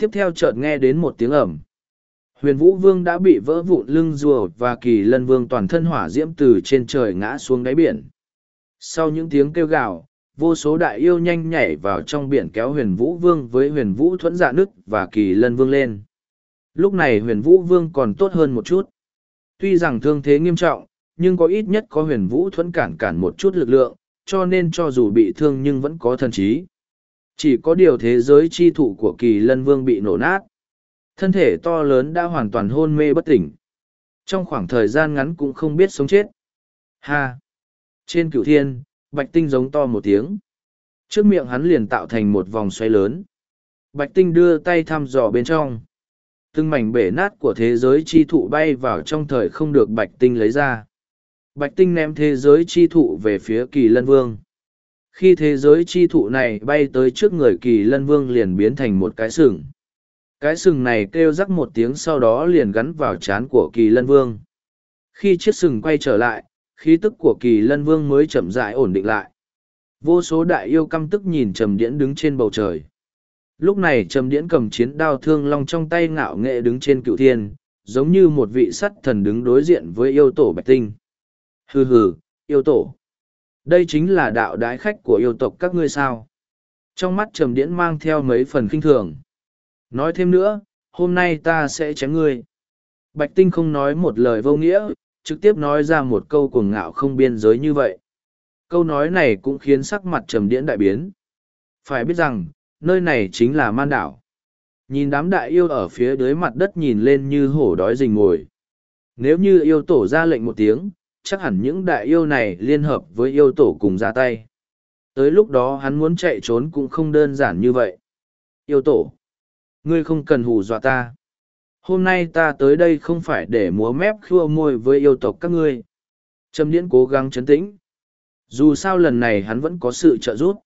Tiếp theo chợt nghe đến một tiếng ẩm. Huyền Vũ Vương đã bị vỡ vụn lưng rùa và kỳ lân vương toàn thân hỏa diễm từ trên trời ngã xuống đáy biển. Sau những tiếng kêu gào, vô số đại yêu nhanh nhảy vào trong biển kéo huyền Vũ Vương với huyền Vũ thuẫn dạ nứt và kỳ lân vương lên. Lúc này huyền Vũ Vương còn tốt hơn một chút. Tuy rằng thương thế nghiêm trọng, nhưng có ít nhất có huyền Vũ thuẫn cản cản một chút lực lượng, cho nên cho dù bị thương nhưng vẫn có thần trí. Chỉ có điều thế giới chi thụ của kỳ lân vương bị nổ nát. Thân thể to lớn đã hoàn toàn hôn mê bất tỉnh. Trong khoảng thời gian ngắn cũng không biết sống chết. Ha! Trên cửu thiên, bạch tinh giống to một tiếng. Trước miệng hắn liền tạo thành một vòng xoay lớn. Bạch tinh đưa tay thăm dò bên trong. Từng mảnh bể nát của thế giới chi thụ bay vào trong thời không được bạch tinh lấy ra. Bạch tinh ném thế giới chi thụ về phía kỳ lân vương. Khi thế giới chi thụ này bay tới trước người kỳ lân vương liền biến thành một cái sừng. Cái sừng này kêu rắc một tiếng sau đó liền gắn vào chán của kỳ lân vương. Khi chiếc sừng quay trở lại, khí tức của kỳ lân vương mới chậm rãi ổn định lại. Vô số đại yêu căm tức nhìn trầm điễn đứng trên bầu trời. Lúc này trầm điễn cầm chiến đao thương long trong tay ngạo nghệ đứng trên cựu thiên, giống như một vị sắt thần đứng đối diện với yêu tổ bạch tinh. Hừ hừ, yêu tổ. Đây chính là đạo đái khách của yêu tộc các ngươi sao. Trong mắt trầm điễn mang theo mấy phần kinh thường. Nói thêm nữa, hôm nay ta sẽ chém ngươi. Bạch Tinh không nói một lời vô nghĩa, trực tiếp nói ra một câu cuồng ngạo không biên giới như vậy. Câu nói này cũng khiến sắc mặt trầm điễn đại biến. Phải biết rằng, nơi này chính là man đảo. Nhìn đám đại yêu ở phía dưới mặt đất nhìn lên như hổ đói rình ngồi. Nếu như yêu tổ ra lệnh một tiếng, chắc hẳn những đại yêu này liên hợp với yêu tổ cùng ra tay. Tới lúc đó hắn muốn chạy trốn cũng không đơn giản như vậy. Yêu tổ, ngươi không cần hù dọa ta. Hôm nay ta tới đây không phải để múa mép khua môi với yêu tộc các ngươi. Trâm điễn cố gắng chấn tĩnh. Dù sao lần này hắn vẫn có sự trợ giúp.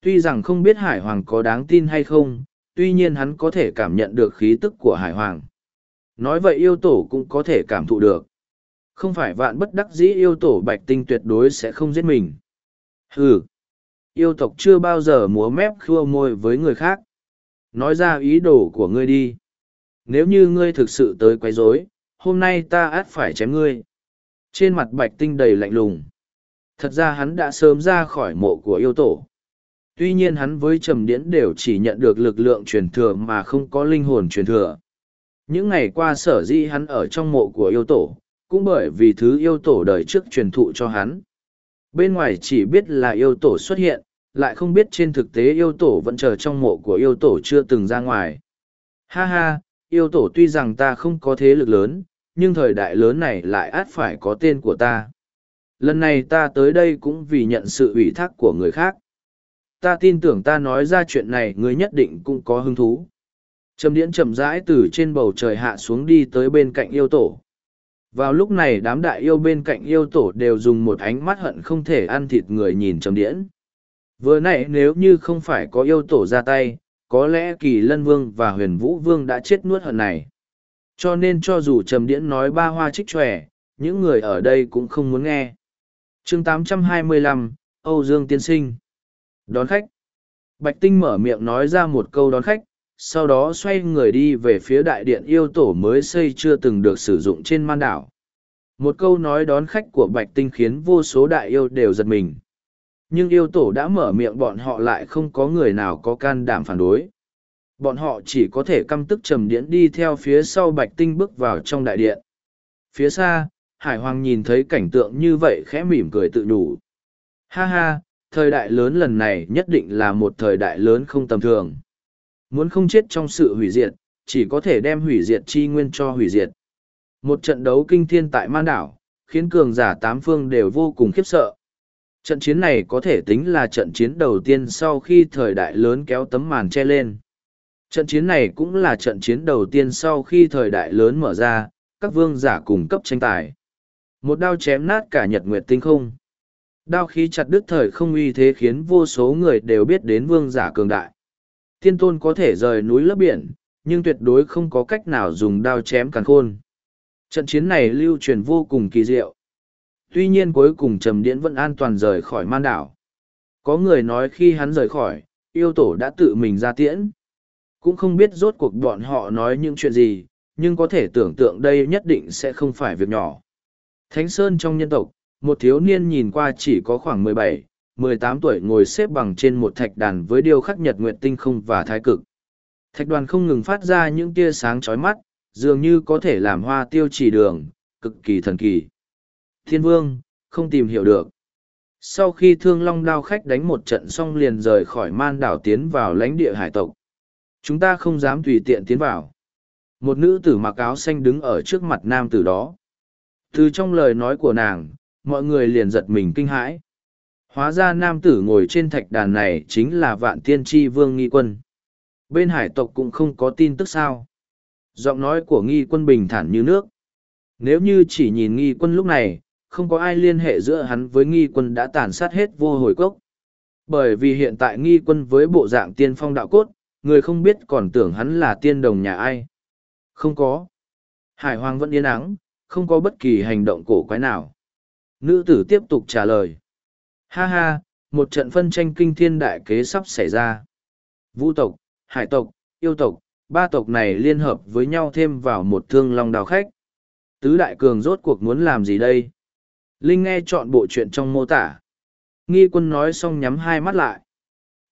Tuy rằng không biết Hải Hoàng có đáng tin hay không, tuy nhiên hắn có thể cảm nhận được khí tức của Hải Hoàng. Nói vậy yêu tổ cũng có thể cảm thụ được. Không phải vạn bất đắc dĩ yêu tổ bạch tinh tuyệt đối sẽ không giết mình. Ừ. Yêu tộc chưa bao giờ múa mép khua môi với người khác. Nói ra ý đồ của ngươi đi. Nếu như ngươi thực sự tới quấy rối, hôm nay ta át phải chém ngươi. Trên mặt bạch tinh đầy lạnh lùng. Thật ra hắn đã sớm ra khỏi mộ của yêu tổ. Tuy nhiên hắn với trầm điễn đều chỉ nhận được lực lượng truyền thừa mà không có linh hồn truyền thừa. Những ngày qua sở dĩ hắn ở trong mộ của yêu tổ, cũng bởi vì thứ yêu tổ đời trước truyền thụ cho hắn. Bên ngoài chỉ biết là yêu tổ xuất hiện, lại không biết trên thực tế yêu tổ vẫn chờ trong mộ của yêu tổ chưa từng ra ngoài. Ha ha, yêu tổ tuy rằng ta không có thế lực lớn, nhưng thời đại lớn này lại át phải có tên của ta. Lần này ta tới đây cũng vì nhận sự ủy thác của người khác. Ta tin tưởng ta nói ra chuyện này người nhất định cũng có hứng thú. Trầm điễn chậm rãi từ trên bầu trời hạ xuống đi tới bên cạnh yêu tổ. Vào lúc này đám đại yêu bên cạnh yêu tổ đều dùng một ánh mắt hận không thể ăn thịt người nhìn trầm điễn. Vừa nãy nếu như không phải có yêu tổ ra tay, có lẽ kỳ lân vương và huyền vũ vương đã chết nuốt hận này. Cho nên cho dù trầm điễn nói ba hoa trích tròe, những người ở đây cũng không muốn nghe. chương 825, Âu Dương Tiên Sinh Đón khách Bạch Tinh mở miệng nói ra một câu đón khách, sau đó xoay người đi về phía đại điện yêu tổ mới xây chưa từng được sử dụng trên man đảo. Một câu nói đón khách của Bạch Tinh khiến vô số đại yêu đều giật mình. Nhưng yêu tổ đã mở miệng bọn họ lại không có người nào có can đảm phản đối. Bọn họ chỉ có thể căm tức trầm điễn đi theo phía sau Bạch Tinh bước vào trong đại điện. Phía xa, Hải Hoàng nhìn thấy cảnh tượng như vậy khẽ mỉm cười tự đủ. Ha ha, thời đại lớn lần này nhất định là một thời đại lớn không tầm thường. Muốn không chết trong sự hủy diệt, chỉ có thể đem hủy diệt chi nguyên cho hủy diệt. Một trận đấu kinh thiên tại man đảo, khiến cường giả tám phương đều vô cùng khiếp sợ. Trận chiến này có thể tính là trận chiến đầu tiên sau khi thời đại lớn kéo tấm màn che lên. Trận chiến này cũng là trận chiến đầu tiên sau khi thời đại lớn mở ra, các vương giả cùng cấp tranh tài. Một đao chém nát cả nhật nguyệt tinh không. Đao khí chặt đứt thời không uy thế khiến vô số người đều biết đến vương giả cường đại. Thiên tôn có thể rời núi lấp biển, nhưng tuyệt đối không có cách nào dùng đao chém càn khôn. Trận chiến này lưu truyền vô cùng kỳ diệu. Tuy nhiên cuối cùng Trầm Điễn vẫn an toàn rời khỏi man đảo. Có người nói khi hắn rời khỏi, yêu tổ đã tự mình ra tiễn. Cũng không biết rốt cuộc bọn họ nói những chuyện gì, nhưng có thể tưởng tượng đây nhất định sẽ không phải việc nhỏ. Thánh Sơn trong nhân tộc, một thiếu niên nhìn qua chỉ có khoảng mười bảy, mười tám tuổi ngồi xếp bằng trên một thạch đàn với điêu khắc nhật nguyệt tinh không và thái cực. Thạch đoàn không ngừng phát ra những tia sáng chói mắt, dường như có thể làm hoa tiêu chỉ đường, cực kỳ thần kỳ. Thiên vương, không tìm hiểu được. Sau khi thương long đao khách đánh một trận xong liền rời khỏi man đảo tiến vào lãnh địa hải tộc. Chúng ta không dám tùy tiện tiến vào. Một nữ tử mặc áo xanh đứng ở trước mặt nam tử đó. Từ trong lời nói của nàng, mọi người liền giật mình kinh hãi. Hóa ra nam tử ngồi trên thạch đàn này chính là vạn tiên tri vương nghi quân. Bên hải tộc cũng không có tin tức sao. Giọng nói của nghi quân bình thản như nước. Nếu như chỉ nhìn nghi quân lúc này, không có ai liên hệ giữa hắn với nghi quân đã tàn sát hết vô hồi cốc. Bởi vì hiện tại nghi quân với bộ dạng tiên phong đạo cốt, người không biết còn tưởng hắn là tiên đồng nhà ai. Không có. Hải Hoàng vẫn yên ắng, không có bất kỳ hành động cổ quái nào. Nữ tử tiếp tục trả lời. Ha ha, một trận phân tranh kinh thiên đại kế sắp xảy ra. Vũ tộc, hải tộc, yêu tộc, ba tộc này liên hợp với nhau thêm vào một thương long đào khách. Tứ đại cường rốt cuộc muốn làm gì đây? Linh nghe chọn bộ chuyện trong mô tả. Nghi quân nói xong nhắm hai mắt lại.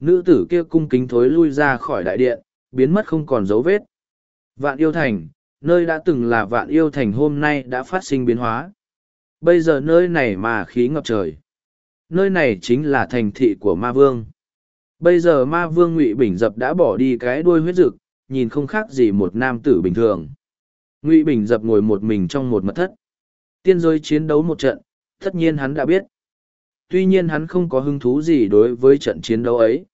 Nữ tử kia cung kính thối lui ra khỏi đại điện, biến mất không còn dấu vết. Vạn yêu thành, nơi đã từng là vạn yêu thành hôm nay đã phát sinh biến hóa. Bây giờ nơi này mà khí ngập trời. Nơi này chính là thành thị của ma vương. Bây giờ ma vương Ngụy Bình Dập đã bỏ đi cái đuôi huyết rực, nhìn không khác gì một nam tử bình thường. Ngụy Bình Dập ngồi một mình trong một mật thất. Tiên giới chiến đấu một trận, tất nhiên hắn đã biết. Tuy nhiên hắn không có hứng thú gì đối với trận chiến đấu ấy.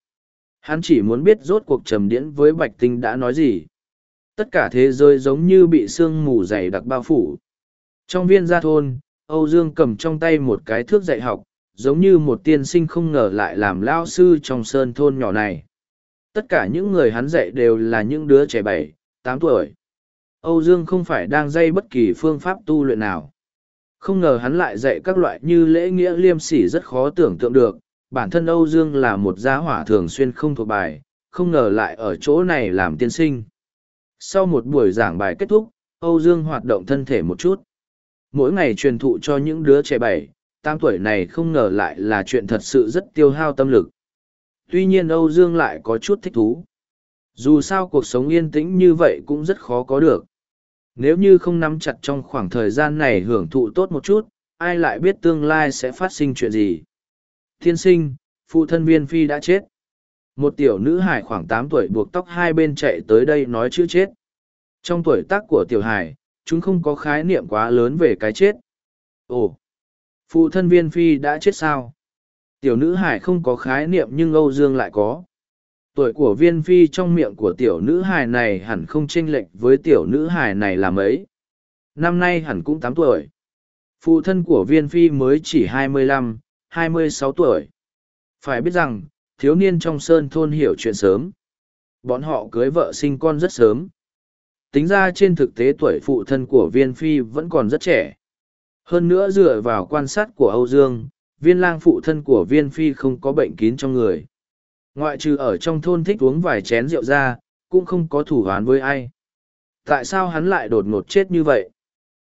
Hắn chỉ muốn biết rốt cuộc trầm điễn với Bạch Tinh đã nói gì. Tất cả thế giới giống như bị sương mù dày đặc bao phủ. Trong viên gia thôn, Âu Dương cầm trong tay một cái thước dạy học, giống như một tiên sinh không ngờ lại làm lao sư trong sơn thôn nhỏ này. Tất cả những người hắn dạy đều là những đứa trẻ bảy, tám tuổi. Âu Dương không phải đang dạy bất kỳ phương pháp tu luyện nào. Không ngờ hắn lại dạy các loại như lễ nghĩa liêm sỉ rất khó tưởng tượng được. Bản thân Âu Dương là một gia hỏa thường xuyên không thuộc bài, không ngờ lại ở chỗ này làm tiên sinh. Sau một buổi giảng bài kết thúc, Âu Dương hoạt động thân thể một chút. Mỗi ngày truyền thụ cho những đứa trẻ bảy, tám tuổi này không ngờ lại là chuyện thật sự rất tiêu hao tâm lực. Tuy nhiên Âu Dương lại có chút thích thú. Dù sao cuộc sống yên tĩnh như vậy cũng rất khó có được. Nếu như không nắm chặt trong khoảng thời gian này hưởng thụ tốt một chút, ai lại biết tương lai sẽ phát sinh chuyện gì. Thiên sinh, phụ thân viên phi đã chết. Một tiểu nữ hải khoảng tám tuổi buộc tóc hai bên chạy tới đây nói chữ chết. Trong tuổi tác của tiểu hải, chúng không có khái niệm quá lớn về cái chết. Ồ, phụ thân viên phi đã chết sao? Tiểu nữ hải không có khái niệm nhưng Âu Dương lại có. Tuổi của viên phi trong miệng của tiểu nữ hài này hẳn không chênh lệch với tiểu nữ hài này là mấy. Năm nay hẳn cũng tám tuổi. Phụ thân của viên phi mới chỉ hai mươi lăm, hai mươi sáu tuổi. Phải biết rằng, thiếu niên trong sơn thôn hiểu chuyện sớm. Bọn họ cưới vợ sinh con rất sớm. Tính ra trên thực tế tuổi phụ thân của viên phi vẫn còn rất trẻ. Hơn nữa dựa vào quan sát của Âu Dương, viên lang phụ thân của viên phi không có bệnh kín trong người. Ngoại trừ ở trong thôn thích uống vài chén rượu ra, cũng không có thủ hoán với ai. Tại sao hắn lại đột ngột chết như vậy?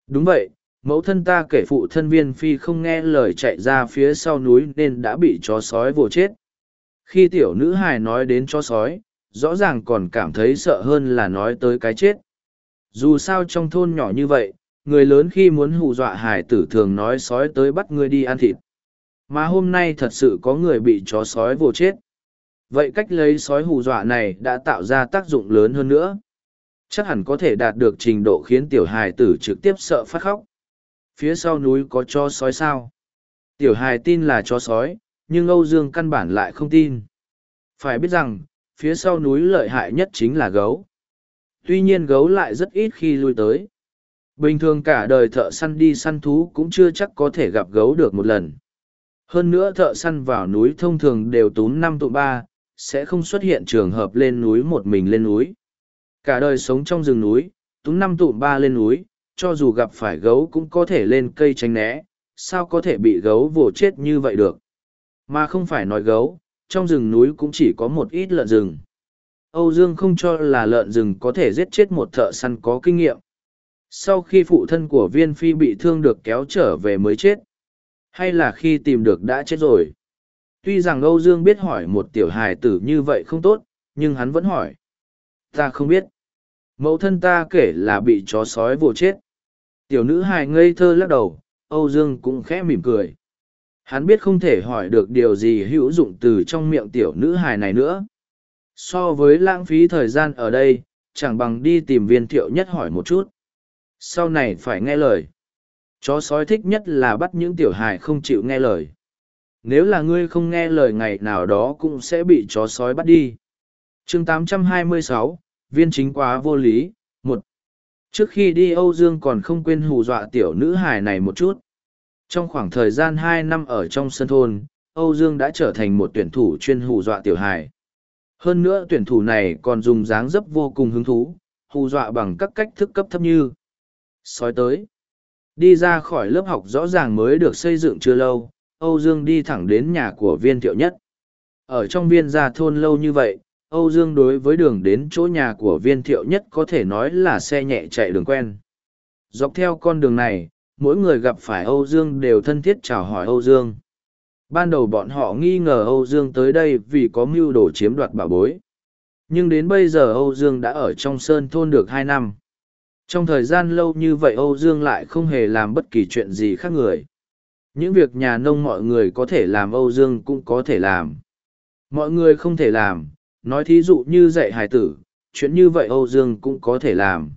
Đúng vậy, mẫu thân ta kể phụ thân viên phi không nghe lời chạy ra phía sau núi nên đã bị chó sói vồ chết. Khi tiểu nữ hài nói đến chó sói, rõ ràng còn cảm thấy sợ hơn là nói tới cái chết. Dù sao trong thôn nhỏ như vậy, người lớn khi muốn hù dọa hải tử thường nói sói tới bắt người đi ăn thịt. Mà hôm nay thật sự có người bị chó sói vồ chết. Vậy cách lấy sói hù dọa này đã tạo ra tác dụng lớn hơn nữa. Chắc hẳn có thể đạt được trình độ khiến tiểu hài tử trực tiếp sợ phát khóc. Phía sau núi có chó sói sao? Tiểu hài tin là chó sói, nhưng Âu Dương căn bản lại không tin. Phải biết rằng, phía sau núi lợi hại nhất chính là gấu. Tuy nhiên gấu lại rất ít khi lui tới. Bình thường cả đời thợ săn đi săn thú cũng chưa chắc có thể gặp gấu được một lần. Hơn nữa thợ săn vào núi thông thường đều túm năm tụ ba, sẽ không xuất hiện trường hợp lên núi một mình lên núi. Cả đời sống trong rừng núi, túng năm tụ ba lên núi, cho dù gặp phải gấu cũng có thể lên cây tránh né, sao có thể bị gấu vồ chết như vậy được. Mà không phải nói gấu, trong rừng núi cũng chỉ có một ít lợn rừng. Âu Dương không cho là lợn rừng có thể giết chết một thợ săn có kinh nghiệm. Sau khi phụ thân của viên phi bị thương được kéo trở về mới chết. Hay là khi tìm được đã chết rồi. Tuy rằng Âu Dương biết hỏi một tiểu hài tử như vậy không tốt, nhưng hắn vẫn hỏi. Ta không biết. Mẫu thân ta kể là bị chó sói vồ chết. Tiểu nữ hài ngây thơ lắc đầu, Âu Dương cũng khẽ mỉm cười. Hắn biết không thể hỏi được điều gì hữu dụng từ trong miệng tiểu nữ hài này nữa. So với lãng phí thời gian ở đây, chẳng bằng đi tìm viên thiệu nhất hỏi một chút. Sau này phải nghe lời. Chó sói thích nhất là bắt những tiểu hài không chịu nghe lời. Nếu là ngươi không nghe lời ngày nào đó cũng sẽ bị chó sói bắt đi. chương 826, viên chính quá vô lý, một. Trước khi đi Âu Dương còn không quên hù dọa tiểu nữ hài này một chút. Trong khoảng thời gian hai năm ở trong sân thôn, Âu Dương đã trở thành một tuyển thủ chuyên hù dọa tiểu hài. Hơn nữa tuyển thủ này còn dùng dáng dấp vô cùng hứng thú, hù dọa bằng các cách thức cấp thấp như sói tới. Đi ra khỏi lớp học rõ ràng mới được xây dựng chưa lâu, Âu Dương đi thẳng đến nhà của viên thiệu nhất. Ở trong viên gia thôn lâu như vậy, Âu Dương đối với đường đến chỗ nhà của viên thiệu nhất có thể nói là xe nhẹ chạy đường quen. Dọc theo con đường này, mỗi người gặp phải Âu Dương đều thân thiết chào hỏi Âu Dương. Ban đầu bọn họ nghi ngờ Âu Dương tới đây vì có mưu đồ chiếm đoạt bảo bối. Nhưng đến bây giờ Âu Dương đã ở trong sơn thôn được hai năm. Trong thời gian lâu như vậy Âu Dương lại không hề làm bất kỳ chuyện gì khác người. Những việc nhà nông mọi người có thể làm Âu Dương cũng có thể làm. Mọi người không thể làm, nói thí dụ như dạy hài tử, chuyện như vậy Âu Dương cũng có thể làm.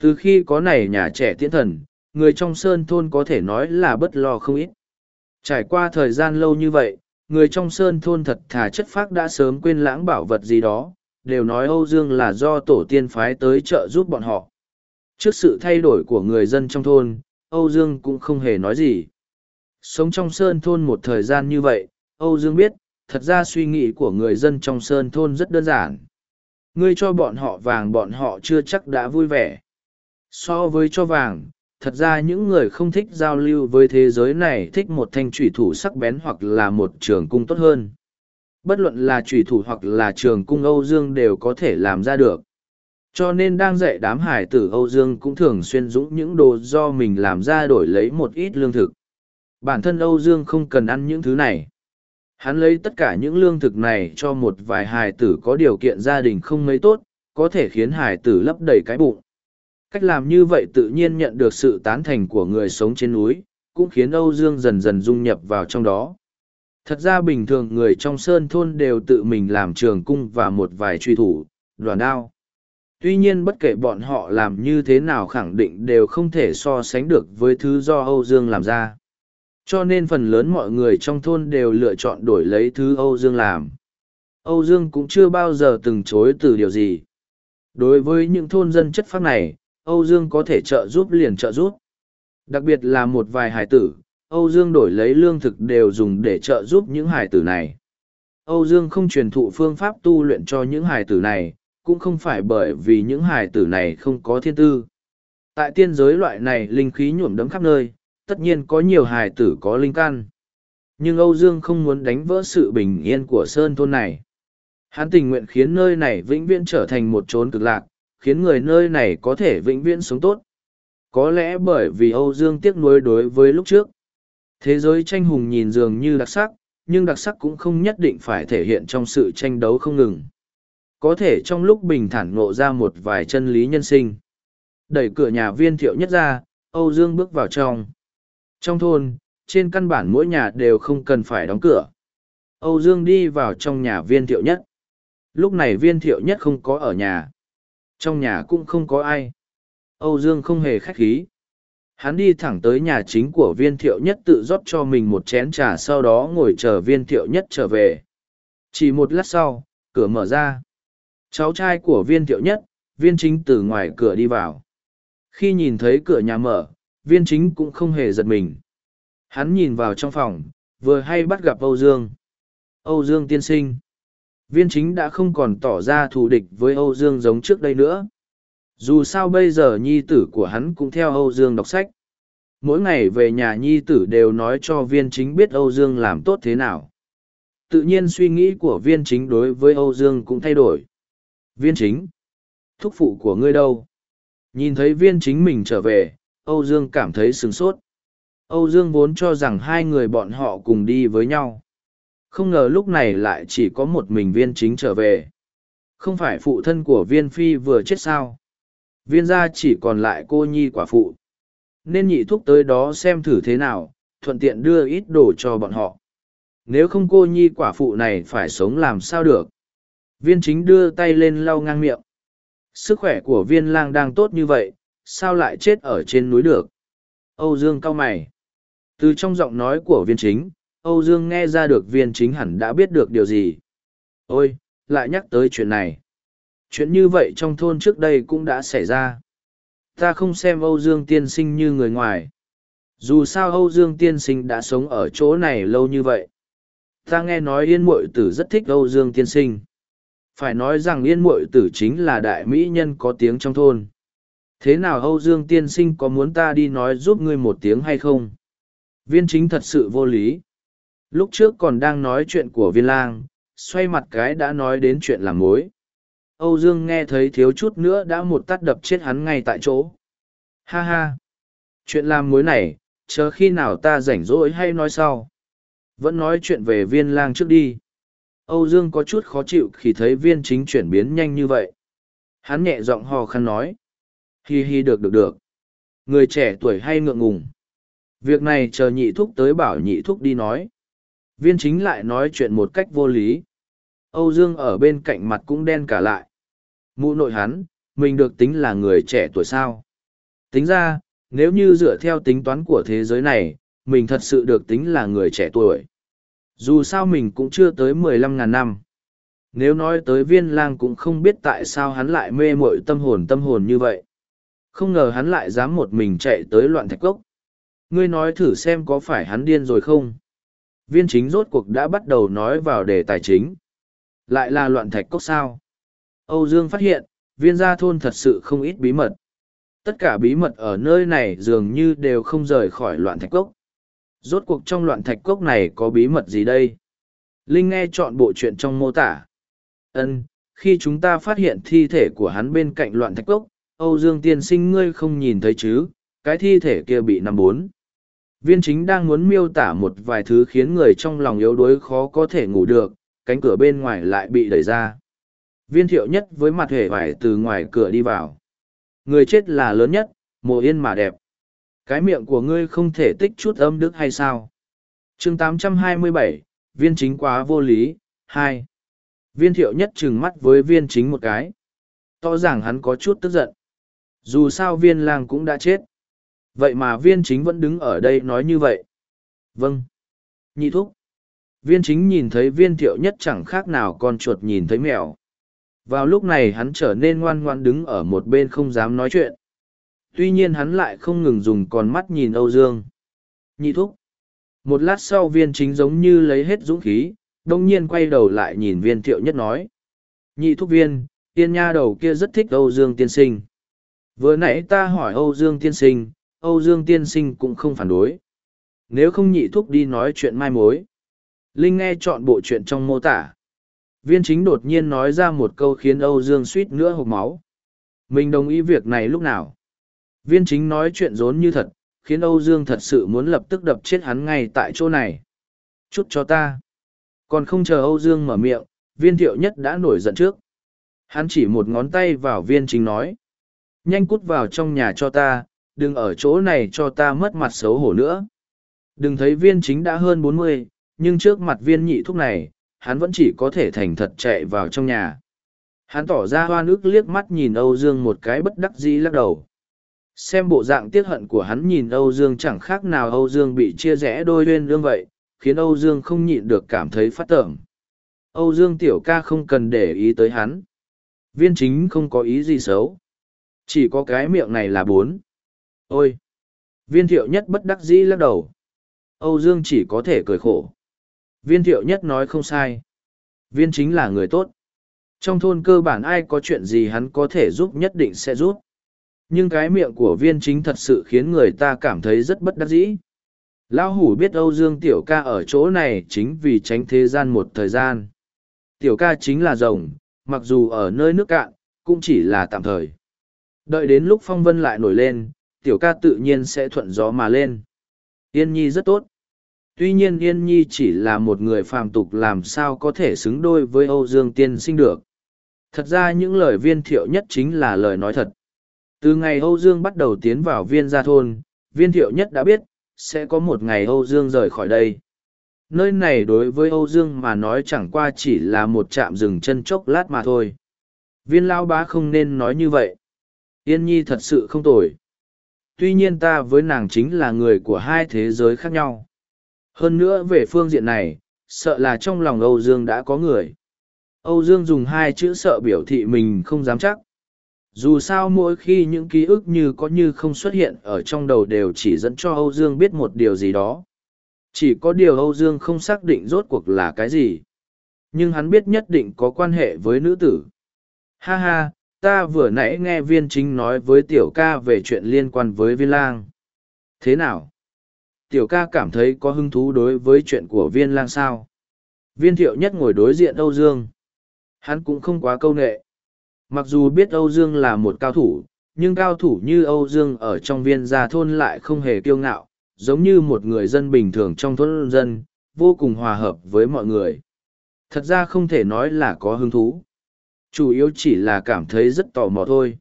Từ khi có này nhà trẻ tiễn thần, người trong sơn thôn có thể nói là bất lo không ít. Trải qua thời gian lâu như vậy, người trong sơn thôn thật thà chất phác đã sớm quên lãng bảo vật gì đó, đều nói Âu Dương là do tổ tiên phái tới trợ giúp bọn họ. Trước sự thay đổi của người dân trong thôn, Âu Dương cũng không hề nói gì. Sống trong sơn thôn một thời gian như vậy, Âu Dương biết, thật ra suy nghĩ của người dân trong sơn thôn rất đơn giản. Ngươi cho bọn họ vàng bọn họ chưa chắc đã vui vẻ. So với cho vàng, thật ra những người không thích giao lưu với thế giới này thích một thanh trùy thủ sắc bén hoặc là một trường cung tốt hơn. Bất luận là trùy thủ hoặc là trường cung Âu Dương đều có thể làm ra được. Cho nên đang dạy đám hải tử Âu Dương cũng thường xuyên dũng những đồ do mình làm ra đổi lấy một ít lương thực. Bản thân Âu Dương không cần ăn những thứ này. Hắn lấy tất cả những lương thực này cho một vài hài tử có điều kiện gia đình không mấy tốt, có thể khiến hài tử lấp đầy cái bụng. Cách làm như vậy tự nhiên nhận được sự tán thành của người sống trên núi, cũng khiến Âu Dương dần dần dung nhập vào trong đó. Thật ra bình thường người trong sơn thôn đều tự mình làm trường cung và một vài truy thủ, đoàn đao. Tuy nhiên bất kể bọn họ làm như thế nào khẳng định đều không thể so sánh được với thứ do Âu Dương làm ra. Cho nên phần lớn mọi người trong thôn đều lựa chọn đổi lấy thứ Âu Dương làm. Âu Dương cũng chưa bao giờ từng chối từ điều gì. Đối với những thôn dân chất phác này, Âu Dương có thể trợ giúp liền trợ giúp. Đặc biệt là một vài hải tử, Âu Dương đổi lấy lương thực đều dùng để trợ giúp những hải tử này. Âu Dương không truyền thụ phương pháp tu luyện cho những hải tử này, cũng không phải bởi vì những hải tử này không có thiên tư. Tại tiên giới loại này linh khí nhuộm đấm khắp nơi, tất nhiên có nhiều hài tử có linh căn. Nhưng Âu Dương không muốn đánh vỡ sự bình yên của sơn thôn này. Hắn tình nguyện khiến nơi này vĩnh viễn trở thành một chốn cực lạc, khiến người nơi này có thể vĩnh viễn sống tốt. Có lẽ bởi vì Âu Dương tiếc nuối đối với lúc trước. Thế giới tranh hùng nhìn dường như đặc sắc, nhưng đặc sắc cũng không nhất định phải thể hiện trong sự tranh đấu không ngừng. Có thể trong lúc bình thản ngộ ra một vài chân lý nhân sinh. Đẩy cửa nhà viên thiệu nhất ra, Âu Dương bước vào trong. Trong thôn, trên căn bản mỗi nhà đều không cần phải đóng cửa. Âu Dương đi vào trong nhà viên thiệu nhất. Lúc này viên thiệu nhất không có ở nhà. Trong nhà cũng không có ai. Âu Dương không hề khách khí. Hắn đi thẳng tới nhà chính của viên thiệu nhất tự rót cho mình một chén trà sau đó ngồi chờ viên thiệu nhất trở về. Chỉ một lát sau, cửa mở ra. Cháu trai của viên thiệu nhất, viên chính từ ngoài cửa đi vào. Khi nhìn thấy cửa nhà mở, viên chính cũng không hề giật mình. Hắn nhìn vào trong phòng, vừa hay bắt gặp Âu Dương. Âu Dương tiên sinh. Viên chính đã không còn tỏ ra thù địch với Âu Dương giống trước đây nữa. Dù sao bây giờ nhi tử của hắn cũng theo Âu Dương đọc sách. Mỗi ngày về nhà nhi tử đều nói cho viên chính biết Âu Dương làm tốt thế nào. Tự nhiên suy nghĩ của viên chính đối với Âu Dương cũng thay đổi. Viên chính, thúc phụ của ngươi đâu? Nhìn thấy viên chính mình trở về, Âu Dương cảm thấy sừng sốt. Âu Dương vốn cho rằng hai người bọn họ cùng đi với nhau. Không ngờ lúc này lại chỉ có một mình viên chính trở về. Không phải phụ thân của viên phi vừa chết sao? Viên gia chỉ còn lại cô nhi quả phụ. Nên nhị thúc tới đó xem thử thế nào, thuận tiện đưa ít đồ cho bọn họ. Nếu không cô nhi quả phụ này phải sống làm sao được. Viên chính đưa tay lên lau ngang miệng. Sức khỏe của viên lang đang tốt như vậy, sao lại chết ở trên núi được? Âu Dương cao mày. Từ trong giọng nói của viên chính, Âu Dương nghe ra được viên chính hẳn đã biết được điều gì. Ôi, lại nhắc tới chuyện này. Chuyện như vậy trong thôn trước đây cũng đã xảy ra. Ta không xem Âu Dương tiên sinh như người ngoài. Dù sao Âu Dương tiên sinh đã sống ở chỗ này lâu như vậy. Ta nghe nói Yên Mội Tử rất thích Âu Dương tiên sinh. Phải nói rằng Yên Mội Tử chính là đại mỹ nhân có tiếng trong thôn. Thế nào Âu Dương tiên sinh có muốn ta đi nói giúp ngươi một tiếng hay không? Viên chính thật sự vô lý. Lúc trước còn đang nói chuyện của viên lang, xoay mặt cái đã nói đến chuyện làm mối. Âu Dương nghe thấy thiếu chút nữa đã một tắt đập chết hắn ngay tại chỗ. Ha ha! Chuyện làm mối này, chờ khi nào ta rảnh rỗi hay nói sau. Vẫn nói chuyện về viên lang trước đi. Âu Dương có chút khó chịu khi thấy viên chính chuyển biến nhanh như vậy. Hắn nhẹ giọng hò khăn nói. Hi hi được được được. Người trẻ tuổi hay ngượng ngùng. Việc này chờ nhị thúc tới bảo nhị thúc đi nói. Viên chính lại nói chuyện một cách vô lý. Âu Dương ở bên cạnh mặt cũng đen cả lại. Mụ nội hắn, mình được tính là người trẻ tuổi sao. Tính ra, nếu như dựa theo tính toán của thế giới này, mình thật sự được tính là người trẻ tuổi. Dù sao mình cũng chưa tới mười lăm ngàn năm. Nếu nói tới viên lang cũng không biết tại sao hắn lại mê mội tâm hồn tâm hồn như vậy. Không ngờ hắn lại dám một mình chạy tới loạn thạch cốc. Ngươi nói thử xem có phải hắn điên rồi không? Viên chính rốt cuộc đã bắt đầu nói vào đề tài chính. Lại là loạn thạch cốc sao? Âu Dương phát hiện, viên gia thôn thật sự không ít bí mật. Tất cả bí mật ở nơi này dường như đều không rời khỏi loạn thạch cốc. Rốt cuộc trong loạn thạch cốc này có bí mật gì đây? Linh nghe chọn bộ chuyện trong mô tả. Ân, khi chúng ta phát hiện thi thể của hắn bên cạnh loạn thạch cốc, Âu Dương tiên sinh ngươi không nhìn thấy chứ, cái thi thể kia bị năm bốn. Viên chính đang muốn miêu tả một vài thứ khiến người trong lòng yếu đuối khó có thể ngủ được, cánh cửa bên ngoài lại bị đẩy ra. Viên thiệu nhất với mặt hề vải từ ngoài cửa đi vào. Người chết là lớn nhất, mồ yên mà đẹp. Cái miệng của ngươi không thể tích chút âm đức hay sao? chương 827, viên chính quá vô lý, hai. Viên thiệu nhất trừng mắt với viên chính một cái. Tỏ ràng hắn có chút tức giận. Dù sao viên lang cũng đã chết. Vậy mà viên chính vẫn đứng ở đây nói như vậy. Vâng. Nhị thúc. Viên chính nhìn thấy viên thiệu nhất chẳng khác nào con chuột nhìn thấy mèo. Vào lúc này hắn trở nên ngoan ngoan đứng ở một bên không dám nói chuyện. Tuy nhiên hắn lại không ngừng dùng con mắt nhìn Âu Dương. Nhị thúc. Một lát sau viên chính giống như lấy hết dũng khí, đông nhiên quay đầu lại nhìn viên thiệu nhất nói. Nhị thúc viên, tiên nha đầu kia rất thích Âu Dương tiên sinh. Vừa nãy ta hỏi Âu Dương tiên sinh, Âu Dương tiên sinh cũng không phản đối. Nếu không nhị thúc đi nói chuyện mai mối. Linh nghe chọn bộ chuyện trong mô tả. Viên chính đột nhiên nói ra một câu khiến Âu Dương suýt nữa hộp máu. Mình đồng ý việc này lúc nào? Viên chính nói chuyện rốn như thật, khiến Âu Dương thật sự muốn lập tức đập chết hắn ngay tại chỗ này. Chút cho ta. Còn không chờ Âu Dương mở miệng, viên thiệu nhất đã nổi giận trước. Hắn chỉ một ngón tay vào viên chính nói. Nhanh cút vào trong nhà cho ta, đừng ở chỗ này cho ta mất mặt xấu hổ nữa. Đừng thấy viên chính đã hơn bốn mươi, nhưng trước mặt viên nhị thúc này, hắn vẫn chỉ có thể thành thật chạy vào trong nhà. Hắn tỏ ra hoa nước liếc mắt nhìn Âu Dương một cái bất đắc dĩ lắc đầu. Xem bộ dạng tiếc hận của hắn nhìn Âu Dương chẳng khác nào Âu Dương bị chia rẽ đôi lên đương vậy, khiến Âu Dương không nhịn được cảm thấy phát tởm. Âu Dương tiểu ca không cần để ý tới hắn. Viên chính không có ý gì xấu. Chỉ có cái miệng này là bốn. Ôi! Viên thiệu nhất bất đắc dĩ lắc đầu. Âu Dương chỉ có thể cười khổ. Viên thiệu nhất nói không sai. Viên chính là người tốt. Trong thôn cơ bản ai có chuyện gì hắn có thể giúp nhất định sẽ giúp. Nhưng cái miệng của viên chính thật sự khiến người ta cảm thấy rất bất đắc dĩ. Lão hủ biết Âu Dương Tiểu ca ở chỗ này chính vì tránh thế gian một thời gian. Tiểu ca chính là rồng, mặc dù ở nơi nước cạn, cũng chỉ là tạm thời. Đợi đến lúc phong vân lại nổi lên, tiểu ca tự nhiên sẽ thuận gió mà lên. Yên Nhi rất tốt. Tuy nhiên Yên Nhi chỉ là một người phàm tục làm sao có thể xứng đôi với Âu Dương Tiên sinh được. Thật ra những lời viên thiệu nhất chính là lời nói thật. Từ ngày Âu Dương bắt đầu tiến vào viên gia thôn, viên thiệu nhất đã biết, sẽ có một ngày Âu Dương rời khỏi đây. Nơi này đối với Âu Dương mà nói chẳng qua chỉ là một trạm dừng chân chốc lát mà thôi. Viên lao bá không nên nói như vậy. Yên nhi thật sự không tồi. Tuy nhiên ta với nàng chính là người của hai thế giới khác nhau. Hơn nữa về phương diện này, sợ là trong lòng Âu Dương đã có người. Âu Dương dùng hai chữ sợ biểu thị mình không dám chắc. Dù sao mỗi khi những ký ức như có như không xuất hiện ở trong đầu đều chỉ dẫn cho Âu Dương biết một điều gì đó. Chỉ có điều Âu Dương không xác định rốt cuộc là cái gì. Nhưng hắn biết nhất định có quan hệ với nữ tử. Ha ha, ta vừa nãy nghe viên chính nói với tiểu ca về chuyện liên quan với viên lang. Thế nào? Tiểu ca cảm thấy có hứng thú đối với chuyện của viên lang sao? Viên thiệu nhất ngồi đối diện Âu Dương. Hắn cũng không quá câu nệ. Mặc dù biết Âu Dương là một cao thủ, nhưng cao thủ như Âu Dương ở trong viên gia thôn lại không hề kiêu ngạo, giống như một người dân bình thường trong thôn dân, vô cùng hòa hợp với mọi người. Thật ra không thể nói là có hứng thú. Chủ yếu chỉ là cảm thấy rất tò mò thôi.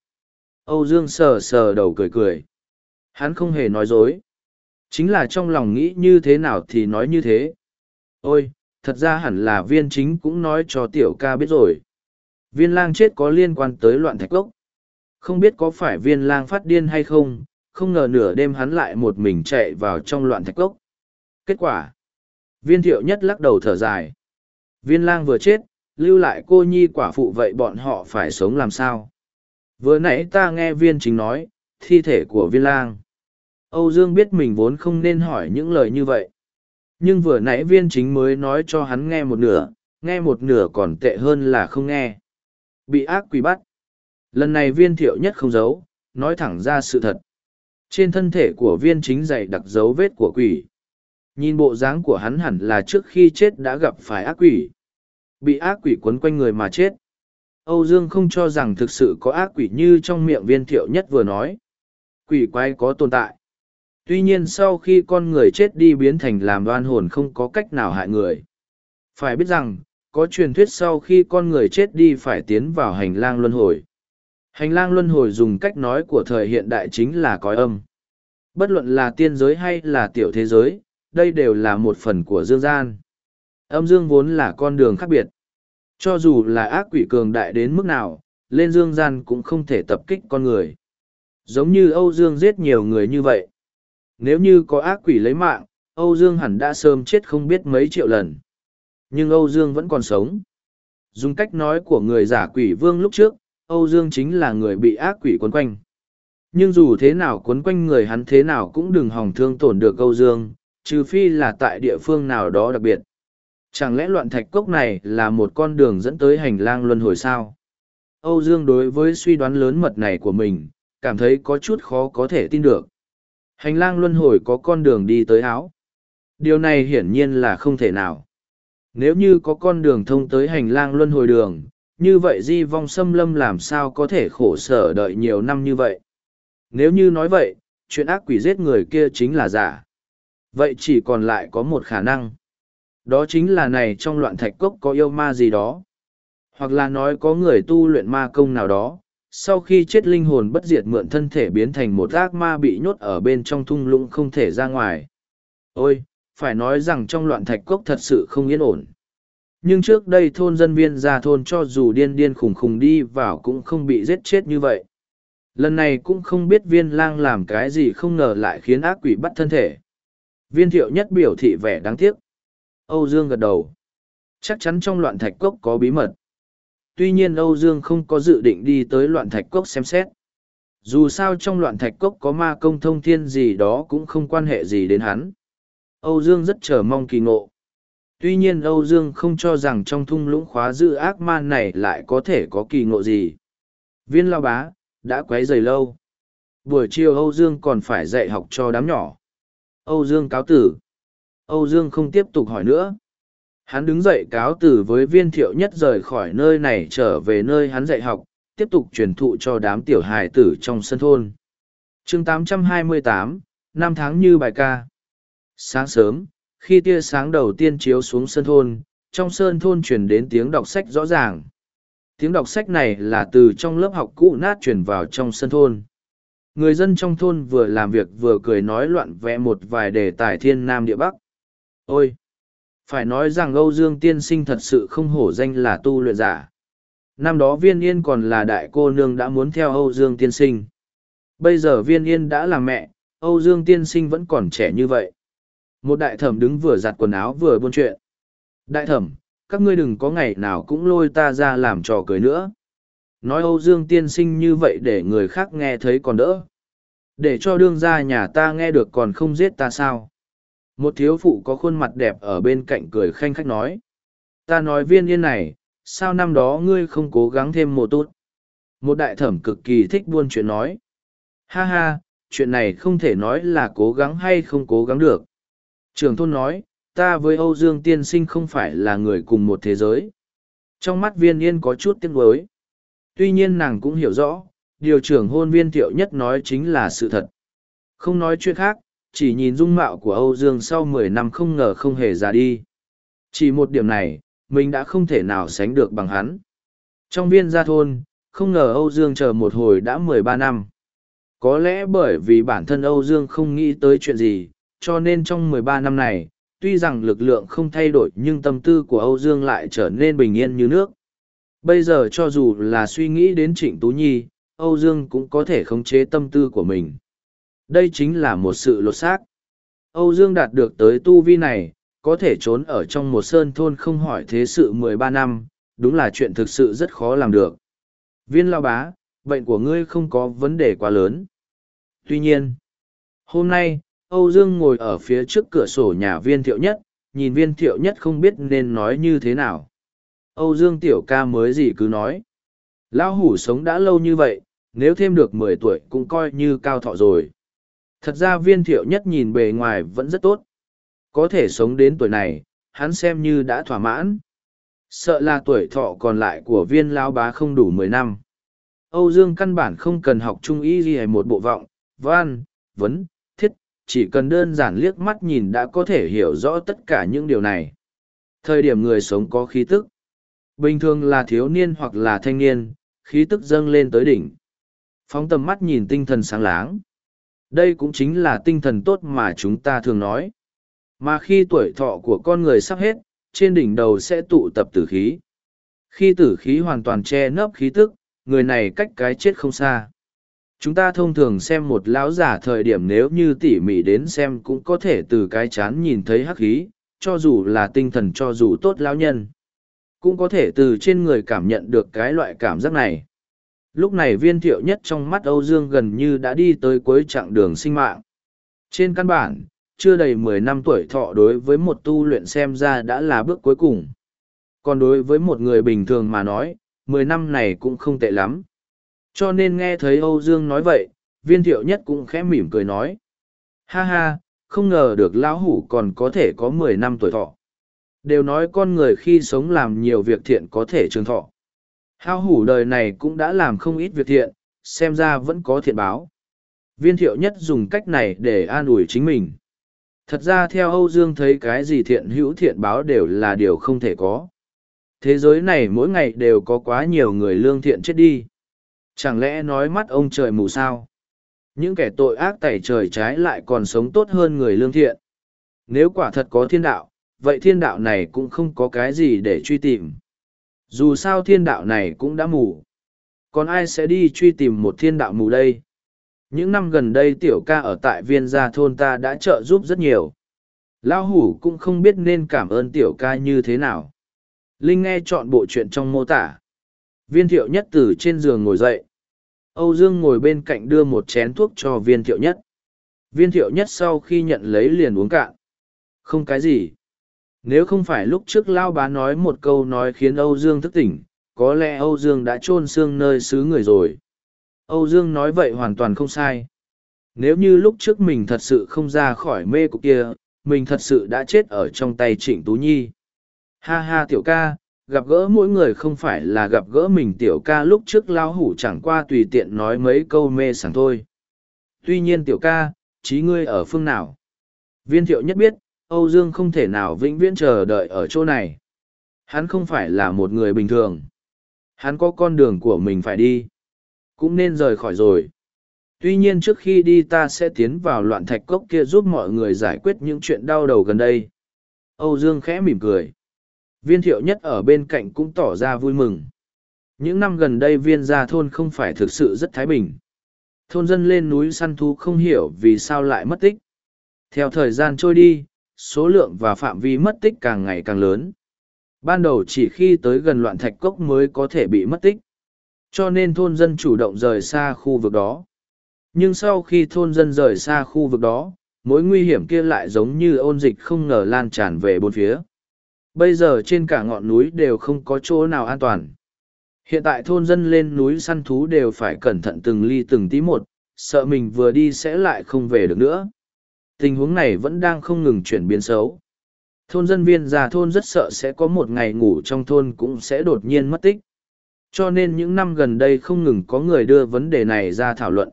Âu Dương sờ sờ đầu cười cười. Hắn không hề nói dối. Chính là trong lòng nghĩ như thế nào thì nói như thế. Ôi, thật ra hẳn là viên chính cũng nói cho tiểu ca biết rồi. Viên lang chết có liên quan tới loạn thạch gốc. Không biết có phải viên lang phát điên hay không, không ngờ nửa đêm hắn lại một mình chạy vào trong loạn thạch gốc. Kết quả, viên thiệu nhất lắc đầu thở dài. Viên lang vừa chết, lưu lại cô nhi quả phụ vậy bọn họ phải sống làm sao? Vừa nãy ta nghe viên chính nói, thi thể của viên lang. Âu Dương biết mình vốn không nên hỏi những lời như vậy. Nhưng vừa nãy viên chính mới nói cho hắn nghe một nửa, nghe một nửa còn tệ hơn là không nghe. Bị ác quỷ bắt. Lần này viên thiệu nhất không giấu, nói thẳng ra sự thật. Trên thân thể của viên chính dày đặc dấu vết của quỷ. Nhìn bộ dáng của hắn hẳn là trước khi chết đã gặp phải ác quỷ. Bị ác quỷ quấn quanh người mà chết. Âu Dương không cho rằng thực sự có ác quỷ như trong miệng viên thiệu nhất vừa nói. Quỷ quái có tồn tại. Tuy nhiên sau khi con người chết đi biến thành làm đoan hồn không có cách nào hại người. Phải biết rằng, có truyền thuyết sau khi con người chết đi phải tiến vào hành lang luân hồi. Hành lang luân hồi dùng cách nói của thời hiện đại chính là cõi âm. Bất luận là tiên giới hay là tiểu thế giới, đây đều là một phần của dương gian. Âm dương vốn là con đường khác biệt. Cho dù là ác quỷ cường đại đến mức nào, lên dương gian cũng không thể tập kích con người. Giống như Âu Dương giết nhiều người như vậy. Nếu như có ác quỷ lấy mạng, Âu Dương hẳn đã sớm chết không biết mấy triệu lần. Nhưng Âu Dương vẫn còn sống. Dùng cách nói của người giả quỷ vương lúc trước, Âu Dương chính là người bị ác quỷ quấn quanh. Nhưng dù thế nào quấn quanh người hắn thế nào cũng đừng hòng thương tổn được Âu Dương, trừ phi là tại địa phương nào đó đặc biệt. Chẳng lẽ loạn thạch cốc này là một con đường dẫn tới hành lang luân hồi sao? Âu Dương đối với suy đoán lớn mật này của mình, cảm thấy có chút khó có thể tin được. Hành lang luân hồi có con đường đi tới áo. Điều này hiển nhiên là không thể nào. Nếu như có con đường thông tới hành lang luân hồi đường, như vậy di vong xâm lâm làm sao có thể khổ sở đợi nhiều năm như vậy. Nếu như nói vậy, chuyện ác quỷ giết người kia chính là giả. Vậy chỉ còn lại có một khả năng. Đó chính là này trong loạn thạch cốc có yêu ma gì đó. Hoặc là nói có người tu luyện ma công nào đó, sau khi chết linh hồn bất diệt mượn thân thể biến thành một ác ma bị nhốt ở bên trong thung lũng không thể ra ngoài. Ôi, phải nói rằng trong loạn thạch cốc thật sự không yên ổn. Nhưng trước đây thôn dân viên ra thôn cho dù điên điên khùng khùng đi vào cũng không bị giết chết như vậy. Lần này cũng không biết viên lang làm cái gì không ngờ lại khiến ác quỷ bắt thân thể. Viên thiệu nhất biểu thị vẻ đáng tiếc. Âu Dương gật đầu. Chắc chắn trong loạn thạch cốc có bí mật. Tuy nhiên Âu Dương không có dự định đi tới loạn thạch cốc xem xét. Dù sao trong loạn thạch cốc có ma công thông thiên gì đó cũng không quan hệ gì đến hắn. Âu Dương rất chờ mong kỳ ngộ. Tuy nhiên Âu Dương không cho rằng trong thung lũng khóa giữ ác ma này lại có thể có kỳ ngộ gì. Viên lao bá, đã quấy dày lâu. Buổi chiều Âu Dương còn phải dạy học cho đám nhỏ. Âu Dương cáo tử. Âu Dương không tiếp tục hỏi nữa. Hắn đứng dậy cáo từ với viên thiệu nhất rời khỏi nơi này trở về nơi hắn dạy học, tiếp tục truyền thụ cho đám tiểu hài tử trong sân thôn. chương 828, năm tháng như bài ca. Sáng sớm, khi tia sáng đầu tiên chiếu xuống sân thôn, trong sơn thôn truyền đến tiếng đọc sách rõ ràng. Tiếng đọc sách này là từ trong lớp học cũ nát truyền vào trong sân thôn. Người dân trong thôn vừa làm việc vừa cười nói loạn vẽ một vài đề tài thiên nam địa bắc. Ôi! Phải nói rằng Âu Dương tiên sinh thật sự không hổ danh là tu luyện giả. Năm đó viên yên còn là đại cô nương đã muốn theo Âu Dương tiên sinh. Bây giờ viên yên đã là mẹ, Âu Dương tiên sinh vẫn còn trẻ như vậy. Một đại thẩm đứng vừa giặt quần áo vừa buôn chuyện. Đại thẩm, các ngươi đừng có ngày nào cũng lôi ta ra làm trò cười nữa. Nói Âu Dương tiên sinh như vậy để người khác nghe thấy còn đỡ. Để cho đương gia nhà ta nghe được còn không giết ta sao. Một thiếu phụ có khuôn mặt đẹp ở bên cạnh cười khanh khách nói. Ta nói viên yên này, sao năm đó ngươi không cố gắng thêm một tốt? Một đại thẩm cực kỳ thích buôn chuyện nói. Ha ha, chuyện này không thể nói là cố gắng hay không cố gắng được. Trường thôn nói, ta với Âu Dương tiên sinh không phải là người cùng một thế giới. Trong mắt viên yên có chút tiếc nuối. Tuy nhiên nàng cũng hiểu rõ, điều trưởng hôn viên thiệu nhất nói chính là sự thật. Không nói chuyện khác, chỉ nhìn dung mạo của Âu Dương sau mười năm không ngờ không hề già đi. Chỉ một điểm này, mình đã không thể nào sánh được bằng hắn. Trong viên gia thôn, không ngờ Âu Dương chờ một hồi đã mười ba năm. Có lẽ bởi vì bản thân Âu Dương không nghĩ tới chuyện gì, cho nên trong mười ba năm này, tuy rằng lực lượng không thay đổi nhưng tâm tư của Âu Dương lại trở nên bình yên như nước. Bây giờ cho dù là suy nghĩ đến Trịnh Tú Nhi, Âu Dương cũng có thể khống chế tâm tư của mình. Đây chính là một sự lột xác. Âu Dương đạt được tới tu vi này, có thể trốn ở trong một sơn thôn không hỏi thế sự mười ba năm, đúng là chuyện thực sự rất khó làm được. Viên lao bá, bệnh của ngươi không có vấn đề quá lớn. Tuy nhiên, hôm nay, Âu Dương ngồi ở phía trước cửa sổ nhà viên thiệu nhất, nhìn viên thiệu nhất không biết nên nói như thế nào. Âu Dương tiểu ca mới gì cứ nói. Lão hủ sống đã lâu như vậy, nếu thêm được mười tuổi cũng coi như cao thọ rồi. Thật ra viên thiệu nhất nhìn bề ngoài vẫn rất tốt. Có thể sống đến tuổi này, hắn xem như đã thỏa mãn. Sợ là tuổi thọ còn lại của viên lao bá không đủ mười năm. Âu Dương căn bản không cần học trung y gì hay một bộ vọng, văn, vấn, thiết, chỉ cần đơn giản liếc mắt nhìn đã có thể hiểu rõ tất cả những điều này. Thời điểm người sống có khí tức. Bình thường là thiếu niên hoặc là thanh niên, khí tức dâng lên tới đỉnh. Phóng tầm mắt nhìn tinh thần sáng láng. Đây cũng chính là tinh thần tốt mà chúng ta thường nói. Mà khi tuổi thọ của con người sắp hết, trên đỉnh đầu sẽ tụ tập tử khí. Khi tử khí hoàn toàn che nấp khí tức, người này cách cái chết không xa. Chúng ta thông thường xem một lão giả thời điểm nếu như tỉ mỉ đến xem cũng có thể từ cái chán nhìn thấy hắc khí, cho dù là tinh thần cho dù tốt lão nhân. Cũng có thể từ trên người cảm nhận được cái loại cảm giác này. Lúc này viên thiệu nhất trong mắt Âu Dương gần như đã đi tới cuối chặng đường sinh mạng. Trên căn bản, chưa đầy mười năm tuổi thọ đối với một tu luyện xem ra đã là bước cuối cùng. Còn đối với một người bình thường mà nói, mười năm này cũng không tệ lắm. Cho nên nghe thấy Âu Dương nói vậy, viên thiệu nhất cũng khẽ mỉm cười nói. Ha ha, không ngờ được lão hủ còn có thể có mười năm tuổi thọ. Đều nói con người khi sống làm nhiều việc thiện có thể trường thọ. Hao hủ đời này cũng đã làm không ít việc thiện, xem ra vẫn có thiện báo. Viên thiệu nhất dùng cách này để an ủi chính mình. Thật ra theo Âu Dương thấy cái gì thiện hữu thiện báo đều là điều không thể có. Thế giới này mỗi ngày đều có quá nhiều người lương thiện chết đi. Chẳng lẽ nói mắt ông trời mù sao? Những kẻ tội ác tẩy trời trái lại còn sống tốt hơn người lương thiện. Nếu quả thật có thiên đạo, vậy thiên đạo này cũng không có cái gì để truy tìm. Dù sao thiên đạo này cũng đã mù. Còn ai sẽ đi truy tìm một thiên đạo mù đây? Những năm gần đây tiểu ca ở tại viên gia thôn ta đã trợ giúp rất nhiều. lão hủ cũng không biết nên cảm ơn tiểu ca như thế nào. Linh nghe chọn bộ chuyện trong mô tả. Viên thiệu nhất từ trên giường ngồi dậy. Âu Dương ngồi bên cạnh đưa một chén thuốc cho viên thiệu nhất. Viên thiệu nhất sau khi nhận lấy liền uống cạn. Không cái gì. Nếu không phải lúc trước Lao bá nói một câu nói khiến Âu Dương thức tỉnh, có lẽ Âu Dương đã chôn xương nơi xứ người rồi. Âu Dương nói vậy hoàn toàn không sai. Nếu như lúc trước mình thật sự không ra khỏi mê cục kia, mình thật sự đã chết ở trong tay Trịnh Tú Nhi. Ha ha tiểu ca, gặp gỡ mỗi người không phải là gặp gỡ mình tiểu ca lúc trước lao hủ chẳng qua tùy tiện nói mấy câu mê sảng thôi. Tuy nhiên tiểu ca, trí ngươi ở phương nào? Viên thiệu nhất biết, Âu Dương không thể nào vĩnh viễn chờ đợi ở chỗ này. Hắn không phải là một người bình thường. Hắn có con đường của mình phải đi. Cũng nên rời khỏi rồi. Tuy nhiên trước khi đi ta sẽ tiến vào loạn thạch cốc kia giúp mọi người giải quyết những chuyện đau đầu gần đây. Âu Dương khẽ mỉm cười. Viên thiệu nhất ở bên cạnh cũng tỏ ra vui mừng. Những năm gần đây viên gia thôn không phải thực sự rất thái bình. Thôn dân lên núi săn thú không hiểu vì sao lại mất tích. Theo thời gian trôi đi, số lượng và phạm vi mất tích càng ngày càng lớn. Ban đầu chỉ khi tới gần loạn thạch cốc mới có thể bị mất tích. Cho nên thôn dân chủ động rời xa khu vực đó. Nhưng sau khi thôn dân rời xa khu vực đó, mối nguy hiểm kia lại giống như ôn dịch không ngờ lan tràn về bốn phía. Bây giờ trên cả ngọn núi đều không có chỗ nào an toàn. Hiện tại thôn dân lên núi săn thú đều phải cẩn thận từng ly từng tí một, sợ mình vừa đi sẽ lại không về được nữa. Tình huống này vẫn đang không ngừng chuyển biến xấu. Thôn dân viên già thôn rất sợ sẽ có một ngày ngủ trong thôn cũng sẽ đột nhiên mất tích. Cho nên những năm gần đây không ngừng có người đưa vấn đề này ra thảo luận.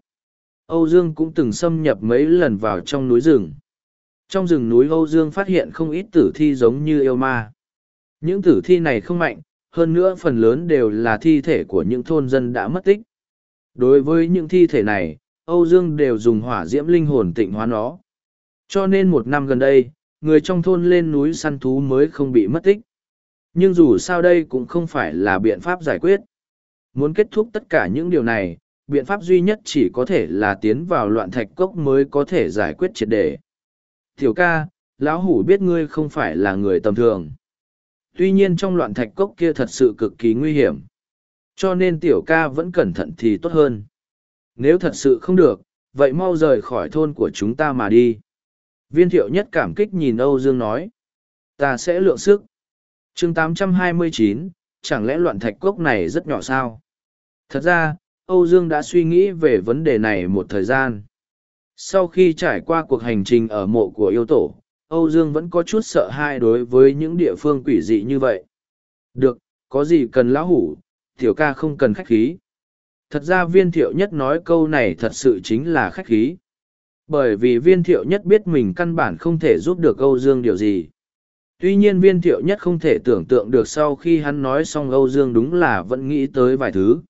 Âu Dương cũng từng xâm nhập mấy lần vào trong núi rừng. Trong rừng núi Âu Dương phát hiện không ít tử thi giống như yêu ma. Những tử thi này không mạnh, hơn nữa phần lớn đều là thi thể của những thôn dân đã mất tích. Đối với những thi thể này, Âu Dương đều dùng hỏa diễm linh hồn tịnh hóa nó. Cho nên một năm gần đây, người trong thôn lên núi săn thú mới không bị mất tích. Nhưng dù sao đây cũng không phải là biện pháp giải quyết. Muốn kết thúc tất cả những điều này, biện pháp duy nhất chỉ có thể là tiến vào loạn thạch cốc mới có thể giải quyết triệt đề. Tiểu ca, lão hủ biết ngươi không phải là người tầm thường. Tuy nhiên trong loạn thạch cốc kia thật sự cực kỳ nguy hiểm. Cho nên tiểu ca vẫn cẩn thận thì tốt hơn. Nếu thật sự không được, vậy mau rời khỏi thôn của chúng ta mà đi. Viên thiệu nhất cảm kích nhìn Âu Dương nói. Ta sẽ lượng sức. chương 829, chẳng lẽ loạn thạch cốc này rất nhỏ sao? Thật ra, Âu Dương đã suy nghĩ về vấn đề này một thời gian. Sau khi trải qua cuộc hành trình ở mộ của yêu tổ, Âu Dương vẫn có chút sợ hãi đối với những địa phương quỷ dị như vậy. Được, có gì cần lão hủ, tiểu ca không cần khách khí. Thật ra viên thiệu nhất nói câu này thật sự chính là khách khí. Bởi vì viên thiệu nhất biết mình căn bản không thể giúp được Âu Dương điều gì. Tuy nhiên viên thiệu nhất không thể tưởng tượng được sau khi hắn nói xong Âu Dương đúng là vẫn nghĩ tới vài thứ.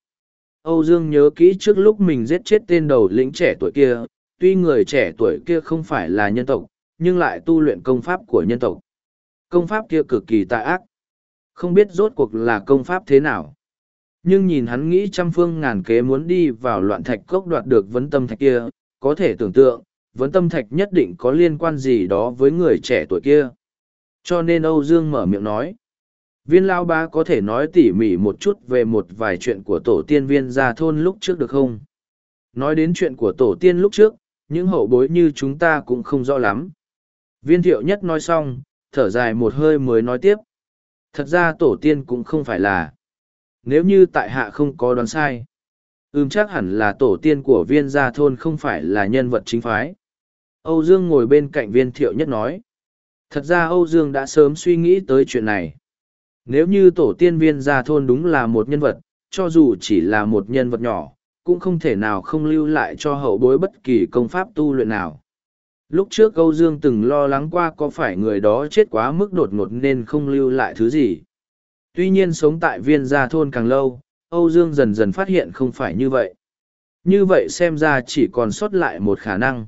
Âu Dương nhớ kỹ trước lúc mình giết chết tên đầu lĩnh trẻ tuổi kia, tuy người trẻ tuổi kia không phải là nhân tộc, nhưng lại tu luyện công pháp của nhân tộc. Công pháp kia cực kỳ tà ác. Không biết rốt cuộc là công pháp thế nào. Nhưng nhìn hắn nghĩ trăm phương ngàn kế muốn đi vào loạn thạch cốc đoạt được vấn tâm thạch kia, có thể tưởng tượng, vấn tâm thạch nhất định có liên quan gì đó với người trẻ tuổi kia. Cho nên Âu Dương mở miệng nói. Viên Lao Ba có thể nói tỉ mỉ một chút về một vài chuyện của tổ tiên viên gia thôn lúc trước được không? Nói đến chuyện của tổ tiên lúc trước, những hậu bối như chúng ta cũng không rõ lắm. Viên thiệu nhất nói xong, thở dài một hơi mới nói tiếp. Thật ra tổ tiên cũng không phải là. Nếu như tại hạ không có đoán sai. Ừm chắc hẳn là tổ tiên của viên gia thôn không phải là nhân vật chính phái. Âu Dương ngồi bên cạnh viên thiệu nhất nói. Thật ra Âu Dương đã sớm suy nghĩ tới chuyện này. Nếu như tổ tiên viên gia thôn đúng là một nhân vật, cho dù chỉ là một nhân vật nhỏ, cũng không thể nào không lưu lại cho hậu bối bất kỳ công pháp tu luyện nào. Lúc trước Âu Dương từng lo lắng qua có phải người đó chết quá mức đột ngột nên không lưu lại thứ gì. Tuy nhiên sống tại viên gia thôn càng lâu, Âu Dương dần dần phát hiện không phải như vậy. Như vậy xem ra chỉ còn sót lại một khả năng.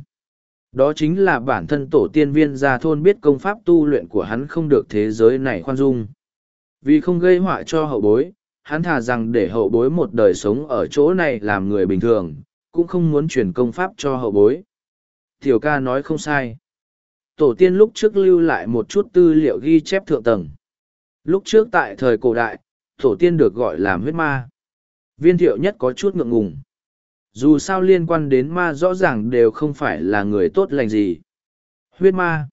Đó chính là bản thân tổ tiên viên gia thôn biết công pháp tu luyện của hắn không được thế giới này khoan dung. Vì không gây họa cho hậu bối, hắn thà rằng để hậu bối một đời sống ở chỗ này làm người bình thường, cũng không muốn truyền công pháp cho hậu bối. Tiểu ca nói không sai. Tổ tiên lúc trước lưu lại một chút tư liệu ghi chép thượng tầng. Lúc trước tại thời cổ đại, tổ tiên được gọi là huyết ma. Viên thiệu nhất có chút ngượng ngùng. Dù sao liên quan đến ma rõ ràng đều không phải là người tốt lành gì. Huyết ma.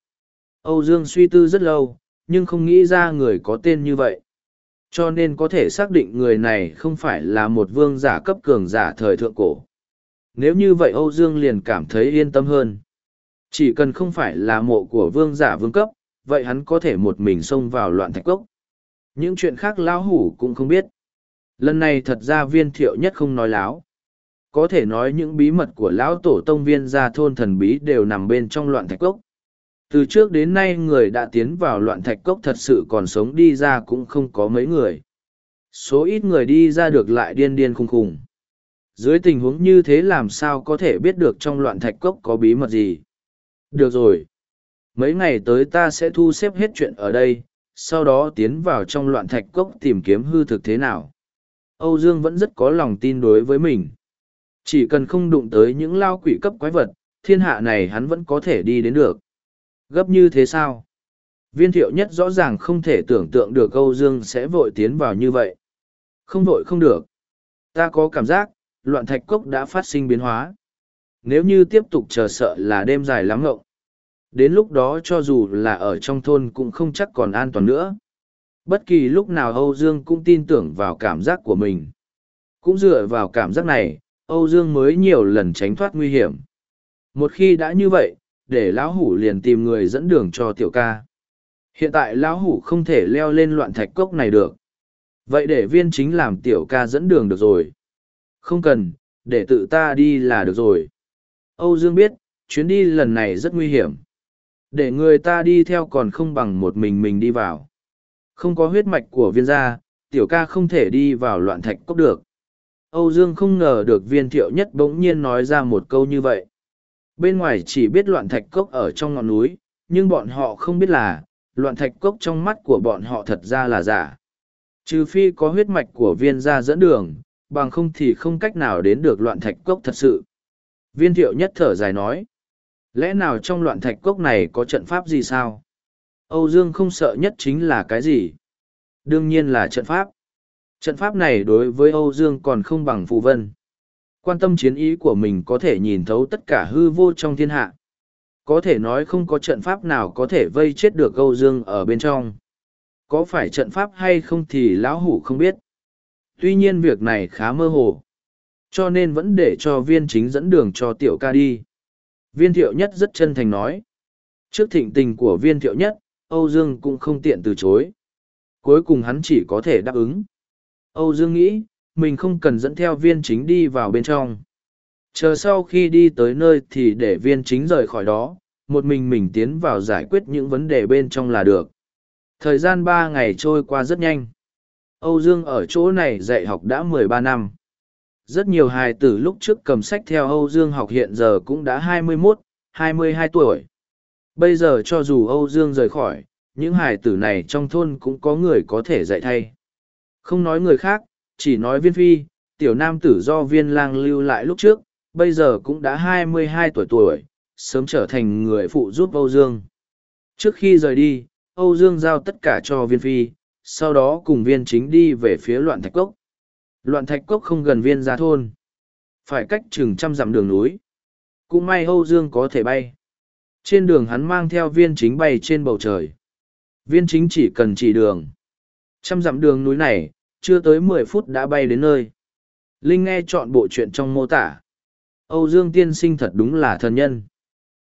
Âu Dương suy tư rất lâu, nhưng không nghĩ ra người có tên như vậy. Cho nên có thể xác định người này không phải là một vương giả cấp cường giả thời thượng cổ. Nếu như vậy Âu Dương liền cảm thấy yên tâm hơn. Chỉ cần không phải là mộ của vương giả vương cấp, vậy hắn có thể một mình xông vào loạn thạch cốc. Những chuyện khác lão hủ cũng không biết. Lần này thật ra viên thiệu nhất không nói láo. Có thể nói những bí mật của lão tổ tông viên gia thôn thần bí đều nằm bên trong loạn thạch cốc. Từ trước đến nay người đã tiến vào loạn thạch cốc thật sự còn sống đi ra cũng không có mấy người. Số ít người đi ra được lại điên điên khùng khùng. Dưới tình huống như thế làm sao có thể biết được trong loạn thạch cốc có bí mật gì? Được rồi. Mấy ngày tới ta sẽ thu xếp hết chuyện ở đây, sau đó tiến vào trong loạn thạch cốc tìm kiếm hư thực thế nào. Âu Dương vẫn rất có lòng tin đối với mình. Chỉ cần không đụng tới những lao quỷ cấp quái vật, thiên hạ này hắn vẫn có thể đi đến được. Gấp như thế sao? Viên thiệu nhất rõ ràng không thể tưởng tượng được Âu Dương sẽ vội tiến vào như vậy. Không vội không được. Ta có cảm giác, loạn thạch cốc đã phát sinh biến hóa. Nếu như tiếp tục chờ sợ là đêm dài lắm ngộng. Đến lúc đó cho dù là ở trong thôn cũng không chắc còn an toàn nữa. Bất kỳ lúc nào Âu Dương cũng tin tưởng vào cảm giác của mình. Cũng dựa vào cảm giác này, Âu Dương mới nhiều lần tránh thoát nguy hiểm. Một khi đã như vậy, để lão hủ liền tìm người dẫn đường cho tiểu ca. Hiện tại lão hủ không thể leo lên loạn thạch cốc này được. Vậy để viên chính làm tiểu ca dẫn đường được rồi. Không cần, để tự ta đi là được rồi. Âu Dương biết, chuyến đi lần này rất nguy hiểm. Để người ta đi theo còn không bằng một mình mình đi vào. Không có huyết mạch của viên gia, tiểu ca không thể đi vào loạn thạch cốc được. Âu Dương không ngờ được viên thiệu nhất bỗng nhiên nói ra một câu như vậy. Bên ngoài chỉ biết loạn thạch cốc ở trong ngọn núi, nhưng bọn họ không biết là, loạn thạch cốc trong mắt của bọn họ thật ra là giả. Trừ phi có huyết mạch của viên gia dẫn đường, bằng không thì không cách nào đến được loạn thạch cốc thật sự. Viên thiệu nhất thở dài nói. Lẽ nào trong loạn thạch cốc này có trận pháp gì sao? Âu Dương không sợ nhất chính là cái gì? Đương nhiên là trận pháp. Trận pháp này đối với Âu Dương còn không bằng phù vân. Quan tâm chiến ý của mình có thể nhìn thấu tất cả hư vô trong thiên hạ. Có thể nói không có trận pháp nào có thể vây chết được Âu Dương ở bên trong. Có phải trận pháp hay không thì lão hủ không biết. Tuy nhiên việc này khá mơ hồ. Cho nên vẫn để cho viên chính dẫn đường cho tiểu ca đi. Viên thiệu nhất rất chân thành nói. Trước thịnh tình của viên thiệu nhất, Âu Dương cũng không tiện từ chối. Cuối cùng hắn chỉ có thể đáp ứng. Âu Dương nghĩ, mình không cần dẫn theo viên chính đi vào bên trong. Chờ sau khi đi tới nơi thì để viên chính rời khỏi đó, một mình mình tiến vào giải quyết những vấn đề bên trong là được. Thời gian ba ngày trôi qua rất nhanh. Âu Dương ở chỗ này dạy học đã mười ba năm. Rất nhiều hài tử lúc trước cầm sách theo Âu Dương học hiện giờ cũng đã hai mươi 21, hai tuổi. Bây giờ cho dù Âu Dương rời khỏi, những hài tử này trong thôn cũng có người có thể dạy thay. Không nói người khác, chỉ nói viên phi, tiểu nam tử do viên lang lưu lại lúc trước, bây giờ cũng đã hai mươi hai tuổi tuổi, sớm trở thành người phụ giúp Âu Dương. Trước khi rời đi, Âu Dương giao tất cả cho viên phi, sau đó cùng viên chính đi về phía loạn thạch cốc. Loạn thạch cốc không gần viên gia thôn. Phải cách chừng trăm dặm đường núi. Cũng may Âu Dương có thể bay. Trên đường hắn mang theo viên chính bay trên bầu trời. Viên chính chỉ cần chỉ đường. Trăm dặm đường núi này, chưa tới mười phút đã bay đến nơi. Linh nghe chọn bộ chuyện trong mô tả. Âu Dương tiên sinh thật đúng là thần nhân.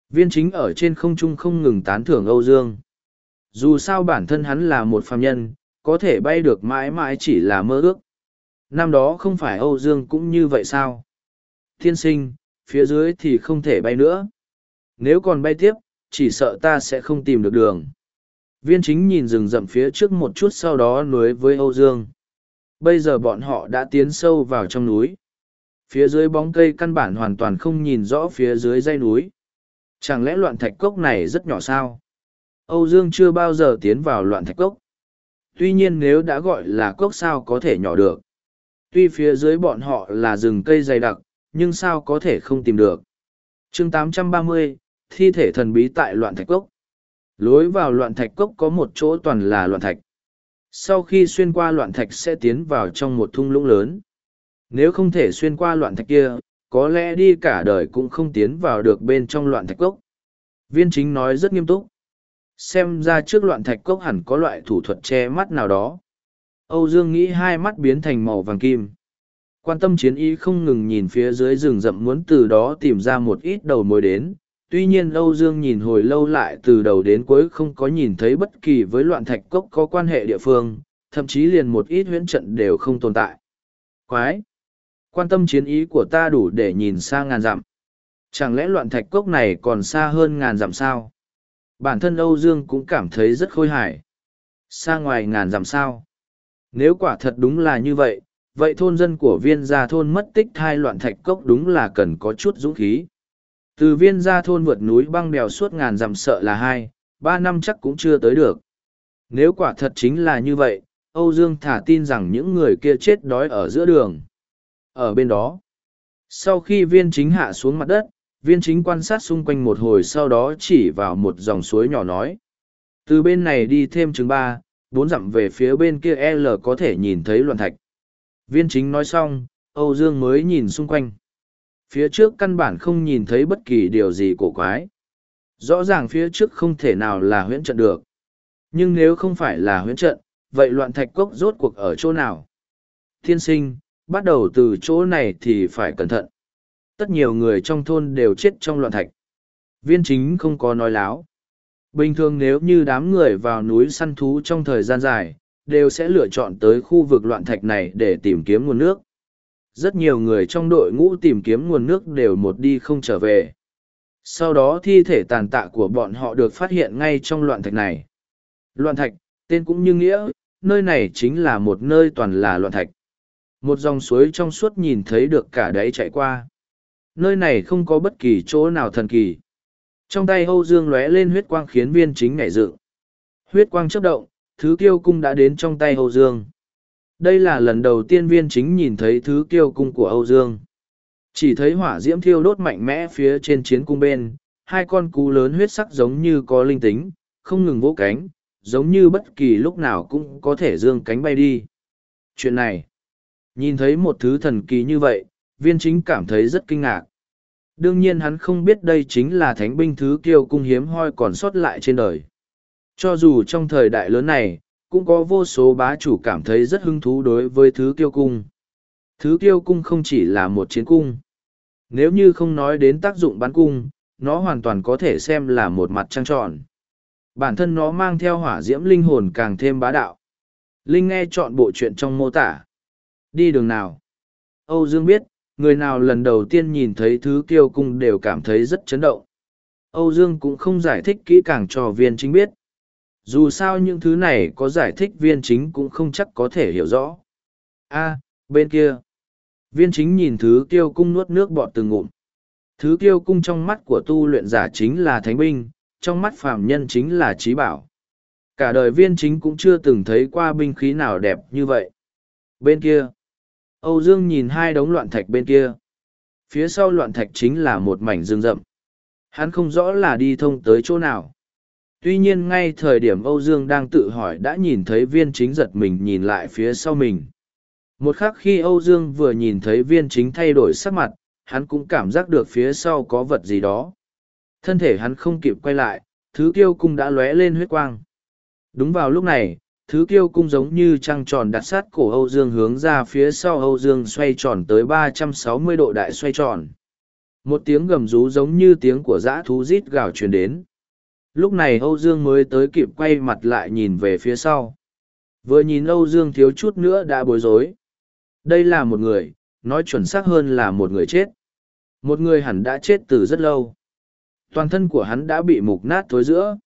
Viên chính ở trên không trung không ngừng tán thưởng Âu Dương. Dù sao bản thân hắn là một phàm nhân, có thể bay được mãi mãi chỉ là mơ ước. Năm đó không phải Âu Dương cũng như vậy sao? Tiên sinh, phía dưới thì không thể bay nữa. Nếu còn bay tiếp, chỉ sợ ta sẽ không tìm được đường. Viên chính nhìn rừng rậm phía trước một chút sau đó nối với Âu Dương. Bây giờ bọn họ đã tiến sâu vào trong núi. Phía dưới bóng cây căn bản hoàn toàn không nhìn rõ phía dưới dây núi. Chẳng lẽ loạn thạch cốc này rất nhỏ sao? Âu Dương chưa bao giờ tiến vào loạn thạch cốc. Tuy nhiên nếu đã gọi là cốc sao có thể nhỏ được. Tuy phía dưới bọn họ là rừng cây dày đặc, nhưng sao có thể không tìm được. chương 830, thi thể thần bí tại loạn thạch cốc. Lối vào loạn thạch cốc có một chỗ toàn là loạn thạch. Sau khi xuyên qua loạn thạch sẽ tiến vào trong một thung lũng lớn. Nếu không thể xuyên qua loạn thạch kia, có lẽ đi cả đời cũng không tiến vào được bên trong loạn thạch cốc. Viên chính nói rất nghiêm túc. Xem ra trước loạn thạch cốc hẳn có loại thủ thuật che mắt nào đó. Âu Dương nghĩ hai mắt biến thành màu vàng kim. Quan tâm chiến ý không ngừng nhìn phía dưới rừng rậm muốn từ đó tìm ra một ít đầu mối đến, tuy nhiên Âu Dương nhìn hồi lâu lại từ đầu đến cuối không có nhìn thấy bất kỳ với loạn thạch cốc có quan hệ địa phương, thậm chí liền một ít huyễn trận đều không tồn tại. Quái! Quan tâm chiến ý của ta đủ để nhìn xa ngàn dặm. Chẳng lẽ loạn thạch cốc này còn xa hơn ngàn dặm sao? Bản thân Âu Dương cũng cảm thấy rất khôi hài. Xa ngoài ngàn dặm sao? Nếu quả thật đúng là như vậy, vậy thôn dân của viên gia thôn mất tích thai loạn thạch cốc đúng là cần có chút dũng khí. Từ viên gia thôn vượt núi băng đèo suốt ngàn dặm sợ là hai, ba năm chắc cũng chưa tới được. Nếu quả thật chính là như vậy, Âu Dương thả tin rằng những người kia chết đói ở giữa đường. Ở bên đó, sau khi viên chính hạ xuống mặt đất, viên chính quan sát xung quanh một hồi sau đó chỉ vào một dòng suối nhỏ nói. Từ bên này đi thêm chừng ba, bốn dặm về phía bên kia L có thể nhìn thấy loạn thạch. Viên chính nói xong, Âu Dương mới nhìn xung quanh phía trước căn bản không nhìn thấy bất kỳ điều gì cổ quái. Rõ ràng phía trước không thể nào là huyễn trận được. Nhưng nếu không phải là huyễn trận, vậy loạn thạch cốc rốt cuộc ở chỗ nào? Thiên sinh, bắt đầu từ chỗ này thì phải cẩn thận. Tất nhiều người trong thôn đều chết trong loạn thạch. Viên chính không có nói láo. Bình thường nếu như đám người vào núi săn thú trong thời gian dài, đều sẽ lựa chọn tới khu vực loạn thạch này để tìm kiếm nguồn nước rất nhiều người trong đội ngũ tìm kiếm nguồn nước đều một đi không trở về sau đó thi thể tàn tạ của bọn họ được phát hiện ngay trong loạn thạch này loạn thạch tên cũng như nghĩa nơi này chính là một nơi toàn là loạn thạch. Một dòng suối trong suốt nhìn thấy được cả đáy chạy qua. Nơi này không có bất kỳ chỗ nào thần kỳ. Trong tay Âu Dương lóe lên huyết quang khiến viên chính nhảy dựng. Huyết quang chấp động, thứ kiêu cung đã đến trong tay Âu Dương. Đây là lần đầu tiên viên chính nhìn thấy thứ kiêu cung của Âu Dương. Chỉ thấy hỏa diễm thiêu đốt mạnh mẽ phía trên chiến cung bên, hai con cú lớn huyết sắc giống như có linh tính, không ngừng vỗ cánh, giống như bất kỳ lúc nào cũng có thể dương cánh bay đi. Chuyện này, nhìn thấy một thứ thần kỳ như vậy, viên chính cảm thấy rất kinh ngạc. Đương nhiên hắn không biết đây chính là thánh binh thứ kiêu cung hiếm hoi còn sót lại trên đời. Cho dù trong thời đại lớn này, cũng có vô số bá chủ cảm thấy rất hứng thú đối với thứ kiêu cung. Thứ kiêu cung không chỉ là một chiến cung. Nếu như không nói đến tác dụng bắn cung, nó hoàn toàn có thể xem là một mặt trăng tròn. Bản thân nó mang theo hỏa diễm linh hồn càng thêm bá đạo. Linh nghe chọn bộ chuyện trong mô tả. Đi đường nào? Âu Dương biết, người nào lần đầu tiên nhìn thấy thứ kiêu cung đều cảm thấy rất chấn động. Âu Dương cũng không giải thích kỹ càng cho viên chính biết. Dù sao những thứ này có giải thích viên chính cũng không chắc có thể hiểu rõ. a bên kia. Viên chính nhìn thứ kiêu cung nuốt nước bọt từng ngụm. Thứ kiêu cung trong mắt của tu luyện giả chính là thánh binh, trong mắt phàm nhân chính là trí bảo. Cả đời viên chính cũng chưa từng thấy qua binh khí nào đẹp như vậy. Bên kia, Âu Dương nhìn hai đống loạn thạch bên kia. Phía sau loạn thạch chính là một mảnh rừng rậm. Hắn không rõ là đi thông tới chỗ nào. Tuy nhiên ngay thời điểm Âu Dương đang tự hỏi đã nhìn thấy viên chính giật mình nhìn lại phía sau mình. Một khắc khi Âu Dương vừa nhìn thấy viên chính thay đổi sắc mặt, hắn cũng cảm giác được phía sau có vật gì đó. Thân thể hắn không kịp quay lại, thứ kiêu cung đã lóe lên huyết quang. Đúng vào lúc này, thứ kiêu cung giống như trăng tròn đặt sát cổ Âu Dương hướng ra phía sau Âu Dương xoay tròn tới ba trăm sáu mươi độ đại xoay tròn. Một tiếng gầm rú giống như tiếng của dã thú rít gào truyền đến. Lúc này Âu Dương mới tới kịp quay mặt lại nhìn về phía sau. Vừa nhìn Âu Dương thiếu chút nữa đã bối rối. Đây là một người, nói chuẩn xác hơn là một người chết. Một người hẳn đã chết từ rất lâu. Toàn thân của hắn đã bị mục nát thối giữa.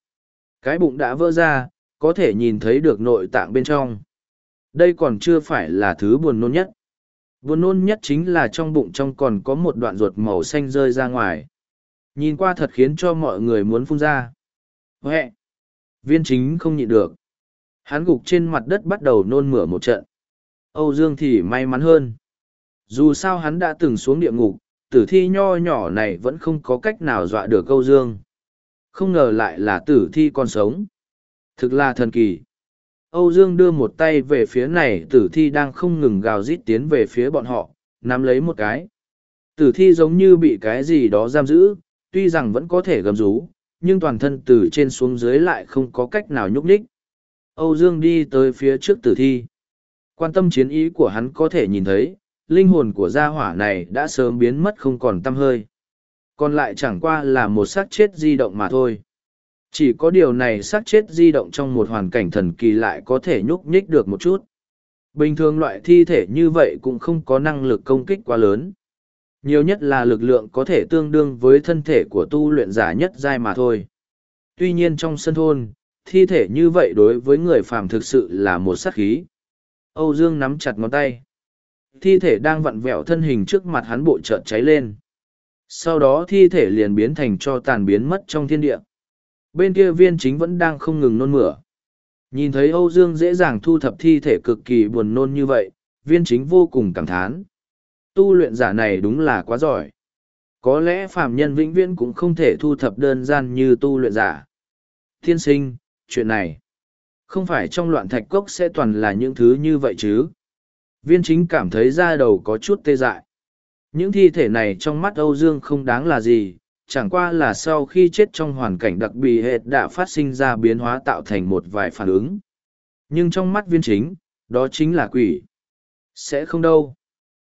Cái bụng đã vỡ ra, có thể nhìn thấy được nội tạng bên trong. Đây còn chưa phải là thứ buồn nôn nhất. Buồn nôn nhất chính là trong bụng trong còn có một đoạn ruột màu xanh rơi ra ngoài. Nhìn qua thật khiến cho mọi người muốn phun ra. Huệ! Viên chính không nhịn được. Hắn gục trên mặt đất bắt đầu nôn mửa một trận. Âu Dương thì may mắn hơn. Dù sao hắn đã từng xuống địa ngục, tử thi nho nhỏ này vẫn không có cách nào dọa được Âu Dương. Không ngờ lại là tử thi còn sống. Thực là thần kỳ. Âu Dương đưa một tay về phía này tử thi đang không ngừng gào rít tiến về phía bọn họ, nắm lấy một cái. Tử thi giống như bị cái gì đó giam giữ, tuy rằng vẫn có thể gầm rú, nhưng toàn thân từ trên xuống dưới lại không có cách nào nhúc nhích. Âu Dương đi tới phía trước tử thi. Quan tâm chiến ý của hắn có thể nhìn thấy, linh hồn của gia hỏa này đã sớm biến mất không còn tâm hơi còn lại chẳng qua là một xác chết di động mà thôi chỉ có điều này xác chết di động trong một hoàn cảnh thần kỳ lại có thể nhúc nhích được một chút bình thường loại thi thể như vậy cũng không có năng lực công kích quá lớn nhiều nhất là lực lượng có thể tương đương với thân thể của tu luyện giả nhất giai mà thôi. Tuy nhiên trong sân thôn, thi thể như vậy đối với người phàm thực sự là một sát khí. Âu dương nắm chặt ngón tay. Thi thể đang vặn vẹo thân hình trước mặt hắn bộ chợt cháy lên. Sau đó thi thể liền biến thành cho tàn biến mất trong thiên địa. Bên kia viên chính vẫn đang không ngừng nôn mửa. Nhìn thấy âu dương dễ dàng thu thập thi thể cực kỳ buồn nôn như vậy, viên chính vô cùng cảm thán tu luyện giả này đúng là quá giỏi có lẽ phàm nhân vĩnh viễn cũng không thể thu thập đơn giản như tu luyện giả thiên sinh chuyện này không phải trong loạn thạch cốc sẽ toàn là những thứ như vậy chứ viên chính cảm thấy da đầu có chút tê dại. Những thi thể này trong mắt Âu Dương không đáng là gì, chẳng qua là sau khi chết trong hoàn cảnh đặc biệt hệt đã phát sinh ra biến hóa tạo thành một vài phản ứng. Nhưng trong mắt viên chính, đó chính là quỷ. Sẽ không đâu.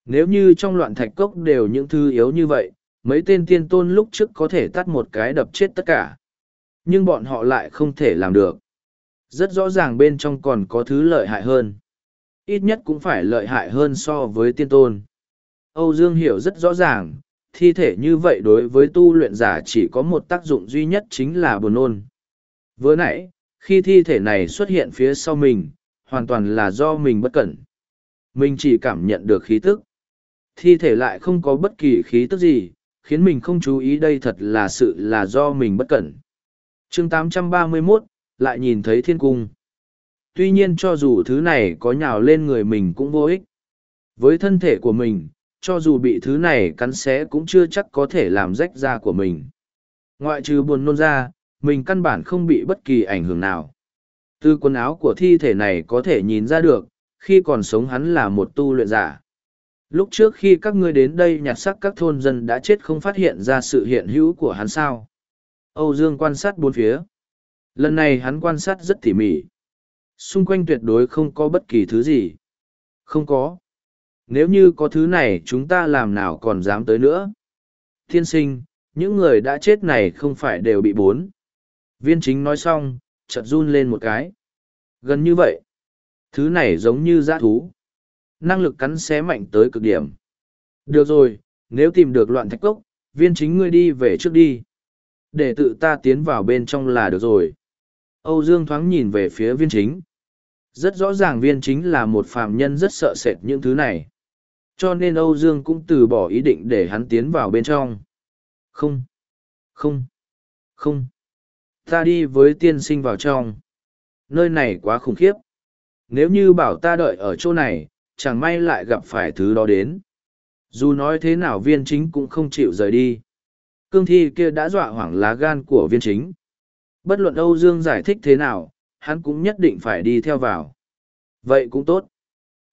Nếu như trong loạn thạch cốc đều những thứ yếu như vậy, mấy tên tiên tôn lúc trước có thể tắt một cái đập chết tất cả. Nhưng bọn họ lại không thể làm được. Rất rõ ràng bên trong còn có thứ lợi hại hơn ít nhất cũng phải lợi hại hơn so với tiên tôn. Âu Dương hiểu rất rõ ràng, thi thể như vậy đối với tu luyện giả chỉ có một tác dụng duy nhất chính là buồn nôn. Vừa nãy, khi thi thể này xuất hiện phía sau mình, hoàn toàn là do mình bất cẩn. Mình chỉ cảm nhận được khí tức. Thi thể lại không có bất kỳ khí tức gì, khiến mình không chú ý đây thật là sự là do mình bất cẩn. chương 831, lại nhìn thấy thiên cung. Tuy nhiên cho dù thứ này có nhào lên người mình cũng vô ích. Với thân thể của mình, cho dù bị thứ này cắn xé cũng chưa chắc có thể làm rách da của mình. Ngoại trừ buồn nôn ra, mình căn bản không bị bất kỳ ảnh hưởng nào. Từ quần áo của thi thể này có thể nhìn ra được, khi còn sống hắn là một tu luyện giả. Lúc trước khi các ngươi đến đây nhặt xác các thôn dân đã chết không phát hiện ra sự hiện hữu của hắn sao. Âu Dương quan sát bốn phía. Lần này hắn quan sát rất tỉ mỉ. Xung quanh tuyệt đối không có bất kỳ thứ gì. Không có. Nếu như có thứ này chúng ta làm nào còn dám tới nữa. Thiên sinh, những người đã chết này không phải đều bị bốn. Viên chính nói xong, chợt run lên một cái. Gần như vậy. Thứ này giống như dã thú. Năng lực cắn xé mạnh tới cực điểm. Được rồi, nếu tìm được loạn thạch cốc, viên chính ngươi đi về trước đi. Để tự ta tiến vào bên trong là được rồi. Âu Dương thoáng nhìn về phía viên chính. Rất rõ ràng viên chính là một phàm nhân rất sợ sệt những thứ này. Cho nên Âu Dương cũng từ bỏ ý định để hắn tiến vào bên trong. Không, không, không. Ta đi với tiên sinh vào trong. Nơi này quá khủng khiếp. Nếu như bảo ta đợi ở chỗ này, chẳng may lại gặp phải thứ đó đến. Dù nói thế nào viên chính cũng không chịu rời đi. Cương thi kia đã dọa hoảng lá gan của viên chính. Bất luận Âu Dương giải thích thế nào, hắn cũng nhất định phải đi theo vào. Vậy cũng tốt.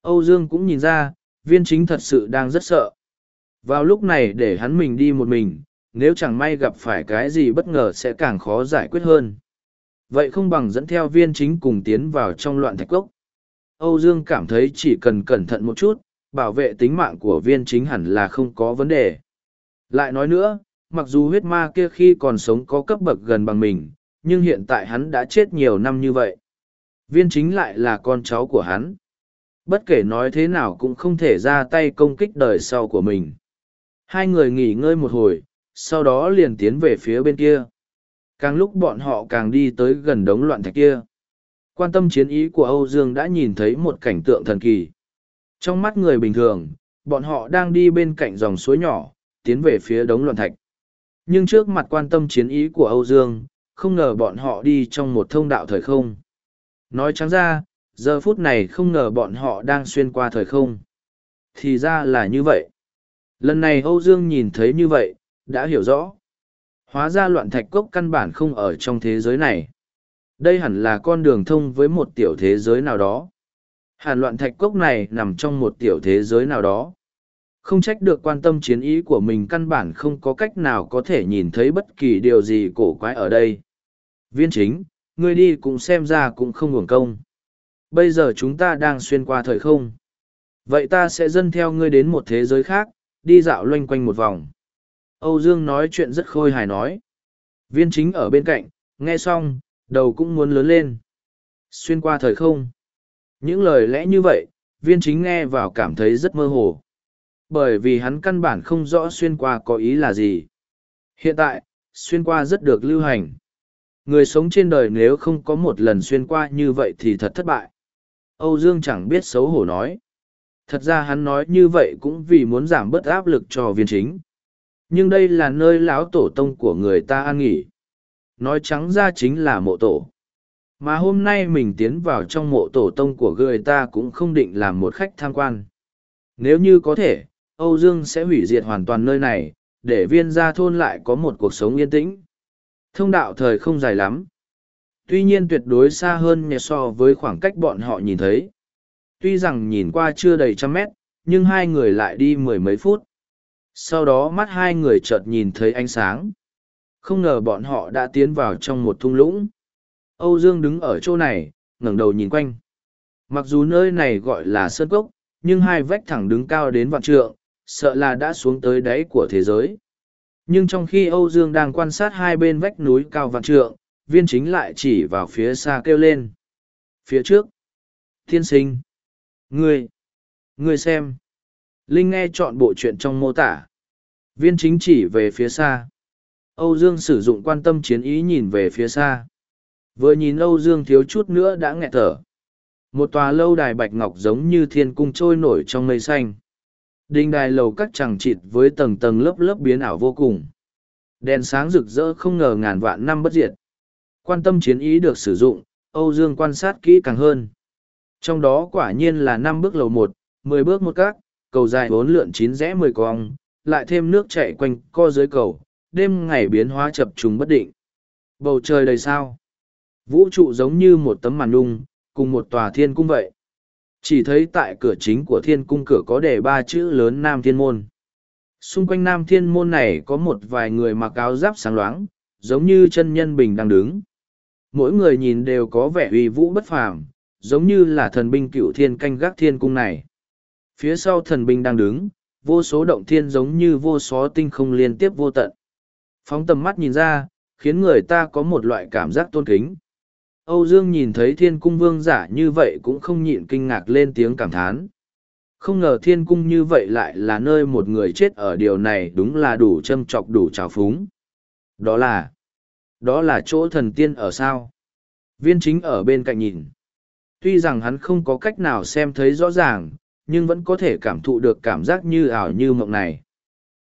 Âu Dương cũng nhìn ra, viên chính thật sự đang rất sợ. Vào lúc này để hắn mình đi một mình, nếu chẳng may gặp phải cái gì bất ngờ sẽ càng khó giải quyết hơn. Vậy không bằng dẫn theo viên chính cùng tiến vào trong loạn thạch cốc. Âu Dương cảm thấy chỉ cần cẩn thận một chút, bảo vệ tính mạng của viên chính hẳn là không có vấn đề. Lại nói nữa, mặc dù huyết ma kia khi còn sống có cấp bậc gần bằng mình, nhưng hiện tại hắn đã chết nhiều năm như vậy. Viên chính lại là con cháu của hắn. Bất kể nói thế nào cũng không thể ra tay công kích đời sau của mình. Hai người nghỉ ngơi một hồi, sau đó liền tiến về phía bên kia. Càng lúc bọn họ càng đi tới gần đống loạn thạch kia. Quan tâm chiến ý của Âu Dương đã nhìn thấy một cảnh tượng thần kỳ. Trong mắt người bình thường, bọn họ đang đi bên cạnh dòng suối nhỏ, tiến về phía đống loạn thạch. Nhưng trước mặt quan tâm chiến ý của Âu Dương, không ngờ bọn họ đi trong một thông đạo thời không. Nói trắng ra, giờ phút này không ngờ bọn họ đang xuyên qua thời không. Thì ra là như vậy. Lần này Âu Dương nhìn thấy như vậy, đã hiểu rõ. Hóa ra loạn thạch cốc căn bản không ở trong thế giới này. Đây hẳn là con đường thông với một tiểu thế giới nào đó. Hàn loạn thạch cốc này nằm trong một tiểu thế giới nào đó. Không trách được quan tâm chiến ý của mình căn bản không có cách nào có thể nhìn thấy bất kỳ điều gì cổ quái ở đây. Viên chính, ngươi đi cũng xem ra cũng không hưởng công. Bây giờ chúng ta đang xuyên qua thời không. Vậy ta sẽ dân theo ngươi đến một thế giới khác, đi dạo loanh quanh một vòng. Âu Dương nói chuyện rất khôi hài nói. Viên chính ở bên cạnh, nghe xong, đầu cũng muốn lớn lên. Xuyên qua thời không. Những lời lẽ như vậy, viên chính nghe vào cảm thấy rất mơ hồ. Bởi vì hắn căn bản không rõ xuyên qua có ý là gì. Hiện tại, xuyên qua rất được lưu hành. Người sống trên đời nếu không có một lần xuyên qua như vậy thì thật thất bại. Âu Dương chẳng biết xấu hổ nói. Thật ra hắn nói như vậy cũng vì muốn giảm bớt áp lực cho viên chính. Nhưng đây là nơi lão tổ tông của người ta an nghỉ. Nói trắng ra chính là mộ tổ. Mà hôm nay mình tiến vào trong mộ tổ tông của người ta cũng không định làm một khách tham quan. Nếu như có thể, Âu Dương sẽ hủy diệt hoàn toàn nơi này, để viên gia thôn lại có một cuộc sống yên tĩnh. Thông đạo thời không dài lắm. Tuy nhiên tuyệt đối xa hơn nhẹ so với khoảng cách bọn họ nhìn thấy. Tuy rằng nhìn qua chưa đầy trăm mét, nhưng hai người lại đi mười mấy phút. Sau đó mắt hai người chợt nhìn thấy ánh sáng. Không ngờ bọn họ đã tiến vào trong một thung lũng. Âu Dương đứng ở chỗ này, ngẩng đầu nhìn quanh. Mặc dù nơi này gọi là sơn cốc, nhưng hai vách thẳng đứng cao đến vạn trượng, sợ là đã xuống tới đáy của thế giới. Nhưng trong khi Âu Dương đang quan sát hai bên vách núi cao vạn trượng, viên chính lại chỉ vào phía xa kêu lên. Phía trước. Thiên sinh. Ngươi. Ngươi xem. Linh nghe chọn bộ chuyện trong mô tả. Viên chính chỉ về phía xa. Âu Dương sử dụng quan tâm chiến ý nhìn về phía xa. Vừa nhìn Âu Dương thiếu chút nữa đã nghẹt thở. Một tòa lâu đài bạch ngọc giống như thiên cung trôi nổi trong mây xanh. Đình đài lầu các chẳng chịt với tầng tầng lớp lớp biến ảo vô cùng. Đèn sáng rực rỡ không ngờ ngàn vạn năm bất diệt. Quan tâm chiến ý được sử dụng, Âu Dương quan sát kỹ càng hơn. Trong đó quả nhiên là năm bước lầu một, mười bước một các, cầu dài bốn lượn chín rẽ mười cong, lại thêm nước chạy quanh co dưới cầu, đêm ngày biến hóa chập trùng bất định. Bầu trời đầy sao. Vũ trụ giống như một tấm màn nung, cùng một tòa thiên cung vậy. Chỉ thấy tại cửa chính của thiên cung cửa có đề ba chữ lớn Nam Thiên Môn. Xung quanh Nam Thiên Môn này có một vài người mặc áo giáp sáng loáng, giống như chân nhân bình đang đứng. Mỗi người nhìn đều có vẻ uy vũ bất phàm, giống như là thần binh cựu thiên canh gác thiên cung này. Phía sau thần binh đang đứng, vô số động thiên giống như vô số tinh không liên tiếp vô tận. Phóng tầm mắt nhìn ra, khiến người ta có một loại cảm giác tôn kính. Âu Dương nhìn thấy thiên cung vương giả như vậy cũng không nhịn kinh ngạc lên tiếng cảm thán. Không ngờ thiên cung như vậy lại là nơi một người chết ở điều này đúng là đủ châm chọc đủ trào phúng. Đó là, đó là chỗ thần tiên ở sao? Viên chính ở bên cạnh nhìn. Tuy rằng hắn không có cách nào xem thấy rõ ràng, nhưng vẫn có thể cảm thụ được cảm giác như ảo như mộng này.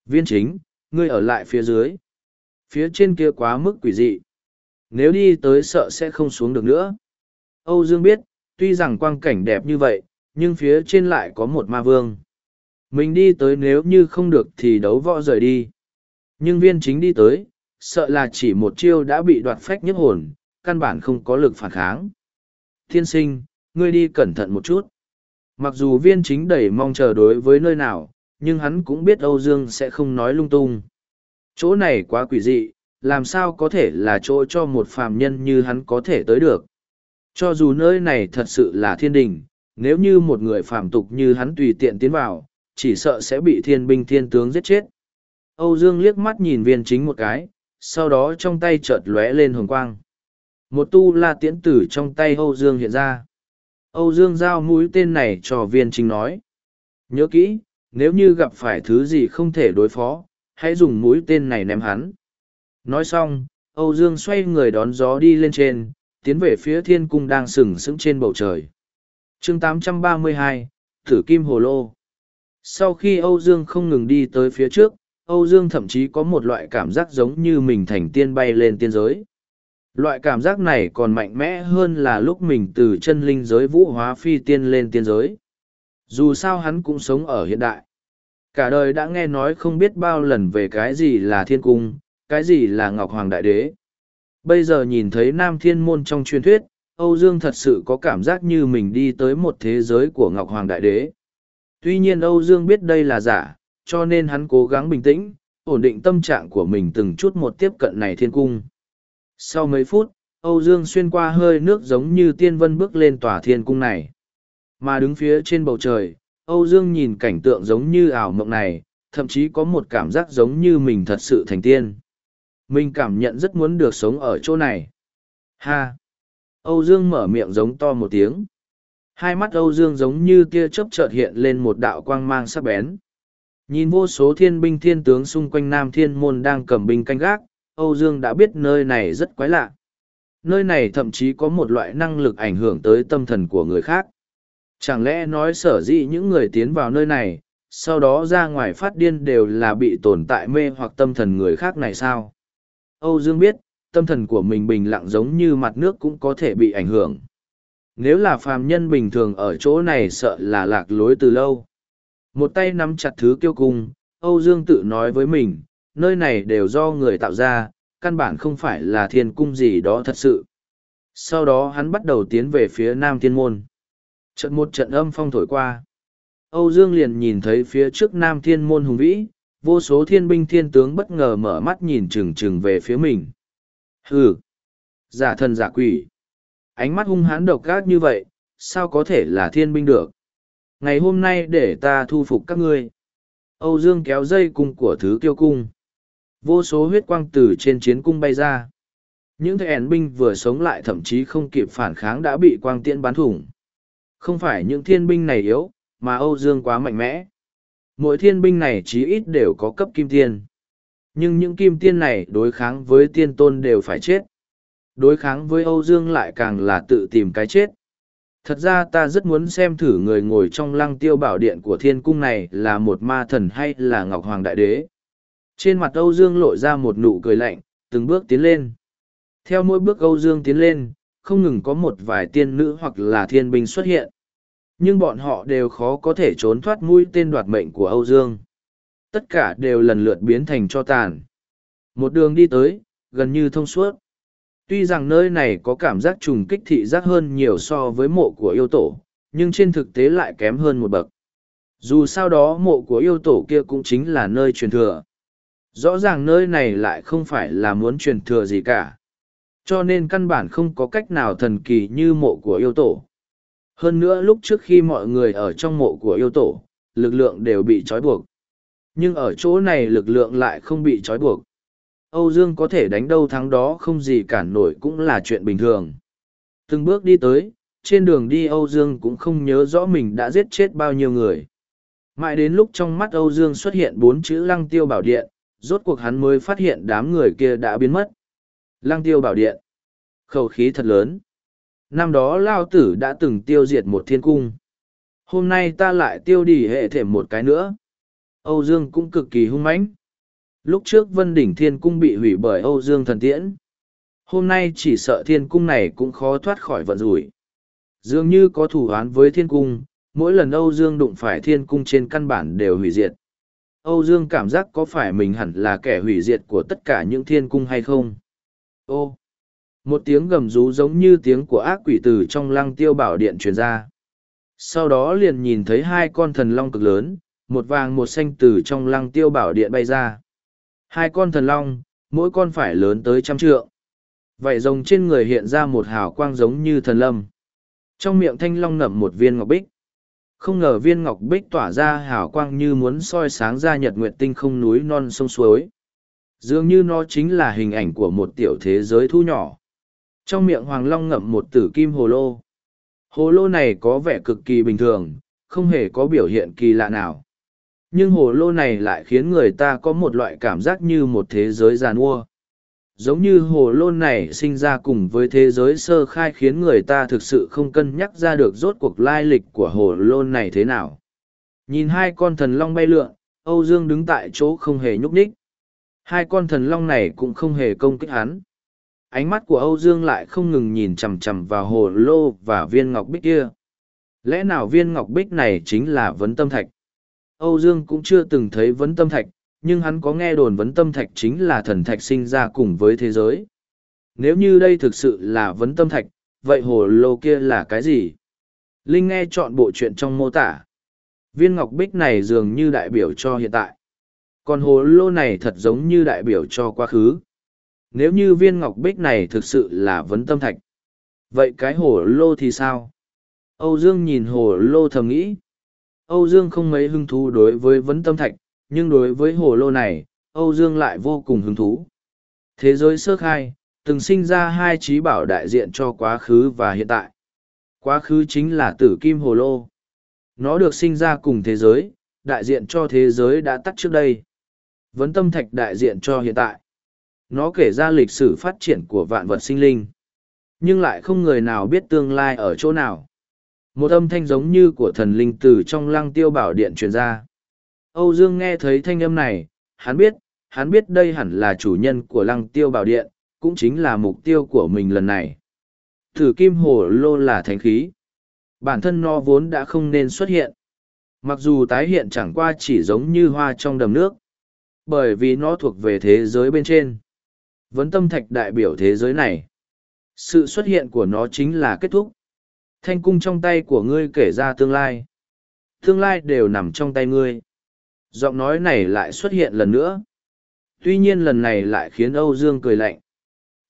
Viên chính, ngươi ở lại phía dưới. Phía trên kia quá mức quỷ dị. Nếu đi tới sợ sẽ không xuống được nữa. Âu Dương biết, tuy rằng quang cảnh đẹp như vậy, nhưng phía trên lại có một ma vương. Mình đi tới nếu như không được thì đấu võ rời đi. Nhưng viên chính đi tới, sợ là chỉ một chiêu đã bị đoạt phách nhất hồn, căn bản không có lực phản kháng. Thiên sinh, ngươi đi cẩn thận một chút. Mặc dù viên chính đầy mong chờ đối với nơi nào, nhưng hắn cũng biết Âu Dương sẽ không nói lung tung. Chỗ này quá quỷ dị, làm sao có thể là chỗ cho một phàm nhân như hắn có thể tới được. Cho dù nơi này thật sự là thiên đình, nếu như một người phàm tục như hắn tùy tiện tiến vào, chỉ sợ sẽ bị thiên binh thiên tướng giết chết. Âu Dương liếc mắt nhìn viên chính một cái, sau đó trong tay chợt lóe lên hồng quang. Một tu la tiễn tử trong tay Âu Dương hiện ra. Âu Dương giao mũi tên này cho viên chính nói. Nhớ kỹ, nếu như gặp phải thứ gì không thể đối phó, hãy dùng mũi tên này ném hắn. Nói xong, Âu Dương xoay người đón gió đi lên trên, tiến về phía thiên cung đang sừng sững trên bầu trời. chương 832, Thử Kim Hồ Lô Sau khi Âu Dương không ngừng đi tới phía trước, Âu Dương thậm chí có một loại cảm giác giống như mình thành tiên bay lên tiên giới. Loại cảm giác này còn mạnh mẽ hơn là lúc mình từ chân linh giới vũ hóa phi tiên lên tiên giới. Dù sao hắn cũng sống ở hiện đại. Cả đời đã nghe nói không biết bao lần về cái gì là thiên cung, cái gì là Ngọc Hoàng Đại Đế. Bây giờ nhìn thấy Nam Thiên Môn trong truyền thuyết, Âu Dương thật sự có cảm giác như mình đi tới một thế giới của Ngọc Hoàng Đại Đế. Tuy nhiên Âu Dương biết đây là giả, cho nên hắn cố gắng bình tĩnh, ổn định tâm trạng của mình từng chút một tiếp cận này thiên cung. Sau mấy phút, Âu Dương xuyên qua hơi nước giống như tiên vân bước lên tòa thiên cung này. Mà đứng phía trên bầu trời, Âu Dương nhìn cảnh tượng giống như ảo mộng này, thậm chí có một cảm giác giống như mình thật sự thành tiên. Mình cảm nhận rất muốn được sống ở chỗ này. Ha! Âu Dương mở miệng giống to một tiếng. Hai mắt Âu Dương giống như tia chớp chợt hiện lên một đạo quang mang sắc bén. Nhìn vô số thiên binh thiên tướng xung quanh Nam Thiên Môn đang cầm binh canh gác, Âu Dương đã biết nơi này rất quái lạ. Nơi này thậm chí có một loại năng lực ảnh hưởng tới tâm thần của người khác. Chẳng lẽ nói sở dĩ những người tiến vào nơi này, sau đó ra ngoài phát điên đều là bị tồn tại mê hoặc tâm thần người khác này sao? Âu Dương biết, tâm thần của mình bình lặng giống như mặt nước cũng có thể bị ảnh hưởng. Nếu là phàm nhân bình thường ở chỗ này sợ là lạc lối từ lâu. Một tay nắm chặt thứ kiêu cung, Âu Dương tự nói với mình, nơi này đều do người tạo ra, căn bản không phải là thiên cung gì đó thật sự. Sau đó hắn bắt đầu tiến về phía Nam Thiên Môn. Trận một trận âm phong thổi qua. Âu Dương liền nhìn thấy phía trước Nam Thiên Môn hùng vĩ, vô số thiên binh thiên tướng bất ngờ mở mắt nhìn trừng trừng về phía mình. Hừ! Giả thần giả quỷ! Ánh mắt hung hãn độc gác như vậy, sao có thể là thiên binh được? Ngày hôm nay để ta thu phục các ngươi. Âu Dương kéo dây cung của thứ kiêu cung. Vô số huyết quang từ trên chiến cung bay ra. Những thuyền binh vừa sống lại thậm chí không kịp phản kháng đã bị quang tiễn bắn thủng. Không phải những thiên binh này yếu, mà Âu Dương quá mạnh mẽ mỗi thiên binh này chí ít đều có cấp kim tiên. Nhưng những kim tiên này đối kháng với tiên tôn đều phải chết. Đối kháng với Âu Dương lại càng là tự tìm cái chết. Thật ra ta rất muốn xem thử người ngồi trong lăng tiêu bảo điện của thiên cung này là một ma thần hay là Ngọc Hoàng Đại Đế. Trên mặt Âu Dương lộ ra một nụ cười lạnh, từng bước tiến lên. Theo mỗi bước Âu Dương tiến lên, không ngừng có một vài tiên nữ hoặc là thiên binh xuất hiện. Nhưng bọn họ đều khó có thể trốn thoát mũi tên đoạt mệnh của Âu Dương. Tất cả đều lần lượt biến thành cho tàn. Một đường đi tới, gần như thông suốt. Tuy rằng nơi này có cảm giác trùng kích thị giác hơn nhiều so với mộ của yêu tổ, nhưng trên thực tế lại kém hơn một bậc. Dù sao đó mộ của yêu tổ kia cũng chính là nơi truyền thừa. Rõ ràng nơi này lại không phải là muốn truyền thừa gì cả. Cho nên căn bản không có cách nào thần kỳ như mộ của yêu tổ. Hơn nữa lúc trước khi mọi người ở trong mộ của yêu tổ, lực lượng đều bị trói buộc. Nhưng ở chỗ này lực lượng lại không bị trói buộc. Âu Dương có thể đánh đâu thắng đó không gì cản nổi cũng là chuyện bình thường. Từng bước đi tới, trên đường đi Âu Dương cũng không nhớ rõ mình đã giết chết bao nhiêu người. Mãi đến lúc trong mắt Âu Dương xuất hiện bốn chữ lăng tiêu bảo điện, rốt cuộc hắn mới phát hiện đám người kia đã biến mất. Lăng tiêu bảo điện. Khẩu khí thật lớn. Năm đó Lao Tử đã từng tiêu diệt một thiên cung. Hôm nay ta lại tiêu đi hệ thể một cái nữa. Âu Dương cũng cực kỳ hung mãnh. Lúc trước Vân Đỉnh Thiên Cung bị hủy bởi Âu Dương Thần Tiễn. Hôm nay chỉ sợ Thiên Cung này cũng khó thoát khỏi vận rủi. Dường như có thủ án với Thiên Cung, mỗi lần Âu Dương đụng phải Thiên Cung trên căn bản đều hủy diệt. Âu Dương cảm giác có phải mình hẳn là kẻ hủy diệt của tất cả những Thiên Cung hay không? Ô! Một tiếng gầm rú giống như tiếng của ác quỷ từ trong lăng tiêu bảo điện truyền ra. Sau đó liền nhìn thấy hai con thần long cực lớn, một vàng một xanh từ trong lăng tiêu bảo điện bay ra. Hai con thần long, mỗi con phải lớn tới trăm trượng. Vậy rồng trên người hiện ra một hào quang giống như thần lâm. Trong miệng thanh long ngậm một viên ngọc bích. Không ngờ viên ngọc bích tỏa ra hào quang như muốn soi sáng ra nhật nguyệt tinh không núi non sông suối. Dường như nó chính là hình ảnh của một tiểu thế giới thu nhỏ. Trong miệng hoàng long ngậm một tử kim hồ lô. Hồ lô này có vẻ cực kỳ bình thường, không hề có biểu hiện kỳ lạ nào nhưng hồ lô này lại khiến người ta có một loại cảm giác như một thế giới giàn mua giống như hồ lô này sinh ra cùng với thế giới sơ khai khiến người ta thực sự không cân nhắc ra được rốt cuộc lai lịch của hồ lô này thế nào nhìn hai con thần long bay lượn âu dương đứng tại chỗ không hề nhúc nhích hai con thần long này cũng không hề công kích hắn ánh mắt của âu dương lại không ngừng nhìn chằm chằm vào hồ lô và viên ngọc bích kia lẽ nào viên ngọc bích này chính là vấn tâm thạch Âu Dương cũng chưa từng thấy vấn tâm thạch, nhưng hắn có nghe đồn vấn tâm thạch chính là thần thạch sinh ra cùng với thế giới. Nếu như đây thực sự là vấn tâm thạch, vậy hồ lô kia là cái gì? Linh nghe chọn bộ chuyện trong mô tả. Viên ngọc bích này dường như đại biểu cho hiện tại. Còn hồ lô này thật giống như đại biểu cho quá khứ. Nếu như viên ngọc bích này thực sự là vấn tâm thạch. Vậy cái hồ lô thì sao? Âu Dương nhìn hồ lô thầm nghĩ. Âu Dương không mấy hứng thú đối với vấn tâm thạch, nhưng đối với hồ lô này, Âu Dương lại vô cùng hứng thú. Thế giới sơ khai, từng sinh ra hai trí bảo đại diện cho quá khứ và hiện tại. Quá khứ chính là tử kim hồ lô. Nó được sinh ra cùng thế giới, đại diện cho thế giới đã tắt trước đây. Vấn tâm thạch đại diện cho hiện tại. Nó kể ra lịch sử phát triển của vạn vật sinh linh. Nhưng lại không người nào biết tương lai ở chỗ nào một âm thanh giống như của thần linh từ trong lăng tiêu bảo điện truyền ra âu dương nghe thấy thanh âm này, hắn biết hắn biết đây hẳn là chủ nhân của lăng tiêu bảo điện, cũng chính là mục tiêu của mình lần này thử kim hồ lô là thánh khí bản thân nó vốn đã không nên xuất hiện mặc dù tái hiện chẳng qua chỉ giống như hoa trong đầm nước bởi vì nó thuộc về thế giới bên trên vấn tâm thạch đại biểu thế giới này sự xuất hiện của nó chính là kết thúc Thanh cung trong tay của ngươi kể ra tương lai. Tương lai đều nằm trong tay ngươi. Giọng nói này lại xuất hiện lần nữa. Tuy nhiên lần này lại khiến Âu Dương cười lạnh.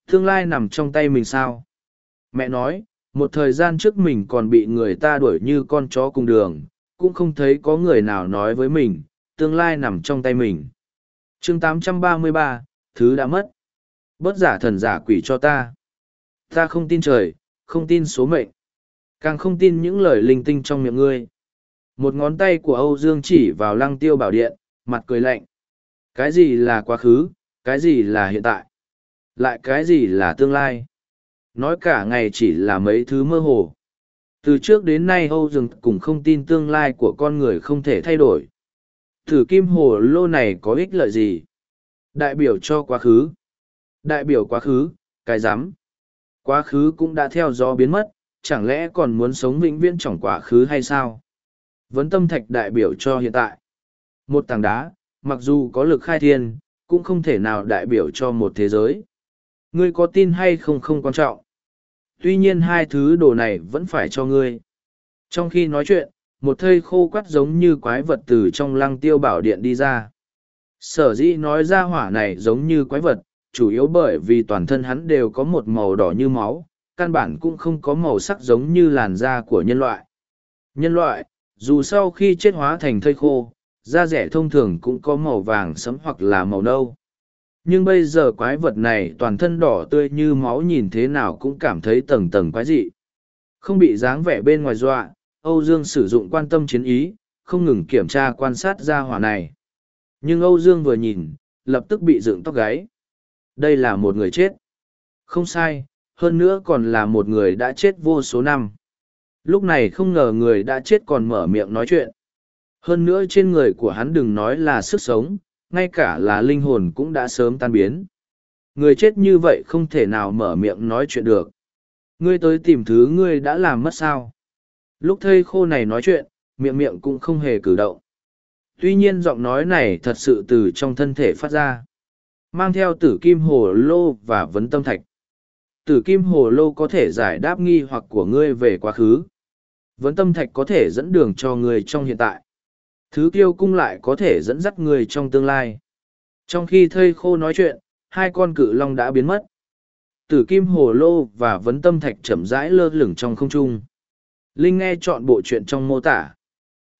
Tương lai nằm trong tay mình sao? Mẹ nói, một thời gian trước mình còn bị người ta đuổi như con chó cùng đường, cũng không thấy có người nào nói với mình, tương lai nằm trong tay mình chương 833, thứ đã mất. Bớt giả thần giả quỷ cho ta. Ta không tin trời, không tin số mệnh. Càng không tin những lời linh tinh trong miệng ngươi. Một ngón tay của Âu Dương chỉ vào lăng tiêu bảo điện, mặt cười lạnh. Cái gì là quá khứ, cái gì là hiện tại, lại cái gì là tương lai. Nói cả ngày chỉ là mấy thứ mơ hồ. từ trước đến nay âu dương cùng không tin tương lai của con người không thể thay đổi thử kim hồ lô này có ích lợi gì? Đại biểu cho quá khứ. Đại biểu quá khứ, cái rắm. Quá khứ cũng đã theo gió biến mất, chẳng lẽ còn muốn sống vĩnh viễn trong quá khứ hay sao? Vấn tâm thạch đại biểu cho hiện tại. Một tảng đá, mặc dù có lực khai thiên, cũng không thể nào đại biểu cho một thế giới. Ngươi có tin hay không không quan trọng. Tuy nhiên hai thứ đồ này vẫn phải cho ngươi. Trong khi nói chuyện một thây khô quắt giống như quái vật từ trong lăng tiêu bảo điện đi ra. Sở dĩ nói ra hỏa này giống như quái vật, chủ yếu bởi vì toàn thân hắn đều có một màu đỏ như máu, căn bản cũng không có màu sắc giống như làn da của nhân loại. Nhân loại, dù sau khi chết hóa thành thây khô, da rẻ thông thường cũng có màu vàng sẫm hoặc là màu nâu. Nhưng bây giờ quái vật này toàn thân đỏ tươi như máu nhìn thế nào cũng cảm thấy tầng tầng quái dị. Không bị dáng vẻ bên ngoài dọa âu dương sử dụng quan tâm chiến ý, không ngừng kiểm tra quan sát ra hỏa này. Nhưng âu dương vừa nhìn, lập tức bị dựng tóc gáy. Đây là một người chết. Không sai, hơn nữa còn là một người đã chết vô số năm. Lúc này không ngờ người đã chết còn mở miệng nói chuyện. Hơn nữa trên người của hắn đừng nói là sức sống, ngay cả là linh hồn cũng đã sớm tan biến. Người chết như vậy không thể nào mở miệng nói chuyện được. Ngươi tới tìm thứ ngươi đã làm mất sao? Lúc thây khô này nói chuyện, miệng miệng cũng không hề cử động. Tuy nhiên giọng nói này thật sự từ trong thân thể phát ra, mang theo tử kim hồ lô và vấn tâm thạch. Tử kim hồ lô có thể giải đáp nghi hoặc của ngươi về quá khứ. Vấn tâm thạch có thể dẫn đường cho ngươi trong hiện tại. Thứ tiêu cung lại có thể dẫn dắt ngươi trong tương lai. Trong khi thây khô nói chuyện, hai con cự long đã biến mất. Tử kim hồ lô và vấn tâm thạch chậm rãi lơ lửng trong không trung linh nghe chọn bộ chuyện trong mô tả.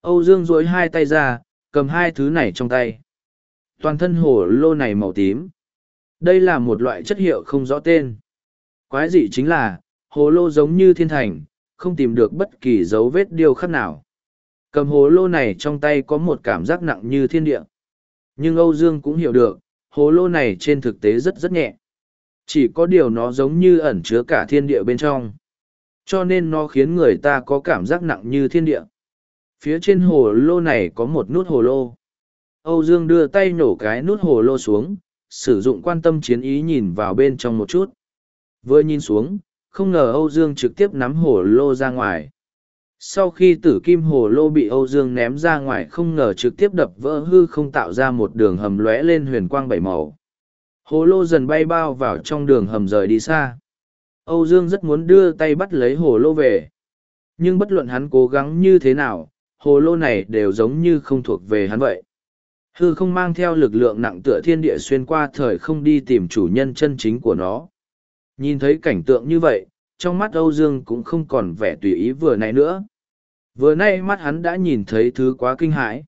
Âu dương dối hai tay ra, cầm hai thứ này trong tay. Toàn thân hồ lô này màu tím. Đây là một loại chất hiệu không rõ tên. Quái dị chính là, hồ lô giống như thiên thành, không tìm được bất kỳ dấu vết điêu khắc nào. Cầm hồ lô này trong tay có một cảm giác nặng như thiên địa. Nhưng âu dương cũng hiểu được, hồ lô này trên thực tế rất rất nhẹ. Chỉ có điều nó giống như ẩn chứa cả thiên địa bên trong cho nên nó khiến người ta có cảm giác nặng như thiên địa. Phía trên hồ lô này có một nút hồ lô. Âu dương đưa tay nổ cái nút hồ lô xuống, sử dụng quan tâm chiến ý nhìn vào bên trong một chút. Vừa nhìn xuống, không ngờ âu dương trực tiếp nắm hồ lô ra ngoài. Sau khi tử kim hồ lô bị âu dương ném ra ngoài, không ngờ trực tiếp đập vỡ hư không tạo ra một đường hầm lóe lên huyền quang bảy màu. Hồ lô dần bay bao vào trong đường hầm rời đi xa âu dương rất muốn đưa tay bắt lấy hồ lô về. Nhưng bất luận hắn cố gắng như thế nào, hồ lô này đều giống như không thuộc về hắn vậy. Hư không mang theo lực lượng nặng tựa thiên địa xuyên qua thời không đi tìm chủ nhân chân chính của nó. Nhìn thấy cảnh tượng như vậy, trong mắt âu dương cũng không còn vẻ tùy ý vừa nãy nữa. Vừa nay mắt hắn đã nhìn thấy thứ quá kinh hãi.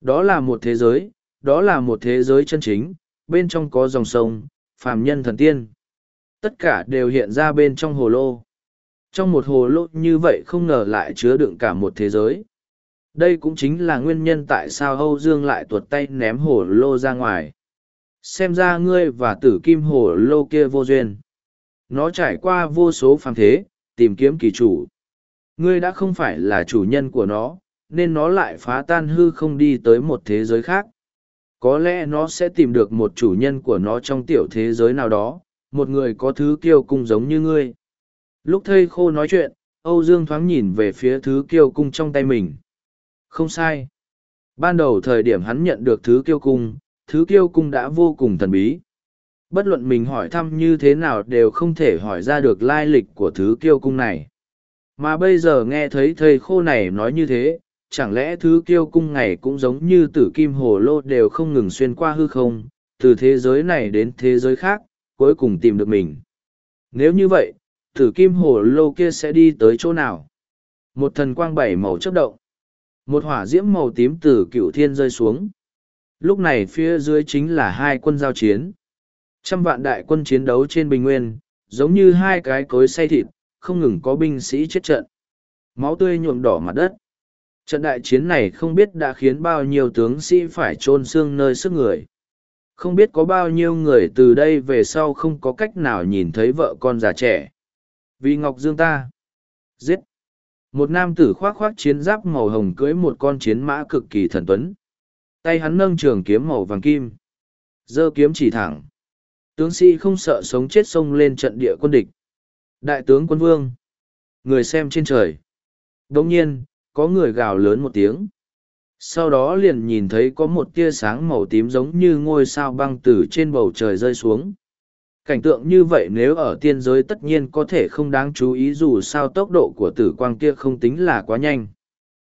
Đó là một thế giới, đó là một thế giới chân chính, bên trong có dòng sông, phàm nhân thần tiên tất cả đều hiện ra bên trong hồ lô. Trong một hồ lô như vậy không ngờ lại chứa đựng cả một thế giới. Đây cũng chính là nguyên nhân tại sao âu dương lại tuột tay ném hồ lô ra ngoài. Xem ra ngươi và tử kim hồ lô kia vô duyên. Nó trải qua vô số phàm thế, tìm kiếm kỳ chủ. Ngươi đã không phải là chủ nhân của nó, nên nó lại phá tan hư không đi tới một thế giới khác. Có lẽ nó sẽ tìm được một chủ nhân của nó trong tiểu thế giới nào đó một người có thứ kiêu cung giống như ngươi. Lúc thây khô nói chuyện, âu dương thoáng nhìn về phía thứ kiêu cung trong tay mình. Không sai. Ban đầu thời điểm hắn nhận được thứ kiêu cung, thứ kiêu cung đã vô cùng thần bí. Bất luận mình hỏi thăm như thế nào đều không thể hỏi ra được lai lịch của thứ kiêu cung này. Mà bây giờ nghe thấy thầy khô này nói như thế, chẳng lẽ thứ kiêu cung này cũng giống như tử kim hồ lô đều không ngừng xuyên qua hư không? Từ thế giới này đến thế giới khác cuối cùng tìm được mình. Nếu như vậy, thử kim hồ lô kia sẽ đi tới chỗ nào? Một thần quang bảy màu chớp động. Một hỏa diễm màu tím từ cựu thiên rơi xuống. Lúc này phía dưới chính là hai quân giao chiến. Trăm vạn đại quân chiến đấu trên bình nguyên, giống như hai cái cối say thịt, không ngừng có binh sĩ chết trận. Máu tươi nhuộm đỏ mặt đất. Trận đại chiến này không biết đã khiến bao nhiêu tướng sĩ phải chôn xương nơi sức người không biết có bao nhiêu người từ đây về sau không có cách nào nhìn thấy vợ con già trẻ vì ngọc dương ta giết Một nam tử khoác khoác chiến giáp màu hồng cưới một con chiến mã cực kỳ thần tuấn. Tay hắn nâng trường kiếm màu vàng kim. giơ kiếm chỉ thẳng. Tướng sĩ không sợ sống chết xông lên trận địa quân địch. Đại tướng quân vương. Người xem trên trời. Đồng nhiên, có người gào lớn một tiếng. Sau đó liền nhìn thấy có một tia sáng màu tím giống như ngôi sao băng từ trên bầu trời rơi xuống. Cảnh tượng như vậy nếu ở tiên giới tất nhiên có thể không đáng chú ý dù sao tốc độ của tử quang kia không tính là quá nhanh.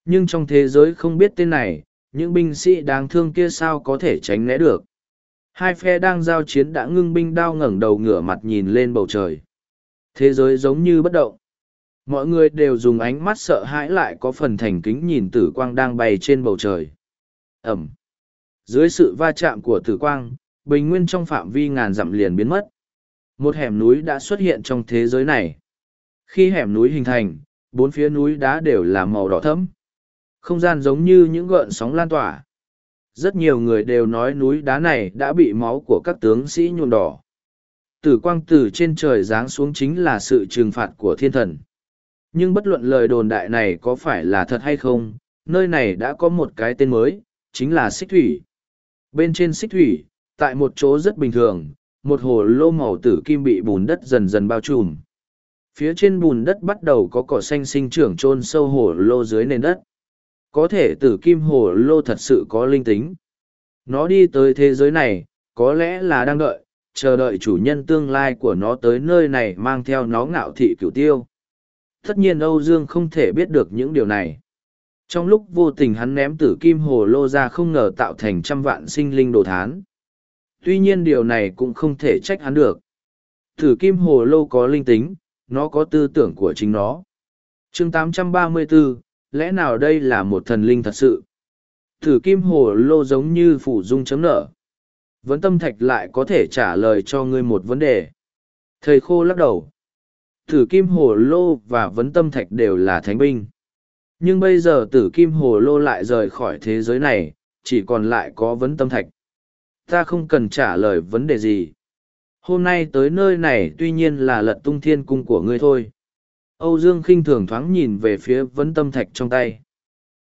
Nhưng trong thế giới không biết tên này, những binh sĩ đáng thương kia sao có thể tránh né được. Hai phe đang giao chiến đã ngưng binh đao ngẩng đầu ngửa mặt nhìn lên bầu trời. Thế giới giống như bất động. Mọi người đều dùng ánh mắt sợ hãi lại có phần thành kính nhìn tử quang đang bay trên bầu trời. Ẩm. Dưới sự va chạm của tử quang, bình nguyên trong phạm vi ngàn dặm liền biến mất. Một hẻm núi đã xuất hiện trong thế giới này. Khi hẻm núi hình thành, bốn phía núi đá đều là màu đỏ thẫm. Không gian giống như những gợn sóng lan tỏa. Rất nhiều người đều nói núi đá này đã bị máu của các tướng sĩ nhuộm đỏ. Tử quang từ trên trời giáng xuống chính là sự trừng phạt của thiên thần. Nhưng bất luận lời đồn đại này có phải là thật hay không, nơi này đã có một cái tên mới, chính là xích thủy. Bên trên xích thủy, tại một chỗ rất bình thường, một hồ lô màu tử kim bị bùn đất dần dần bao trùm. Phía trên bùn đất bắt đầu có cỏ xanh sinh trưởng chôn sâu hồ lô dưới nền đất. Có thể tử kim hồ lô thật sự có linh tính. Nó đi tới thế giới này, có lẽ là đang đợi, chờ đợi chủ nhân tương lai của nó tới nơi này mang theo nó ngạo thị cửu tiêu. Tất nhiên Âu Dương không thể biết được những điều này. Trong lúc vô tình hắn ném tử kim hồ lô ra không ngờ tạo thành trăm vạn sinh linh đồ thán. Tuy nhiên điều này cũng không thể trách hắn được. Tử kim hồ lô có linh tính, nó có tư tưởng của chính nó. chương 834, lẽ nào đây là một thần linh thật sự? Tử kim hồ lô giống như phủ dung chấm nở. Vấn tâm thạch lại có thể trả lời cho ngươi một vấn đề. Thầy khô lắc đầu. Tử kim hồ lô và vấn tâm thạch đều là thánh binh. Nhưng bây giờ tử kim hồ lô lại rời khỏi thế giới này, chỉ còn lại có vấn tâm thạch. Ta không cần trả lời vấn đề gì. Hôm nay tới nơi này tuy nhiên là lật tung thiên cung của ngươi thôi. Âu Dương khinh thường thoáng nhìn về phía vấn tâm thạch trong tay.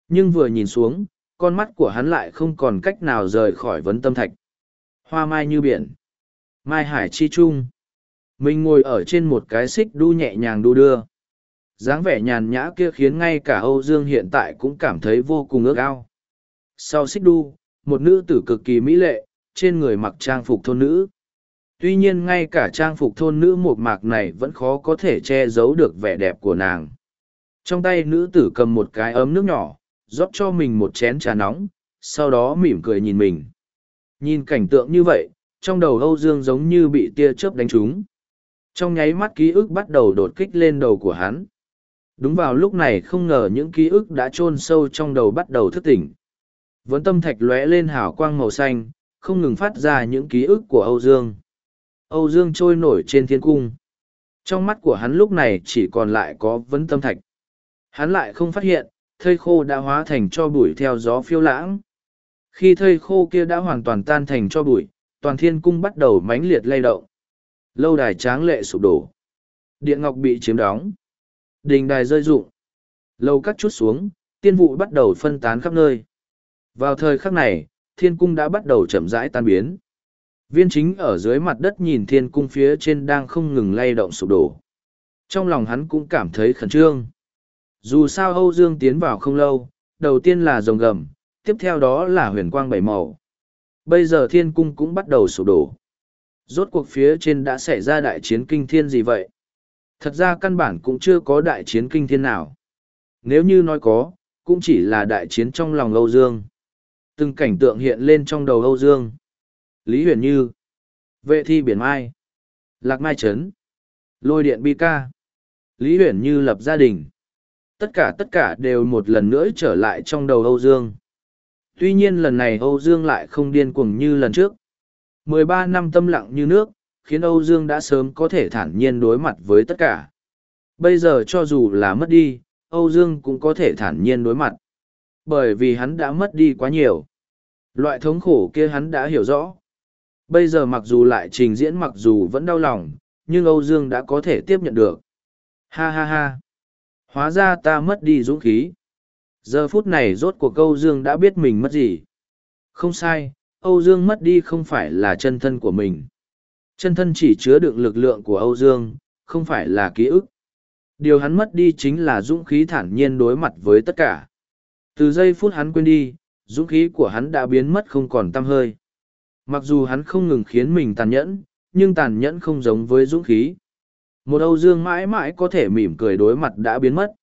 Nhưng vừa nhìn xuống, con mắt của hắn lại không còn cách nào rời khỏi vấn tâm thạch. Hoa mai như biển. Mai hải chi trung. Mình ngồi ở trên một cái xích đu nhẹ nhàng đu đưa. dáng vẻ nhàn nhã kia khiến ngay cả Âu Dương hiện tại cũng cảm thấy vô cùng ước ao. Sau xích đu, một nữ tử cực kỳ mỹ lệ, trên người mặc trang phục thôn nữ. Tuy nhiên ngay cả trang phục thôn nữ một mạc này vẫn khó có thể che giấu được vẻ đẹp của nàng. Trong tay nữ tử cầm một cái ấm nước nhỏ, rót cho mình một chén trà nóng, sau đó mỉm cười nhìn mình. Nhìn cảnh tượng như vậy, trong đầu Âu Dương giống như bị tia chớp đánh trúng. Trong nháy mắt ký ức bắt đầu đột kích lên đầu của hắn. Đúng vào lúc này không ngờ những ký ức đã chôn sâu trong đầu bắt đầu thức tỉnh. Vẫn tâm thạch lóe lên hào quang màu xanh, không ngừng phát ra những ký ức của Âu Dương. Âu Dương trôi nổi trên thiên cung. Trong mắt của hắn lúc này chỉ còn lại có vấn tâm thạch. Hắn lại không phát hiện, thây khô đã hóa thành cho bụi theo gió phiêu lãng. Khi thây khô kia đã hoàn toàn tan thành cho bụi, toàn thiên cung bắt đầu mãnh liệt lay động. Lâu đài tráng lệ sụp đổ. Điện ngọc bị chiếm đóng. Đình đài rơi rụng. Lâu cắt chút xuống, tiên vụ bắt đầu phân tán khắp nơi. Vào thời khắc này, thiên cung đã bắt đầu chậm rãi tan biến. Viên chính ở dưới mặt đất nhìn thiên cung phía trên đang không ngừng lay động sụp đổ. Trong lòng hắn cũng cảm thấy khẩn trương. Dù sao Âu Dương tiến vào không lâu, đầu tiên là rồng gầm, tiếp theo đó là huyền quang bảy màu. Bây giờ thiên cung cũng bắt đầu sụp đổ. Rốt cuộc phía trên đã xảy ra đại chiến kinh thiên gì vậy? Thật ra căn bản cũng chưa có đại chiến kinh thiên nào. Nếu như nói có, cũng chỉ là đại chiến trong lòng Âu Dương. Từng cảnh tượng hiện lên trong đầu Âu Dương. Lý Huyền Như, Vệ thi biển Mai, Lạc Mai Trấn, Lôi điện Bi Ca, Lý Huyền Như lập gia đình. Tất cả tất cả đều một lần nữa trở lại trong đầu Âu Dương. Tuy nhiên lần này Âu Dương lại không điên cuồng như lần trước. 13 năm tâm lặng như nước, khiến Âu Dương đã sớm có thể thản nhiên đối mặt với tất cả. Bây giờ cho dù là mất đi, Âu Dương cũng có thể thản nhiên đối mặt. Bởi vì hắn đã mất đi quá nhiều. Loại thống khổ kia hắn đã hiểu rõ. Bây giờ mặc dù lại trình diễn mặc dù vẫn đau lòng, nhưng Âu Dương đã có thể tiếp nhận được. Ha ha ha. hóa ra ta mất đi dũng khí. Giờ phút này rốt cuộc Âu Dương đã biết mình mất gì. Không sai, Âu Dương mất đi không phải là chân thân của mình. Chân thân chỉ chứa đựng lực lượng của Âu Dương, không phải là ký ức. Điều hắn mất đi chính là dũng khí thản nhiên đối mặt với tất cả. Từ giây phút hắn quên đi, dũng khí của hắn đã biến mất không còn tăm hơi. Mặc dù hắn không ngừng khiến mình tàn nhẫn, nhưng tàn nhẫn không giống với dũng khí. Một Âu Dương mãi mãi có thể mỉm cười đối mặt đã biến mất.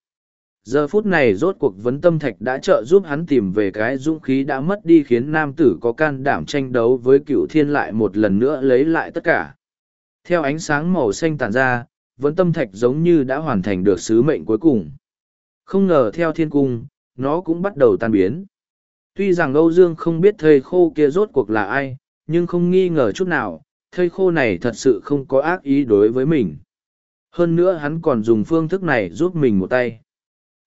Giờ phút này rốt cuộc vấn tâm thạch đã trợ giúp hắn tìm về cái dũng khí đã mất đi khiến nam tử có can đảm tranh đấu với cựu thiên lại một lần nữa lấy lại tất cả. Theo ánh sáng màu xanh tàn ra, vấn tâm thạch giống như đã hoàn thành được sứ mệnh cuối cùng. Không ngờ theo thiên cung, nó cũng bắt đầu tan biến. Tuy rằng Âu Dương không biết thầy khô kia rốt cuộc là ai, nhưng không nghi ngờ chút nào, thầy khô này thật sự không có ác ý đối với mình. Hơn nữa hắn còn dùng phương thức này giúp mình một tay.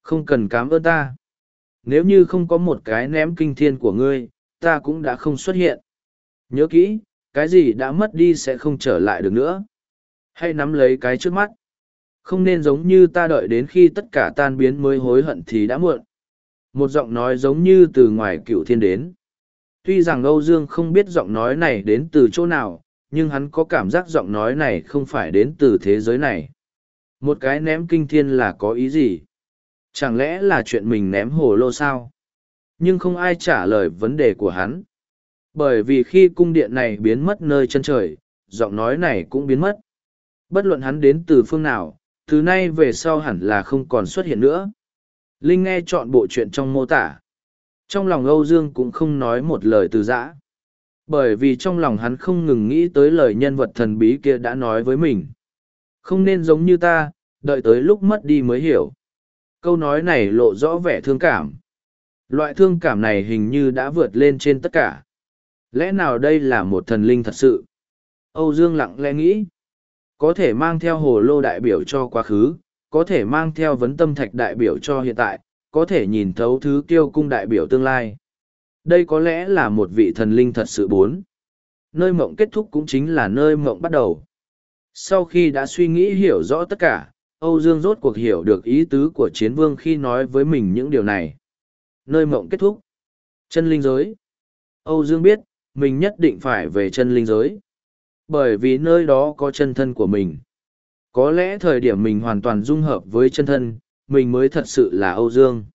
Không cần cảm ơn ta. Nếu như không có một cái ném kinh thiên của ngươi, ta cũng đã không xuất hiện. Nhớ kỹ, cái gì đã mất đi sẽ không trở lại được nữa. Hãy nắm lấy cái trước mắt. Không nên giống như ta đợi đến khi tất cả tan biến mới hối hận thì đã muộn. Một giọng nói giống như từ ngoài cựu thiên đến. Tuy rằng Âu Dương không biết giọng nói này đến từ chỗ nào, nhưng hắn có cảm giác giọng nói này không phải đến từ thế giới này. Một cái ném kinh thiên là có ý gì? Chẳng lẽ là chuyện mình ném hồ lô sao? Nhưng không ai trả lời vấn đề của hắn. Bởi vì khi cung điện này biến mất nơi chân trời, giọng nói này cũng biến mất. Bất luận hắn đến từ phương nào, từ nay về sau hẳn là không còn xuất hiện nữa. Linh nghe chọn bộ chuyện trong mô tả. Trong lòng Âu Dương cũng không nói một lời từ giã. Bởi vì trong lòng hắn không ngừng nghĩ tới lời nhân vật thần bí kia đã nói với mình. Không nên giống như ta, đợi tới lúc mất đi mới hiểu. Câu nói này lộ rõ vẻ thương cảm. Loại thương cảm này hình như đã vượt lên trên tất cả. Lẽ nào đây là một thần linh thật sự? Âu Dương lặng lẽ nghĩ. Có thể mang theo hồ lô đại biểu cho quá khứ, có thể mang theo vấn tâm thạch đại biểu cho hiện tại, có thể nhìn thấu thứ kiêu cung đại biểu tương lai. Đây có lẽ là một vị thần linh thật sự bốn. Nơi mộng kết thúc cũng chính là nơi mộng bắt đầu. Sau khi đã suy nghĩ hiểu rõ tất cả, Âu Dương rốt cuộc hiểu được ý tứ của chiến vương khi nói với mình những điều này. Nơi mộng kết thúc. Chân linh giới. Âu Dương biết, mình nhất định phải về chân linh giới. Bởi vì nơi đó có chân thân của mình. Có lẽ thời điểm mình hoàn toàn dung hợp với chân thân, mình mới thật sự là Âu Dương.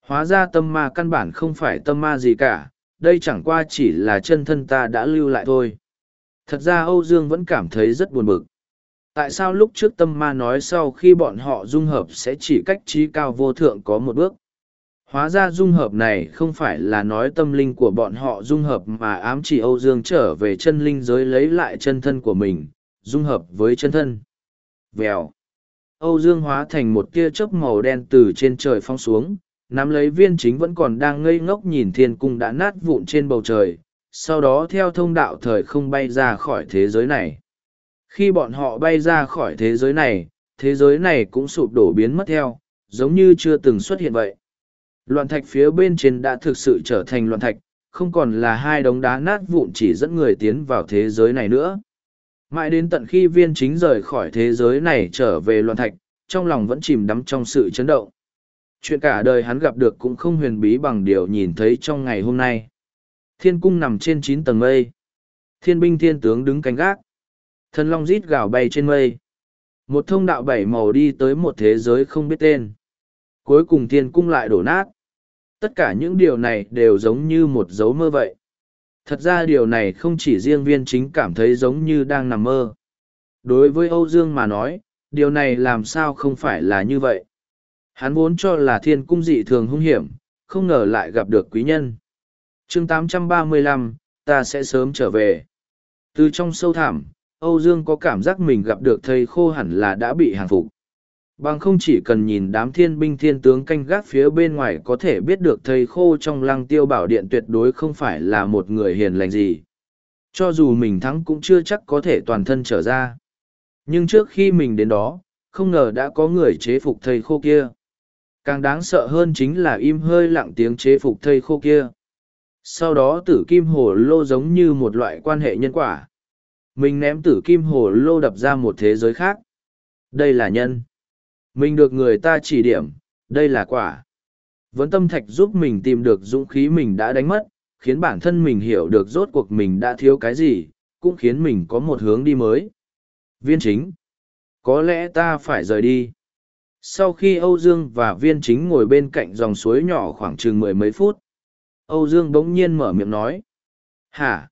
Hóa ra tâm ma căn bản không phải tâm ma gì cả, đây chẳng qua chỉ là chân thân ta đã lưu lại thôi. Thật ra Âu Dương vẫn cảm thấy rất buồn bực. Tại sao lúc trước tâm ma nói sau khi bọn họ dung hợp sẽ chỉ cách trí cao vô thượng có một bước? Hóa ra dung hợp này không phải là nói tâm linh của bọn họ dung hợp mà ám chỉ Âu Dương trở về chân linh giới lấy lại chân thân của mình, dung hợp với chân thân. Vèo. Âu Dương hóa thành một tia chớp màu đen từ trên trời phong xuống, nắm lấy viên chính vẫn còn đang ngây ngốc nhìn thiên cung đã nát vụn trên bầu trời, sau đó theo thông đạo thời không bay ra khỏi thế giới này. Khi bọn họ bay ra khỏi thế giới này, thế giới này cũng sụp đổ biến mất theo, giống như chưa từng xuất hiện vậy. Loạn thạch phía bên trên đã thực sự trở thành loạn thạch, không còn là hai đống đá nát vụn chỉ dẫn người tiến vào thế giới này nữa. Mãi đến tận khi viên chính rời khỏi thế giới này trở về loạn thạch, trong lòng vẫn chìm đắm trong sự chấn động. Chuyện cả đời hắn gặp được cũng không huyền bí bằng điều nhìn thấy trong ngày hôm nay. Thiên cung nằm trên chín tầng mây. Thiên binh thiên tướng đứng canh gác. Thần long rít gào bay trên mây. Một thông đạo bảy màu đi tới một thế giới không biết tên. Cuối cùng thiên cung lại đổ nát. Tất cả những điều này đều giống như một dấu mơ vậy. Thật ra điều này không chỉ riêng viên chính cảm thấy giống như đang nằm mơ. Đối với Âu Dương mà nói, điều này làm sao không phải là như vậy. Hắn vốn cho là thiên cung dị thường hung hiểm, không ngờ lại gặp được quý nhân. chương 835, ta sẽ sớm trở về. Từ trong sâu thẳm, Âu Dương có cảm giác mình gặp được thầy khô hẳn là đã bị hàng phục. Bằng không chỉ cần nhìn đám thiên binh thiên tướng canh gác phía bên ngoài có thể biết được thầy khô trong lăng tiêu bảo điện tuyệt đối không phải là một người hiền lành gì. Cho dù mình thắng cũng chưa chắc có thể toàn thân trở ra. Nhưng trước khi mình đến đó, không ngờ đã có người chế phục thầy khô kia. Càng đáng sợ hơn chính là im hơi lặng tiếng chế phục thầy khô kia. Sau đó tử kim hồ lô giống như một loại quan hệ nhân quả. Mình ném tử kim hồ lô đập ra một thế giới khác. Đây là nhân. Mình được người ta chỉ điểm, đây là quả. Vấn tâm thạch giúp mình tìm được dũng khí mình đã đánh mất, khiến bản thân mình hiểu được rốt cuộc mình đã thiếu cái gì, cũng khiến mình có một hướng đi mới. Viên chính. Có lẽ ta phải rời đi. Sau khi Âu Dương và viên chính ngồi bên cạnh dòng suối nhỏ khoảng chừng mười mấy phút, Âu Dương bỗng nhiên mở miệng nói. Hả?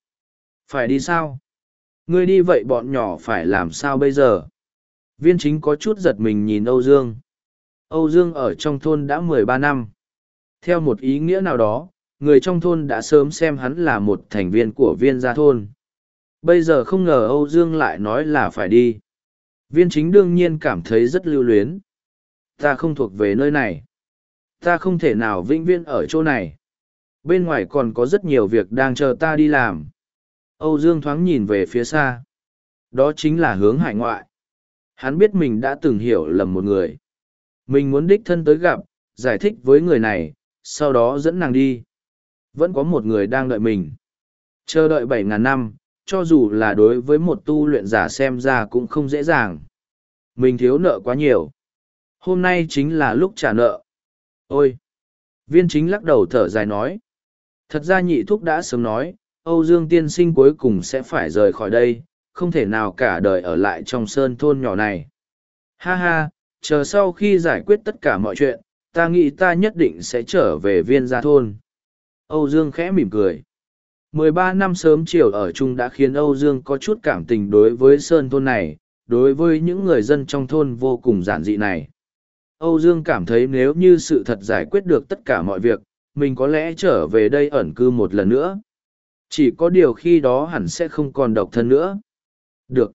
Phải đi sao? Ngươi đi vậy bọn nhỏ phải làm sao bây giờ? Viên chính có chút giật mình nhìn Âu Dương. Âu Dương ở trong thôn đã mười ba năm. Theo một ý nghĩa nào đó, người trong thôn đã sớm xem hắn là một thành viên của viên gia thôn. Bây giờ không ngờ Âu Dương lại nói là phải đi. Viên chính đương nhiên cảm thấy rất lưu luyến. Ta không thuộc về nơi này. Ta không thể nào vĩnh viễn ở chỗ này. Bên ngoài còn có rất nhiều việc đang chờ ta đi làm. Âu Dương thoáng nhìn về phía xa. Đó chính là hướng hải ngoại. Hắn biết mình đã từng hiểu lầm một người. Mình muốn đích thân tới gặp, giải thích với người này, sau đó dẫn nàng đi. Vẫn có một người đang đợi mình. Chờ đợi bảy ngàn năm, cho dù là đối với một tu luyện giả xem ra cũng không dễ dàng. Mình thiếu nợ quá nhiều. Hôm nay chính là lúc trả nợ. Ôi! Viên chính lắc đầu thở dài nói. Thật ra nhị thúc đã sớm nói, Âu Dương tiên sinh cuối cùng sẽ phải rời khỏi đây, không thể nào cả đời ở lại trong sơn thôn nhỏ này. Ha ha, chờ sau khi giải quyết tất cả mọi chuyện, ta nghĩ ta nhất định sẽ trở về viên gia thôn. Âu Dương khẽ mỉm cười. Mười ba năm sớm chiều ở chung đã khiến Âu Dương có chút cảm tình đối với sơn thôn này, đối với những người dân trong thôn vô cùng giản dị này. Âu Dương cảm thấy nếu như sự thật giải quyết được tất cả mọi việc, mình có lẽ trở về đây ẩn cư một lần nữa. Chỉ có điều khi đó hẳn sẽ không còn độc thân nữa. Được.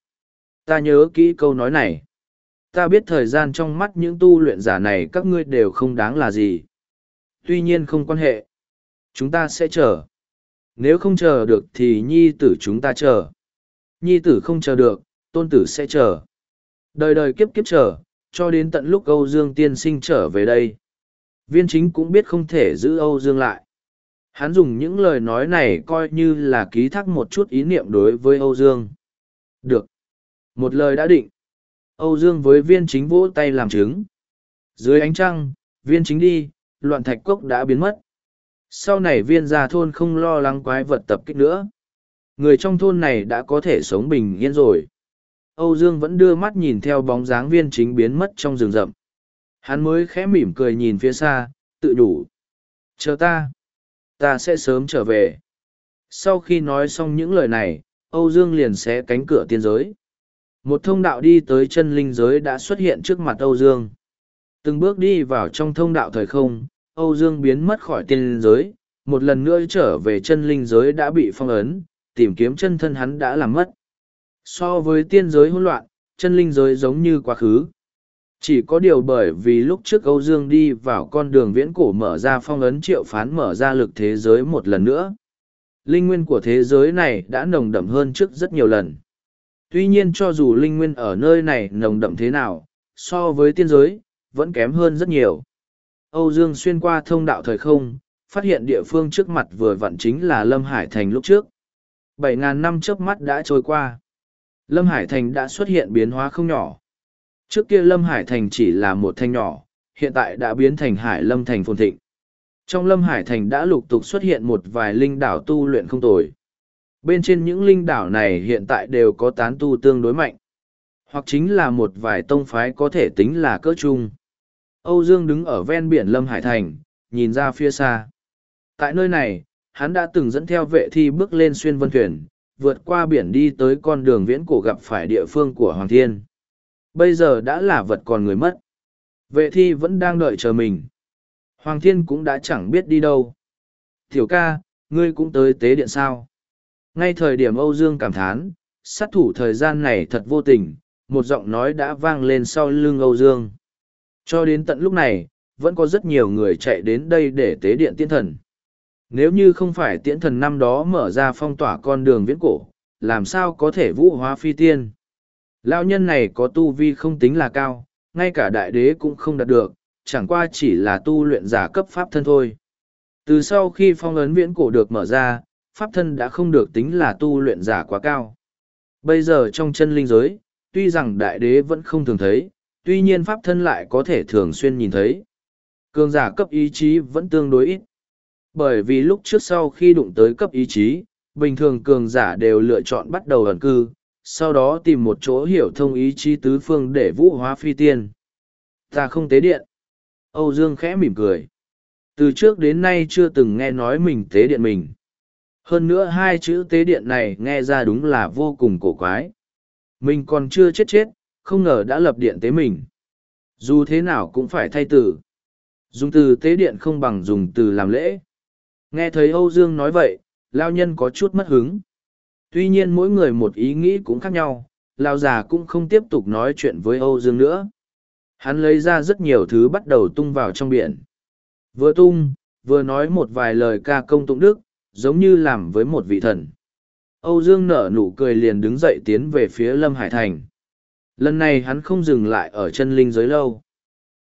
Ta nhớ kỹ câu nói này. Ta biết thời gian trong mắt những tu luyện giả này các ngươi đều không đáng là gì. Tuy nhiên không quan hệ. Chúng ta sẽ chờ. Nếu không chờ được thì nhi tử chúng ta chờ. Nhi tử không chờ được, tôn tử sẽ chờ. Đời đời kiếp kiếp chờ, cho đến tận lúc Âu Dương tiên sinh trở về đây. Viên chính cũng biết không thể giữ Âu Dương lại. Hắn dùng những lời nói này coi như là ký thác một chút ý niệm đối với Âu Dương. Được. Một lời đã định. Âu Dương với viên chính vỗ tay làm chứng. Dưới ánh trăng, viên chính đi, loạn thạch cốc đã biến mất. Sau này viên gia thôn không lo lắng quái vật tập kích nữa. Người trong thôn này đã có thể sống bình yên rồi. Âu Dương vẫn đưa mắt nhìn theo bóng dáng viên chính biến mất trong rừng rậm. Hắn mới khẽ mỉm cười nhìn phía xa, tự đủ. Chờ ta. Ta sẽ sớm trở về. Sau khi nói xong những lời này, Âu Dương liền xé cánh cửa tiên giới. Một thông đạo đi tới chân linh giới đã xuất hiện trước mặt Âu Dương. Từng bước đi vào trong thông đạo thời không, Âu Dương biến mất khỏi tiên linh giới, một lần nữa trở về chân linh giới đã bị phong ấn, tìm kiếm chân thân hắn đã làm mất. So với tiên giới hỗn loạn, chân linh giới giống như quá khứ. Chỉ có điều bởi vì lúc trước Âu Dương đi vào con đường viễn cổ mở ra phong ấn triệu phán mở ra lực thế giới một lần nữa. Linh nguyên của thế giới này đã nồng đậm hơn trước rất nhiều lần. Tuy nhiên cho dù linh nguyên ở nơi này nồng đậm thế nào, so với tiên giới, vẫn kém hơn rất nhiều. Âu Dương xuyên qua thông đạo thời không, phát hiện địa phương trước mặt vừa vặn chính là Lâm Hải Thành lúc trước. bảy ngàn năm trước mắt đã trôi qua. Lâm Hải Thành đã xuất hiện biến hóa không nhỏ. Trước kia Lâm Hải Thành chỉ là một thanh nhỏ, hiện tại đã biến thành Hải Lâm Thành phồn thịnh. Trong Lâm Hải Thành đã lục tục xuất hiện một vài linh đảo tu luyện không tồi. Bên trên những linh đảo này hiện tại đều có tán tu tương đối mạnh. Hoặc chính là một vài tông phái có thể tính là cỡ chung. Âu Dương đứng ở ven biển Lâm Hải Thành, nhìn ra phía xa. Tại nơi này, hắn đã từng dẫn theo vệ thi bước lên xuyên vân thuyền, vượt qua biển đi tới con đường viễn cổ gặp phải địa phương của Hoàng Thiên. Bây giờ đã là vật còn người mất. Vệ thi vẫn đang đợi chờ mình. Hoàng Thiên cũng đã chẳng biết đi đâu. Tiểu ca, ngươi cũng tới tế điện sao. Ngay thời điểm Âu Dương cảm thán, sát thủ thời gian này thật vô tình, một giọng nói đã vang lên sau lưng Âu Dương. Cho đến tận lúc này, vẫn có rất nhiều người chạy đến đây để tế điện tiễn thần. Nếu như không phải tiễn thần năm đó mở ra phong tỏa con đường viễn cổ, làm sao có thể vũ hóa phi tiên? Lão nhân này có tu vi không tính là cao, ngay cả đại đế cũng không đạt được, chẳng qua chỉ là tu luyện giả cấp pháp thân thôi. Từ sau khi phong ấn viễn cổ được mở ra, pháp thân đã không được tính là tu luyện giả quá cao. Bây giờ trong chân linh giới, tuy rằng đại đế vẫn không thường thấy, tuy nhiên pháp thân lại có thể thường xuyên nhìn thấy. Cường giả cấp ý chí vẫn tương đối ít. Bởi vì lúc trước sau khi đụng tới cấp ý chí, bình thường cường giả đều lựa chọn bắt đầu ẩn cư, sau đó tìm một chỗ hiểu thông ý chí tứ phương để vũ hóa phi tiên. Ta không tế điện. Âu Dương khẽ mỉm cười. Từ trước đến nay chưa từng nghe nói mình tế điện mình. Hơn nữa hai chữ tế điện này nghe ra đúng là vô cùng cổ quái. Mình còn chưa chết chết, không ngờ đã lập điện tế mình. Dù thế nào cũng phải thay từ. Dùng từ tế điện không bằng dùng từ làm lễ. Nghe thấy Âu Dương nói vậy, lao nhân có chút mất hứng. Tuy nhiên mỗi người một ý nghĩ cũng khác nhau, lao già cũng không tiếp tục nói chuyện với Âu Dương nữa. Hắn lấy ra rất nhiều thứ bắt đầu tung vào trong biển. Vừa tung, vừa nói một vài lời ca công tụng đức, giống như làm với một vị thần. Âu Dương nở nụ cười liền đứng dậy tiến về phía Lâm Hải Thành. Lần này hắn không dừng lại ở chân linh giới lâu.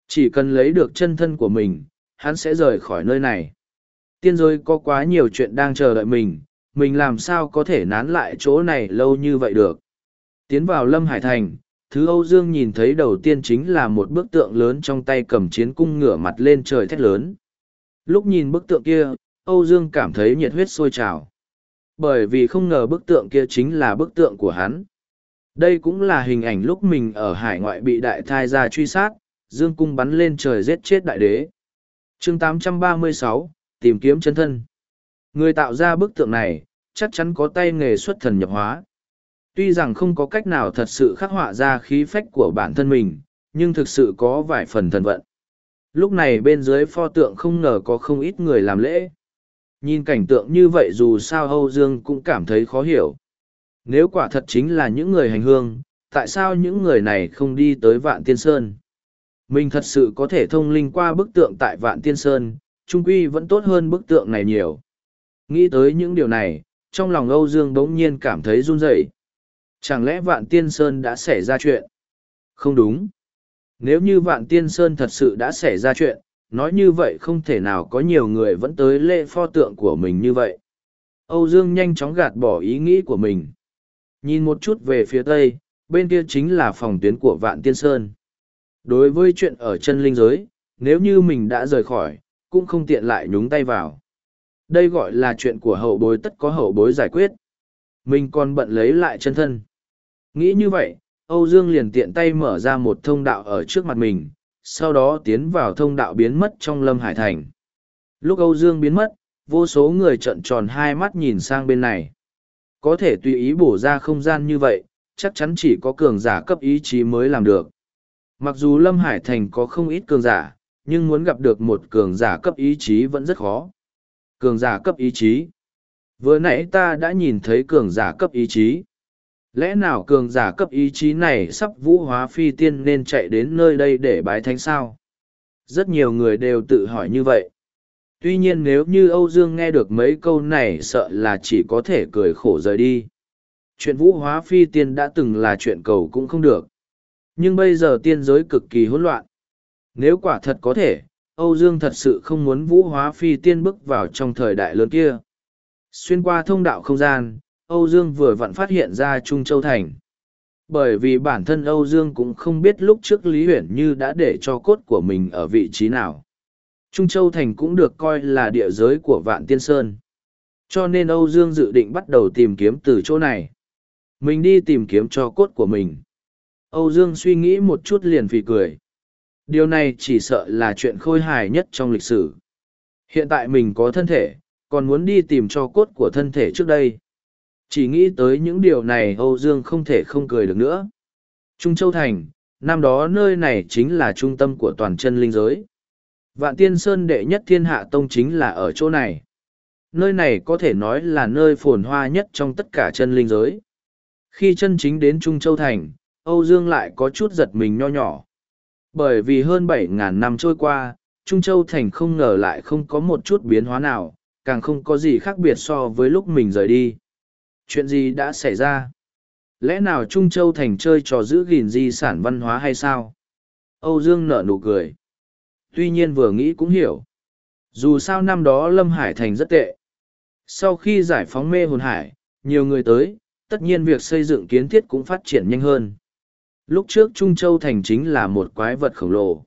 Chỉ cần lấy được chân thân của mình, hắn sẽ rời khỏi nơi này. Tiên giới có quá nhiều chuyện đang chờ đợi mình, mình làm sao có thể nán lại chỗ này lâu như vậy được. Tiến vào Lâm Hải Thành, thứ Âu Dương nhìn thấy đầu tiên chính là một bức tượng lớn trong tay cầm chiến cung ngửa mặt lên trời thét lớn. Lúc nhìn bức tượng kia, Âu Dương cảm thấy nhiệt huyết sôi trào. Bởi vì không ngờ bức tượng kia chính là bức tượng của hắn. Đây cũng là hình ảnh lúc mình ở hải ngoại bị đại thai Ra truy sát, Dương cung bắn lên trời giết chết đại đế. chương 836, tìm kiếm chân thân. Người tạo ra bức tượng này, chắc chắn có tay nghề xuất thần nhập hóa. Tuy rằng không có cách nào thật sự khắc họa ra khí phách của bản thân mình, nhưng thực sự có vài phần thần vận. Lúc này bên dưới pho tượng không ngờ có không ít người làm lễ. Nhìn cảnh tượng như vậy dù sao Âu Dương cũng cảm thấy khó hiểu. Nếu quả thật chính là những người hành hương, tại sao những người này không đi tới Vạn Tiên Sơn? Mình thật sự có thể thông linh qua bức tượng tại Vạn Tiên Sơn, trung quy vẫn tốt hơn bức tượng này nhiều. Nghĩ tới những điều này, trong lòng Âu Dương bỗng nhiên cảm thấy run rẩy. Chẳng lẽ Vạn Tiên Sơn đã xảy ra chuyện? Không đúng. Nếu như Vạn Tiên Sơn thật sự đã xảy ra chuyện, nói như vậy không thể nào có nhiều người vẫn tới lễ pho tượng của mình như vậy. Âu Dương nhanh chóng gạt bỏ ý nghĩ của mình. Nhìn một chút về phía tây, bên kia chính là phòng tuyến của Vạn Tiên Sơn. Đối với chuyện ở chân linh giới, nếu như mình đã rời khỏi, cũng không tiện lại nhúng tay vào. Đây gọi là chuyện của hậu bối tất có hậu bối giải quyết. Mình còn bận lấy lại chân thân. Nghĩ như vậy, Âu Dương liền tiện tay mở ra một thông đạo ở trước mặt mình, sau đó tiến vào thông đạo biến mất trong Lâm Hải Thành. Lúc Âu Dương biến mất, vô số người trợn tròn hai mắt nhìn sang bên này. Có thể tùy ý bổ ra không gian như vậy, chắc chắn chỉ có cường giả cấp ý chí mới làm được. Mặc dù Lâm Hải Thành có không ít cường giả, nhưng muốn gặp được một cường giả cấp ý chí vẫn rất khó. Cường giả cấp ý chí. Vừa nãy ta đã nhìn thấy cường giả cấp ý chí. Lẽ nào cường giả cấp ý chí này sắp vũ hóa phi tiên nên chạy đến nơi đây để bái thánh sao? Rất nhiều người đều tự hỏi như vậy. Tuy nhiên nếu như Âu Dương nghe được mấy câu này sợ là chỉ có thể cười khổ rời đi. Chuyện vũ hóa phi tiên đã từng là chuyện cầu cũng không được. Nhưng bây giờ tiên giới cực kỳ hỗn loạn. Nếu quả thật có thể, Âu Dương thật sự không muốn vũ hóa phi tiên bước vào trong thời đại lớn kia. Xuyên qua thông đạo không gian, Âu Dương vừa vặn phát hiện ra Trung Châu Thành. Bởi vì bản thân Âu Dương cũng không biết lúc trước Lý Huyển Như đã để cho cốt của mình ở vị trí nào. Trung Châu Thành cũng được coi là địa giới của Vạn Tiên Sơn. Cho nên Âu Dương dự định bắt đầu tìm kiếm từ chỗ này. Mình đi tìm kiếm cho cốt của mình. Âu Dương suy nghĩ một chút liền phì cười. Điều này chỉ sợ là chuyện khôi hài nhất trong lịch sử. Hiện tại mình có thân thể, còn muốn đi tìm cho cốt của thân thể trước đây. Chỉ nghĩ tới những điều này Âu Dương không thể không cười được nữa. Trung Châu Thành, năm đó nơi này chính là trung tâm của toàn chân linh giới. Vạn Tiên Sơn đệ nhất thiên hạ tông chính là ở chỗ này. Nơi này có thể nói là nơi phồn hoa nhất trong tất cả chân linh giới. Khi chân chính đến Trung Châu Thành, Âu Dương lại có chút giật mình nho nhỏ. Bởi vì hơn bảy ngàn năm trôi qua, Trung Châu Thành không ngờ lại không có một chút biến hóa nào, càng không có gì khác biệt so với lúc mình rời đi. Chuyện gì đã xảy ra? Lẽ nào Trung Châu Thành chơi trò giữ gìn di sản văn hóa hay sao? Âu Dương nở nụ cười. Tuy nhiên vừa nghĩ cũng hiểu. Dù sao năm đó Lâm Hải Thành rất tệ. Sau khi giải phóng mê hồn hải, nhiều người tới, tất nhiên việc xây dựng kiến thiết cũng phát triển nhanh hơn. Lúc trước Trung Châu Thành chính là một quái vật khổng lồ.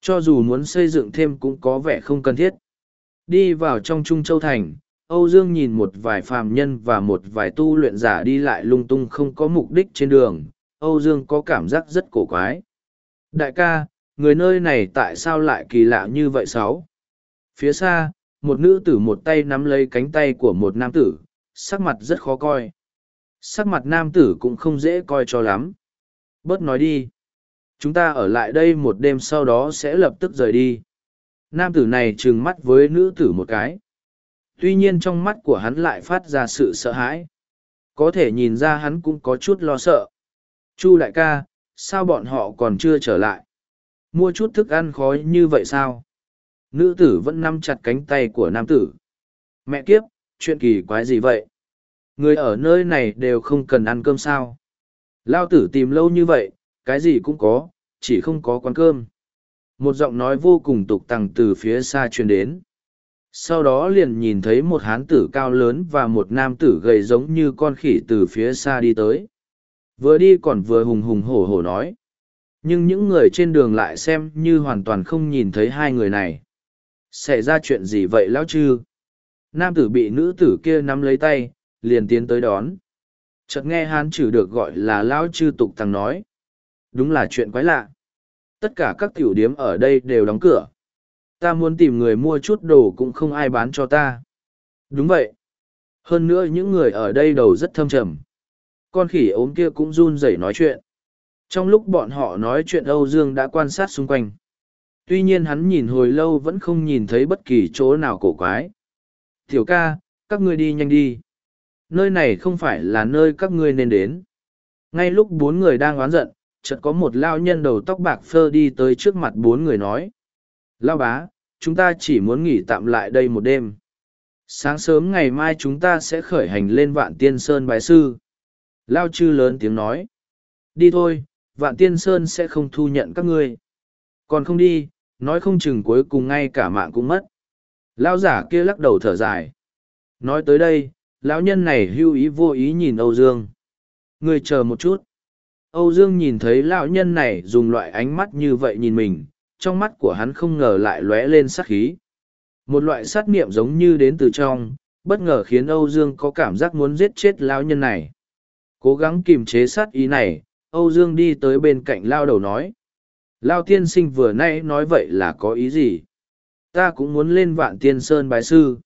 Cho dù muốn xây dựng thêm cũng có vẻ không cần thiết. Đi vào trong Trung Châu Thành, Âu Dương nhìn một vài phàm nhân và một vài tu luyện giả đi lại lung tung không có mục đích trên đường. Âu Dương có cảm giác rất cổ quái. Đại ca, người nơi này tại sao lại kỳ lạ như vậy sáu? Phía xa, một nữ tử một tay nắm lấy cánh tay của một nam tử, sắc mặt rất khó coi. Sắc mặt nam tử cũng không dễ coi cho lắm. Bớt nói đi. Chúng ta ở lại đây một đêm sau đó sẽ lập tức rời đi. Nam tử này trừng mắt với nữ tử một cái. Tuy nhiên trong mắt của hắn lại phát ra sự sợ hãi. Có thể nhìn ra hắn cũng có chút lo sợ. Chu đại ca, sao bọn họ còn chưa trở lại? Mua chút thức ăn khói như vậy sao? Nữ tử vẫn nắm chặt cánh tay của nam tử. Mẹ kiếp, chuyện kỳ quái gì vậy? Người ở nơi này đều không cần ăn cơm sao? Lao tử tìm lâu như vậy, cái gì cũng có, chỉ không có quán cơm. Một giọng nói vô cùng tục tằng từ phía xa truyền đến. Sau đó liền nhìn thấy một hán tử cao lớn và một nam tử gầy giống như con khỉ từ phía xa đi tới. Vừa đi còn vừa hùng hùng hổ hổ nói. Nhưng những người trên đường lại xem như hoàn toàn không nhìn thấy hai người này. Xảy ra chuyện gì vậy lão chư? Nam tử bị nữ tử kia nắm lấy tay, liền tiến tới đón. Chợt nghe hán chử được gọi là lão chư tục tăng nói. Đúng là chuyện quái lạ. Tất cả các tiểu điếm ở đây đều đóng cửa. Ta muốn tìm người mua chút đồ cũng không ai bán cho ta. Đúng vậy. Hơn nữa những người ở đây đầu rất thâm trầm. Con khỉ ốm kia cũng run rẩy nói chuyện. Trong lúc bọn họ nói chuyện Âu Dương đã quan sát xung quanh. Tuy nhiên hắn nhìn hồi lâu vẫn không nhìn thấy bất kỳ chỗ nào cổ quái. Tiểu ca, các ngươi đi nhanh đi. Nơi này không phải là nơi các ngươi nên đến. Ngay lúc bốn người đang oán giận, chợt có một lao nhân đầu tóc bạc phơ đi tới trước mặt bốn người nói. Lao bá, chúng ta chỉ muốn nghỉ tạm lại đây một đêm. Sáng sớm ngày mai chúng ta sẽ khởi hành lên vạn tiên sơn bài sư. Lao chư lớn tiếng nói. Đi thôi, vạn tiên sơn sẽ không thu nhận các ngươi. Còn không đi, nói không chừng cuối cùng ngay cả mạng cũng mất. Lao giả kia lắc đầu thở dài. Nói tới đây, lão nhân này hưu ý vô ý nhìn Âu Dương. Ngươi chờ một chút. Âu Dương nhìn thấy lão nhân này dùng loại ánh mắt như vậy nhìn mình, trong mắt của hắn không ngờ lại lóe lên sát khí. Một loại sát niệm giống như đến từ trong, bất ngờ khiến Âu Dương có cảm giác muốn giết chết lão nhân này. Cố gắng kiềm chế sát ý này, Âu Dương đi tới bên cạnh lao đầu nói. Lao tiên sinh vừa nay nói vậy là có ý gì? Ta cũng muốn lên vạn tiên sơn bái sư.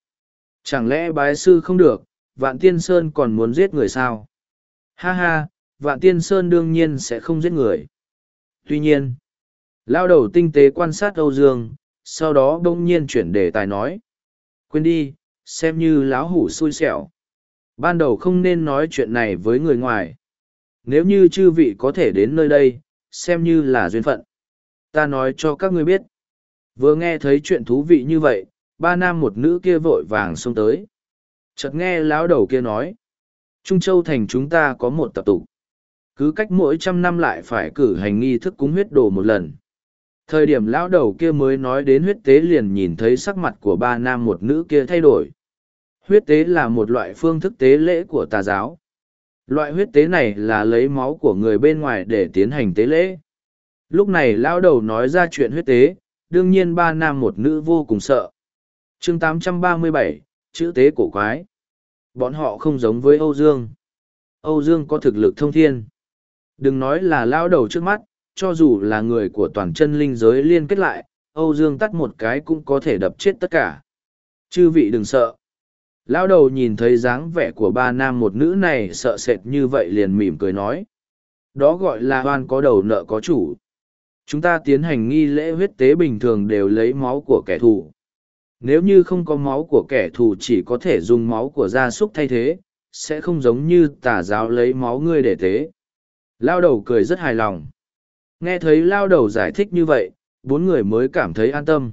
Chẳng lẽ bái sư không được, vạn tiên sơn còn muốn giết người sao? Ha ha, vạn tiên sơn đương nhiên sẽ không giết người. Tuy nhiên, lao đầu tinh tế quan sát Âu Dương, sau đó bỗng nhiên chuyển đề tài nói. Quên đi, xem như láo hủ xui xẻo. Ban đầu không nên nói chuyện này với người ngoài. Nếu như chư vị có thể đến nơi đây, xem như là duyên phận. Ta nói cho các ngươi biết. Vừa nghe thấy chuyện thú vị như vậy, ba nam một nữ kia vội vàng xông tới. Chợt nghe lão đầu kia nói. Trung Châu thành chúng ta có một tập tục. Cứ cách mỗi trăm năm lại phải cử hành nghi thức cúng huyết đồ một lần. Thời điểm lão đầu kia mới nói đến huyết tế liền nhìn thấy sắc mặt của ba nam một nữ kia thay đổi. Huyết tế là một loại phương thức tế lễ của tà giáo. Loại huyết tế này là lấy máu của người bên ngoài để tiến hành tế lễ. Lúc này lão đầu nói ra chuyện huyết tế, đương nhiên ba nam một nữ vô cùng sợ. chương 837, chữ tế cổ quái. Bọn họ không giống với Âu Dương. Âu Dương có thực lực thông thiên. Đừng nói là lao đầu trước mắt, cho dù là người của toàn chân linh giới liên kết lại, Âu Dương tắt một cái cũng có thể đập chết tất cả. Chư vị đừng sợ. Lao đầu nhìn thấy dáng vẻ của ba nam một nữ này sợ sệt như vậy liền mỉm cười nói. Đó gọi là hoan có đầu nợ có chủ. Chúng ta tiến hành nghi lễ huyết tế bình thường đều lấy máu của kẻ thù. Nếu như không có máu của kẻ thù chỉ có thể dùng máu của gia súc thay thế, sẽ không giống như tà giáo lấy máu ngươi để tế. Lao đầu cười rất hài lòng. Nghe thấy lao đầu giải thích như vậy, bốn người mới cảm thấy an tâm.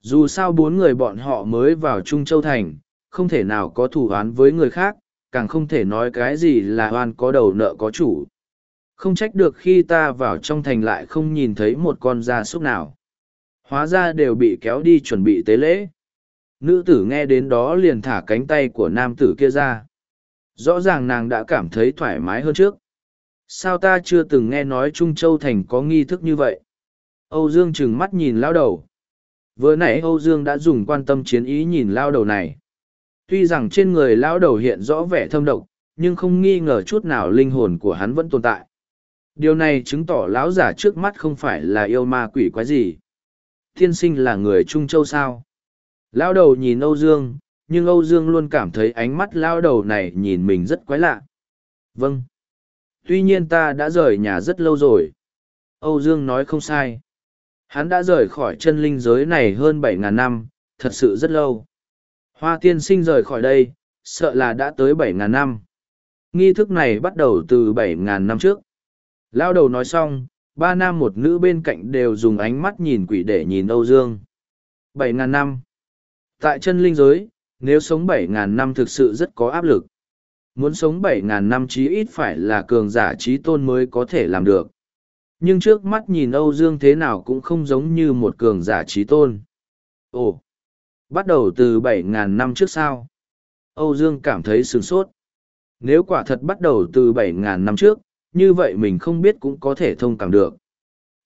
Dù sao bốn người bọn họ mới vào Trung Châu Thành, không thể nào có thủ án với người khác, càng không thể nói cái gì là oan có đầu nợ có chủ. Không trách được khi ta vào trong thành lại không nhìn thấy một con gia súc nào. Hóa ra đều bị kéo đi chuẩn bị tế lễ. Nữ tử nghe đến đó liền thả cánh tay của nam tử kia ra. Rõ ràng nàng đã cảm thấy thoải mái hơn trước. Sao ta chưa từng nghe nói Trung Châu Thành có nghi thức như vậy? Âu Dương trừng mắt nhìn lao đầu. Vừa nãy Âu Dương đã dùng quan tâm chiến ý nhìn lao đầu này. Tuy rằng trên người lao đầu hiện rõ vẻ thâm độc, nhưng không nghi ngờ chút nào linh hồn của hắn vẫn tồn tại. Điều này chứng tỏ lão giả trước mắt không phải là yêu ma quỷ quái gì. Thiên sinh là người Trung Châu sao? Lao đầu nhìn Âu Dương, nhưng Âu Dương luôn cảm thấy ánh mắt lao đầu này nhìn mình rất quái lạ. Vâng. Tuy nhiên ta đã rời nhà rất lâu rồi. Âu Dương nói không sai. Hắn đã rời khỏi chân linh giới này hơn bảy ngàn năm, thật sự rất lâu. Hoa tiên sinh rời khỏi đây, sợ là đã tới bảy ngàn năm. Nghi thức này bắt đầu từ bảy ngàn năm trước. Lao đầu nói xong, ba nam một nữ bên cạnh đều dùng ánh mắt nhìn quỷ để nhìn Âu Dương. Bảy ngàn năm. Tại chân linh giới, nếu sống bảy ngàn năm thực sự rất có áp lực. Muốn sống bảy ngàn năm chí ít phải là cường giả trí tôn mới có thể làm được. Nhưng trước mắt nhìn Âu Dương thế nào cũng không giống như một cường giả trí tôn. Ồ! Bắt đầu từ bảy ngàn năm trước sao? Âu Dương cảm thấy sửng sốt. Nếu quả thật bắt đầu từ bảy ngàn năm trước, như vậy mình không biết cũng có thể thông cảm được.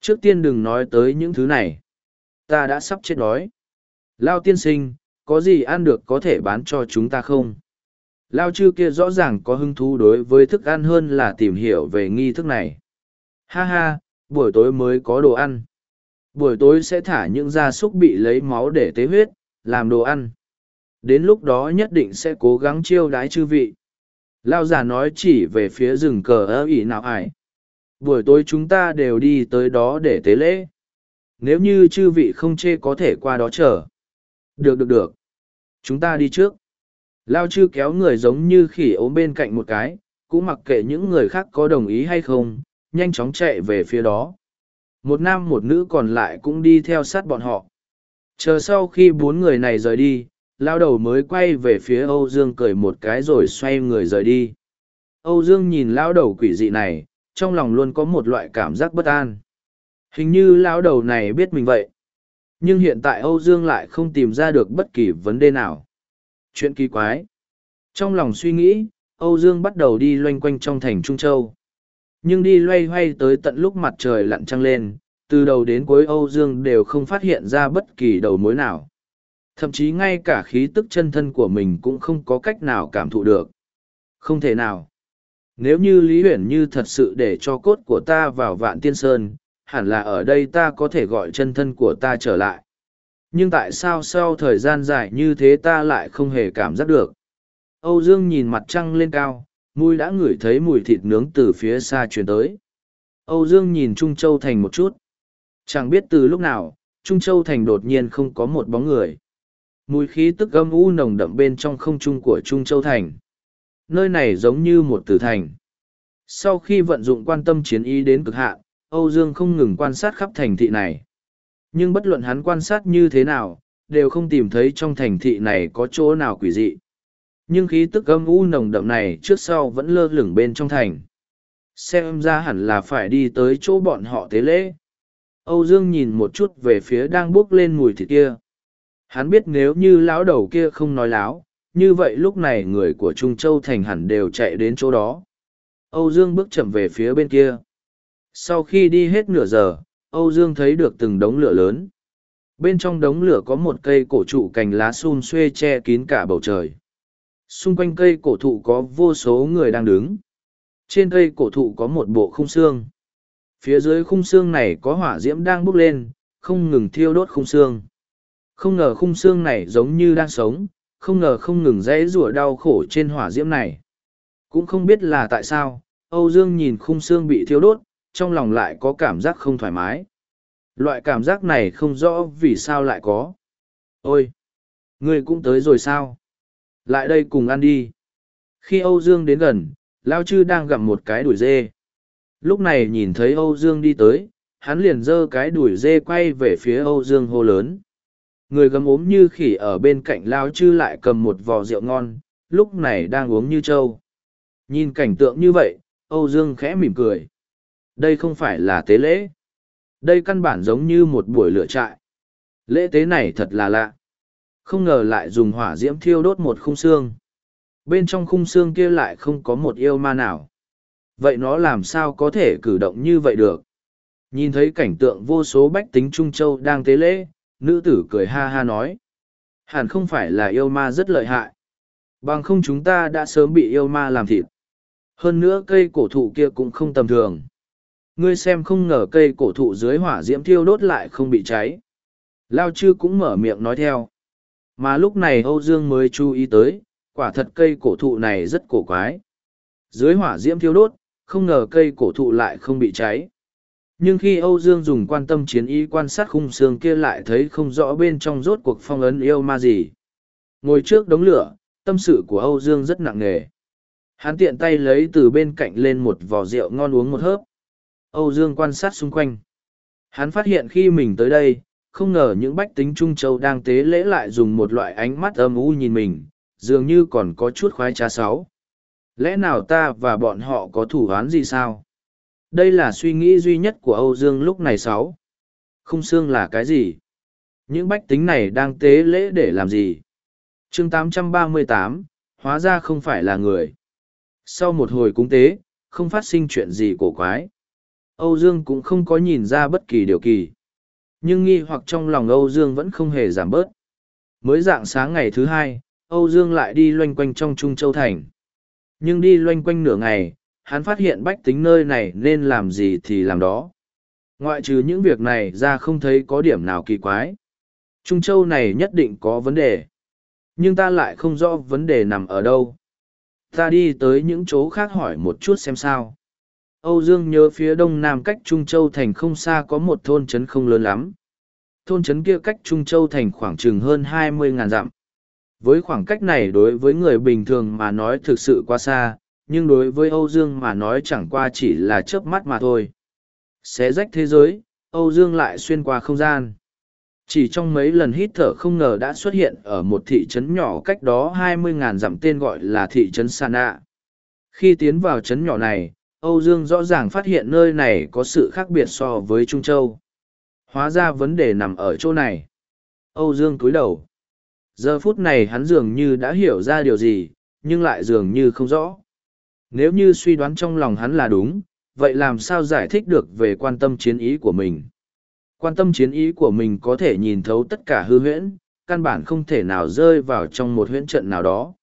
Trước tiên đừng nói tới những thứ này. Ta đã sắp chết đói. Lao tiên sinh, có gì ăn được có thể bán cho chúng ta không? Lao chư kia rõ ràng có hứng thú đối với thức ăn hơn là tìm hiểu về nghi thức này. Ha ha, buổi tối mới có đồ ăn. Buổi tối sẽ thả những gia súc bị lấy máu để tế huyết, làm đồ ăn. Đến lúc đó nhất định sẽ cố gắng chiêu đái chư vị. Lao già nói chỉ về phía rừng cờ ơ ỉ nào ải. Buổi tối chúng ta đều đi tới đó để tế lễ. Nếu như chư vị không chê có thể qua đó chờ. Được được được. Chúng ta đi trước. Lao chư kéo người giống như khỉ ốm bên cạnh một cái, cũng mặc kệ những người khác có đồng ý hay không, nhanh chóng chạy về phía đó. Một nam một nữ còn lại cũng đi theo sát bọn họ. Chờ sau khi bốn người này rời đi, lao đầu mới quay về phía Âu Dương cười một cái rồi xoay người rời đi. Âu Dương nhìn lao đầu quỷ dị này, trong lòng luôn có một loại cảm giác bất an. Hình như lao đầu này biết mình vậy. Nhưng hiện tại Âu Dương lại không tìm ra được bất kỳ vấn đề nào. Chuyện kỳ quái. Trong lòng suy nghĩ, Âu Dương bắt đầu đi loanh quanh trong thành Trung Châu. Nhưng đi loay hoay tới tận lúc mặt trời lặn trăng lên, từ đầu đến cuối Âu Dương đều không phát hiện ra bất kỳ đầu mối nào. Thậm chí ngay cả khí tức chân thân của mình cũng không có cách nào cảm thụ được. Không thể nào. Nếu như Lý Huyền Như thật sự để cho cốt của ta vào vạn tiên sơn, hẳn là ở đây ta có thể gọi chân thân của ta trở lại. Nhưng tại sao sau thời gian dài như thế ta lại không hề cảm giác được? Âu Dương nhìn mặt trăng lên cao, mùi đã ngửi thấy mùi thịt nướng từ phía xa truyền tới. Âu Dương nhìn Trung Châu Thành một chút. Chẳng biết từ lúc nào, Trung Châu Thành đột nhiên không có một bóng người. Mùi khí tức âm u nồng đậm bên trong không trung của Trung Châu Thành. Nơi này giống như một tử thành. Sau khi vận dụng quan tâm chiến ý đến cực hạn, Âu Dương không ngừng quan sát khắp thành thị này. Nhưng bất luận hắn quan sát như thế nào, đều không tìm thấy trong thành thị này có chỗ nào quỷ dị. Nhưng khí tức âm u nồng đậm này trước sau vẫn lơ lửng bên trong thành. Xem ra hẳn là phải đi tới chỗ bọn họ tế lễ. Âu Dương nhìn một chút về phía đang buốc lên mùi thịt kia. Hắn biết nếu như lão đầu kia không nói láo, như vậy lúc này người của Trung Châu Thành hẳn đều chạy đến chỗ đó. Âu Dương bước chậm về phía bên kia. Sau khi đi hết nửa giờ, Âu Dương thấy được từng đống lửa lớn. Bên trong đống lửa có một cây cổ trụ cành lá xun xuê che kín cả bầu trời. Xung quanh cây cổ thụ có vô số người đang đứng. Trên cây cổ thụ có một bộ khung xương. Phía dưới khung xương này có hỏa diễm đang bốc lên, không ngừng thiêu đốt khung xương. Không ngờ khung xương này giống như đang sống, không ngờ không ngừng dãy rủa đau khổ trên hỏa diễm này. Cũng không biết là tại sao, Âu Dương nhìn khung xương bị thiêu đốt, trong lòng lại có cảm giác không thoải mái. Loại cảm giác này không rõ vì sao lại có. Ôi! Ngươi cũng tới rồi sao? Lại đây cùng ăn đi. Khi Âu Dương đến gần, Lao Chư đang gặm một cái đuổi dê. Lúc này nhìn thấy Âu Dương đi tới, hắn liền giơ cái đuổi dê quay về phía Âu Dương hô lớn. Người gấm ốm như khỉ ở bên cạnh Lao Chư lại cầm một vò rượu ngon, lúc này đang uống như trâu. Nhìn cảnh tượng như vậy, Âu Dương khẽ mỉm cười. Đây không phải là tế lễ. Đây căn bản giống như một buổi lửa trại. Lễ tế này thật là lạ. Không ngờ lại dùng hỏa diễm thiêu đốt một khung xương. Bên trong khung xương kia lại không có một yêu ma nào. Vậy nó làm sao có thể cử động như vậy được? Nhìn thấy cảnh tượng vô số bách tính Trung Châu đang tế lễ, nữ tử cười ha ha nói. Hẳn không phải là yêu ma rất lợi hại. Bằng không chúng ta đã sớm bị yêu ma làm thịt. Hơn nữa cây cổ thụ kia cũng không tầm thường. Ngươi xem không ngờ cây cổ thụ dưới hỏa diễm thiêu đốt lại không bị cháy. Lao chư cũng mở miệng nói theo. Mà lúc này Âu Dương mới chú ý tới, quả thật cây cổ thụ này rất cổ quái. Dưới hỏa diễm thiêu đốt, không ngờ cây cổ thụ lại không bị cháy. Nhưng khi Âu Dương dùng quan tâm chiến ý quan sát khung xương kia lại thấy không rõ bên trong rốt cuộc phong ấn yêu ma gì. Ngồi trước đống lửa, tâm sự của Âu Dương rất nặng nề. Hắn tiện tay lấy từ bên cạnh lên một vò rượu ngon uống một hớp. Âu Dương quan sát xung quanh. Hắn phát hiện khi mình tới đây, không ngờ những bách tính Trung Châu đang tế lễ lại dùng một loại ánh mắt âm u nhìn mình, dường như còn có chút khoái trá sáu. Lẽ nào ta và bọn họ có thủ án gì sao? Đây là suy nghĩ duy nhất của Âu Dương lúc này sáu. Không xương là cái gì? Những bách tính này đang tế lễ để làm gì? chương 838, hóa ra không phải là người. Sau một hồi cúng tế, không phát sinh chuyện gì cổ quái. Âu Dương cũng không có nhìn ra bất kỳ điều kỳ. Nhưng nghi hoặc trong lòng Âu Dương vẫn không hề giảm bớt. Mới dạng sáng ngày thứ hai, Âu Dương lại đi loanh quanh trong Trung Châu Thành. Nhưng đi loanh quanh nửa ngày, hắn phát hiện bách tính nơi này nên làm gì thì làm đó. Ngoại trừ những việc này ra không thấy có điểm nào kỳ quái. Trung Châu này nhất định có vấn đề. Nhưng ta lại không rõ vấn đề nằm ở đâu. Ta đi tới những chỗ khác hỏi một chút xem sao. Âu Dương nhớ phía đông nam cách Trung Châu Thành không xa có một thôn trấn không lớn lắm. Thôn trấn kia cách Trung Châu Thành khoảng chừng hơn hai mươi ngàn dặm. Với khoảng cách này đối với người bình thường mà nói thực sự quá xa, nhưng đối với Âu Dương mà nói chẳng qua chỉ là chớp mắt mà thôi. Xé rách thế giới, Âu Dương lại xuyên qua không gian. Chỉ trong mấy lần hít thở không ngờ đã xuất hiện ở một thị trấn nhỏ cách đó hai mươi ngàn dặm tên gọi là thị trấn Sana. Khi tiến vào trấn nhỏ này, Âu Dương rõ ràng phát hiện nơi này có sự khác biệt so với Trung Châu. Hóa ra vấn đề nằm ở chỗ này. Âu Dương cúi đầu. Giờ phút này hắn dường như đã hiểu ra điều gì, nhưng lại dường như không rõ. Nếu như suy đoán trong lòng hắn là đúng, vậy làm sao giải thích được về quan tâm chiến ý của mình? Quan tâm chiến ý của mình có thể nhìn thấu tất cả hư huyễn, căn bản không thể nào rơi vào trong một huyễn trận nào đó.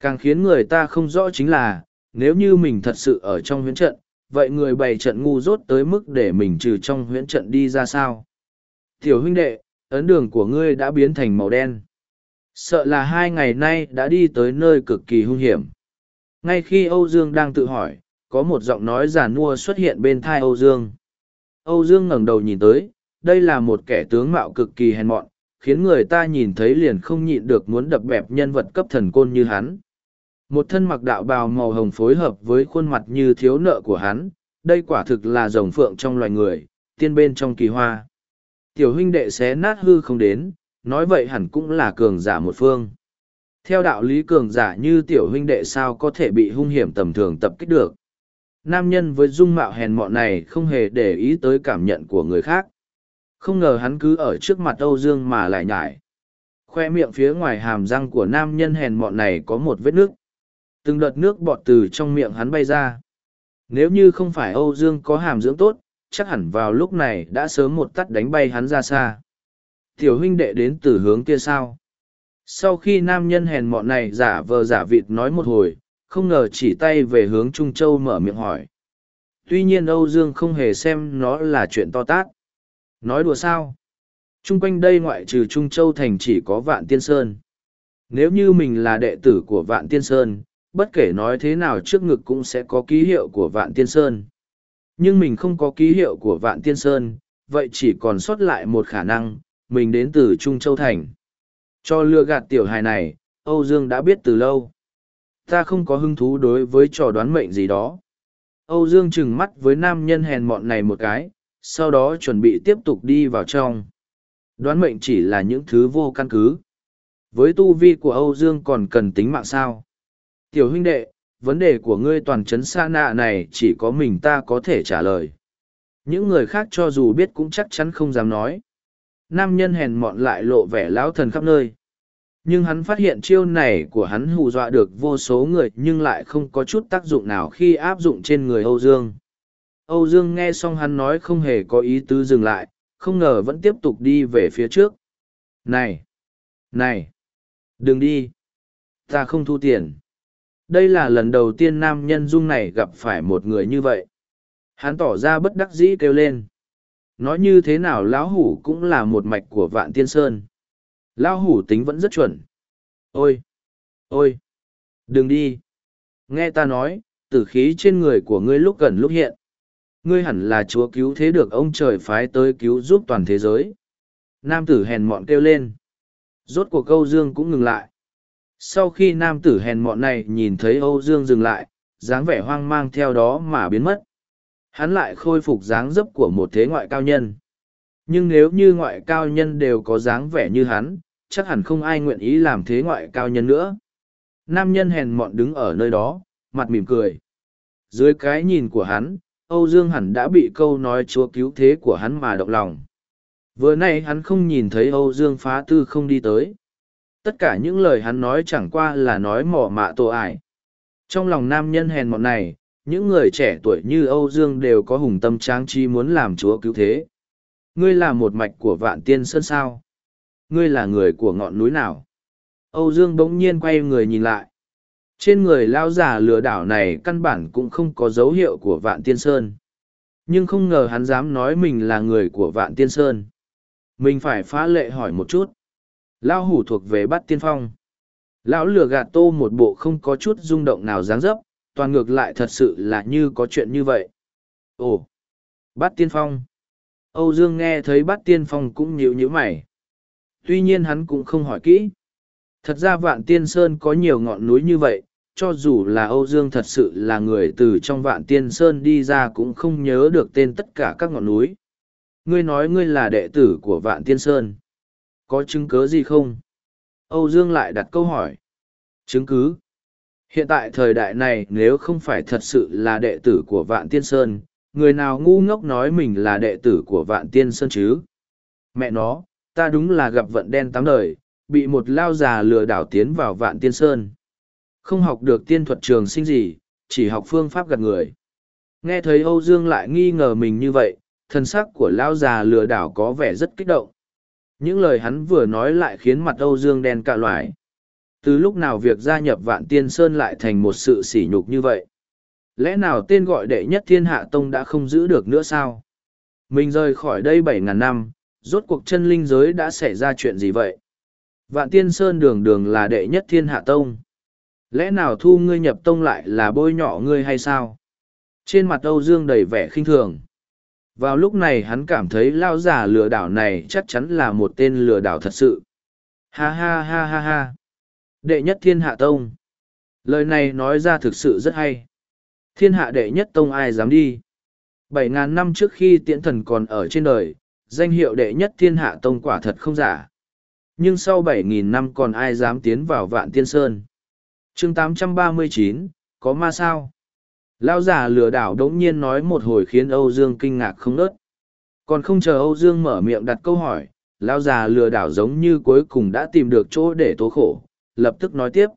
Càng khiến người ta không rõ chính là, nếu như mình thật sự ở trong huyễn trận, vậy người bày trận ngu dốt tới mức để mình trừ trong huyễn trận đi ra sao? Tiểu huynh đệ, ấn đường của ngươi đã biến thành màu đen. Sợ là hai ngày nay đã đi tới nơi cực kỳ hung hiểm. Ngay khi Âu Dương đang tự hỏi, có một giọng nói giàn nua xuất hiện bên thai Âu Dương. Âu Dương ngẩng đầu nhìn tới, đây là một kẻ tướng mạo cực kỳ hèn mọn, khiến người ta nhìn thấy liền không nhịn được muốn đập bẹp nhân vật cấp thần côn như hắn. Một thân mặc đạo bào màu hồng phối hợp với khuôn mặt như thiếu nợ của hắn, đây quả thực là rồng phượng trong loài người, tiên bên trong kỳ hoa. Tiểu huynh đệ xé nát hư không đến, nói vậy hẳn cũng là cường giả một phương. Theo đạo lý cường giả như tiểu huynh đệ sao có thể bị hung hiểm tầm thường tập kích được. Nam nhân với dung mạo hèn mọn này không hề để ý tới cảm nhận của người khác. Không ngờ hắn cứ ở trước mặt Âu Dương mà lại nhải. Khoe miệng phía ngoài hàm răng của nam nhân hèn mọn này có một vết nước. Từng đợt nước bọt từ trong miệng hắn bay ra. Nếu như không phải Âu Dương có hàm dưỡng tốt, chắc hẳn vào lúc này đã sớm một tắt đánh bay hắn ra xa. Tiểu huynh đệ đến từ hướng kia sao? Sau khi nam nhân hèn mọn này giả vờ giả vịt nói một hồi, không ngờ chỉ tay về hướng Trung Châu mở miệng hỏi. Tuy nhiên Âu Dương không hề xem nó là chuyện to tát. Nói đùa sao? Trung quanh đây ngoại trừ Trung Châu Thành chỉ có Vạn Tiên Sơn. Nếu như mình là đệ tử của Vạn Tiên Sơn, bất kể nói thế nào trước ngực cũng sẽ có ký hiệu của Vạn Tiên Sơn. Nhưng mình không có ký hiệu của Vạn Tiên Sơn, vậy chỉ còn sót lại một khả năng, mình đến từ Trung Châu Thành. Cho lừa gạt tiểu hài này, Âu Dương đã biết từ lâu. Ta không có hứng thú đối với trò đoán mệnh gì đó. Âu Dương trừng mắt với nam nhân hèn mọn này một cái, sau đó chuẩn bị tiếp tục đi vào trong. Đoán mệnh chỉ là những thứ vô căn cứ. Với tu vi của Âu Dương còn cần tính mạng sao? Tiểu huynh đệ, vấn đề của ngươi toàn chấn xa nạ này chỉ có mình ta có thể trả lời. Những người khác cho dù biết cũng chắc chắn không dám nói. Nam nhân hèn mọn lại lộ vẻ lão thần khắp nơi. nhưng hắn phát hiện chiêu này của hắn hù dọa được vô số người nhưng lại không có chút tác dụng nào khi áp dụng trên người âu dương. Âu dương nghe xong hắn nói không hề có ý tứ dừng lại, không ngờ vẫn tiếp tục đi về phía trước. Này! Này! Đừng đi! Ta không thu tiền. Đây là lần đầu tiên nam nhân dung này gặp phải một người như vậy. Hắn tỏ ra bất đắc dĩ kêu lên nói như thế nào lão hủ cũng là một mạch của vạn tiên sơn. Lão hủ tính vẫn rất chuẩn. Ôi ôi, đừng đi. Nghe ta nói, tử khí trên người của ngươi lúc gần lúc hiện. Ngươi hẳn là chúa cứu thế được ông trời phái tới cứu giúp toàn thế giới. Nam tử hèn mọn kêu lên. Rốt cuộc câu dương cũng ngừng lại. Sau khi nam tử hèn mọn này nhìn thấy âu dương dừng lại, dáng vẻ hoang mang theo đó mà biến mất hắn lại khôi phục dáng dấp của một thế ngoại cao nhân. Nhưng nếu như ngoại cao nhân đều có dáng vẻ như hắn, chắc hẳn không ai nguyện ý làm thế ngoại cao nhân nữa. Nam nhân hèn mọn đứng ở nơi đó, mặt mỉm cười. Dưới cái nhìn của hắn, âu dương hẳn đã bị câu nói chúa cứu thế của hắn mà động lòng. Vừa nay hắn không nhìn thấy âu dương phá tư không đi tới. Tất cả những lời hắn nói chẳng qua là nói mỏ mạ tổ ải. Trong lòng nam nhân hèn mọn này những người trẻ tuổi như âu dương đều có hùng tâm tráng trí muốn làm chúa cứu thế. Ngươi là một mạch của vạn tiên sơn sao? Ngươi là người của ngọn núi nào? Âu dương bỗng nhiên quay người nhìn lại. Trên người lao giả lừa đảo này căn bản cũng không có dấu hiệu của vạn tiên sơn. Nhưng không ngờ hắn dám nói mình là người của vạn tiên sơn. Mình phải phá lệ hỏi một chút. Lao hủ thuộc về bắt tiên phong. Lão lừa gạt tô một bộ không có chút rung động nào dáng dấp, toàn ngược lại thật sự là như có chuyện như vậy. Ồ! bát tiên phong! Âu Dương nghe thấy bát tiên phong cũng nhíu nhíu mày. Tuy nhiên hắn cũng không hỏi kỹ. Thật ra vạn tiên sơn có nhiều ngọn núi như vậy, cho dù là Âu Dương thật sự là người từ trong vạn tiên sơn đi ra cũng không nhớ được tên tất cả các ngọn núi. Ngươi nói ngươi là đệ tử của vạn tiên sơn. Có chứng cứ gì không? Âu Dương lại đặt câu hỏi. Chứng cứ? Hiện tại thời đại này nếu không phải thật sự là đệ tử của Vạn Tiên Sơn, người nào ngu ngốc nói mình là đệ tử của Vạn Tiên Sơn chứ? Mẹ nó, ta đúng là gặp vận đen tám đời, bị một lao già lừa đảo tiến vào Vạn Tiên Sơn. Không học được tiên thuật trường sinh gì, chỉ học phương pháp gạt người. Nghe thấy Âu Dương lại nghi ngờ mình như vậy, thân sắc của lao già lừa đảo có vẻ rất kích động. Những lời hắn vừa nói lại khiến mặt Âu Dương đen cả loài. Từ lúc nào việc gia nhập Vạn Tiên Sơn lại thành một sự sỉ nhục như vậy? Lẽ nào tên gọi đệ nhất thiên hạ tông đã không giữ được nữa sao? Mình rời khỏi đây bảy ngàn năm, rốt cuộc chân linh giới đã xảy ra chuyện gì vậy? Vạn Tiên Sơn đường đường là đệ nhất thiên hạ tông. Lẽ nào thu ngươi nhập tông lại là bôi nhọ ngươi hay sao? Trên mặt Âu Dương đầy vẻ khinh thường vào lúc này hắn cảm thấy lao giả lừa đảo này chắc chắn là một tên lừa đảo thật sự ha ha ha ha ha đệ nhất thiên hạ tông. Lời này nói ra thực sự rất hay. Thiên hạ đệ nhất tông ai dám đi? Bảy ngàn năm trước khi tiễn thần còn ở trên đời danh hiệu đệ nhất thiên hạ tông quả thật không giả. Nhưng sau bảy nghìn năm còn ai dám tiến vào vạn tiên sơn? Chương 839, có ma sao? Lao giả lừa đảo đống nhiên nói một hồi khiến Âu Dương kinh ngạc không nớt. Còn không chờ Âu Dương mở miệng đặt câu hỏi, Lao già lừa đảo giống như cuối cùng đã tìm được chỗ để tố khổ, lập tức nói tiếp.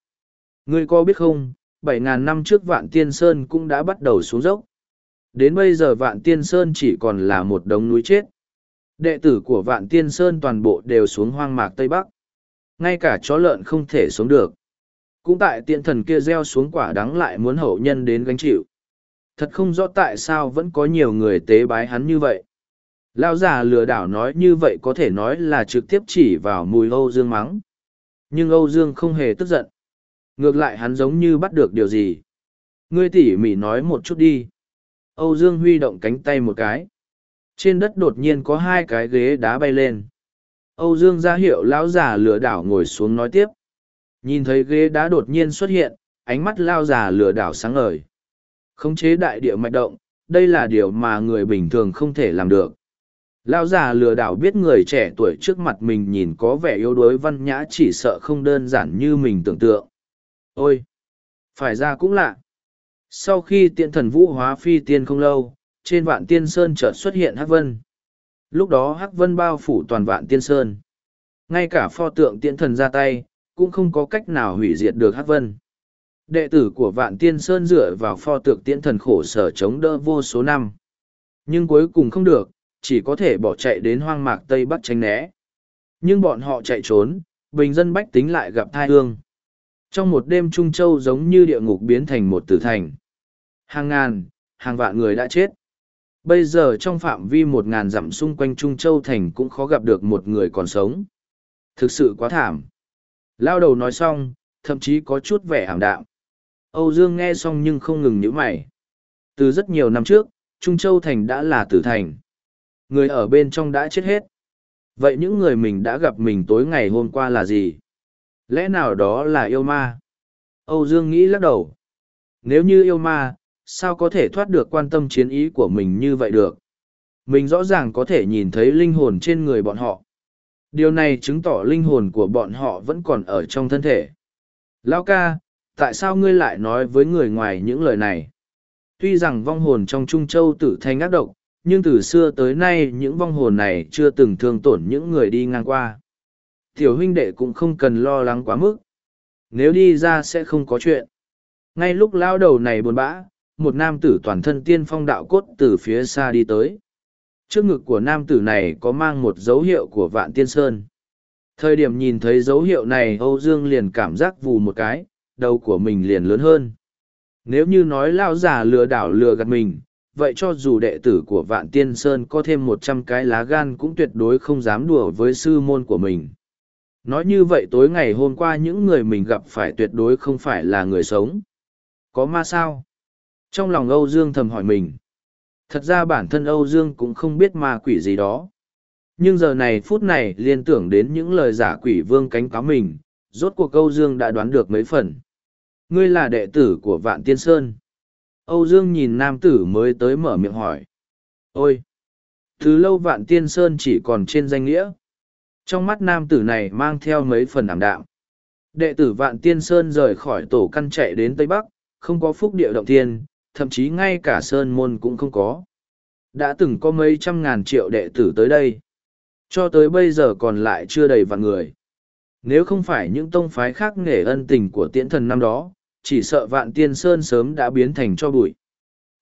Ngươi có biết không, bảy ngàn năm trước Vạn Tiên Sơn cũng đã bắt đầu xuống dốc. Đến bây giờ Vạn Tiên Sơn chỉ còn là một đống núi chết. Đệ tử của Vạn Tiên Sơn toàn bộ đều xuống hoang mạc Tây Bắc. Ngay cả chó lợn không thể sống được. Cũng tại tiện thần kia gieo xuống quả đắng lại muốn hậu nhân đến gánh chịu thật không rõ tại sao vẫn có nhiều người tế bái hắn như vậy lão già lừa đảo nói như vậy có thể nói là trực tiếp chỉ vào mùi hâu dương mắng nhưng âu dương không hề tức giận. Ngược lại hắn giống như bắt được điều gì. Ngươi tỉ mỉ nói một chút đi. Âu dương huy động cánh tay một cái. Trên đất đột nhiên có hai cái ghế đá bay lên. Âu dương ra hiệu lão già lừa đảo ngồi xuống nói tiếp. Nhìn thấy ghế đá đột nhiên xuất hiện ánh mắt lao già lừa đảo sáng ngời. Khống chế đại địa mạch động, đây là điều mà người bình thường không thể làm được. Lão già lừa đảo biết người trẻ tuổi trước mặt mình nhìn có vẻ yếu đuối văn nhã chỉ sợ không đơn giản như mình tưởng tượng. Ôi! Phải ra cũng lạ. Sau khi tiện thần vũ hóa phi tiên không lâu, trên vạn tiên sơn chợt xuất hiện hắc vân. Lúc đó hắc vân bao phủ toàn vạn tiên sơn. Ngay cả pho tượng tiện thần ra tay, cũng không có cách nào hủy diệt được Hắc Vân. Đệ tử của Vạn Tiên Sơn dựa vào pho tượng tiện thần khổ sở chống đỡ vô số năm. Nhưng cuối cùng không được, chỉ có thể bỏ chạy đến hoang mạc Tây Bắc tránh né. Nhưng bọn họ chạy trốn, bình dân bách tính lại gặp thai hương. Trong một đêm Trung Châu giống như địa ngục biến thành một tử thành. Hàng ngàn, hàng vạn người đã chết. Bây giờ trong phạm vi một ngàn dặm xung quanh Trung Châu Thành cũng khó gặp được một người còn sống. Thực sự quá thảm. Lao đầu nói xong, thậm chí có chút vẻ hàm đạm. Âu Dương nghe xong nhưng không ngừng nhíu mày. Từ rất nhiều năm trước, Trung Châu Thành đã là tử thành. Người ở bên trong đã chết hết. Vậy những người mình đã gặp mình tối ngày hôm qua là gì? Lẽ nào đó là yêu ma? Âu Dương nghĩ lắc đầu. Nếu như yêu ma, sao có thể thoát được quan tâm chiến ý của mình như vậy được? Mình rõ ràng có thể nhìn thấy linh hồn trên người bọn họ. Điều này chứng tỏ linh hồn của bọn họ vẫn còn ở trong thân thể. Lão ca, tại sao ngươi lại nói với người ngoài những lời này? Tuy rằng vong hồn trong Trung Châu tử thanh ác độc, nhưng từ xưa tới nay những vong hồn này chưa từng thương tổn những người đi ngang qua. Tiểu huynh đệ cũng không cần lo lắng quá mức. Nếu đi ra sẽ không có chuyện. Ngay lúc lao đầu này buồn bã, một nam tử toàn thân tiên phong đạo cốt từ phía xa đi tới. Trước ngực của nam tử này có mang một dấu hiệu của vạn tiên sơn. Thời điểm nhìn thấy dấu hiệu này Âu Dương liền cảm giác vù một cái, đầu của mình liền lớn hơn. Nếu như nói lao già lừa đảo lừa gạt mình, vậy cho dù đệ tử của Vạn Tiên Sơn có thêm một trăm cái lá gan cũng tuyệt đối không dám đùa với sư môn của mình. Nói như vậy tối ngày hôm qua những người mình gặp phải tuyệt đối không phải là người sống. Có ma sao? Trong lòng Âu Dương thầm hỏi mình. Thật ra bản thân Âu Dương cũng không biết ma quỷ gì đó. Nhưng giờ này phút này liên tưởng đến những lời giả quỷ vương cánh cáo mình, rốt cuộc Âu Dương đã đoán được mấy phần. Ngươi là đệ tử của Vạn Tiên Sơn. Âu Dương nhìn nam tử mới tới mở miệng hỏi. Ôi! Từ lâu Vạn Tiên Sơn chỉ còn trên danh nghĩa. Trong mắt nam tử này mang theo mấy phần ảm đạm. Đệ tử Vạn Tiên Sơn rời khỏi tổ căn chạy đến Tây Bắc, không có phúc địa động tiên, thậm chí ngay cả Sơn Môn cũng không có. Đã từng có mấy trăm ngàn triệu đệ tử tới đây. Cho tới bây giờ còn lại chưa đầy vạn người. Nếu không phải những tông phái khác nghề ân tình của tiễn thần năm đó, chỉ sợ vạn tiên sơn sớm đã biến thành cho bụi.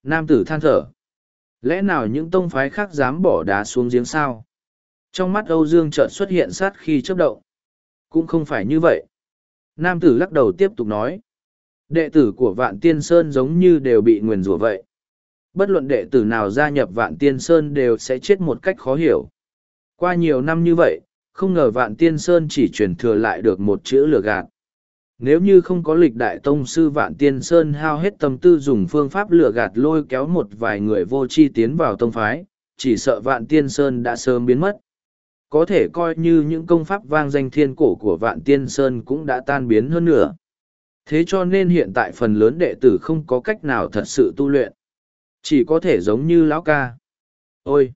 Nam tử than thở. Lẽ nào những tông phái khác dám bỏ đá xuống giếng sao? Trong mắt Âu Dương chợt xuất hiện sát khi chấp động. Cũng không phải như vậy. Nam tử lắc đầu tiếp tục nói. Đệ tử của Vạn Tiên Sơn giống như đều bị nguyền rủa vậy. Bất luận đệ tử nào gia nhập Vạn Tiên Sơn đều sẽ chết một cách khó hiểu. Qua nhiều năm như vậy, không ngờ Vạn Tiên Sơn chỉ truyền thừa lại được một chữ lừa gạt. Nếu như không có lịch đại tông sư Vạn Tiên Sơn hao hết tâm tư dùng phương pháp lừa gạt lôi kéo một vài người vô chi tiến vào tông phái, chỉ sợ Vạn Tiên Sơn đã sớm biến mất. Có thể coi như những công pháp vang danh thiên cổ của Vạn Tiên Sơn cũng đã tan biến hơn nữa. Thế cho nên hiện tại phần lớn đệ tử không có cách nào thật sự tu luyện. Chỉ có thể giống như lão ca. Ôi!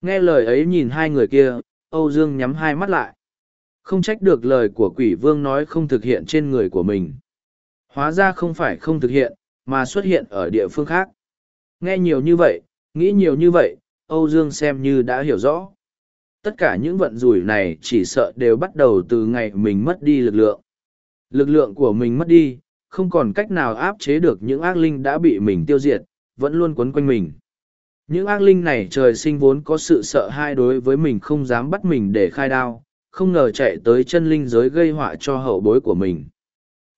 Nghe lời ấy nhìn hai người kia, Âu Dương nhắm hai mắt lại. Không trách được lời của quỷ vương nói không thực hiện trên người của mình. Hóa ra không phải không thực hiện, mà xuất hiện ở địa phương khác. Nghe nhiều như vậy, nghĩ nhiều như vậy, Âu Dương xem như đã hiểu rõ. Tất cả những vận rủi này chỉ sợ đều bắt đầu từ ngày mình mất đi lực lượng. Lực lượng của mình mất đi, không còn cách nào áp chế được những ác linh đã bị mình tiêu diệt, vẫn luôn quấn quanh mình. Những ác linh này trời sinh vốn có sự sợ hãi đối với mình không dám bắt mình để khai đao, không ngờ chạy tới chân linh giới gây họa cho hậu bối của mình.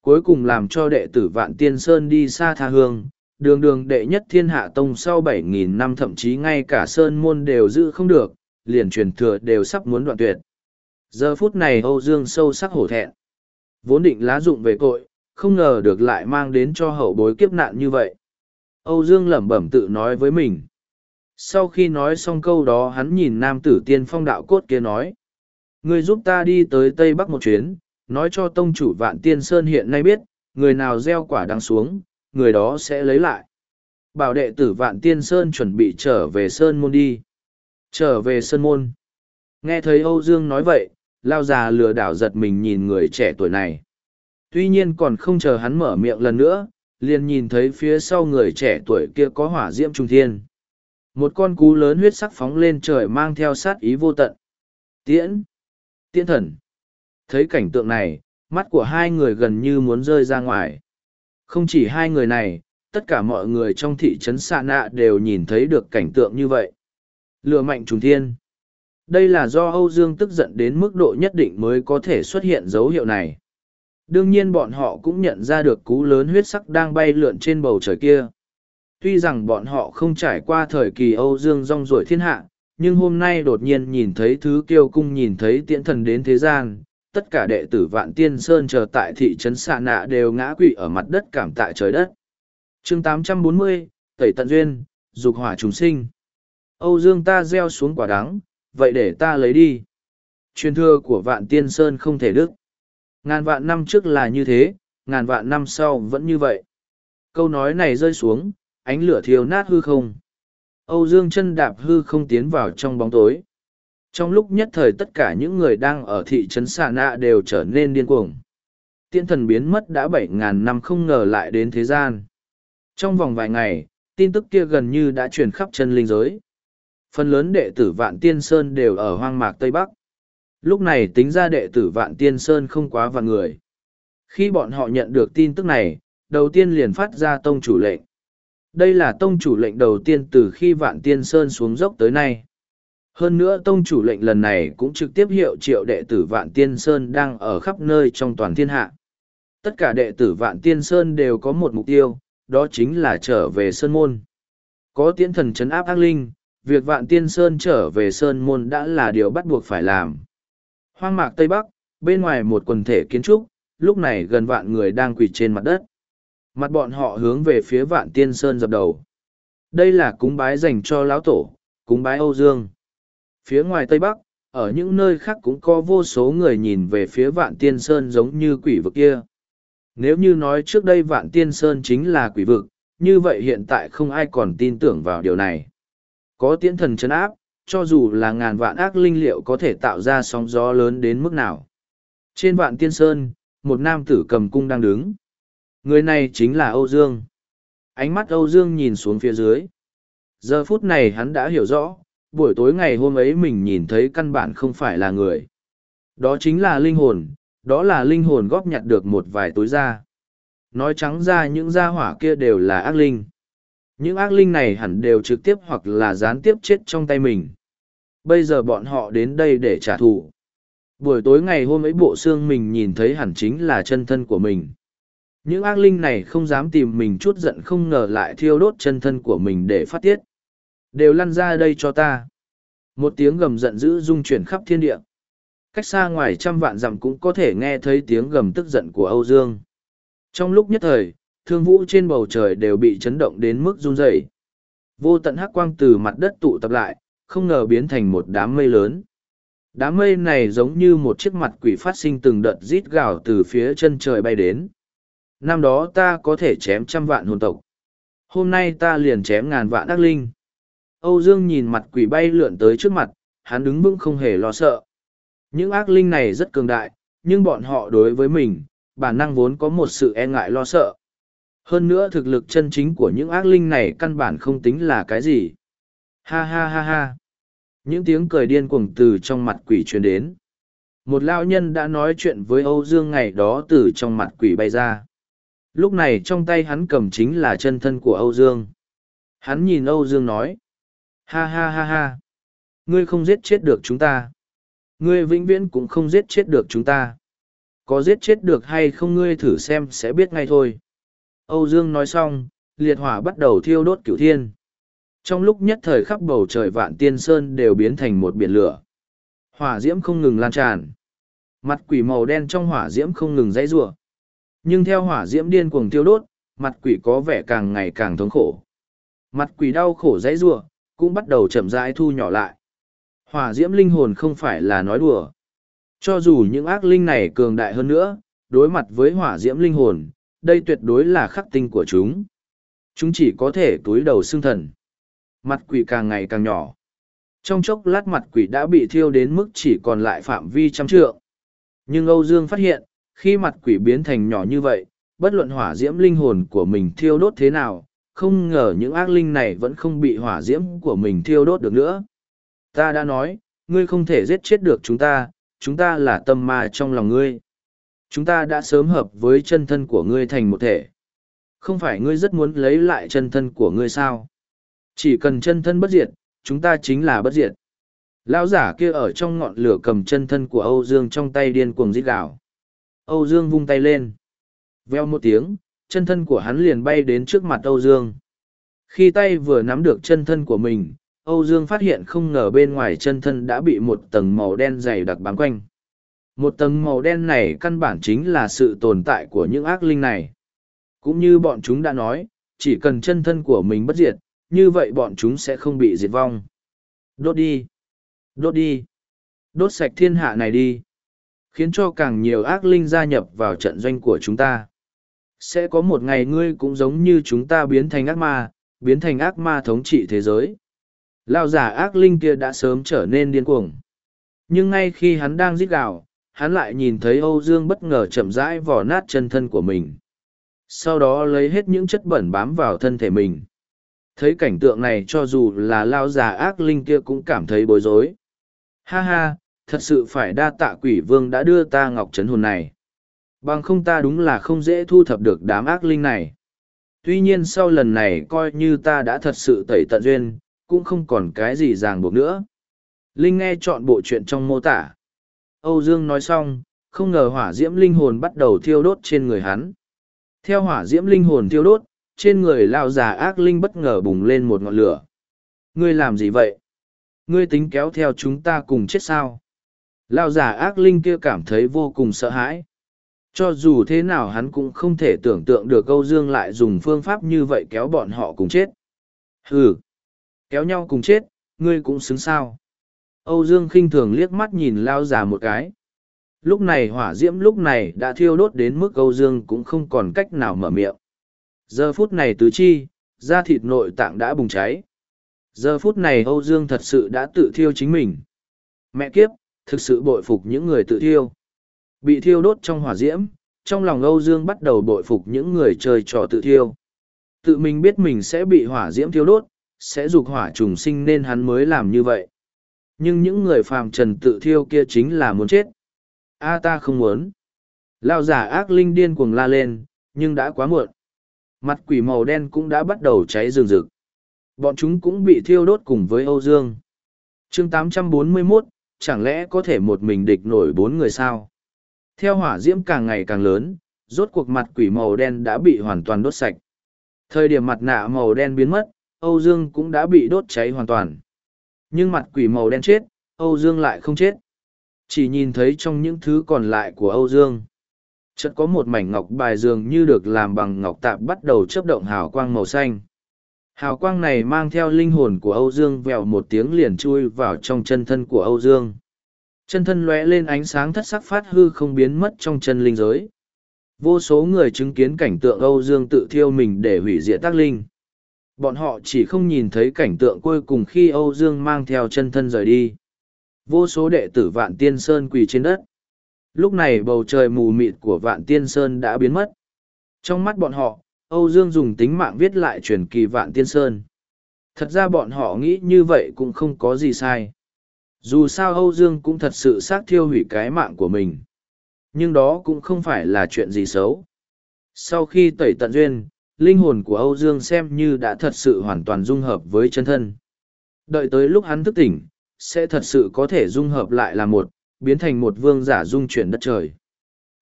Cuối cùng làm cho đệ tử Vạn Tiên Sơn đi xa tha hương, đường đường đệ nhất thiên hạ tông sau 7.000 năm thậm chí ngay cả Sơn môn đều giữ không được, liền truyền thừa đều sắp muốn đoạn tuyệt. Giờ phút này Âu Dương sâu sắc hổ thẹn. Vốn định lá dụng về cội, không ngờ được lại mang đến cho hậu bối kiếp nạn như vậy. Âu Dương lẩm bẩm tự nói với mình. Sau khi nói xong câu đó hắn nhìn nam tử tiên phong đạo cốt kia nói. Người giúp ta đi tới Tây Bắc một chuyến, nói cho tông chủ vạn tiên sơn hiện nay biết, người nào gieo quả đang xuống, người đó sẽ lấy lại. Bảo đệ tử vạn tiên sơn chuẩn bị trở về sơn môn đi. Trở về sơn môn. Nghe thấy Âu Dương nói vậy, lao già lừa đảo giật mình nhìn người trẻ tuổi này. Tuy nhiên còn không chờ hắn mở miệng lần nữa, liền nhìn thấy phía sau người trẻ tuổi kia có hỏa diễm trung thiên. Một con cú lớn huyết sắc phóng lên trời mang theo sát ý vô tận. Tiễn! Tiễn thần! Thấy cảnh tượng này, mắt của hai người gần như muốn rơi ra ngoài. Không chỉ hai người này tất cả mọi người trong thị trấn xạ nạ đều nhìn thấy được cảnh tượng như vậy. Lựa mạnh trùng thiên. Đây là do âu dương tức giận đến mức độ nhất định mới có thể xuất hiện dấu hiệu này. Đương nhiên bọn họ cũng nhận ra được cú lớn huyết sắc đang bay lượn trên bầu trời kia. Tuy rằng bọn họ không trải qua thời kỳ âu dương rong ruổi thiên hạ nhưng hôm nay đột nhiên nhìn thấy thứ kiêu cung nhìn thấy tiễn thần đến thế gian tất cả đệ tử vạn tiên sơn chờ tại thị trấn xạ nạ đều ngã quỵ ở mặt đất cảm tạ trời đất. Chương 840, tẩy tận duyên dục hỏa trùng sinh. Âu dương ta gieo xuống quả đắng vậy để ta lấy đi. Truyền thừa của vạn tiên sơn không thể đức ngàn vạn năm trước là như thế ngàn vạn năm sau vẫn như vậy. Câu nói này rơi xuống ánh lửa thiêu nát hư không âu dương chân đạp hư không tiến vào trong bóng tối. Trong lúc nhất thời tất cả những người đang ở thị trấn Sà nạ đều trở nên điên cuồng. Tiên thần biến mất đã bảy ngàn năm không ngờ lại đến thế gian. Trong vòng vài ngày, tin tức kia gần như đã truyền khắp chân linh giới. Phần lớn đệ tử vạn tiên sơn đều ở hoang mạc tây bắc. Lúc này tính ra đệ tử vạn tiên sơn không quá vạn người. Khi bọn họ nhận được tin tức này, đầu tiên liền phát ra tông chủ lệnh đây là tông chủ lệnh đầu tiên từ khi vạn tiên sơn xuống dốc tới nay hơn nữa tông chủ lệnh lần này cũng trực tiếp hiệu triệu đệ tử Vạn Tiên Sơn đang ở khắp nơi trong toàn thiên hạ. Tất cả đệ tử Vạn Tiên Sơn đều có một mục tiêu, đó chính là trở về Sơn Môn. Có tiễn thần chấn áp ác linh, việc Vạn Tiên Sơn trở về Sơn Môn đã là điều bắt buộc phải làm. Hoang mạc Tây Bắc, bên ngoài một quần thể kiến trúc, lúc này gần vạn người đang quỳ trên mặt đất. Mặt bọn họ hướng về phía Vạn Tiên Sơn dập đầu. Đây là cúng bái dành cho lão tổ, cúng bái Âu Dương. Phía ngoài Tây Bắc, ở những nơi khác cũng có vô số người nhìn về phía Vạn Tiên Sơn giống như quỷ vực kia. Nếu như nói trước đây Vạn Tiên Sơn chính là quỷ vực, như vậy hiện tại không ai còn tin tưởng vào điều này. Có tiễn thần chấn áp, cho dù là ngàn vạn ác linh liệu có thể tạo ra sóng gió lớn đến mức nào. Trên Vạn Tiên Sơn, một nam tử cầm cung đang đứng. Người này chính là Âu Dương. Ánh mắt Âu Dương nhìn xuống phía dưới. Giờ phút này hắn đã hiểu rõ, buổi tối ngày hôm ấy mình nhìn thấy căn bản không phải là người. Đó chính là linh hồn, đó là linh hồn góp nhặt được một vài tối ra. Nói trắng ra những gia hỏa kia đều là ác linh. Những ác linh này hẳn đều trực tiếp hoặc là gián tiếp chết trong tay mình. Bây giờ bọn họ đến đây để trả thù. Buổi tối ngày hôm ấy bộ xương mình nhìn thấy hẳn chính là chân thân của mình. Những ác linh này không dám tìm mình chút giận không ngờ lại thiêu đốt chân thân của mình để phát tiết. Đều lăn ra đây cho ta. Một tiếng gầm giận dữ rung chuyển khắp thiên địa. Cách xa ngoài trăm vạn dặm cũng có thể nghe thấy tiếng gầm tức giận của Âu Dương. Trong lúc nhất thời, thương vũ trên bầu trời đều bị chấn động đến mức run rẩy. Vô tận hắc quang từ mặt đất tụ tập lại, không ngờ biến thành một đám mây lớn. Đám mây này giống như một chiếc mặt quỷ phát sinh từng đợt rít gào từ phía chân trời bay đến. Năm đó ta có thể chém trăm vạn hồn tộc. Hôm nay ta liền chém ngàn vạn ác linh. Âu Dương nhìn mặt quỷ bay lượn tới trước mặt, hắn đứng vững không hề lo sợ. Những ác linh này rất cường đại, nhưng bọn họ đối với mình, bản năng vốn có một sự e ngại lo sợ. Hơn nữa thực lực chân chính của những ác linh này căn bản không tính là cái gì. Ha ha ha ha. Những tiếng cười điên cuồng từ trong mặt quỷ truyền đến. Một lão nhân đã nói chuyện với Âu Dương ngày đó từ trong mặt quỷ bay ra. Lúc này trong tay hắn cầm chính là chân thân của Âu Dương. Hắn nhìn Âu Dương nói. Ha ha ha ha. Ngươi không giết chết được chúng ta. Ngươi vĩnh viễn cũng không giết chết được chúng ta. Có giết chết được hay không ngươi thử xem sẽ biết ngay thôi. Âu Dương nói xong, liệt hỏa bắt đầu thiêu đốt cửu thiên. Trong lúc nhất thời khắp bầu trời vạn tiên sơn đều biến thành một biển lửa. Hỏa diễm không ngừng lan tràn. Mặt quỷ màu đen trong hỏa diễm không ngừng dãy rủa. Nhưng theo hỏa diễm điên cuồng tiêu đốt, mặt quỷ có vẻ càng ngày càng thống khổ. Mặt quỷ đau khổ dãy rủa, cũng bắt đầu chậm rãi thu nhỏ lại. Hỏa diễm linh hồn không phải là nói đùa. Cho dù những ác linh này cường đại hơn nữa, đối mặt với hỏa diễm linh hồn, đây tuyệt đối là khắc tinh của chúng. Chúng chỉ có thể túi đầu xương thần. Mặt quỷ càng ngày càng nhỏ. Trong chốc lát mặt quỷ đã bị thiêu đến mức chỉ còn lại phạm vi trăm trượng. Nhưng Âu Dương phát hiện, khi mặt quỷ biến thành nhỏ như vậy, bất luận hỏa diễm linh hồn của mình thiêu đốt thế nào, không ngờ những ác linh này vẫn không bị hỏa diễm của mình thiêu đốt được nữa. Ta đã nói, ngươi không thể giết chết được chúng ta, chúng ta là tâm ma trong lòng ngươi. Chúng ta đã sớm hợp với chân thân của ngươi thành một thể. Không phải ngươi rất muốn lấy lại chân thân của ngươi sao? Chỉ cần chân thân bất diệt, chúng ta chính là bất diệt. Lão giả kia ở trong ngọn lửa cầm chân thân của Âu Dương trong tay điên cuồng rít gào. Âu Dương vung tay lên. Veo một tiếng, chân thân của hắn liền bay đến trước mặt Âu Dương. Khi tay vừa nắm được chân thân của mình, Âu Dương phát hiện không ngờ bên ngoài chân thân đã bị một tầng màu đen dày đặc bám quanh. Một tầng màu đen này căn bản chính là sự tồn tại của những ác linh này. Cũng như bọn chúng đã nói, chỉ cần chân thân của mình bất diệt, như vậy bọn chúng sẽ không bị diệt vong. Đốt đi! Đốt đi! Đốt sạch thiên hạ này đi! Khiến cho càng nhiều ác linh gia nhập vào trận doanh của chúng ta. Sẽ có một ngày ngươi cũng giống như chúng ta biến thành ác ma, biến thành ác ma thống trị thế giới. Lao giả ác linh kia đã sớm trở nên điên cuồng. Nhưng ngay khi hắn đang giết gào, hắn lại nhìn thấy Âu Dương bất ngờ chậm rãi vò nát chân thân của mình. Sau đó lấy hết những chất bẩn bám vào thân thể mình. Thấy cảnh tượng này cho dù là lao già ác linh kia cũng cảm thấy bối rối. Ha ha, thật sự phải đa tạ quỷ vương đã đưa ta ngọc trấn hồn này. Bằng không ta đúng là không dễ thu thập được đám ác linh này. Tuy nhiên sau lần này coi như ta đã thật sự tẩy tận duyên, cũng không còn cái gì ràng buộc nữa. Linh nghe chọn bộ chuyện trong mô tả. Âu Dương nói xong, không ngờ hỏa diễm linh hồn bắt đầu thiêu đốt trên người hắn. Theo hỏa diễm linh hồn thiêu đốt, trên người lao già ác linh bất ngờ bùng lên một ngọn lửa. Ngươi làm gì vậy? Ngươi tính kéo theo chúng ta cùng chết sao? Lao già ác linh kia cảm thấy vô cùng sợ hãi. Cho dù thế nào hắn cũng không thể tưởng tượng được Âu Dương lại dùng phương pháp như vậy kéo bọn họ cùng chết. Hừ! Kéo nhau cùng chết, ngươi cũng xứng sao. Âu Dương khinh thường liếc mắt nhìn lao già một cái. Lúc này hỏa diễm lúc này đã thiêu đốt đến mức Âu Dương cũng không còn cách nào mở miệng. Giờ phút này tứ chi, da thịt nội tạng đã bùng cháy. Giờ phút này Âu Dương thật sự đã tự thiêu chính mình. Mẹ kiếp, thực sự bội phục những người tự thiêu. Bị thiêu đốt trong hỏa diễm, trong lòng Âu Dương bắt đầu bội phục những người chơi trò tự thiêu. Tự mình biết mình sẽ bị hỏa diễm thiêu đốt, sẽ dục hỏa trùng sinh nên hắn mới làm như vậy. Nhưng những người phàm trần tự thiêu kia chính là muốn chết. A ta không muốn. Lao giả ác linh điên cuồng la lên, nhưng đã quá muộn. Mặt quỷ màu đen cũng đã bắt đầu cháy rừng rực. Bọn chúng cũng bị thiêu đốt cùng với Âu Dương. chương 841, chẳng lẽ có thể một mình địch nổi bốn người sao? Theo hỏa diễm càng ngày càng lớn, rốt cuộc mặt quỷ màu đen đã bị hoàn toàn đốt sạch. Thời điểm mặt nạ màu đen biến mất, Âu Dương cũng đã bị đốt cháy hoàn toàn. Nhưng mặt quỷ màu đen chết, Âu Dương lại không chết. Chỉ nhìn thấy trong những thứ còn lại của Âu Dương. Chợt có một mảnh ngọc bài dường như được làm bằng ngọc tạp bắt đầu chớp động hào quang màu xanh. Hào quang này mang theo linh hồn của Âu Dương vèo một tiếng liền chui vào trong chân thân của Âu Dương. Chân thân lóe lên ánh sáng thất sắc phát hư không biến mất trong chân linh giới. Vô số người chứng kiến cảnh tượng Âu Dương tự thiêu mình để hủy diệt tác linh. Bọn họ chỉ không nhìn thấy cảnh tượng cuối cùng khi Âu Dương mang theo chân thân rời đi. Vô số đệ tử Vạn Tiên Sơn quỳ trên đất. Lúc này bầu trời mù mịt của Vạn Tiên Sơn đã biến mất. Trong mắt bọn họ, Âu Dương dùng tính mạng viết lại truyền kỳ Vạn Tiên Sơn. Thật ra bọn họ nghĩ như vậy cũng không có gì sai. Dù sao Âu Dương cũng thật sự xác thiêu hủy cái mạng của mình. Nhưng đó cũng không phải là chuyện gì xấu. Sau khi tẩy tận duyên, linh hồn của Âu Dương xem như đã thật sự hoàn toàn dung hợp với chân thân. Đợi tới lúc hắn thức tỉnh, sẽ thật sự có thể dung hợp lại là một, biến thành một vương giả dung chuyển đất trời.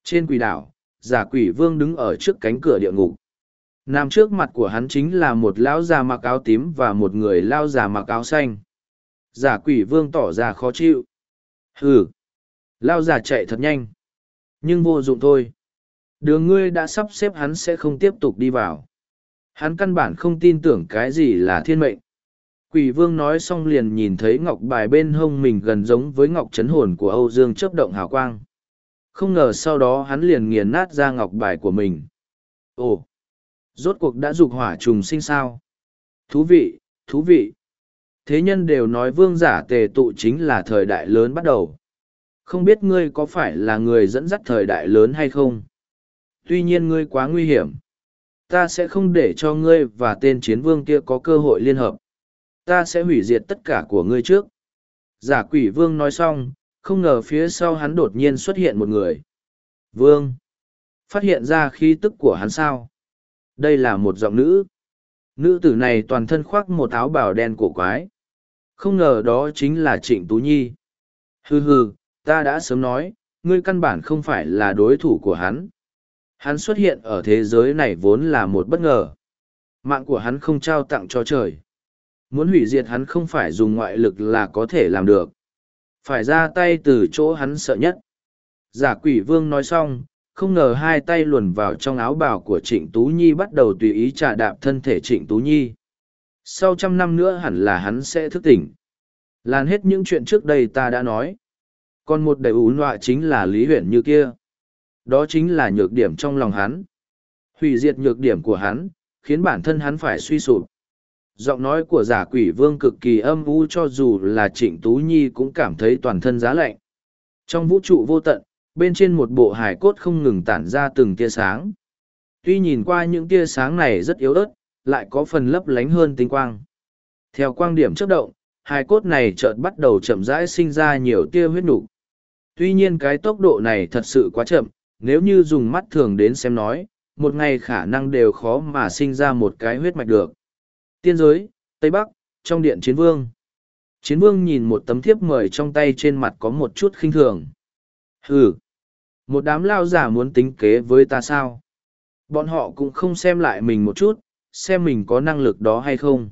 Trên quỷ đảo, giả quỷ vương đứng ở trước cánh cửa địa ngục. Nằm trước mặt của hắn chính là một lão già mặc áo tím và một người lao già mặc áo xanh. Giả quỷ vương tỏ ra khó chịu. Hừ. Lao già chạy thật nhanh. Nhưng vô dụng thôi. Đường ngươi đã sắp xếp hắn sẽ không tiếp tục đi vào. Hắn căn bản không tin tưởng cái gì là thiên mệnh. Quỷ vương nói xong liền nhìn thấy ngọc bài bên hông mình gần giống với ngọc chấn hồn của Âu Dương chớp động hào quang. Không ngờ sau đó hắn liền nghiền nát ra ngọc bài của mình. Ồ! Rốt cuộc đã dục hỏa trùng sinh sao? Thú vị, thú vị! Thế nhân đều nói vương giả tề tụ chính là thời đại lớn bắt đầu. Không biết ngươi có phải là người dẫn dắt thời đại lớn hay không? Tuy nhiên ngươi quá nguy hiểm. Ta sẽ không để cho ngươi và tên chiến vương kia có cơ hội liên hợp. Ta sẽ hủy diệt tất cả của ngươi trước. Giả quỷ vương nói xong, không ngờ phía sau hắn đột nhiên xuất hiện một người. Vương! Phát hiện ra khí tức của hắn sao? Đây là một giọng nữ. Nữ tử này toàn thân khoác một áo bào đen cổ quái. Không ngờ đó chính là Trịnh Tú Nhi. Hừ hừ, ta đã sớm nói, ngươi căn bản không phải là đối thủ của hắn. Hắn xuất hiện ở thế giới này vốn là một bất ngờ. Mạng của hắn không trao tặng cho trời. Muốn hủy diệt hắn không phải dùng ngoại lực là có thể làm được. Phải ra tay từ chỗ hắn sợ nhất. Giả quỷ vương nói xong, không ngờ hai tay luồn vào trong áo bào của trịnh Tú Nhi bắt đầu tùy ý trả đạp thân thể trịnh Tú Nhi. Sau trăm năm nữa hẳn là hắn sẽ thức tỉnh. Làn hết những chuyện trước đây ta đã nói. Còn một đầy ú nọa chính là Lý Huyền như kia. Đó chính là nhược điểm trong lòng hắn. Hủy diệt nhược điểm của hắn, khiến bản thân hắn phải suy sụp. Giọng nói của giả quỷ vương cực kỳ âm u cho dù là trịnh Tú Nhi cũng cảm thấy toàn thân giá lạnh. Trong vũ trụ vô tận, bên trên một bộ hải cốt không ngừng tản ra từng tia sáng. Tuy nhìn qua những tia sáng này rất yếu ớt, lại có phần lấp lánh hơn tinh quang. Theo quang điểm chấp động, hải cốt này chợt bắt đầu chậm rãi sinh ra nhiều tia huyết nục. Tuy nhiên cái tốc độ này thật sự quá chậm, nếu như dùng mắt thường đến xem nói, một ngày khả năng đều khó mà sinh ra một cái huyết mạch được. Tiên giới, Tây Bắc, trong điện chiến vương. Chiến vương nhìn một tấm thiếp mời trong tay trên mặt có một chút khinh thường. Hừ, một đám lao giả muốn tính kế với ta sao? Bọn họ cũng không xem lại mình một chút, xem mình có năng lực đó hay không.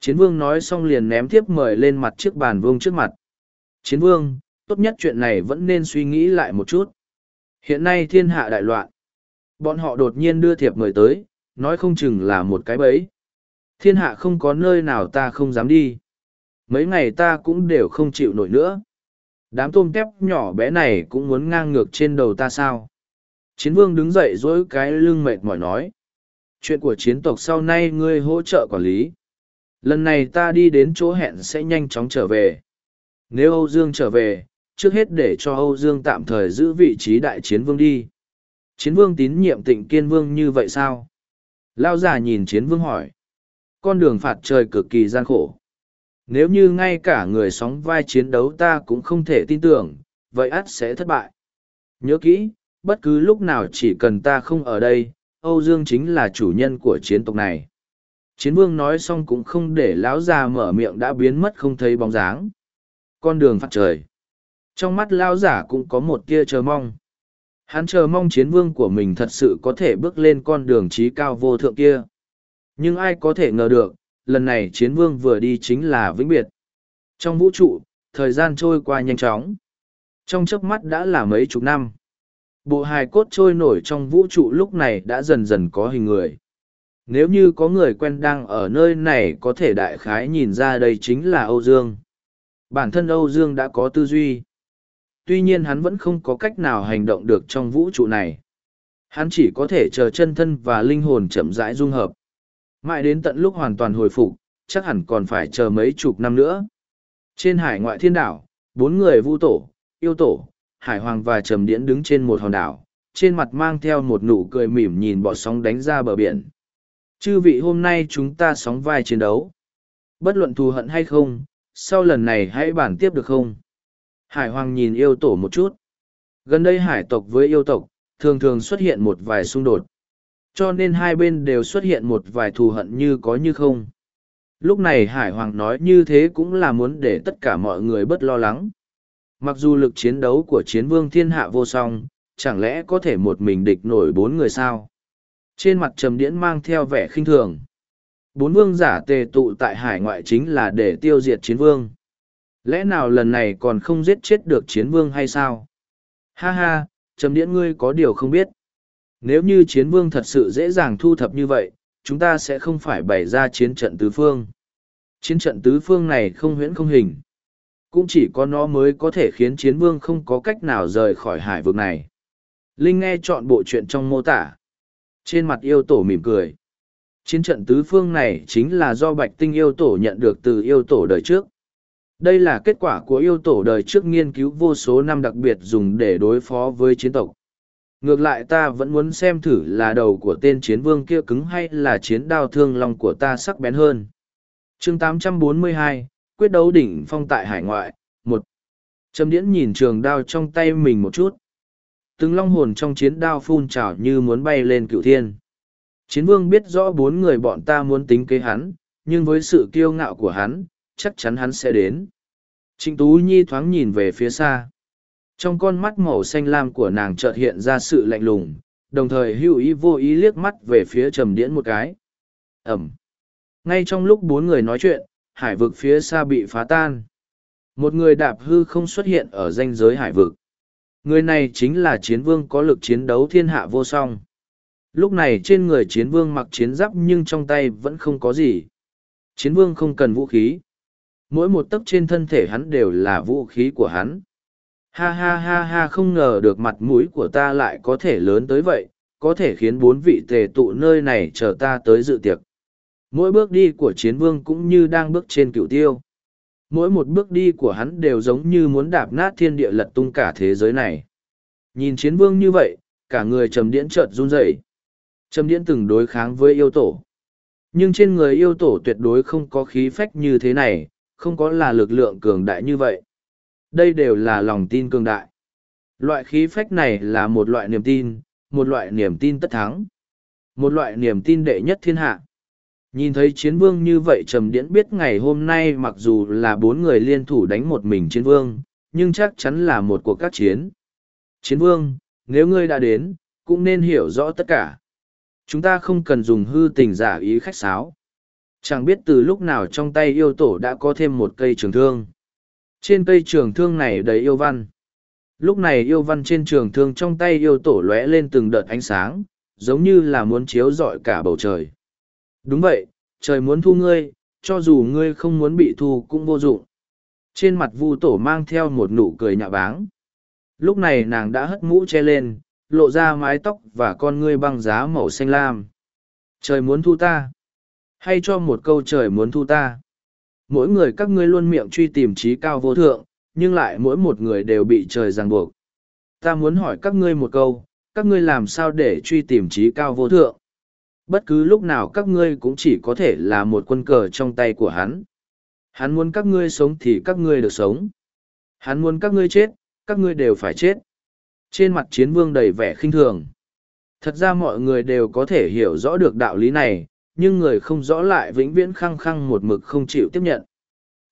Chiến vương nói xong liền ném tiếp mời lên mặt chiếc bàn vương trước mặt. Chiến vương, tốt nhất chuyện này vẫn nên suy nghĩ lại một chút. Hiện nay thiên hạ đại loạn. Bọn họ đột nhiên đưa thiệp mời tới, nói không chừng là một cái bẫy. Thiên hạ không có nơi nào ta không dám đi. Mấy ngày ta cũng đều không chịu nổi nữa. Đám tôm tép nhỏ bé này cũng muốn ngang ngược trên đầu ta sao. Chiến vương đứng dậy dỗi cái lưng mệt mỏi nói. Chuyện của chiến tộc sau nay ngươi hỗ trợ quản lý. Lần này ta đi đến chỗ hẹn sẽ nhanh chóng trở về. Nếu Âu Dương trở về, trước hết để cho Âu Dương tạm thời giữ vị trí đại chiến vương đi. Chiến vương tín nhiệm tịnh kiên vương như vậy sao? Lao già nhìn chiến vương hỏi. Con đường phạt trời cực kỳ gian khổ. Nếu như ngay cả người sóng vai chiến đấu ta cũng không thể tin tưởng, vậy ắt sẽ thất bại. Nhớ kỹ, bất cứ lúc nào chỉ cần ta không ở đây, Âu Dương chính là chủ nhân của chiến tộc này. Chiến vương nói xong cũng không để lão già mở miệng đã biến mất không thấy bóng dáng. Con đường phát trời. Trong mắt lão giả cũng có một tia chờ mong. Hắn chờ mong chiến vương của mình thật sự có thể bước lên con đường trí cao vô thượng kia. Nhưng ai có thể ngờ được, lần này chiến vương vừa đi chính là vĩnh biệt. Trong vũ trụ, thời gian trôi qua nhanh chóng. Trong chớp mắt đã là mấy chục năm. Bộ hài cốt trôi nổi trong vũ trụ lúc này đã dần dần có hình người. Nếu như có người quen đang ở nơi này có thể đại khái nhìn ra đây chính là Âu Dương. Bản thân Âu Dương đã có tư duy. Tuy nhiên hắn vẫn không có cách nào hành động được trong vũ trụ này. Hắn chỉ có thể chờ chân thân và linh hồn chậm rãi dung hợp. Mãi đến tận lúc hoàn toàn hồi phục, chắc hẳn còn phải chờ mấy chục năm nữa. Trên hải ngoại thiên đảo, bốn người vu tổ, yêu tổ, hải hoàng và trầm điễn đứng trên một hòn đảo, trên mặt mang theo một nụ cười mỉm nhìn bọt sóng đánh ra bờ biển. Chư vị hôm nay chúng ta sóng vai chiến đấu. Bất luận thù hận hay không, sau lần này hãy bàn tiếp được không? Hải hoàng nhìn yêu tổ một chút. Gần đây hải tộc với yêu tộc, thường thường xuất hiện một vài xung đột. Cho nên hai bên đều xuất hiện một vài thù hận như có như không. Lúc này Hải Hoàng nói như thế cũng là muốn để tất cả mọi người bất lo lắng. Mặc dù lực chiến đấu của chiến vương thiên hạ vô song, chẳng lẽ có thể một mình địch nổi bốn người sao? Trên mặt trầm điễn mang theo vẻ khinh thường. Bốn vương giả tề tụ tại hải ngoại chính là để tiêu diệt chiến vương. Lẽ nào lần này còn không giết chết được chiến vương hay sao? Ha ha, trầm điễn ngươi có điều không biết nếu như chiến vương thật sự dễ dàng thu thập như vậy, chúng ta sẽ không phải bày ra chiến trận tứ phương. Chiến trận tứ phương này không huyễn không hình. Cũng chỉ có nó mới có thể khiến chiến vương không có cách nào rời khỏi hải vực này. Linh nghe chọn bộ chuyện trong mô tả. Trên mặt yêu tổ mỉm cười. Chiến trận tứ phương này chính là do bạch tinh yêu tổ nhận được từ yêu tổ đời trước. Đây là kết quả của yêu tổ đời trước nghiên cứu vô số năm đặc biệt dùng để đối phó với chiến tộc ngược lại ta vẫn muốn xem thử là đầu của tên chiến vương kia cứng hay là chiến đao thương lòng của ta sắc bén hơn chương 842, quyết đấu đỉnh phong tại hải ngoại một trầm điễn nhìn trường đao trong tay mình một chút từng long hồn trong chiến đao phun trào như muốn bay lên cựu thiên. Chiến vương biết rõ bốn người bọn ta muốn tính kế hắn, nhưng với sự kiêu ngạo của hắn, chắc chắn hắn sẽ đến. Trịnh Tú Nhi thoáng nhìn về phía xa. Trong con mắt màu xanh lam của nàng chợt hiện ra sự lạnh lùng, đồng thời hữu ý vô ý liếc mắt về phía trầm điễn một cái. Ẩm. Ngay trong lúc bốn người nói chuyện, hải vực phía xa bị phá tan. Một người đạp hư không xuất hiện ở danh giới hải vực. Người này chính là chiến vương có lực chiến đấu thiên hạ vô song. Lúc này trên người chiến vương mặc chiến giáp nhưng trong tay vẫn không có gì. Chiến vương không cần vũ khí. Mỗi một tấc trên thân thể hắn đều là vũ khí của hắn. Ha ha ha ha không ngờ được mặt mũi của ta lại có thể lớn tới vậy, có thể khiến bốn vị tề tụ nơi này chờ ta tới dự tiệc. Mỗi bước đi của chiến vương cũng như đang bước trên cựu tiêu. Mỗi một bước đi của hắn đều giống như muốn đạp nát thiên địa lật tung cả thế giới này. Nhìn chiến vương như vậy, cả người trầm điễn chợt run rẩy. Trầm điễn từng đối kháng với yêu tổ. Nhưng trên người yêu tổ tuyệt đối không có khí phách như thế này, không có là lực lượng cường đại như vậy. Đây đều là lòng tin cường đại. Loại khí phách này là một loại niềm tin, một loại niềm tin tất thắng. Một loại niềm tin đệ nhất thiên hạ. Nhìn thấy chiến vương như vậy trầm điễn biết ngày hôm nay mặc dù là bốn người liên thủ đánh một mình chiến vương, nhưng chắc chắn là một cuộc các chiến. Chiến vương, nếu ngươi đã đến, cũng nên hiểu rõ tất cả. Chúng ta không cần dùng hư tình giả ý khách sáo. Chẳng biết từ lúc nào trong tay yêu tổ đã có thêm một cây trường thương. Trên cây trường thương này đầy yêu văn. Lúc này yêu văn trên trường thương trong tay yêu tổ lóe lên từng đợt ánh sáng, giống như là muốn chiếu rọi cả bầu trời. Đúng vậy, trời muốn thu ngươi, cho dù ngươi không muốn bị thu cũng vô dụng. Trên mặt vu tổ mang theo một nụ cười nhạ báng. Lúc này nàng đã hất mũ che lên, lộ ra mái tóc và con ngươi băng giá màu xanh lam. Trời muốn thu ta. Hay cho một câu trời muốn thu ta. Mỗi người các ngươi luôn miệng truy tìm trí cao vô thượng, nhưng lại mỗi một người đều bị trời ràng buộc. Ta muốn hỏi các ngươi một câu, các ngươi làm sao để truy tìm trí cao vô thượng? Bất cứ lúc nào các ngươi cũng chỉ có thể là một quân cờ trong tay của hắn. Hắn muốn các ngươi sống thì các ngươi được sống. Hắn muốn các ngươi chết, các ngươi đều phải chết. Trên mặt chiến vương đầy vẻ khinh thường. Thật ra mọi người đều có thể hiểu rõ được đạo lý này, nhưng người không rõ lại vĩnh viễn khăng khăng một mực không chịu tiếp nhận.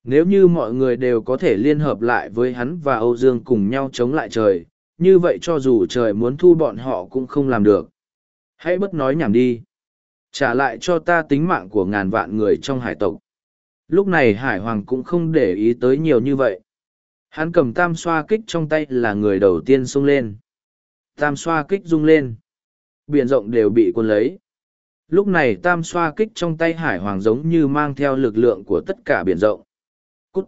Nếu như mọi người đều có thể liên hợp lại với hắn và Âu Dương cùng nhau chống lại trời, như vậy cho dù trời muốn thu bọn họ cũng không làm được. Hãy bất nói nhảm đi. Trả lại cho ta tính mạng của ngàn vạn người trong hải tộc. Lúc này Hải Hoàng cũng không để ý tới nhiều như vậy. Hắn cầm tam xoa kích trong tay là người đầu tiên xông lên. Tam xoa kích rung lên. Biển rộng đều bị cuốn lấy. Lúc này tam xoa kích trong tay Hải Hoàng giống như mang theo lực lượng của tất cả biển rộng. Cút!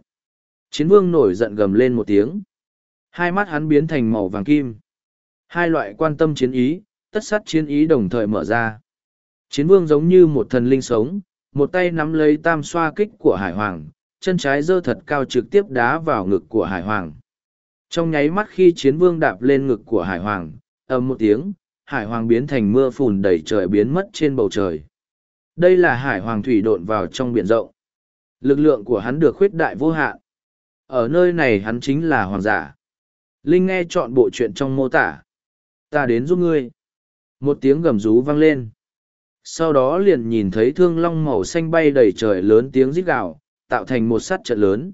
Chiến vương nổi giận gầm lên một tiếng. Hai mắt hắn biến thành màu vàng kim. Hai loại quan tâm chiến ý, tất sát chiến ý đồng thời mở ra. Chiến vương giống như một thần linh sống, một tay nắm lấy tam xoa kích của hải hoàng, chân trái giơ thật cao trực tiếp đá vào ngực của hải hoàng. Trong nháy mắt khi chiến vương đạp lên ngực của hải hoàng, ầm một tiếng, hải hoàng biến thành mưa phùn đầy trời biến mất trên bầu trời. Đây là hải hoàng thủy độn vào trong biển rộng. Lực lượng của hắn được khuyết đại vô hạn. Ở nơi này hắn chính là hoàng giả. Linh nghe chọn bộ chuyện trong mô tả. Ta đến giúp ngươi. Một tiếng gầm rú vang lên sau đó liền nhìn thấy thương long màu xanh bay đầy trời lớn tiếng rít gào, tạo thành một sát trận lớn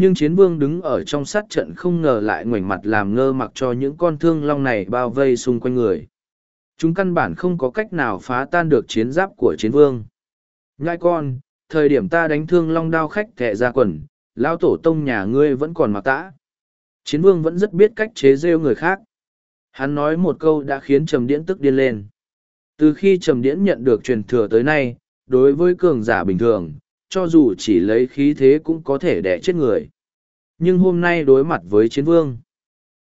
nhưng chiến vương đứng ở trong sát trận không ngờ lại ngoảnh mặt làm ngơ mặc cho những con thương long này bao vây xung quanh người. Chúng căn bản không có cách nào phá tan được chiến giáp của chiến vương. Nhai con, thời điểm ta đánh thương long đao khách thẹ ra quần lao tổ tông nhà ngươi vẫn còn mặc tã. Chiến vương vẫn rất biết cách chế rêu người khác. Hắn nói một câu đã khiến trầm điễn tức điên lên. Từ khi trầm điễn nhận được truyền thừa tới nay, đối với cường giả bình thường cho dù chỉ lấy khí thế cũng có thể đẻ chết người. Nhưng hôm nay đối mặt với chiến vương,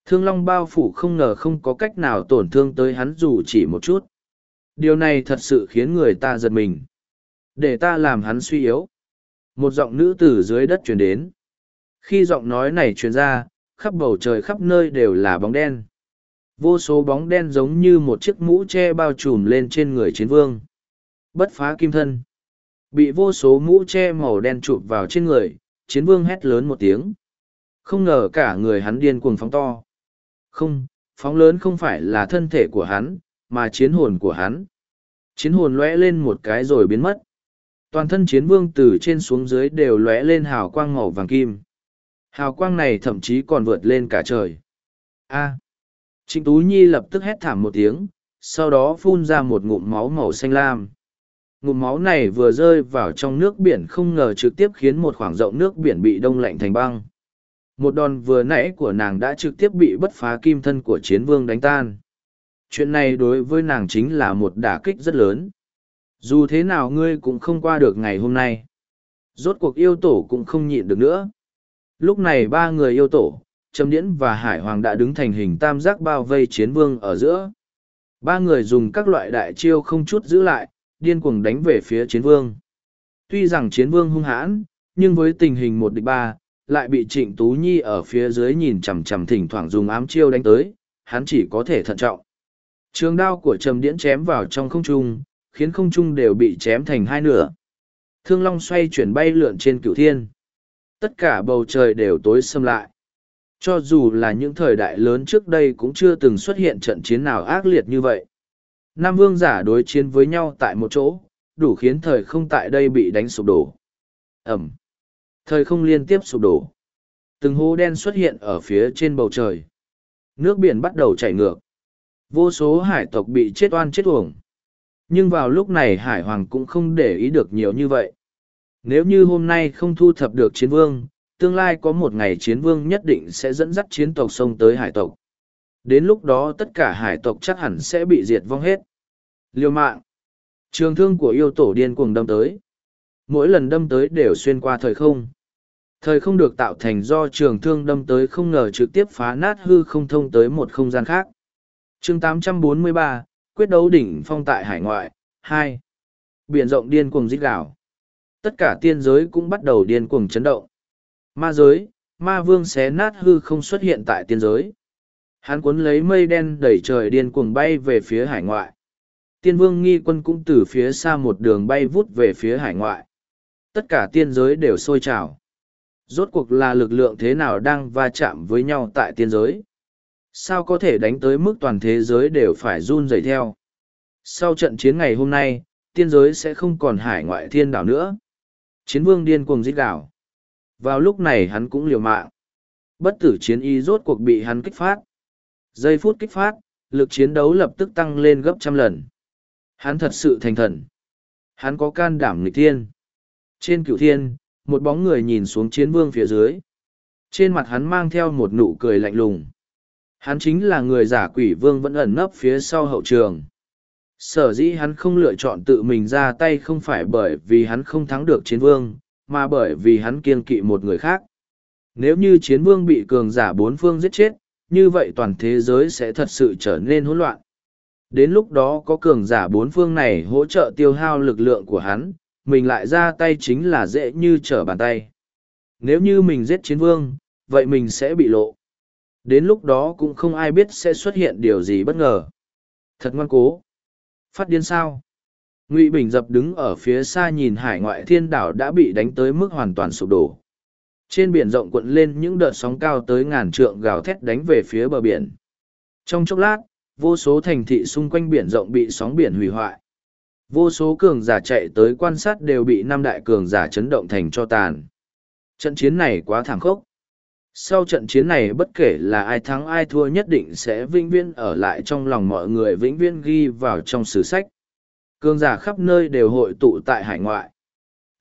thương long bao phủ không ngờ không có cách nào tổn thương tới hắn dù chỉ một chút. Điều này thật sự khiến người ta giật mình. Để ta làm hắn suy yếu. Một giọng nữ từ dưới đất truyền đến. Khi giọng nói này truyền ra, khắp bầu trời khắp nơi đều là bóng đen. Vô số bóng đen giống như một chiếc mũ che bao trùm lên trên người chiến vương. Bất phá kim thân. Bị vô số mũ che màu đen chụp vào trên người, chiến vương hét lớn một tiếng. Không ngờ cả người hắn điên cuồng phóng to. Không, Phóng lớn không phải là thân thể của hắn, mà chiến hồn của hắn. Chiến hồn lóe lên một cái rồi biến mất. Toàn thân chiến vương từ trên xuống dưới đều lóe lên hào quang màu vàng kim. Hào quang này thậm chí còn vượt lên cả trời. A. Trịnh Tú Nhi lập tức hét thảm một tiếng, sau đó phun ra một ngụm máu màu xanh lam. Ngụm máu này vừa rơi vào trong nước biển không ngờ trực tiếp khiến một khoảng rộng nước biển bị đông lạnh thành băng. Một đòn vừa nãy của nàng đã trực tiếp bị bất phá kim thân của chiến vương đánh tan. Chuyện này đối với nàng chính là một đả kích rất lớn. Dù thế nào ngươi cũng không qua được ngày hôm nay. Rốt cuộc yêu tổ cũng không nhịn được nữa. Lúc này ba người yêu tổ, Trầm Điễn và Hải Hoàng đã đứng thành hình tam giác bao vây chiến vương ở giữa. Ba người dùng các loại đại chiêu không chút giữ lại, điên cuồng đánh về phía chiến vương. Tuy rằng chiến vương hung hãn, nhưng với tình hình một địch ba, lại bị trịnh Tú Nhi ở phía dưới nhìn chằm chằm thỉnh thoảng dùng ám chiêu đánh tới, hắn chỉ có thể thận trọng. Trường đao của Trầm Điễn chém vào trong không trung, khiến không trung đều bị chém thành hai nửa. Thương long xoay chuyển bay lượn trên cửu thiên. Tất cả bầu trời đều tối xâm lại. Cho dù là những thời đại lớn trước đây cũng chưa từng xuất hiện trận chiến nào ác liệt như vậy. Nam vương giả đối chiến với nhau tại một chỗ, đủ khiến thời không tại đây bị đánh sụp đổ. Ẩm. Thời không liên tiếp sụp đổ. Từng hố đen xuất hiện ở phía trên bầu trời. Nước biển bắt đầu chảy ngược. Vô số hải tộc bị chết oan chết uổng. Nhưng vào lúc này hải hoàng cũng không để ý được nhiều như vậy. Nếu như hôm nay không thu thập được chiến vương, tương lai có một ngày chiến vương nhất định sẽ dẫn dắt chiến tộc sông tới hải tộc. Đến lúc đó tất cả hải tộc chắc hẳn sẽ bị diệt vong hết. Liêu mạng. Trường thương của yêu tổ điên cuồng đâm tới. Mỗi lần đâm tới đều xuyên qua thời không. Thời không được tạo thành do trường thương đâm tới không ngờ trực tiếp phá nát hư không thông tới một không gian khác. chương 843, quyết đấu đỉnh phong tại hải ngoại, 2 Biển rộng điên cuồng rít gào. Tất cả tiên giới cũng bắt đầu điên cuồng chấn động. Ma giới, ma vương xé nát hư không xuất hiện tại tiên giới. Hắn cuốn lấy mây đen đẩy trời điên cuồng bay về phía hải ngoại. Tiên vương nghi quân cũng từ phía xa một đường bay vút về phía hải ngoại. Tất cả tiên giới đều sôi trào. Rốt cuộc là lực lượng thế nào đang va chạm với nhau tại tiên giới? Sao có thể đánh tới mức toàn thế giới đều phải run rẩy theo? Sau trận chiến ngày hôm nay, tiên giới sẽ không còn hải ngoại thiên đảo nữa. Chiến vương điên cuồng giết đảo. Vào lúc này hắn cũng liều mạng. Bất tử chiến y rốt cuộc bị hắn kích phát. Giây phút kích phát, lực chiến đấu lập tức tăng lên gấp trăm lần. Hắn thật sự thành thần. Hắn có can đảm nghịch thiên. Trên cửu thiên, một bóng người nhìn xuống chiến vương phía dưới. Trên mặt hắn mang theo một nụ cười lạnh lùng. Hắn chính là người giả quỷ vương vẫn ẩn nấp phía sau hậu trường. Sở dĩ hắn không lựa chọn tự mình ra tay không phải bởi vì hắn không thắng được chiến vương, mà bởi vì hắn kiên kỵ một người khác. Nếu như chiến vương bị cường giả bốn phương giết chết, như vậy toàn thế giới sẽ thật sự trở nên hỗn loạn. Đến lúc đó có cường giả bốn phương này hỗ trợ tiêu hao lực lượng của hắn, mình lại ra tay chính là dễ như trở bàn tay. Nếu như mình giết chiến vương, vậy mình sẽ bị lộ. Đến lúc đó cũng không ai biết sẽ xuất hiện điều gì bất ngờ. Thật ngoan cố. Phát điên sao? Ngụy Bình dập đứng ở phía xa nhìn hải ngoại thiên đảo đã bị đánh tới mức hoàn toàn sụp đổ. Trên biển rộng cuộn lên những đợt sóng cao tới ngàn trượng gào thét đánh về phía bờ biển. Trong chốc lát, vô số thành thị xung quanh biển rộng bị sóng biển hủy hoại. Vô số cường giả chạy tới quan sát đều bị năm đại cường giả chấn động thành cho tàn. Trận chiến này quá thảm khốc. Sau trận chiến này bất kể là ai thắng ai thua nhất định sẽ vĩnh viễn ở lại trong lòng mọi người vĩnh viễn ghi vào trong sử sách. Cường giả khắp nơi đều hội tụ tại hải ngoại.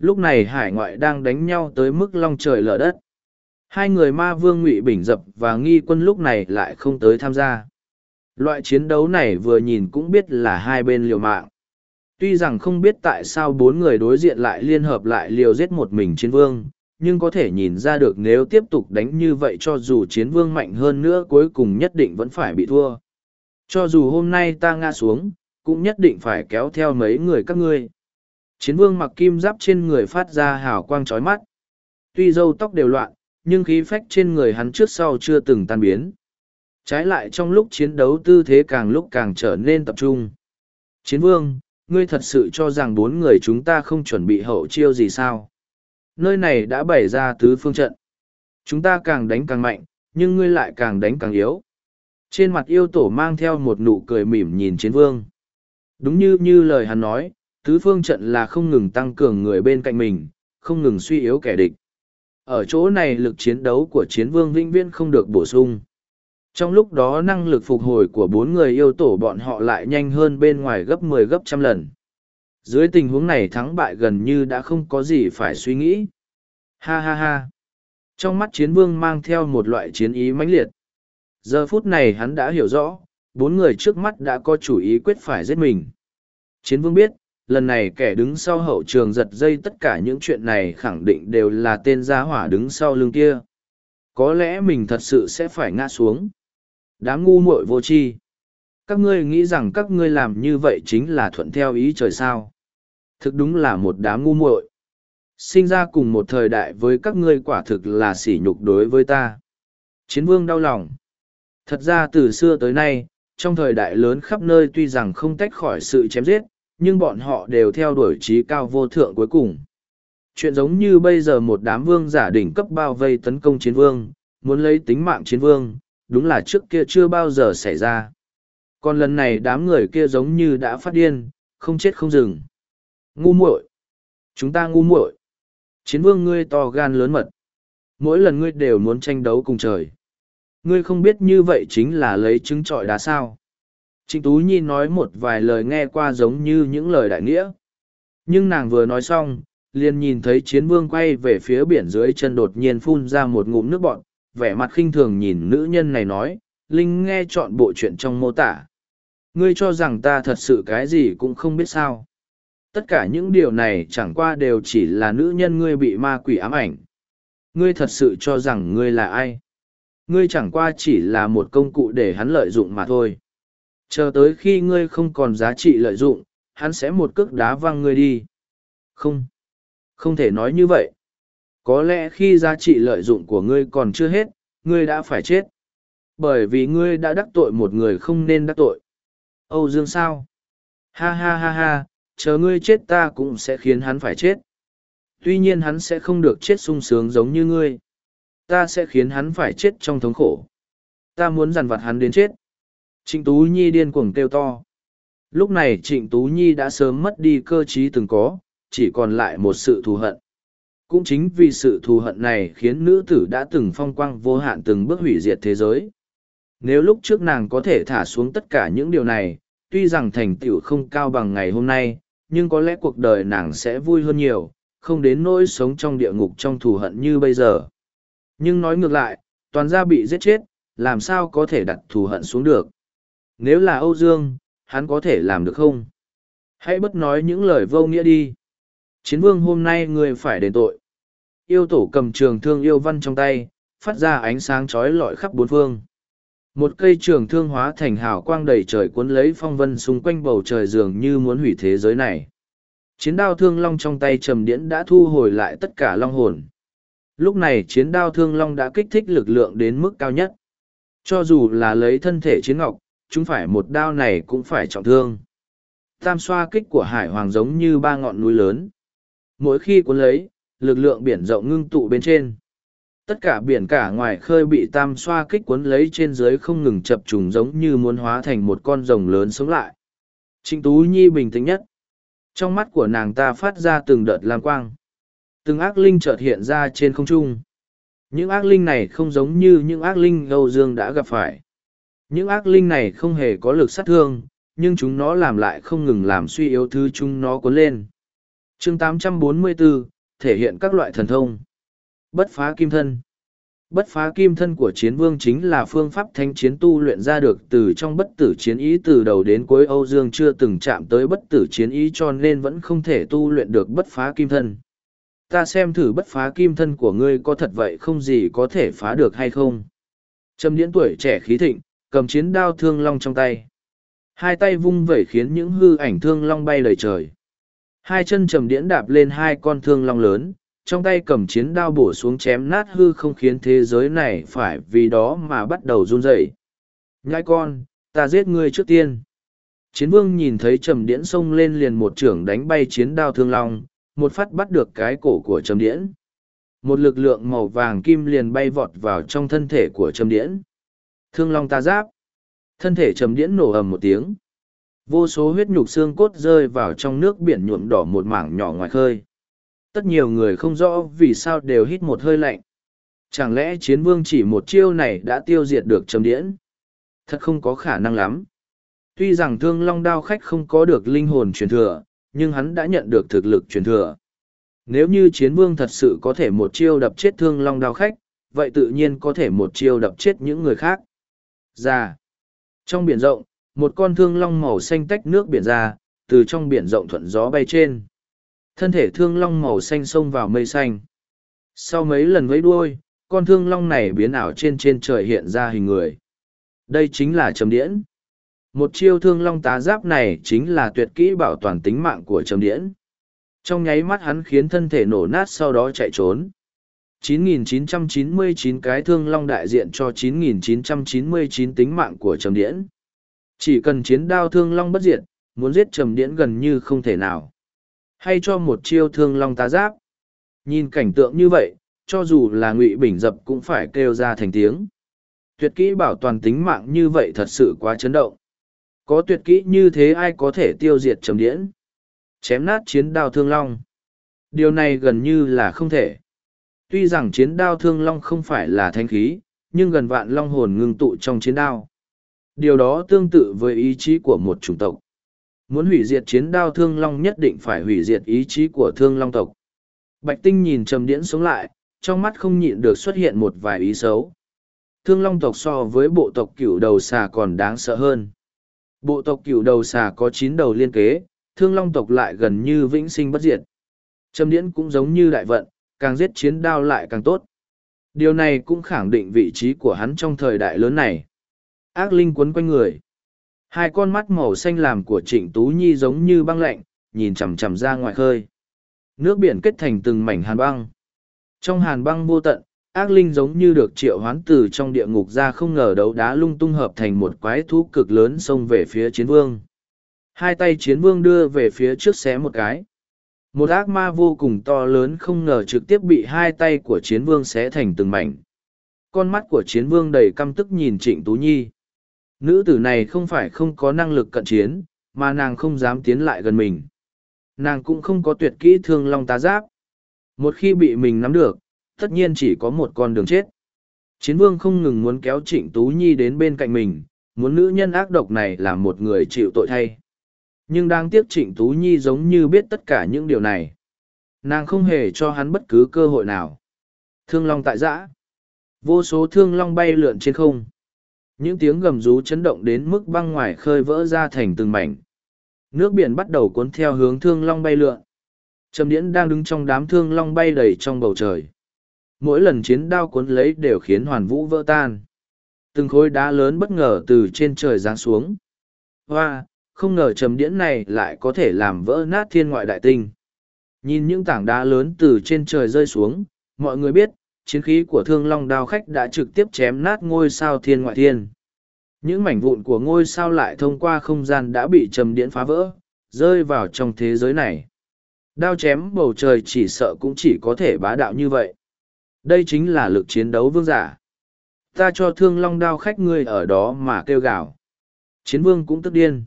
Lúc này hải ngoại đang đánh nhau tới mức long trời lở đất. Hai người ma vương ngụy bình dập và nghi quân lúc này lại không tới tham gia. Loại chiến đấu này vừa nhìn cũng biết là hai bên liều mạng. Tuy rằng không biết tại sao bốn người đối diện lại liên hợp lại liều giết một mình chiến vương, nhưng có thể nhìn ra được nếu tiếp tục đánh như vậy cho dù chiến vương mạnh hơn nữa cuối cùng nhất định vẫn phải bị thua. Cho dù hôm nay ta ngã xuống, cũng nhất định phải kéo theo mấy người các ngươi. Chiến vương mặc kim giáp trên người phát ra hào quang chói mắt. Tuy râu tóc đều loạn, nhưng khí phách trên người hắn trước sau chưa từng tan biến. Trái lại trong lúc chiến đấu tư thế càng lúc càng trở nên tập trung. Chiến vương, ngươi thật sự cho rằng bốn người chúng ta không chuẩn bị hậu chiêu gì sao? Nơi này đã bày ra tứ phương trận. Chúng ta càng đánh càng mạnh, nhưng ngươi lại càng đánh càng yếu. Trên mặt yêu tổ mang theo một nụ cười mỉm nhìn chiến vương. Đúng như như lời hắn nói, tứ phương trận là không ngừng tăng cường người bên cạnh mình, không ngừng suy yếu kẻ địch. Ở chỗ này lực chiến đấu của chiến vương vĩnh viễn không được bổ sung. Trong lúc đó năng lực phục hồi của bốn người yêu tổ bọn họ lại nhanh hơn bên ngoài gấp mười 10 gấp trăm lần. Dưới tình huống này thắng bại gần như đã không có gì phải suy nghĩ. Ha ha ha. Trong mắt chiến vương mang theo một loại chiến ý mãnh liệt. Giờ phút này hắn đã hiểu rõ, bốn người trước mắt đã có chủ ý quyết phải giết mình. Chiến vương biết, lần này kẻ đứng sau hậu trường giật dây tất cả những chuyện này khẳng định đều là tên gia hỏa đứng sau lưng kia. Có lẽ mình thật sự sẽ phải ngã xuống. Đám ngu muội vô tri. Các ngươi nghĩ rằng các ngươi làm như vậy chính là thuận theo ý trời sao. Thực đúng là một đám ngu muội. Sinh ra cùng một thời đại với các ngươi quả thực là sỉ nhục đối với ta. Chiến vương đau lòng. Thật ra từ xưa tới nay, trong thời đại lớn khắp nơi tuy rằng không tách khỏi sự chém giết, nhưng bọn họ đều theo đuổi trí cao vô thượng cuối cùng. Chuyện giống như bây giờ một đám vương giả đỉnh cấp bao vây tấn công chiến vương, muốn lấy tính mạng chiến vương, đúng là trước kia chưa bao giờ xảy ra. Còn lần này đám người kia giống như đã phát điên, không chết không dừng. Ngu muội, Chúng ta ngu muội. Chiến vương ngươi to gan lớn mật. Mỗi lần ngươi đều muốn tranh đấu cùng trời. Ngươi không biết như vậy chính là lấy trứng trọi đá sao. Trịnh Tú Nhi nói một vài lời nghe qua giống như những lời đại nghĩa. Nhưng nàng vừa nói xong, liền nhìn thấy chiến vương quay về phía biển dưới chân đột nhiên phun ra một ngụm nước bọn, vẻ mặt khinh thường nhìn nữ nhân này nói, Linh nghe chọn bộ chuyện trong mô tả. Ngươi cho rằng ta thật sự cái gì cũng không biết sao. Tất cả những điều này chẳng qua đều chỉ là nữ nhân ngươi bị ma quỷ ám ảnh. Ngươi thật sự cho rằng ngươi là ai? Ngươi chẳng qua chỉ là một công cụ để hắn lợi dụng mà thôi chờ tới khi ngươi không còn giá trị lợi dụng, hắn sẽ một cước đá văng ngươi đi. Không. Không thể nói như vậy. Có lẽ khi giá trị lợi dụng của ngươi còn chưa hết, ngươi đã phải chết. Bởi vì ngươi đã đắc tội một người không nên đắc tội. Âu dương sao? Ha ha ha ha, chờ ngươi chết ta cũng sẽ khiến hắn phải chết. Tuy nhiên hắn sẽ không được chết sung sướng giống như ngươi. Ta sẽ khiến hắn phải chết trong thống khổ. Ta muốn dằn vặt hắn đến chết. Trịnh Tú Nhi điên cuồng kêu to. Lúc này Trịnh Tú Nhi đã sớm mất đi cơ trí từng có, chỉ còn lại một sự thù hận. Cũng chính vì sự thù hận này khiến nữ tử đã từng phong quang vô hạn từng bước hủy diệt thế giới. Nếu lúc trước nàng có thể thả xuống tất cả những điều này, tuy rằng thành tựu không cao bằng ngày hôm nay, nhưng có lẽ cuộc đời nàng sẽ vui hơn nhiều, không đến nỗi sống trong địa ngục trong thù hận như bây giờ. Nhưng nói ngược lại, toàn gia bị giết chết, làm sao có thể đặt thù hận xuống được. Nếu là Âu Dương, hắn có thể làm được không? Hãy bất nói những lời vô nghĩa đi. Chiến vương hôm nay người phải đền tội. Yêu tổ cầm trường thương yêu văn trong tay, phát ra ánh sáng chói lọi khắp bốn phương. Một cây trường thương hóa thành hào quang đầy trời cuốn lấy phong vân xung quanh bầu trời dường như muốn hủy thế giới này. Chiến đao thương long trong tay trầm điễn đã thu hồi lại tất cả long hồn. Lúc này chiến đao thương long đã kích thích lực lượng đến mức cao nhất. Cho dù là lấy thân thể chiến ngọc, chúng phải một đao này cũng phải trọng thương. Tam xoa kích của hải hoàng giống như ba ngọn núi lớn. Mỗi khi cuốn lấy, lực lượng biển rộng ngưng tụ bên trên. Tất cả biển cả ngoài khơi bị tam xoa kích cuốn lấy trên dưới không ngừng chập trùng giống như muốn hóa thành một con rồng lớn sống lại. Trịnh Tú Nhi bình tĩnh nhất. Trong mắt của nàng ta phát ra từng đợt lam quang. Từng ác linh chợt hiện ra trên không trung. Những ác linh này không giống như những ác linh Âu Dương đã gặp phải. Những ác linh này không hề có lực sát thương, nhưng chúng nó làm lại không ngừng làm suy yếu thứ chúng nó cuốn lên. chương 844, thể hiện các loại thần thông. Bất phá kim thân. Bất phá kim thân của chiến vương chính là phương pháp thanh chiến tu luyện ra được từ trong bất tử chiến ý từ đầu đến cuối Âu Dương chưa từng chạm tới bất tử chiến ý cho nên vẫn không thể tu luyện được bất phá kim thân. Ta xem thử bất phá kim thân của ngươi có thật vậy không gì có thể phá được hay không. Trầm điễn tuổi trẻ khí thịnh, cầm chiến đao thương long trong tay. Hai tay vung vẩy khiến những hư ảnh thương long bay lời trời. Hai chân trầm điễn đạp lên hai con thương long lớn, trong tay cầm chiến đao bổ xuống chém nát hư không khiến thế giới này phải vì đó mà bắt đầu run rẩy. Nhãi con, ta giết ngươi trước tiên. Chiến vương nhìn thấy trầm điễn xông lên liền một trưởng đánh bay chiến đao thương long, một phát bắt được cái cổ của trầm điễn. Một lực lượng màu vàng kim liền bay vọt vào trong thân thể của trầm điễn. Thương long ta giáp. Thân thể trầm điễn nổ ầm một tiếng. Vô số huyết nhục xương cốt rơi vào trong nước biển nhuộm đỏ một mảng nhỏ ngoài khơi. Tất nhiều người không rõ vì sao đều hít một hơi lạnh. Chẳng lẽ chiến vương chỉ một chiêu này đã tiêu diệt được trầm điễn? Thật không có khả năng lắm. Tuy rằng thương long đao khách không có được linh hồn truyền thừa, nhưng hắn đã nhận được thực lực truyền thừa. Nếu như chiến vương thật sự có thể một chiêu đập chết thương long đao khách, vậy tự nhiên có thể một chiêu đập chết những người khác. Ra. Trong biển rộng, một con thương long màu xanh tách nước biển ra, từ trong biển rộng thuận gió bay trên. Thân thể thương long màu xanh xông vào mây xanh. Sau mấy lần vẫy đuôi, con thương long này biến ảo trên trên trời hiện ra hình người. Đây chính là trầm điễn. Một chiêu thương long tá giáp này chính là tuyệt kỹ bảo toàn tính mạng của trầm điễn. Trong nháy mắt hắn khiến thân thể nổ nát sau đó chạy trốn. 9.999 cái thương long đại diện cho 9.999 tính mạng của trầm điễn. Chỉ cần chiến đao thương long bất diệt, muốn giết trầm điễn gần như không thể nào. Hay cho một chiêu thương long tá giáp. Nhìn cảnh tượng như vậy, cho dù là ngụy bình dập cũng phải kêu ra thành tiếng. Tuyệt kỹ bảo toàn tính mạng như vậy thật sự quá chấn động. Có tuyệt kỹ như thế ai có thể tiêu diệt trầm điễn? Chém nát chiến đao thương long. Điều này gần như là không thể. Tuy rằng chiến đao thương long không phải là thanh khí, nhưng gần vạn long hồn ngưng tụ trong chiến đao. Điều đó tương tự với ý chí của một chủng tộc. Muốn hủy diệt chiến đao thương long nhất định phải hủy diệt ý chí của thương long tộc. Bạch Tinh nhìn trầm điễn sống lại, trong mắt không nhịn được xuất hiện một vài ý xấu. Thương long tộc so với bộ tộc cửu đầu xà còn đáng sợ hơn. Bộ tộc cửu đầu xà có chín đầu liên kế, thương long tộc lại gần như vĩnh sinh bất diệt. Trầm điễn cũng giống như đại vận, càng giết chiến đao lại càng tốt. Điều này cũng khẳng định vị trí của hắn trong thời đại lớn này. Ác linh quấn quanh người. Hai con mắt màu xanh làm của Trịnh Tú Nhi giống như băng lạnh, nhìn chằm chằm ra ngoài khơi. Nước biển kết thành từng mảnh hàn băng. Trong hàn băng vô tận, ác linh giống như được triệu hoán từ trong địa ngục ra không ngờ đấu đá lung tung hợp thành một quái thú cực lớn xông về phía chiến vương. Hai tay chiến vương đưa về phía trước xé một cái. Một ác ma vô cùng to lớn không ngờ trực tiếp bị hai tay của chiến vương xé thành từng mảnh. Con mắt của chiến vương đầy căm tức nhìn trịnh Tú Nhi. Nữ tử này không phải không có năng lực cận chiến, mà nàng không dám tiến lại gần mình. Nàng cũng không có tuyệt kỹ thương long tá giáp. Một khi bị mình nắm được, tất nhiên chỉ có một con đường chết. Chiến vương không ngừng muốn kéo trịnh Tú Nhi đến bên cạnh mình, muốn nữ nhân ác độc này làm một người chịu tội thay. Nhưng đang tiếc trịnh Tú Nhi giống như biết tất cả những điều này. Nàng không hề cho hắn bất cứ cơ hội nào. Thương long tại giã. Vô số thương long bay lượn trên không. Những tiếng gầm rú chấn động đến mức băng ngoài khơi vỡ ra thành từng mảnh. Nước biển bắt đầu cuốn theo hướng thương long bay lượn. Trầm điễn đang đứng trong đám thương long bay đầy trong bầu trời. Mỗi lần chiến đao cuốn lấy đều khiến hoàn vũ vỡ tan. Từng khối đá lớn bất ngờ từ trên trời giáng xuống. Hoa, không ngờ trầm điễn này lại có thể làm vỡ nát thiên ngoại đại tinh. Nhìn những tảng đá lớn từ trên trời rơi xuống, mọi người biết, chiến khí của thương long đao khách đã trực tiếp chém nát ngôi sao thiên ngoại thiên. Những mảnh vụn của ngôi sao lại thông qua không gian đã bị trầm điễn phá vỡ, rơi vào trong thế giới này. Đao chém bầu trời chỉ sợ cũng chỉ có thể bá đạo như vậy. Đây chính là lực chiến đấu vương giả. Ta cho thương long đao khách ngươi ở đó mà kêu gào. Chiến vương cũng tức điên.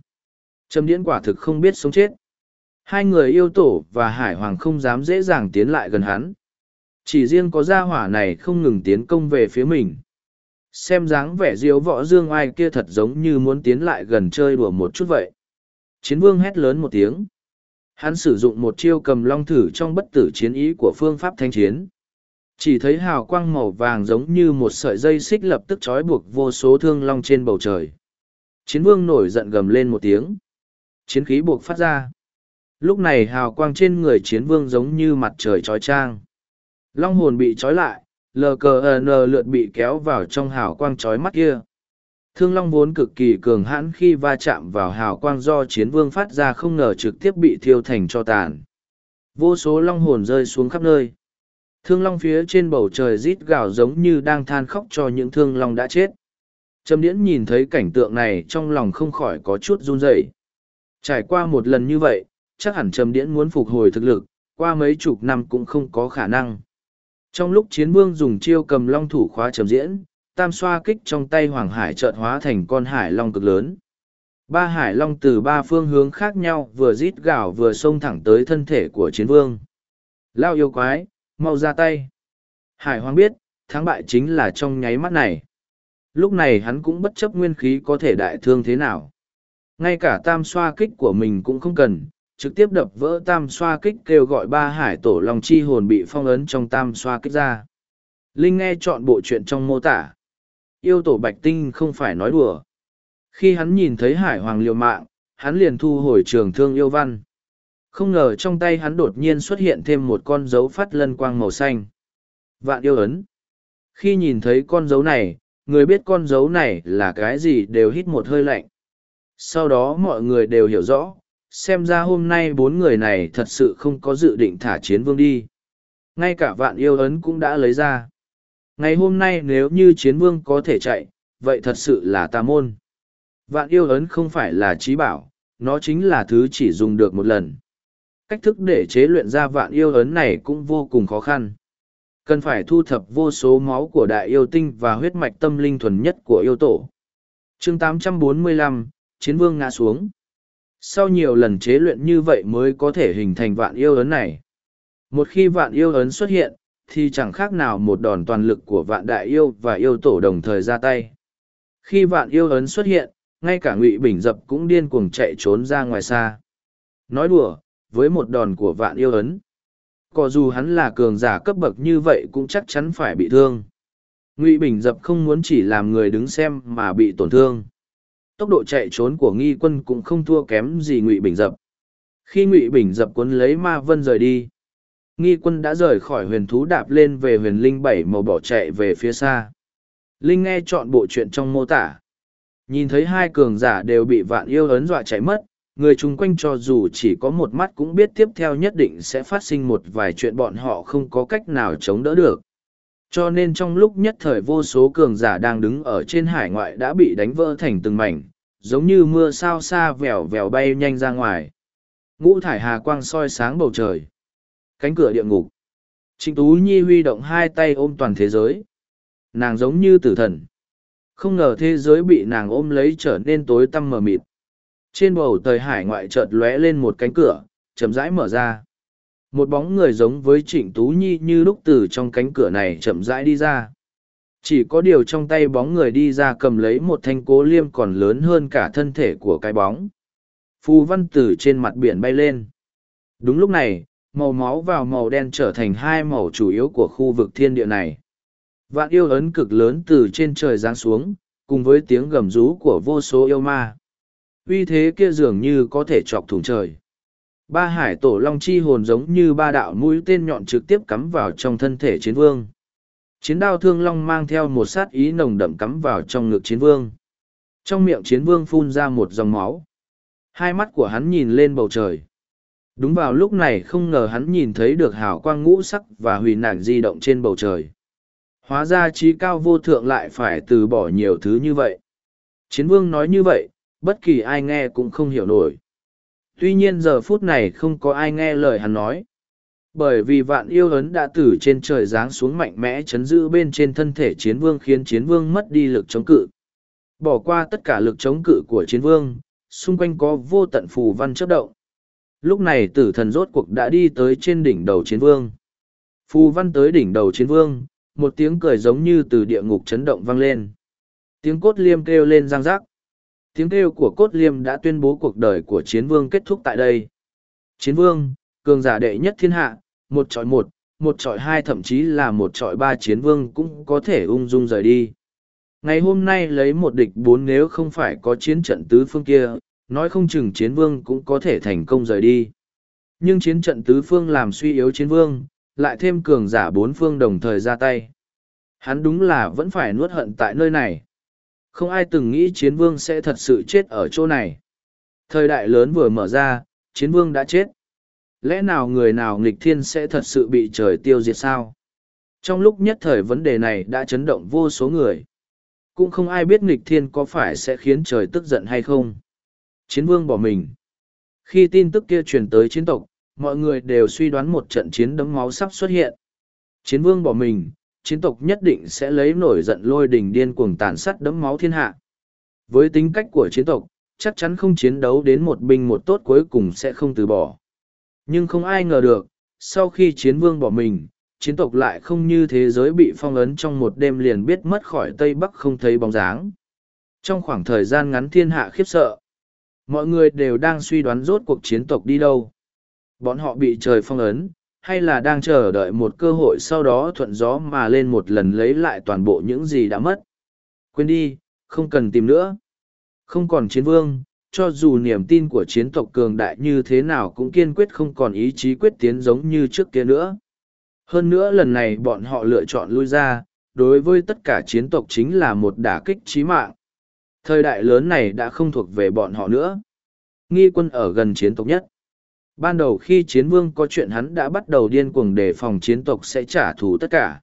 Trầm điễn quả thực không biết sống chết. Hai người yêu tổ và hải hoàng không dám dễ dàng tiến lại gần hắn. Chỉ riêng có gia hỏa này không ngừng tiến công về phía mình. Xem dáng vẻ diếu võ dương ai kia thật giống như muốn tiến lại gần chơi đùa một chút vậy. Chiến vương hét lớn một tiếng. Hắn sử dụng một chiêu cầm long thử trong bất tử chiến ý của phương pháp thanh chiến. Chỉ thấy hào quang màu vàng giống như một sợi dây xích lập tức trói buộc vô số thương long trên bầu trời. Chiến vương nổi giận gầm lên một tiếng. Chiến khí buộc phát ra. Lúc này hào quang trên người chiến vương giống như mặt trời trói trang. Long hồn bị trói lại, lờ cờ n lượt bị kéo vào trong hào quang trói mắt kia. Thương long vốn cực kỳ cường hãn khi va chạm vào hào quang do chiến vương phát ra không ngờ trực tiếp bị thiêu thành cho tàn. Vô số long hồn rơi xuống khắp nơi. Thương long phía trên bầu trời rít gào giống như đang than khóc cho những thương long đã chết. Trầm điễn nhìn thấy cảnh tượng này trong lòng không khỏi có chút run rẩy. Trải qua một lần như vậy, chắc hẳn Trầm điễn muốn phục hồi thực lực, qua mấy chục năm cũng không có khả năng. Trong lúc chiến vương dùng chiêu cầm long thủ khóa trầm diễn, tam xoa kích trong tay Hoàng Hải chợt hóa thành con hải long cực lớn. Ba hải long từ ba phương hướng khác nhau vừa rít gào vừa xông thẳng tới thân thể của chiến vương. Lao yêu quái, mau ra tay. Hải hoàng biết, thắng bại chính là trong nháy mắt này. Lúc này hắn cũng bất chấp nguyên khí có thể đại thương thế nào. Ngay cả tam xoa kích của mình cũng không cần, trực tiếp đập vỡ tam xoa kích kêu gọi ba hải tổ lòng chi hồn bị phong ấn trong tam xoa kích ra. Linh nghe chọn bộ chuyện trong mô tả. Yêu tổ bạch tinh không phải nói đùa. Khi hắn nhìn thấy hải hoàng liều mạng, hắn liền thu hồi trường thương yêu văn. Không ngờ trong tay hắn đột nhiên xuất hiện thêm một con dấu phát lân quang màu xanh. Vạn yêu ấn. Khi nhìn thấy con dấu này, người biết con dấu này là cái gì đều hít một hơi lạnh. Sau đó mọi người đều hiểu rõ, xem ra hôm nay bốn người này thật sự không có dự định thả chiến vương đi. Ngay cả vạn yêu ấn cũng đã lấy ra. Ngày hôm nay nếu như chiến vương có thể chạy, vậy thật sự là tà môn. Vạn yêu ấn không phải là trí bảo, nó chính là thứ chỉ dùng được một lần. Cách thức để chế luyện ra vạn yêu ấn này cũng vô cùng khó khăn. Cần phải thu thập vô số máu của đại yêu tinh và huyết mạch tâm linh thuần nhất của yêu tổ. chương 845, Chiến vương ngã xuống. Sau nhiều lần chế luyện như vậy mới có thể hình thành vạn yêu ấn này. Một khi vạn yêu ấn xuất hiện, thì chẳng khác nào một đòn toàn lực của vạn đại yêu và yêu tổ đồng thời ra tay. Khi vạn yêu ấn xuất hiện, ngay cả ngụy bình dập cũng điên cuồng chạy trốn ra ngoài xa nói đùa với một đòn của vạn yêu ấn có dù hắn là cường giả cấp bậc như vậy cũng chắc chắn phải bị thương ngụy bình dập không muốn chỉ làm người đứng xem mà bị tổn thương tốc độ chạy trốn của nghi quân cũng không thua kém gì ngụy bình dập. Khi ngụy bình dập cuốn lấy ma vân rời đi nghi quân đã rời khỏi huyền thú đạp lên về huyền linh bảy màu bỏ chạy về phía xa. Linh nghe chọn bộ chuyện trong mô tả. Nhìn thấy hai cường giả đều bị vạn yêu ấn dọa chạy mất, người chung quanh cho dù chỉ có một mắt cũng biết tiếp theo nhất định sẽ phát sinh một vài chuyện bọn họ không có cách nào chống đỡ được. Cho nên trong lúc nhất thời vô số cường giả đang đứng ở trên hải ngoại đã bị đánh vỡ thành từng mảnh, giống như mưa sao xa vèo vèo bay nhanh ra ngoài. Ngũ thải hà quang soi sáng bầu trời. Cánh cửa địa ngục. Trịnh Tú Nhi huy động hai tay ôm toàn thế giới. Nàng giống như tử thần. Không ngờ thế giới bị nàng ôm lấy trở nên tối tăm mờ mịt. Trên bầu trời hải ngoại chợt lóe lên một cánh cửa, chậm rãi mở ra. Một bóng người giống với Trịnh Tú Nhi như lúc từ trong cánh cửa này chậm rãi đi ra. Chỉ có điều trong tay bóng người đi ra cầm lấy một thanh cố liêm còn lớn hơn cả thân thể của cái bóng. Phù văn tử trên mặt biển bay lên. Đúng lúc này, màu máu vào màu đen trở thành hai màu chủ yếu của khu vực thiên địa này. Vạn yêu ấn cực lớn từ trên trời giáng xuống, cùng với tiếng gầm rú của vô số yêu ma. Uy thế kia dường như có thể chọc thủng trời. Ba hải tổ long chi hồn giống như ba đạo mũi tên nhọn trực tiếp cắm vào trong thân thể chiến vương. Chiến đao thương long mang theo một sát ý nồng đậm cắm vào trong ngực chiến vương. Trong miệng chiến vương phun ra một dòng máu. Hai mắt của hắn nhìn lên bầu trời. Đúng vào lúc này không ngờ hắn nhìn thấy được hào quang ngũ sắc và hủy nản di động trên bầu trời. Hóa ra trí cao vô thượng lại phải từ bỏ nhiều thứ như vậy. Chiến vương nói như vậy, bất kỳ ai nghe cũng không hiểu nổi. Tuy nhiên giờ phút này không có ai nghe lời hắn nói. Bởi vì vạn yêu ấn đã từ trên trời giáng xuống mạnh mẽ chấn giữ bên trên thân thể chiến vương khiến chiến vương mất đi lực chống cự. Bỏ qua tất cả lực chống cự của chiến vương, xung quanh có vô tận phù văn chấp động. Lúc này tử thần rốt cuộc đã đi tới trên đỉnh đầu chiến vương. Phù văn tới đỉnh đầu chiến vương, một tiếng cười giống như từ địa ngục chấn động vang lên. Tiếng cốt liêm kêu lên răng giác. Tiếng kêu của cốt liêm đã tuyên bố cuộc đời của chiến vương kết thúc tại đây. Chiến vương, cường giả đệ nhất thiên hạ, một trọi một, một trọi hai thậm chí là một trọi ba chiến vương cũng có thể ung dung rời đi. Ngày hôm nay lấy một địch bốn nếu không phải có chiến trận tứ phương kia, nói không chừng chiến vương cũng có thể thành công rời đi. Nhưng chiến trận tứ phương làm suy yếu chiến vương, lại thêm cường giả bốn phương đồng thời ra tay. Hắn đúng là vẫn phải nuốt hận tại nơi này. Không ai từng nghĩ chiến vương sẽ thật sự chết ở chỗ này. Thời đại lớn vừa mở ra, chiến vương đã chết. Lẽ nào người nào nghịch thiên sẽ thật sự bị trời tiêu diệt sao? Trong lúc nhất thời vấn đề này đã chấn động vô số người. Cũng không ai biết nghịch thiên có phải sẽ khiến trời tức giận hay không. Chiến vương bỏ mình. Khi tin tức kia truyền tới chiến tộc, mọi người đều suy đoán một trận chiến đấm máu sắp xuất hiện. Chiến vương bỏ mình, chiến tộc nhất định sẽ lấy nổi giận lôi đình điên cuồng tàn sát đẫm máu thiên hạ. Với tính cách của chiến tộc, chắc chắn không chiến đấu đến một binh một tốt cuối cùng sẽ không từ bỏ. Nhưng không ai ngờ được, sau khi chiến vương bỏ mình, chiến tộc lại không như thế giới bị phong ấn trong một đêm liền biết mất khỏi Tây Bắc không thấy bóng dáng. Trong khoảng thời gian ngắn thiên hạ khiếp sợ, mọi người đều đang suy đoán rốt cuộc chiến tộc đi đâu. Bọn họ bị trời phong ấn, hay là đang chờ đợi một cơ hội sau đó thuận gió mà lên một lần lấy lại toàn bộ những gì đã mất. Quên đi, không cần tìm nữa. Không còn chiến vương, cho dù niềm tin của chiến tộc cường đại như thế nào cũng kiên quyết không còn ý chí quyết tiến giống như trước kia nữa. Hơn nữa lần này bọn họ lựa chọn lui ra, đối với tất cả chiến tộc chính là một đả kích chí mạng. Thời đại lớn này đã không thuộc về bọn họ nữa. Nghi quân ở gần chiến tộc nhất. Ban đầu khi chiến vương có chuyện hắn đã bắt đầu điên cuồng để phòng chiến tộc sẽ trả thù tất cả.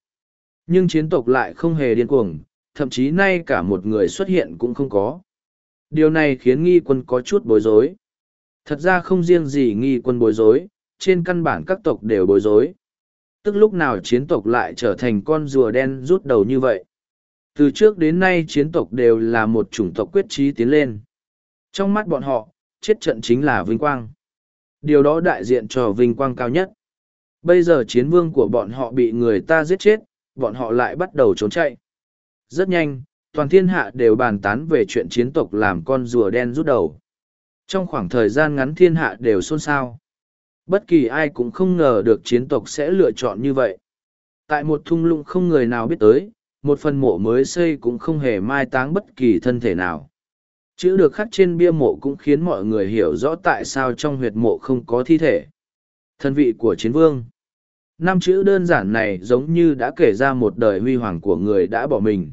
Nhưng chiến tộc lại không hề điên cuồng, thậm chí nay cả một người xuất hiện cũng không có. Điều này khiến nghi quân có chút bối rối. Thật ra không riêng gì nghi quân bối rối, trên căn bản các tộc đều bối rối. Tức lúc nào chiến tộc lại trở thành con rùa đen rút đầu như vậy. Từ trước đến nay chiến tộc đều là một chủng tộc quyết trí tiến lên. Trong mắt bọn họ, chết trận chính là vinh quang. Điều đó đại diện cho vinh quang cao nhất. Bây giờ chiến vương của bọn họ bị người ta giết chết, bọn họ lại bắt đầu trốn chạy. Rất nhanh, toàn thiên hạ đều bàn tán về chuyện chiến tộc làm con rùa đen rút đầu. Trong khoảng thời gian ngắn thiên hạ đều xôn xao. Bất kỳ ai cũng không ngờ được chiến tộc sẽ lựa chọn như vậy. Tại một thung lũng không người nào biết tới, một phần mộ mới xây cũng không hề mai táng bất kỳ thân thể nào. Chữ được khắc trên bia mộ cũng khiến mọi người hiểu rõ tại sao trong huyệt mộ không có thi thể. Thân vị của chiến vương. Năm chữ đơn giản này giống như đã kể ra một đời huy hoàng của người đã bỏ mình.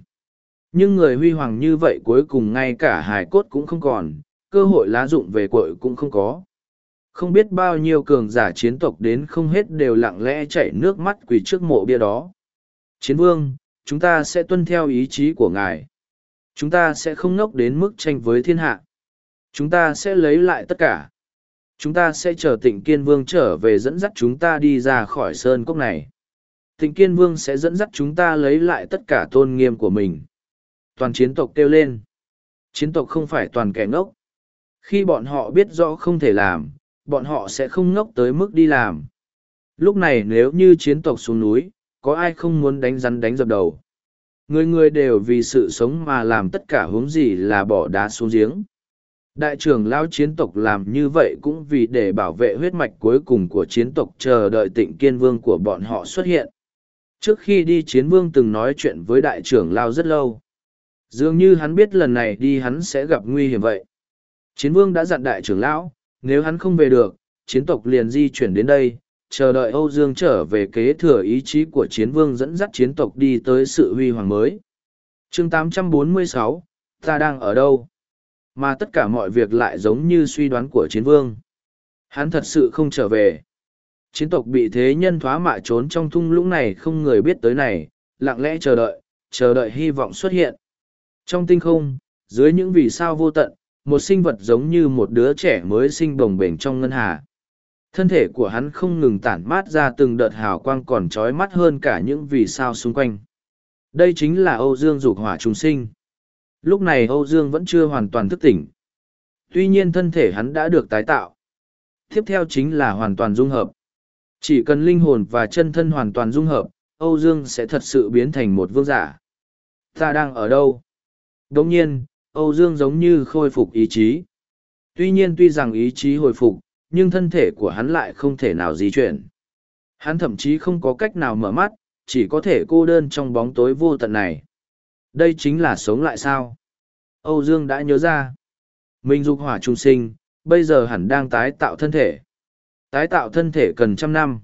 Nhưng người huy hoàng như vậy cuối cùng ngay cả hài cốt cũng không còn, cơ hội lá dụng về cội cũng không có. Không biết bao nhiêu cường giả chiến tộc đến không hết đều lặng lẽ chảy nước mắt quỳ trước mộ bia đó. Chiến vương, chúng ta sẽ tuân theo ý chí của ngài. Chúng ta sẽ không ngốc đến mức tranh với thiên hạ. Chúng ta sẽ lấy lại tất cả. Chúng ta sẽ chờ tịnh kiên vương trở về dẫn dắt chúng ta đi ra khỏi sơn cốc này. Tịnh kiên vương sẽ dẫn dắt chúng ta lấy lại tất cả tôn nghiêm của mình toàn chiến tộc kêu lên. Chiến tộc không phải toàn kẻ ngốc. Khi bọn họ biết rõ không thể làm, bọn họ sẽ không ngốc tới mức đi làm. Lúc này nếu như chiến tộc xuống núi, có ai không muốn đánh rắn đánh dập đầu. Người người đều vì sự sống mà làm tất cả hướng gì là bỏ đá xuống giếng. Đại trưởng lao chiến tộc làm như vậy cũng vì để bảo vệ huyết mạch cuối cùng của chiến tộc chờ đợi tịnh kiên vương của bọn họ xuất hiện. Trước khi đi chiến vương từng nói chuyện với đại trưởng lao rất lâu. Dường như hắn biết lần này đi hắn sẽ gặp nguy hiểm vậy. Chiến vương đã dặn đại trưởng lão, nếu hắn không về được, chiến tộc liền di chuyển đến đây, chờ đợi Âu Dương trở về kế thừa ý chí của chiến vương dẫn dắt chiến tộc đi tới sự huy hoàng mới. chương 846, ta đang ở đâu? Mà tất cả mọi việc lại giống như suy đoán của chiến vương. Hắn thật sự không trở về. Chiến tộc bị thế nhân thoá mạ trốn trong thung lũng này không người biết tới này, lặng lẽ chờ đợi, chờ đợi hy vọng xuất hiện. Trong tinh không, dưới những vì sao vô tận, một sinh vật giống như một đứa trẻ mới sinh bồng bềnh trong ngân hà. Thân thể của hắn không ngừng tản mát ra từng đợt hào quang còn trói mắt hơn cả những vì sao xung quanh. Đây chính là Âu Dương dục hỏa trùng sinh. Lúc này Âu Dương vẫn chưa hoàn toàn thức tỉnh. Tuy nhiên thân thể hắn đã được tái tạo. Tiếp theo chính là hoàn toàn dung hợp. Chỉ cần linh hồn và chân thân hoàn toàn dung hợp, Âu Dương sẽ thật sự biến thành một vương giả. Ta đang ở đâu? Đồng nhiên, Âu Dương giống như khôi phục ý chí. Tuy nhiên tuy rằng ý chí hồi phục, nhưng thân thể của hắn lại không thể nào di chuyển. Hắn thậm chí không có cách nào mở mắt, chỉ có thể cô đơn trong bóng tối vô tận này. Đây chính là sống lại sao? Âu Dương đã nhớ ra. mình dục hỏa trung sinh, bây giờ hẳn đang tái tạo thân thể. Tái tạo thân thể cần trăm năm.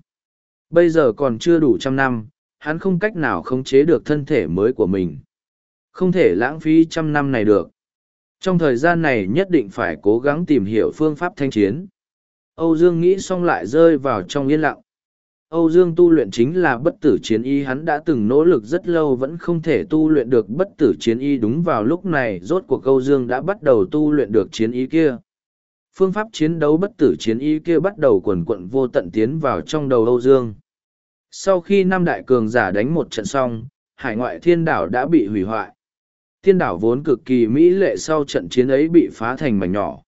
Bây giờ còn chưa đủ trăm năm, hắn không cách nào khống chế được thân thể mới của mình. Không thể lãng phí trăm năm này được. Trong thời gian này nhất định phải cố gắng tìm hiểu phương pháp thanh chiến. Âu Dương nghĩ xong lại rơi vào trong yên lặng. Âu Dương tu luyện chính là bất tử chiến y hắn đã từng nỗ lực rất lâu vẫn không thể tu luyện được bất tử chiến y đúng vào lúc này rốt cuộc Âu Dương đã bắt đầu tu luyện được chiến y kia. Phương pháp chiến đấu bất tử chiến y kia bắt đầu quần quận vô tận tiến vào trong đầu Âu Dương. Sau khi năm đại cường giả đánh một trận xong, hải ngoại thiên đảo đã bị hủy hoại. Thiên đảo vốn cực kỳ mỹ lệ sau trận chiến ấy bị phá thành mảnh nhỏ.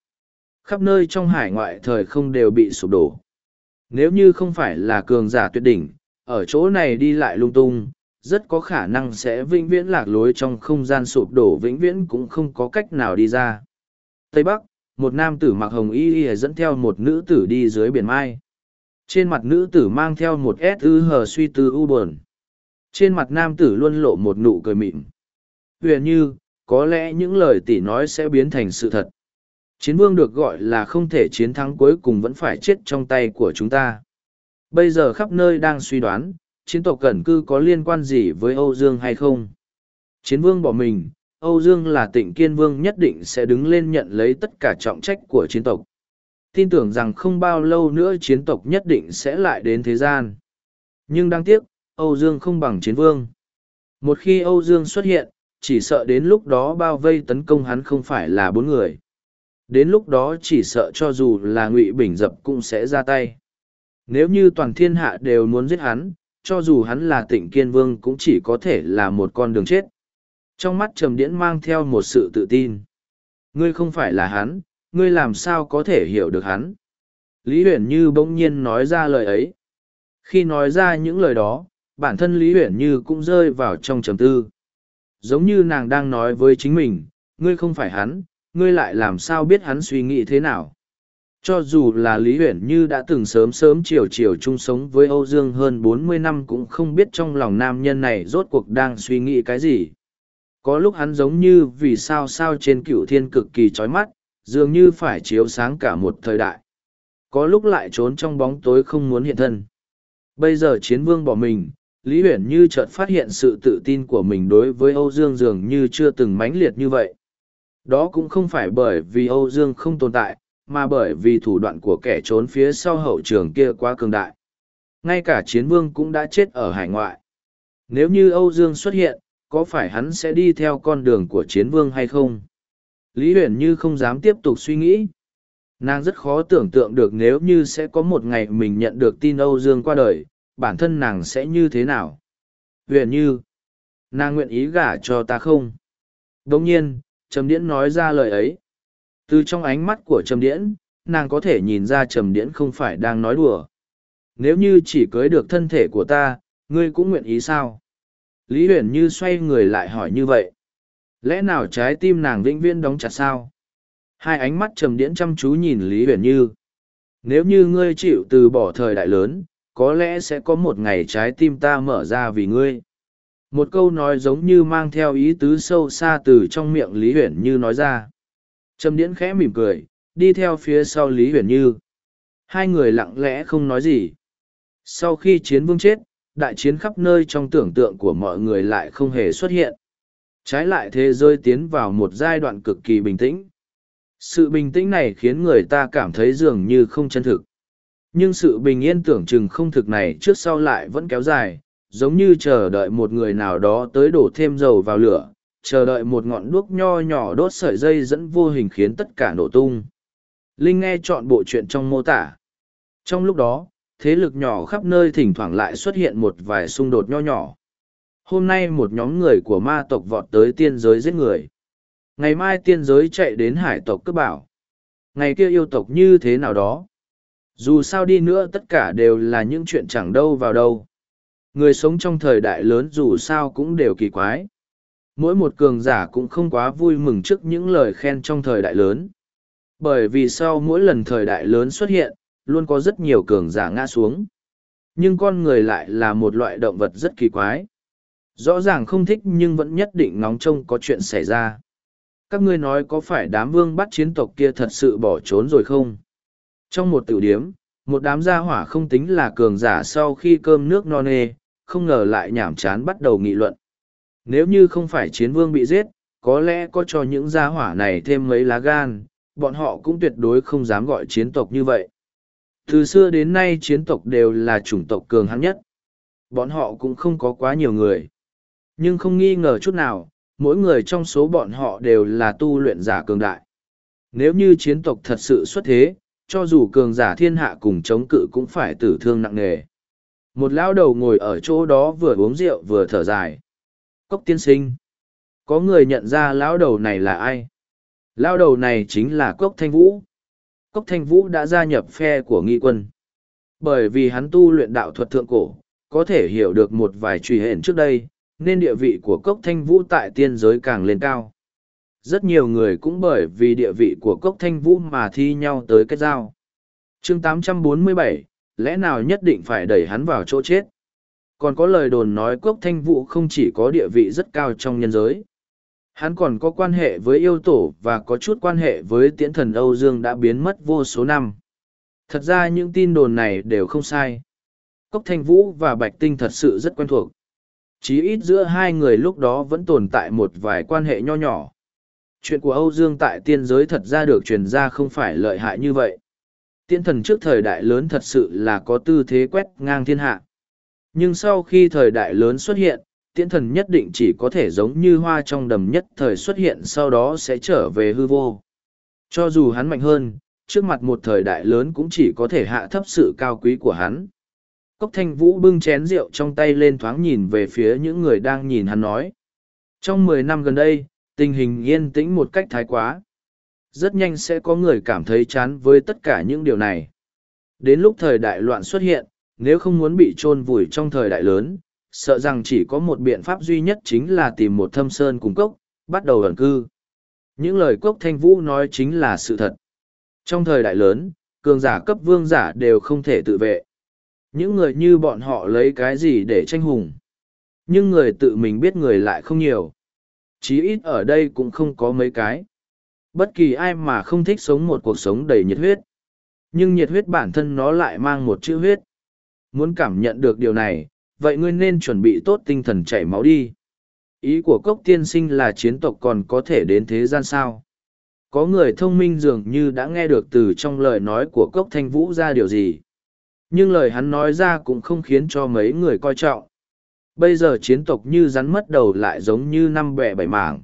Khắp nơi trong hải ngoại thời không đều bị sụp đổ. Nếu như không phải là cường giả tuyệt đỉnh, ở chỗ này đi lại lung tung, rất có khả năng sẽ vĩnh viễn lạc lối trong không gian sụp đổ vĩnh viễn cũng không có cách nào đi ra. Tây Bắc, một nam tử mặc hồng y y dẫn theo một nữ tử đi dưới biển mai. Trên mặt nữ tử mang theo một s ư hờ suy tư u buồn. Trên mặt nam tử luôn lộ một nụ cười mịn. Huyền như, có lẽ những lời tỷ nói sẽ biến thành sự thật. Chiến vương được gọi là không thể chiến thắng cuối cùng vẫn phải chết trong tay của chúng ta. Bây giờ khắp nơi đang suy đoán, chiến tộc cẩn cư có liên quan gì với Âu Dương hay không? Chiến vương bỏ mình, Âu Dương là tịnh kiên vương nhất định sẽ đứng lên nhận lấy tất cả trọng trách của chiến tộc. Tin tưởng rằng không bao lâu nữa chiến tộc nhất định sẽ lại đến thế gian. Nhưng đáng tiếc, Âu Dương không bằng chiến vương. Một khi Âu Dương xuất hiện, chỉ sợ đến lúc đó bao vây tấn công hắn không phải là bốn người. Đến lúc đó chỉ sợ cho dù là Ngụy Bình Dập cũng sẽ ra tay. Nếu như toàn thiên hạ đều muốn giết hắn, cho dù hắn là tịnh kiên vương cũng chỉ có thể là một con đường chết. Trong mắt trầm điễn mang theo một sự tự tin. Ngươi không phải là hắn, ngươi làm sao có thể hiểu được hắn. Lý Huyền Như bỗng nhiên nói ra lời ấy. Khi nói ra những lời đó, bản thân Lý Huyền Như cũng rơi vào trong trầm tư. Giống như nàng đang nói với chính mình, ngươi không phải hắn, ngươi lại làm sao biết hắn suy nghĩ thế nào. Cho dù là Lý Huyền Như đã từng sớm sớm chiều chiều chung sống với Âu Dương hơn bốn mươi năm cũng không biết trong lòng nam nhân này rốt cuộc đang suy nghĩ cái gì. Có lúc hắn giống như vì sao sao trên cựu thiên cực kỳ chói mắt, dường như phải chiếu sáng cả một thời đại. Có lúc lại trốn trong bóng tối không muốn hiện thân. Bây giờ chiến vương bỏ mình, Lý Huyền Như chợt phát hiện sự tự tin của mình đối với Âu Dương dường như chưa từng mãnh liệt như vậy. Đó cũng không phải bởi vì Âu Dương không tồn tại, mà bởi vì thủ đoạn của kẻ trốn phía sau hậu trường kia quá cường đại. Ngay cả chiến vương cũng đã chết ở hải ngoại. Nếu như Âu Dương xuất hiện, có phải hắn sẽ đi theo con đường của chiến vương hay không? Lý Huyền Như không dám tiếp tục suy nghĩ. Nàng rất khó tưởng tượng được nếu như sẽ có một ngày mình nhận được tin Âu Dương qua đời, bản thân nàng sẽ như thế nào? Huyền Như, nàng nguyện ý gả cho ta không? Đồng nhiên, Trầm Điễn nói ra lời ấy. Từ trong ánh mắt của Trầm Điễn, nàng có thể nhìn ra Trầm Điễn không phải đang nói đùa. Nếu như chỉ cưới được thân thể của ta, ngươi cũng nguyện ý sao? Lý Huyền Như xoay người lại hỏi như vậy. Lẽ nào trái tim nàng vĩnh viễn đóng chặt sao? Hai ánh mắt trầm điễn chăm chú nhìn Lý Huyền Như. Nếu như ngươi chịu từ bỏ thời đại lớn, có lẽ sẽ có một ngày trái tim ta mở ra vì ngươi. Một câu nói giống như mang theo ý tứ sâu xa từ trong miệng Lý Huyền Như nói ra. Trầm điễn khẽ mỉm cười, đi theo phía sau Lý Huyền Như. Hai người lặng lẽ không nói gì. Sau khi chiến vương chết, đại chiến khắp nơi trong tưởng tượng của mọi người lại không hề xuất hiện. Trái lại thế giới tiến vào một giai đoạn cực kỳ bình tĩnh. Sự bình tĩnh này khiến người ta cảm thấy dường như không chân thực. Nhưng sự bình yên tưởng chừng không thực này trước sau lại vẫn kéo dài, giống như chờ đợi một người nào đó tới đổ thêm dầu vào lửa, chờ đợi một ngọn đuốc nho nhỏ đốt sợi dây dẫn vô hình khiến tất cả nổ tung. Linh nghe chọn bộ chuyện trong mô tả. Trong lúc đó, thế lực nhỏ khắp nơi thỉnh thoảng lại xuất hiện một vài xung đột nho nhỏ. Hôm nay một nhóm người của ma tộc vọt tới tiên giới giết người. Ngày mai tiên giới chạy đến hải tộc cướp bảo. Ngày kia yêu tộc như thế nào đó. Dù sao đi nữa tất cả đều là những chuyện chẳng đâu vào đâu. Người sống trong thời đại lớn dù sao cũng đều kỳ quái. Mỗi một cường giả cũng không quá vui mừng trước những lời khen trong thời đại lớn. Bởi vì sau mỗi lần thời đại lớn xuất hiện, luôn có rất nhiều cường giả ngã xuống. Nhưng con người lại là một loại động vật rất kỳ quái. Rõ ràng không thích nhưng vẫn nhất định ngóng trông có chuyện xảy ra. Các ngươi nói có phải đám vương bắt chiến tộc kia thật sự bỏ trốn rồi không? Trong một tiểu điếm, một đám gia hỏa không tính là cường giả sau khi cơm nước no nê, không ngờ lại nhảm chán bắt đầu nghị luận. Nếu như không phải chiến vương bị giết, có lẽ có cho những gia hỏa này thêm mấy lá gan, bọn họ cũng tuyệt đối không dám gọi chiến tộc như vậy. Từ xưa đến nay chiến tộc đều là chủng tộc cường hãn nhất. Bọn họ cũng không có quá nhiều người. Nhưng không nghi ngờ chút nào, mỗi người trong số bọn họ đều là tu luyện giả cường đại. Nếu như chiến tộc thật sự xuất thế, cho dù cường giả thiên hạ cùng chống cự cũng phải tử thương nặng nề. Một lão đầu ngồi ở chỗ đó vừa uống rượu vừa thở dài. Cốc tiên sinh. Có người nhận ra lão đầu này là ai? Lão đầu này chính là Cốc Thanh Vũ. Cốc Thanh Vũ đã gia nhập phe của nghi quân. Bởi vì hắn tu luyện đạo thuật thượng cổ, có thể hiểu được một vài truy hển trước đây, nên địa vị của Cốc Thanh Vũ tại tiên giới càng lên cao. Rất nhiều người cũng bởi vì địa vị của Cốc Thanh Vũ mà thi nhau tới kết giao. chương 847, lẽ nào nhất định phải đẩy hắn vào chỗ chết? Còn có lời đồn nói Cốc Thanh Vũ không chỉ có địa vị rất cao trong nhân giới. Hắn còn có quan hệ với yêu tổ và có chút quan hệ với tiễn thần Âu Dương đã biến mất vô số năm. Thật ra những tin đồn này đều không sai. Cốc Thanh Vũ và Bạch Tinh thật sự rất quen thuộc. Chí ít giữa hai người lúc đó vẫn tồn tại một vài quan hệ nho nhỏ. Chuyện của Âu Dương tại tiên giới thật ra được truyền ra không phải lợi hại như vậy. Tiên thần trước thời đại lớn thật sự là có tư thế quét ngang thiên hạ. Nhưng sau khi thời đại lớn xuất hiện, tiễn thần nhất định chỉ có thể giống như hoa trong đầm nhất thời xuất hiện sau đó sẽ trở về hư vô. Cho dù hắn mạnh hơn, trước mặt một thời đại lớn cũng chỉ có thể hạ thấp sự cao quý của hắn. Cốc thanh vũ bưng chén rượu trong tay lên thoáng nhìn về phía những người đang nhìn hắn nói. Trong mười năm gần đây, tình hình yên tĩnh một cách thái quá. Rất nhanh sẽ có người cảm thấy chán với tất cả những điều này. Đến lúc thời đại loạn xuất hiện, nếu không muốn bị chôn vùi trong thời đại lớn, sợ rằng chỉ có một biện pháp duy nhất chính là tìm một thâm sơn cùng cốc, bắt đầu ẩn cư. Những lời cốc thanh vũ nói chính là sự thật. Trong thời đại lớn, cường giả cấp vương giả đều không thể tự vệ. Những người như bọn họ lấy cái gì để tranh hùng. Nhưng người tự mình biết người lại không nhiều. Chí ít ở đây cũng không có mấy cái. Bất kỳ ai mà không thích sống một cuộc sống đầy nhiệt huyết. Nhưng nhiệt huyết bản thân nó lại mang một chữ huyết. Muốn cảm nhận được điều này, vậy ngươi nên chuẩn bị tốt tinh thần chảy máu đi. Ý của cốc tiên sinh là chiến tộc còn có thể đến thế gian sao. Có người thông minh dường như đã nghe được từ trong lời nói của cốc thanh vũ ra điều gì. Nhưng lời hắn nói ra cũng không khiến cho mấy người coi trọng. Bây giờ chiến tộc như rắn mất đầu lại giống như năm bẻ bảy mảng.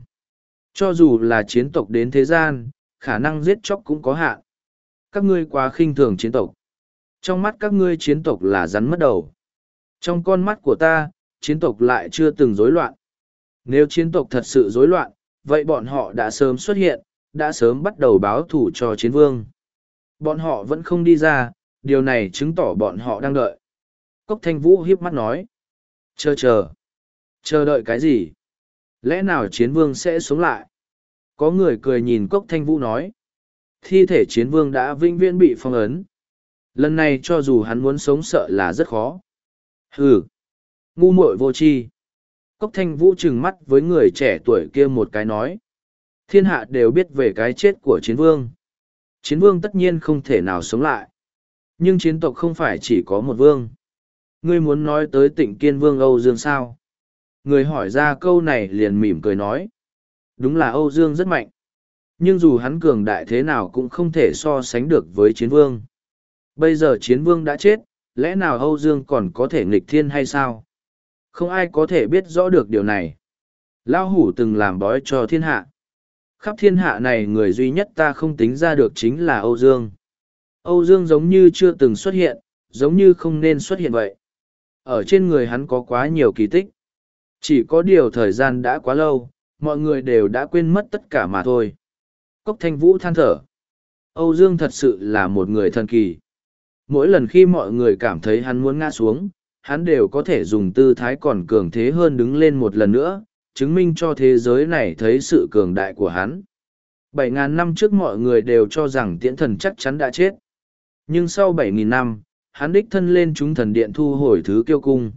Cho dù là chiến tộc đến thế gian, khả năng giết chóc cũng có hạn. Các ngươi quá khinh thường chiến tộc. Trong mắt các ngươi chiến tộc là rắn mất đầu. Trong con mắt của ta, chiến tộc lại chưa từng rối loạn. Nếu chiến tộc thật sự rối loạn, vậy bọn họ đã sớm xuất hiện, đã sớm bắt đầu báo thủ cho chiến vương. Bọn họ vẫn không đi ra, điều này chứng tỏ bọn họ đang đợi. Cốc thanh vũ hiếp mắt nói. Chờ chờ. Chờ đợi cái gì? Lẽ nào chiến vương sẽ sống lại? Có người cười nhìn cốc thanh vũ nói. Thi thể chiến vương đã vinh viễn bị phong ấn. Lần này cho dù hắn muốn sống sợ là rất khó. Hừ, ngu muội vô tri. Cốc thanh vũ trừng mắt với người trẻ tuổi kia một cái nói. Thiên hạ đều biết về cái chết của chiến vương. Chiến vương tất nhiên không thể nào sống lại. Nhưng chiến tộc không phải chỉ có một vương. Ngươi muốn nói tới tịnh kiên vương Âu Dương sao? Người hỏi ra câu này liền mỉm cười nói. Đúng là Âu Dương rất mạnh. Nhưng dù hắn cường đại thế nào cũng không thể so sánh được với chiến vương. Bây giờ chiến vương đã chết, lẽ nào Âu Dương còn có thể nghịch thiên hay sao? Không ai có thể biết rõ được điều này. Lão hủ từng làm bói cho thiên hạ. Khắp thiên hạ này người duy nhất ta không tính ra được chính là Âu Dương. Âu Dương giống như chưa từng xuất hiện, giống như không nên xuất hiện vậy. Ở trên người hắn có quá nhiều kỳ tích. Chỉ có điều thời gian đã quá lâu, mọi người đều đã quên mất tất cả mà thôi. Cốc thanh vũ than thở. Âu Dương thật sự là một người thần kỳ mỗi lần khi mọi người cảm thấy hắn muốn ngã xuống hắn đều có thể dùng tư thái còn cường thế hơn đứng lên một lần nữa chứng minh cho thế giới này thấy sự cường đại của hắn bảy ngàn năm trước mọi người đều cho rằng tiễn thần chắc chắn đã chết nhưng sau bảy nghìn năm hắn đích thân lên chúng thần điện thu hồi thứ kiêu cung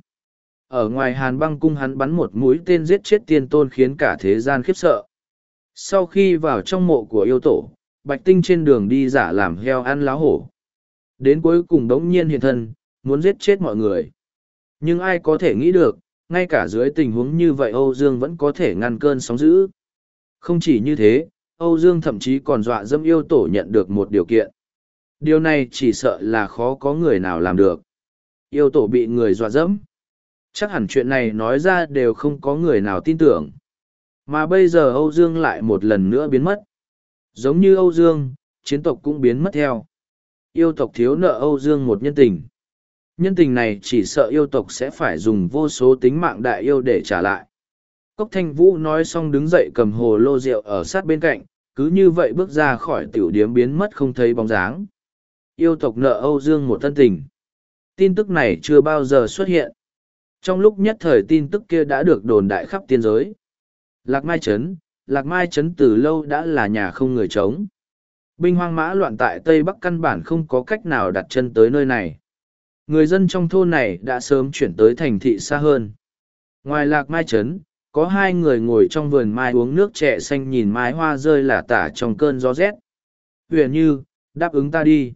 ở ngoài hàn băng cung hắn bắn một mũi tên giết chết tiên tôn khiến cả thế gian khiếp sợ sau khi vào trong mộ của yêu tổ bạch tinh trên đường đi giả làm heo ăn lá hổ Đến cuối cùng đống nhiên hiện thân, muốn giết chết mọi người. Nhưng ai có thể nghĩ được, ngay cả dưới tình huống như vậy Âu Dương vẫn có thể ngăn cơn sóng dữ. Không chỉ như thế, Âu Dương thậm chí còn dọa dâm yêu tổ nhận được một điều kiện. Điều này chỉ sợ là khó có người nào làm được. Yêu tổ bị người dọa dẫm. Chắc hẳn chuyện này nói ra đều không có người nào tin tưởng. Mà bây giờ Âu Dương lại một lần nữa biến mất. Giống như Âu Dương, chiến tộc cũng biến mất theo yêu tộc thiếu nợ Âu Dương một nhân tình. Nhân tình này chỉ sợ yêu tộc sẽ phải dùng vô số tính mạng đại yêu để trả lại. Cốc thanh vũ nói xong đứng dậy cầm hồ lô rượu ở sát bên cạnh, cứ như vậy bước ra khỏi tiểu điếm biến mất không thấy bóng dáng. Yêu tộc nợ Âu Dương một thân tình. Tin tức này chưa bao giờ xuất hiện. Trong lúc nhất thời tin tức kia đã được đồn đại khắp tiên giới. Lạc Mai Trấn, Lạc Mai Trấn từ lâu đã là nhà không người trống. Binh hoang mã loạn tại Tây Bắc căn bản không có cách nào đặt chân tới nơi này. Người dân trong thôn này đã sớm chuyển tới thành thị xa hơn. Ngoài Lạc Mai Trấn, có hai người ngồi trong vườn mai uống nước trẻ xanh nhìn mái hoa rơi lả tả trong cơn gió rét. Huyền Như, đáp ứng ta đi.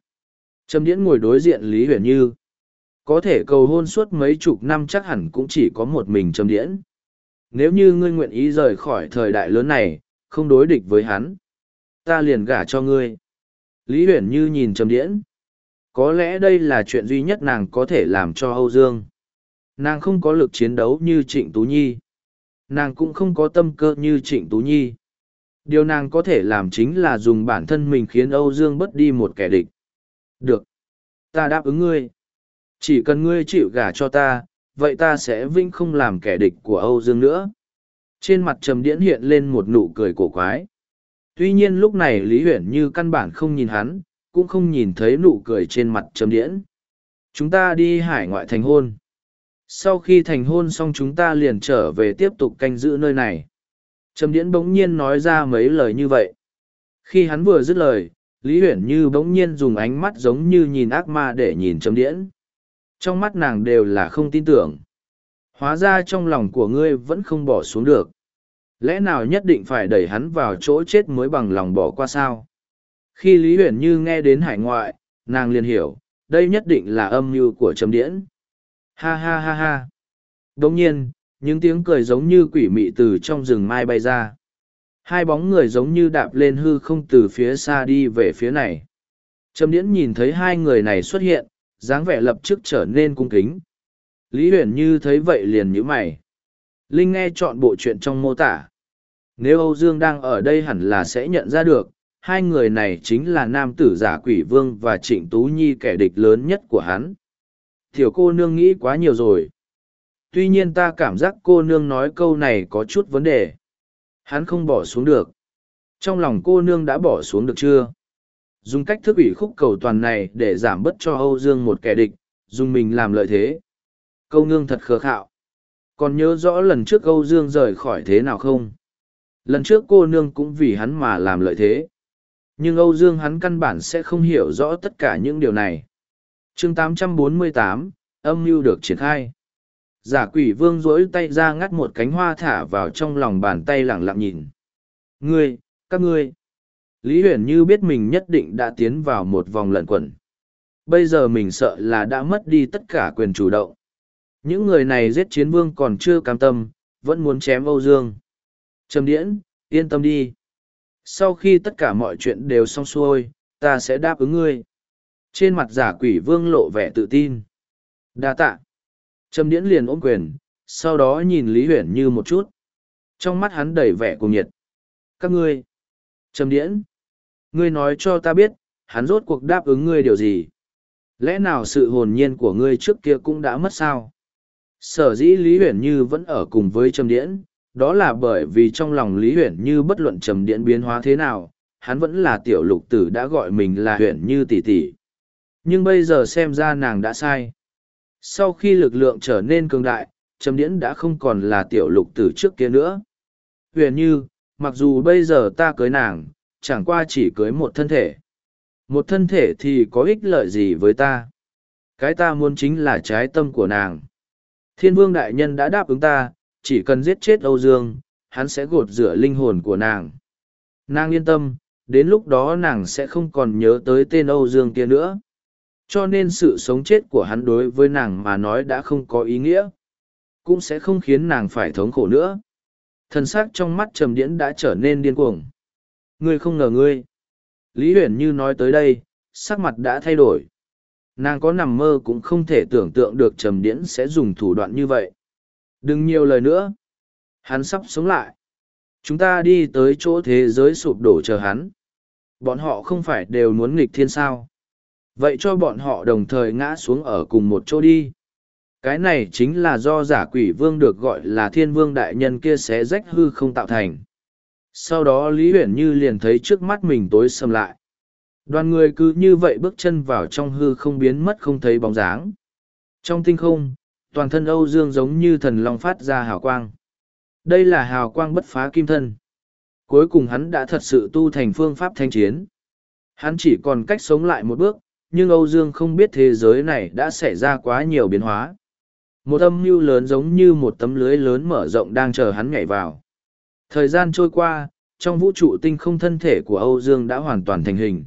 Trầm Điễn ngồi đối diện Lý Huyền Như. Có thể cầu hôn suốt mấy chục năm chắc hẳn cũng chỉ có một mình Trầm Điễn. Nếu như ngươi nguyện ý rời khỏi thời đại lớn này, không đối địch với hắn, ta liền gả cho ngươi. Lý Huyền Như nhìn Trầm Điễn. Có lẽ đây là chuyện duy nhất nàng có thể làm cho Âu Dương. Nàng không có lực chiến đấu như Trịnh Tú Nhi. Nàng cũng không có tâm cơ như Trịnh Tú Nhi. Điều nàng có thể làm chính là dùng bản thân mình khiến Âu Dương bất đi một kẻ địch. Được. Ta đáp ứng ngươi. Chỉ cần ngươi chịu gả cho ta, vậy ta sẽ vinh không làm kẻ địch của Âu Dương nữa. Trên mặt Trầm Điễn hiện lên một nụ cười cổ quái. Tuy nhiên lúc này Lý Huyển như căn bản không nhìn hắn, cũng không nhìn thấy nụ cười trên mặt Trầm Điễn. Chúng ta đi hải ngoại thành hôn. Sau khi thành hôn xong chúng ta liền trở về tiếp tục canh giữ nơi này. Trầm Điễn bỗng nhiên nói ra mấy lời như vậy. Khi hắn vừa dứt lời, Lý Huyển Như bỗng nhiên dùng ánh mắt giống như nhìn ác ma để nhìn Trầm Điễn. Trong mắt nàng đều là không tin tưởng. Hóa ra trong lòng của ngươi vẫn không bỏ xuống được. Lẽ nào nhất định phải đẩy hắn vào chỗ chết mới bằng lòng bỏ qua sao? Khi Lý Huyền Như nghe đến hải ngoại, nàng liền hiểu, đây nhất định là âm mưu của Trầm Điễn. Ha ha ha ha. Đồng nhiên, những tiếng cười giống như quỷ mị từ trong rừng mai bay ra. Hai bóng người giống như đạp lên hư không từ phía xa đi về phía này. Trầm Điễn nhìn thấy hai người này xuất hiện, dáng vẻ lập tức trở nên cung kính. Lý Huyền Như thấy vậy liền nhíu mày. Linh nghe chọn bộ chuyện trong mô tả. Nếu Âu Dương đang ở đây hẳn là sẽ nhận ra được, hai người này chính là nam tử giả quỷ vương và trịnh tú nhi kẻ địch lớn nhất của hắn. Thiểu cô nương nghĩ quá nhiều rồi. Tuy nhiên ta cảm giác cô nương nói câu này có chút vấn đề. Hắn không bỏ xuống được. Trong lòng cô nương đã bỏ xuống được chưa? Dùng cách thức ủy khúc cầu toàn này để giảm bớt cho Âu Dương một kẻ địch, dùng mình làm lợi thế. Câu nương thật khờ khạo. Còn nhớ rõ lần trước Âu Dương rời khỏi thế nào không? Lần trước cô nương cũng vì hắn mà làm lợi thế. Nhưng Âu Dương hắn căn bản sẽ không hiểu rõ tất cả những điều này. chương 848, âm mưu được triển khai. Giả quỷ vương rỗi tay ra ngắt một cánh hoa thả vào trong lòng bàn tay lẳng lặng nhìn. Ngươi, các ngươi. Lý Huyền Như biết mình nhất định đã tiến vào một vòng lẩn quẩn. Bây giờ mình sợ là đã mất đi tất cả quyền chủ động. Những người này giết chiến vương còn chưa cam tâm, vẫn muốn chém Âu Dương. Trầm điễn, yên tâm đi. Sau khi tất cả mọi chuyện đều xong xuôi, ta sẽ đáp ứng ngươi. Trên mặt giả quỷ vương lộ vẻ tự tin. đa tạ. Trầm điễn liền ôm quyền, sau đó nhìn Lý Huyền như một chút. Trong mắt hắn đầy vẻ cùng nhiệt. Các ngươi. Trầm điễn. Ngươi nói cho ta biết, hắn rốt cuộc đáp ứng ngươi điều gì? Lẽ nào sự hồn nhiên của ngươi trước kia cũng đã mất sao? Sở dĩ Lý Huyền Như vẫn ở cùng với Trầm Điễn, đó là bởi vì trong lòng Lý Huyền Như bất luận Trầm Điễn biến hóa thế nào, hắn vẫn là tiểu lục tử đã gọi mình là Huyền Như tỷ tỷ. Nhưng bây giờ xem ra nàng đã sai. Sau khi lực lượng trở nên cường đại, Trầm Điễn đã không còn là tiểu lục tử trước kia nữa. Huyền Như, mặc dù bây giờ ta cưới nàng, chẳng qua chỉ cưới một thân thể. Một thân thể thì có ích lợi gì với ta? Cái ta muốn chính là trái tâm của nàng. Thiên vương đại nhân đã đáp ứng ta, chỉ cần giết chết Âu Dương, hắn sẽ gột rửa linh hồn của nàng. Nàng yên tâm, đến lúc đó nàng sẽ không còn nhớ tới tên Âu Dương kia nữa. Cho nên sự sống chết của hắn đối với nàng mà nói đã không có ý nghĩa. Cũng sẽ không khiến nàng phải thống khổ nữa. Thần sắc trong mắt trầm điễn đã trở nên điên cuồng. Ngươi không ngờ ngươi. Lý huyền như nói tới đây, sắc mặt đã thay đổi. Nàng có nằm mơ cũng không thể tưởng tượng được trầm điễn sẽ dùng thủ đoạn như vậy. Đừng nhiều lời nữa. Hắn sắp sống lại. Chúng ta đi tới chỗ thế giới sụp đổ chờ hắn. Bọn họ không phải đều muốn nghịch thiên sao. Vậy cho bọn họ đồng thời ngã xuống ở cùng một chỗ đi. Cái này chính là do giả quỷ vương được gọi là thiên vương đại nhân kia xé rách hư không tạo thành. Sau đó Lý Huyền Như liền thấy trước mắt mình tối sầm lại. Đoàn người cứ như vậy bước chân vào trong hư không biến mất không thấy bóng dáng. Trong tinh không, toàn thân Âu Dương giống như thần long phát ra hào quang. Đây là hào quang bất phá kim thân. Cuối cùng hắn đã thật sự tu thành phương pháp thanh chiến. Hắn chỉ còn cách sống lại một bước, nhưng Âu Dương không biết thế giới này đã xảy ra quá nhiều biến hóa. Một âm mưu lớn giống như một tấm lưới lớn mở rộng đang chờ hắn nhảy vào. Thời gian trôi qua, trong vũ trụ tinh không thân thể của Âu Dương đã hoàn toàn thành hình.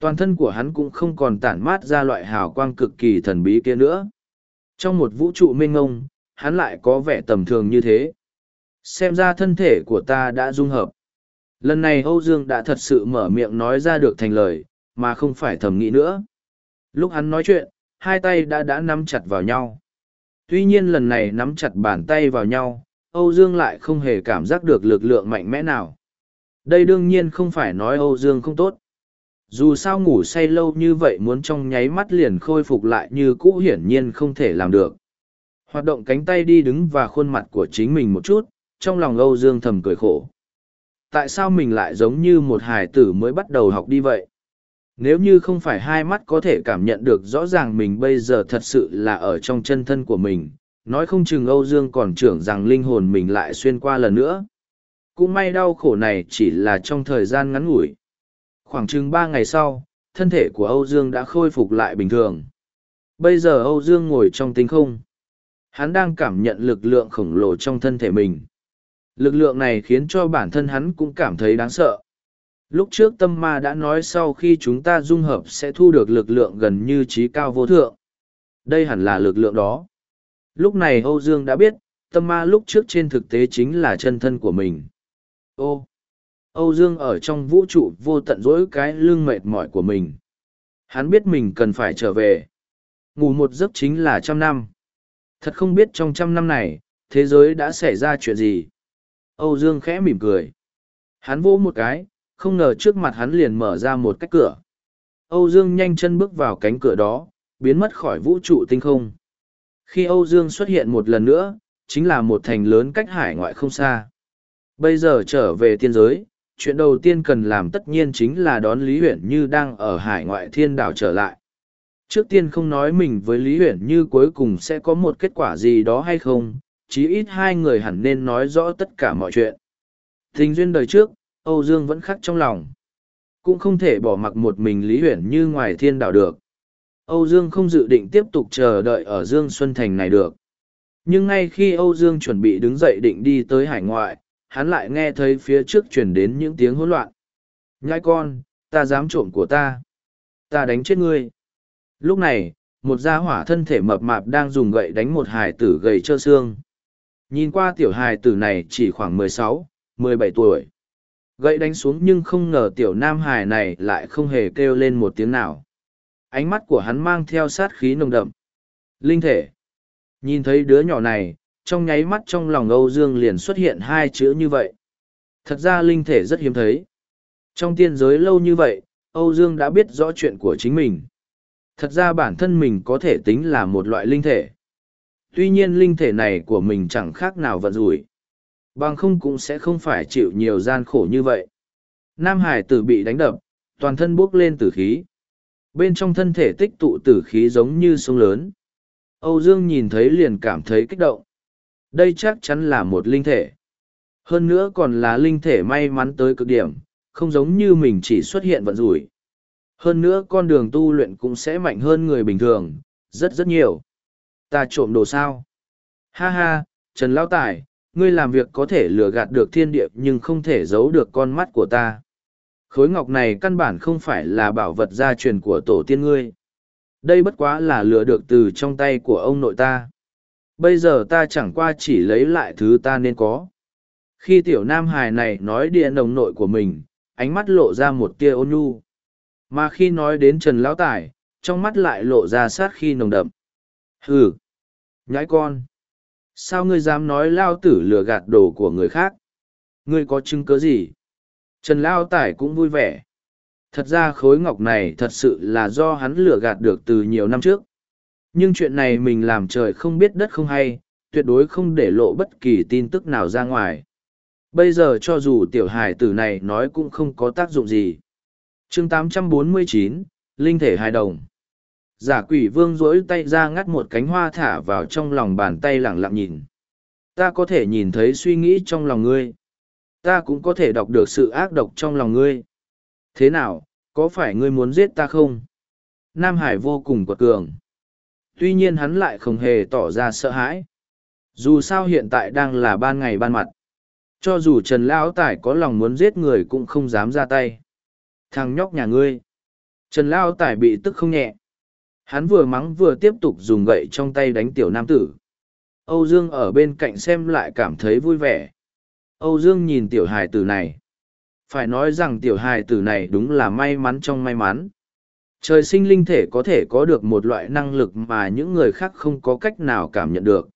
Toàn thân của hắn cũng không còn tản mát ra loại hào quang cực kỳ thần bí kia nữa. Trong một vũ trụ mênh ngông, hắn lại có vẻ tầm thường như thế. Xem ra thân thể của ta đã dung hợp. Lần này Âu Dương đã thật sự mở miệng nói ra được thành lời, mà không phải thầm nghĩ nữa. Lúc hắn nói chuyện, hai tay đã đã nắm chặt vào nhau. Tuy nhiên lần này nắm chặt bàn tay vào nhau, Âu Dương lại không hề cảm giác được lực lượng mạnh mẽ nào. Đây đương nhiên không phải nói Âu Dương không tốt. Dù sao ngủ say lâu như vậy muốn trong nháy mắt liền khôi phục lại như cũ hiển nhiên không thể làm được. Hoạt động cánh tay đi đứng và khuôn mặt của chính mình một chút, trong lòng Âu Dương thầm cười khổ. Tại sao mình lại giống như một hài tử mới bắt đầu học đi vậy? Nếu như không phải hai mắt có thể cảm nhận được rõ ràng mình bây giờ thật sự là ở trong chân thân của mình, nói không chừng Âu Dương còn tưởng rằng linh hồn mình lại xuyên qua lần nữa. Cũng may đau khổ này chỉ là trong thời gian ngắn ngủi. Khoảng chừng ba ngày sau, thân thể của Âu Dương đã khôi phục lại bình thường. Bây giờ Âu Dương ngồi trong tinh không. Hắn đang cảm nhận lực lượng khổng lồ trong thân thể mình. Lực lượng này khiến cho bản thân hắn cũng cảm thấy đáng sợ. Lúc trước tâm ma đã nói sau khi chúng ta dung hợp sẽ thu được lực lượng gần như trí cao vô thượng. Đây hẳn là lực lượng đó. Lúc này Âu Dương đã biết, tâm ma lúc trước trên thực tế chính là chân thân của mình. Ô! Âu Dương ở trong vũ trụ vô tận dỗi cái lưng mệt mỏi của mình. Hắn biết mình cần phải trở về. Ngủ một giấc chính là trăm năm. Thật không biết trong trăm năm này, thế giới đã xảy ra chuyện gì. Âu Dương khẽ mỉm cười. Hắn vỗ một cái, không ngờ trước mặt hắn liền mở ra một cách cửa. Âu Dương nhanh chân bước vào cánh cửa đó, biến mất khỏi vũ trụ tinh không. Khi Âu Dương xuất hiện một lần nữa, chính là một thành lớn cách hải ngoại không xa. Bây giờ trở về tiên giới, chuyện đầu tiên cần làm tất nhiên chính là đón Lý Huyển Như đang ở hải ngoại thiên đảo trở lại. Trước tiên không nói mình với Lý Huyển Như cuối cùng sẽ có một kết quả gì đó hay không, chí ít hai người hẳn nên nói rõ tất cả mọi chuyện. Tình duyên đời trước, Âu Dương vẫn khắc trong lòng. Cũng không thể bỏ mặc một mình Lý Huyển Như ngoài thiên đảo được. Âu Dương không dự định tiếp tục chờ đợi ở Dương Xuân Thành này được. Nhưng ngay khi Âu Dương chuẩn bị đứng dậy định đi tới hải ngoại, hắn lại nghe thấy phía trước chuyển đến những tiếng hỗn loạn. Nhai con, ta dám trộm của ta. Ta đánh chết ngươi. Lúc này, một gia hỏa thân thể mập mạp đang dùng gậy đánh một hài tử gầy trơ xương. Nhìn qua tiểu hài tử này chỉ khoảng mười sáu, mười bảy tuổi. Gậy đánh xuống nhưng không ngờ tiểu nam hải này lại không hề kêu lên một tiếng nào. Ánh mắt của hắn mang theo sát khí nồng đậm. Linh thể. Nhìn thấy đứa nhỏ này, trong nháy mắt trong lòng Âu Dương liền xuất hiện hai chữ như vậy. Thật ra linh thể rất hiếm thấy. Trong tiên giới lâu như vậy, Âu Dương đã biết rõ chuyện của chính mình. Thật ra bản thân mình có thể tính là một loại linh thể. Tuy nhiên linh thể này của mình chẳng khác nào vận rủi. Bằng không cũng sẽ không phải chịu nhiều gian khổ như vậy. Nam Hải tử bị đánh đập, toàn thân bốc lên tử khí. Bên trong thân thể tích tụ tử khí giống như sông lớn. Âu Dương nhìn thấy liền cảm thấy kích động. Đây chắc chắn là một linh thể. Hơn nữa còn là linh thể may mắn tới cực điểm, không giống như mình chỉ xuất hiện vận rủi. Hơn nữa con đường tu luyện cũng sẽ mạnh hơn người bình thường, rất rất nhiều. Ta trộm đồ sao? Ha ha, Trần Lão Tài, ngươi làm việc có thể lừa gạt được thiên địa nhưng không thể giấu được con mắt của ta. Khối ngọc này căn bản không phải là bảo vật gia truyền của tổ tiên ngươi. Đây bất quá là lừa được từ trong tay của ông nội ta. Bây giờ ta chẳng qua chỉ lấy lại thứ ta nên có. Khi tiểu nam hài này nói địa nồng nội của mình, ánh mắt lộ ra một tia ôn nhu. Mà khi nói đến trần lão tài, trong mắt lại lộ ra sát khi nồng đậm. Hừ, nhãi con sao ngươi dám nói lao tử lừa gạt đồ của người khác ngươi có chứng cớ gì trần lao tài cũng vui vẻ thật ra khối ngọc này thật sự là do hắn lừa gạt được từ nhiều năm trước Nhưng chuyện này mình làm trời không biết đất không hay, tuyệt đối không để lộ bất kỳ tin tức nào ra ngoài. Bây giờ cho dù tiểu hài tử này nói cũng không có tác dụng gì. chương 849, Linh thể hài đồng. Giả quỷ vương rỗi tay ra ngắt một cánh hoa thả vào trong lòng bàn tay lẳng lặng nhìn. Ta có thể nhìn thấy suy nghĩ trong lòng ngươi. Ta cũng có thể đọc được sự ác độc trong lòng ngươi. Thế nào, có phải ngươi muốn giết ta không? Nam Hải vô cùng quật cường. Tuy nhiên hắn lại không hề tỏ ra sợ hãi. Dù sao hiện tại đang là ban ngày ban mặt. Cho dù Trần Lão Tải có lòng muốn giết người cũng không dám ra tay. Thằng nhóc nhà ngươi. Trần Lão Tải bị tức không nhẹ. Hắn vừa mắng vừa tiếp tục dùng gậy trong tay đánh tiểu nam tử. Âu Dương ở bên cạnh xem lại cảm thấy vui vẻ. Âu Dương nhìn tiểu hài tử này. Phải nói rằng tiểu hài tử này đúng là may mắn trong may mắn. Trời sinh linh thể có thể có được một loại năng lực mà những người khác không có cách nào cảm nhận được.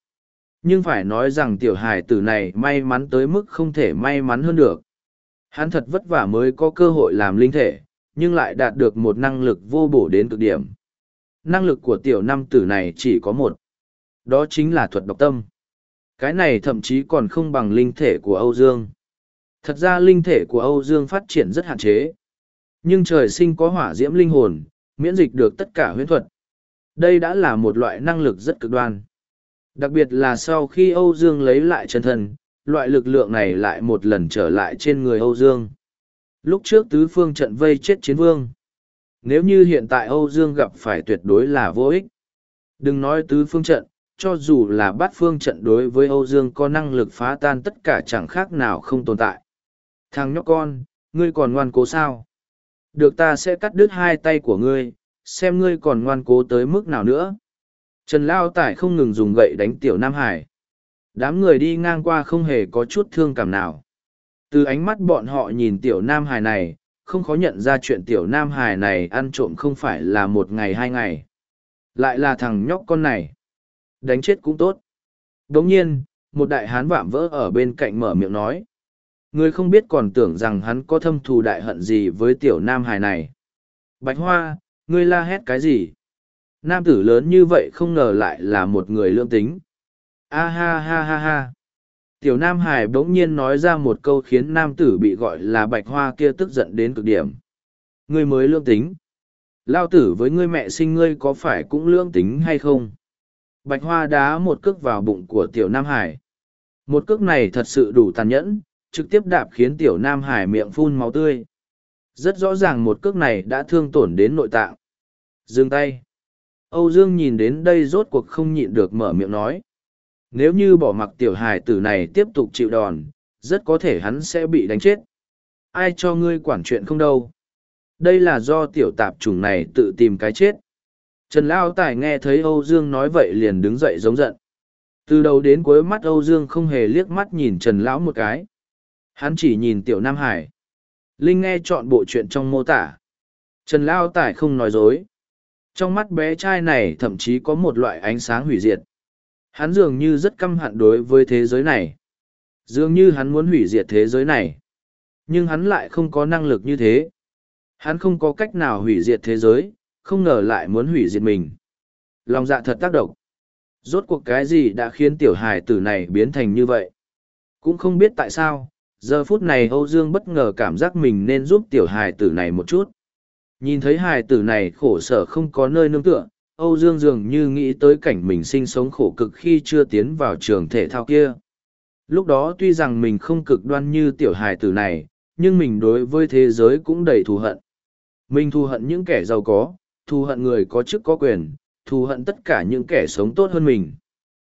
Nhưng phải nói rằng tiểu hài tử này may mắn tới mức không thể may mắn hơn được. Hắn thật vất vả mới có cơ hội làm linh thể, nhưng lại đạt được một năng lực vô bổ đến cực điểm. Năng lực của tiểu năm tử này chỉ có một. Đó chính là thuật độc tâm. Cái này thậm chí còn không bằng linh thể của Âu Dương. Thật ra linh thể của Âu Dương phát triển rất hạn chế. Nhưng trời sinh có hỏa diễm linh hồn, miễn dịch được tất cả huyễn thuật. Đây đã là một loại năng lực rất cực đoan. Đặc biệt là sau khi Âu Dương lấy lại chân thân, loại lực lượng này lại một lần trở lại trên người Âu Dương. Lúc trước tứ phương trận vây chết chiến vương. Nếu như hiện tại Âu Dương gặp phải tuyệt đối là vô ích. Đừng nói tứ phương trận, cho dù là bát phương trận đối với Âu Dương có năng lực phá tan tất cả chẳng khác nào không tồn tại. Thằng nhóc con, ngươi còn ngoan cố sao? Được ta sẽ cắt đứt hai tay của ngươi, xem ngươi còn ngoan cố tới mức nào nữa. Trần Lao Tải không ngừng dùng gậy đánh Tiểu Nam Hải. Đám người đi ngang qua không hề có chút thương cảm nào. Từ ánh mắt bọn họ nhìn Tiểu Nam Hải này, không khó nhận ra chuyện Tiểu Nam Hải này ăn trộm không phải là một ngày hai ngày. Lại là thằng nhóc con này. Đánh chết cũng tốt. Đồng nhiên, một đại hán vạm vỡ ở bên cạnh mở miệng nói. Người không biết còn tưởng rằng hắn có thâm thù đại hận gì với tiểu nam hài này. Bạch Hoa, ngươi la hét cái gì? Nam tử lớn như vậy không ngờ lại là một người lương tính. A ha ha ha ha. Tiểu Nam Hải bỗng nhiên nói ra một câu khiến nam tử bị gọi là bạch hoa kia tức giận đến cực điểm. Ngươi mới lương tính. Lao tử với ngươi mẹ sinh ngươi có phải cũng lương tính hay không? Bạch hoa đá một cước vào bụng của tiểu Nam Hải. Một cước này thật sự đủ tàn nhẫn, trực tiếp đạp khiến tiểu Nam Hải miệng phun máu tươi. Rất rõ ràng một cước này đã thương tổn đến nội tạng. Dừng tay. Âu Dương nhìn đến đây rốt cuộc không nhịn được mở miệng nói. Nếu như bỏ mặc tiểu hài tử này tiếp tục chịu đòn, rất có thể hắn sẽ bị đánh chết. Ai cho ngươi quản chuyện không đâu. Đây là do tiểu tạp chủng này tự tìm cái chết. Trần Lao Tài nghe thấy Âu Dương nói vậy liền đứng dậy giống giận. Từ đầu đến cuối mắt Âu Dương không hề liếc mắt nhìn Trần Lão một cái. Hắn chỉ nhìn Tiểu Nam Hải. Linh nghe chọn bộ chuyện trong mô tả. Trần Lao Tài không nói dối. Trong mắt bé trai này thậm chí có một loại ánh sáng hủy diệt. Hắn dường như rất căm hận đối với thế giới này. Dường như hắn muốn hủy diệt thế giới này. Nhưng hắn lại không có năng lực như thế. Hắn không có cách nào hủy diệt thế giới, không ngờ lại muốn hủy diệt mình. Lòng dạ thật tác động. Rốt cuộc cái gì đã khiến tiểu hài tử này biến thành như vậy? Cũng không biết tại sao, giờ phút này Âu Dương bất ngờ cảm giác mình nên giúp tiểu hài tử này một chút. Nhìn thấy hài tử này khổ sở không có nơi nương tựa, Âu Dương dường như nghĩ tới cảnh mình sinh sống khổ cực khi chưa tiến vào trường thể thao kia. Lúc đó tuy rằng mình không cực đoan như tiểu hài tử này, nhưng mình đối với thế giới cũng đầy thù hận. Mình thù hận những kẻ giàu có, thù hận người có chức có quyền, thù hận tất cả những kẻ sống tốt hơn mình.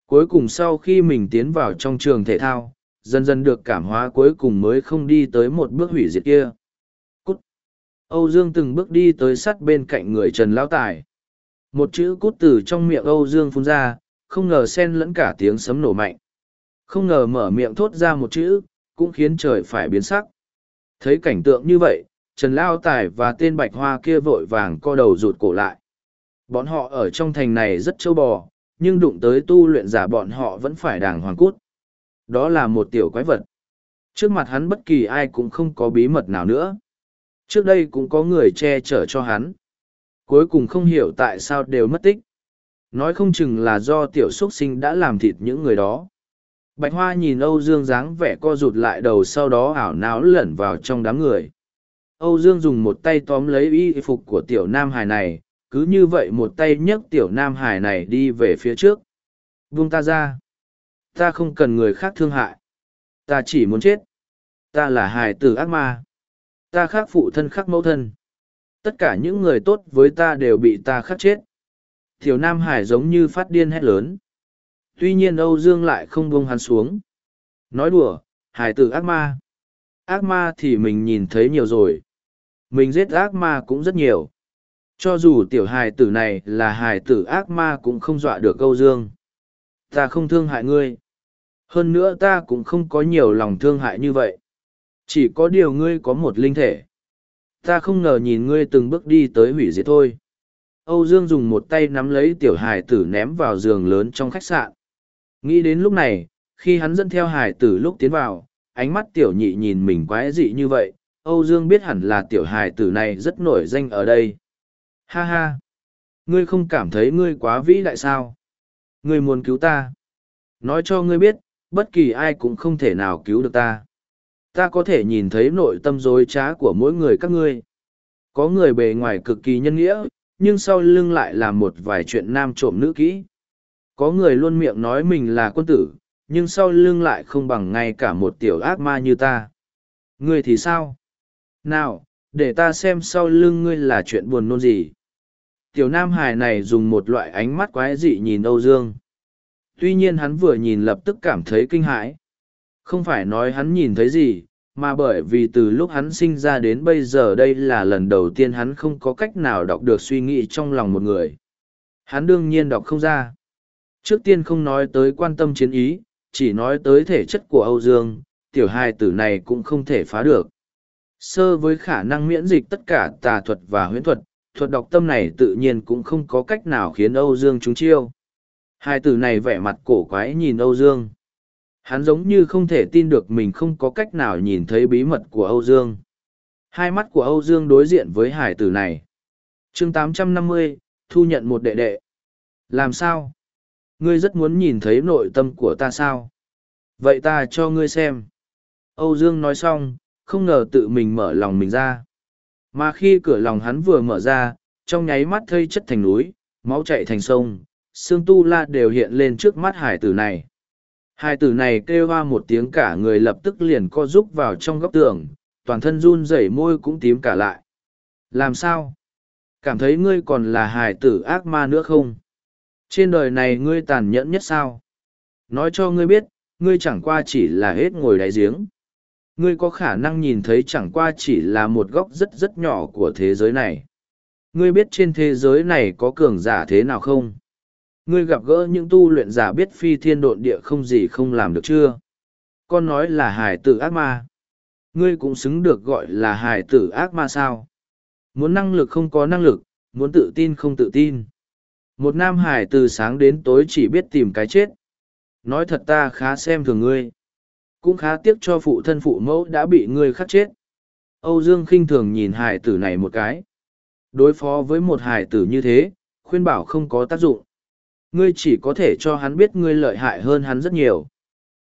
Cuối cùng sau khi mình tiến vào trong trường thể thao, dần dần được cảm hóa cuối cùng mới không đi tới một bước hủy diệt kia. Cút! Âu Dương từng bước đi tới sắt bên cạnh người Trần Lão Tài. Một chữ cút từ trong miệng Âu Dương phun ra, không ngờ xen lẫn cả tiếng sấm nổ mạnh. Không ngờ mở miệng thốt ra một chữ, cũng khiến trời phải biến sắc. Thấy cảnh tượng như vậy, Trần Lao Tài và tên Bạch Hoa kia vội vàng co đầu rụt cổ lại. Bọn họ ở trong thành này rất châu bò, nhưng đụng tới tu luyện giả bọn họ vẫn phải đàng hoàng cút. Đó là một tiểu quái vật. Trước mặt hắn bất kỳ ai cũng không có bí mật nào nữa. Trước đây cũng có người che chở cho hắn. Cuối cùng không hiểu tại sao đều mất tích. nói không chừng là do tiểu xuất sinh đã làm thịt những người đó. Bạch hoa nhìn âu dương dáng vẻ co rụt lại đầu sau đó ảo não lẩn vào trong đám người. Âu dương dùng một tay tóm lấy y phục của tiểu nam hải này, cứ như vậy một tay nhấc tiểu nam hải này đi về phía trước. Vung ta ra. Ta không cần người khác thương hại. Ta chỉ muốn chết. Ta là hải tử ác ma. Ta khác phụ thân, khác mẫu thân tất cả những người tốt với ta đều bị ta khắc chết. Tiểu nam hải giống như phát điên hét lớn. Tuy nhiên âu dương lại không buông hắn xuống. Nói đùa, hải tử ác ma. Ác ma thì mình nhìn thấy nhiều rồi. Mình giết ác ma cũng rất nhiều. Cho dù tiểu hài tử này là hài tử ác ma cũng không dọa được âu dương. Ta không thương hại ngươi. Hơn nữa ta cũng không có nhiều lòng thương hại như vậy. Chỉ có điều ngươi có một linh thể ta không ngờ nhìn ngươi từng bước đi tới hủy diệt thôi. Âu dương dùng một tay nắm lấy tiểu Hải tử ném vào giường lớn trong khách sạn. Nghĩ đến lúc này, khi hắn dẫn theo Hải tử lúc tiến vào, ánh mắt tiểu nhị nhìn mình quái dị như vậy, âu dương biết hẳn là tiểu Hải tử này rất nổi danh ở đây. Ha ha! Ngươi không cảm thấy ngươi quá vĩ đại sao? Ngươi muốn cứu ta? Nói cho ngươi biết, bất kỳ ai cũng không thể nào cứu được ta ta có thể nhìn thấy nội tâm dối trá của mỗi người các ngươi. Có người bề ngoài cực kỳ nhân nghĩa, nhưng sau lưng lại làm một vài chuyện nam trộm nữ kỹ. Có người luôn miệng nói mình là quân tử, nhưng sau lưng lại không bằng ngay cả một tiểu ác ma như ta. Ngươi thì sao? Nào, để ta xem sau lưng ngươi là chuyện buồn nôn gì. Tiểu nam hải này dùng một loại ánh mắt quái dị nhìn âu dương. Tuy nhiên hắn vừa nhìn lập tức cảm thấy kinh hãi không phải nói hắn nhìn thấy gì, mà bởi vì từ lúc hắn sinh ra đến bây giờ đây là lần đầu tiên hắn không có cách nào đọc được suy nghĩ trong lòng một người. Hắn đương nhiên đọc không ra. Trước tiên không nói tới quan tâm chiến ý, chỉ nói tới thể chất của âu dương, tiểu hai tử này cũng không thể phá được. Sơ với khả năng miễn dịch tất cả tà thuật và huyễn thuật thuật đọc tâm này tự nhiên cũng không có cách nào khiến âu dương trúng chiêu. Hai tử này vẻ mặt cổ quái nhìn âu dương hắn giống như không thể tin được mình không có cách nào nhìn thấy bí mật của âu dương. Hai mắt của âu dương đối diện với hải tử này. Chương 850, thu nhận một đệ đệ. Làm sao? Ngươi rất muốn nhìn thấy nội tâm của ta sao? Vậy ta cho ngươi xem. Âu dương nói xong không ngờ tự mình mở lòng mình ra. Mà khi cửa lòng hắn vừa mở ra trong nháy mắt thây chất thành núi máu chạy thành sông xương tu la đều hiện lên trước mắt hải tử này hải tử này kêu hoa một tiếng cả người lập tức liền co rúc vào trong góc tường, toàn thân run rẩy môi cũng tím cả lại. Làm sao? Cảm thấy ngươi còn là hải tử ác ma nữa không? Trên đời này ngươi tàn nhẫn nhất sao? Nói cho ngươi biết, ngươi chẳng qua chỉ là hết ngồi đáy giếng. Ngươi có khả năng nhìn thấy chẳng qua chỉ là một góc rất rất nhỏ của thế giới này. Ngươi biết trên thế giới này có cường giả thế nào không? Ngươi gặp gỡ những tu luyện giả biết phi thiên độn địa không gì không làm được chưa? Con nói là hải tử ác ma. Ngươi cũng xứng được gọi là hải tử ác ma sao? Muốn năng lực không có năng lực, muốn tự tin không tự tin. Một nam hải từ sáng đến tối chỉ biết tìm cái chết. Nói thật ta khá xem thường ngươi. Cũng khá tiếc cho phụ thân phụ mẫu đã bị ngươi khắc chết. Âu dương khinh thường nhìn hải tử này một cái. Đối phó với một hải tử như thế, khuyên bảo không có tác dụng ngươi chỉ có thể cho hắn biết ngươi lợi hại hơn hắn rất nhiều.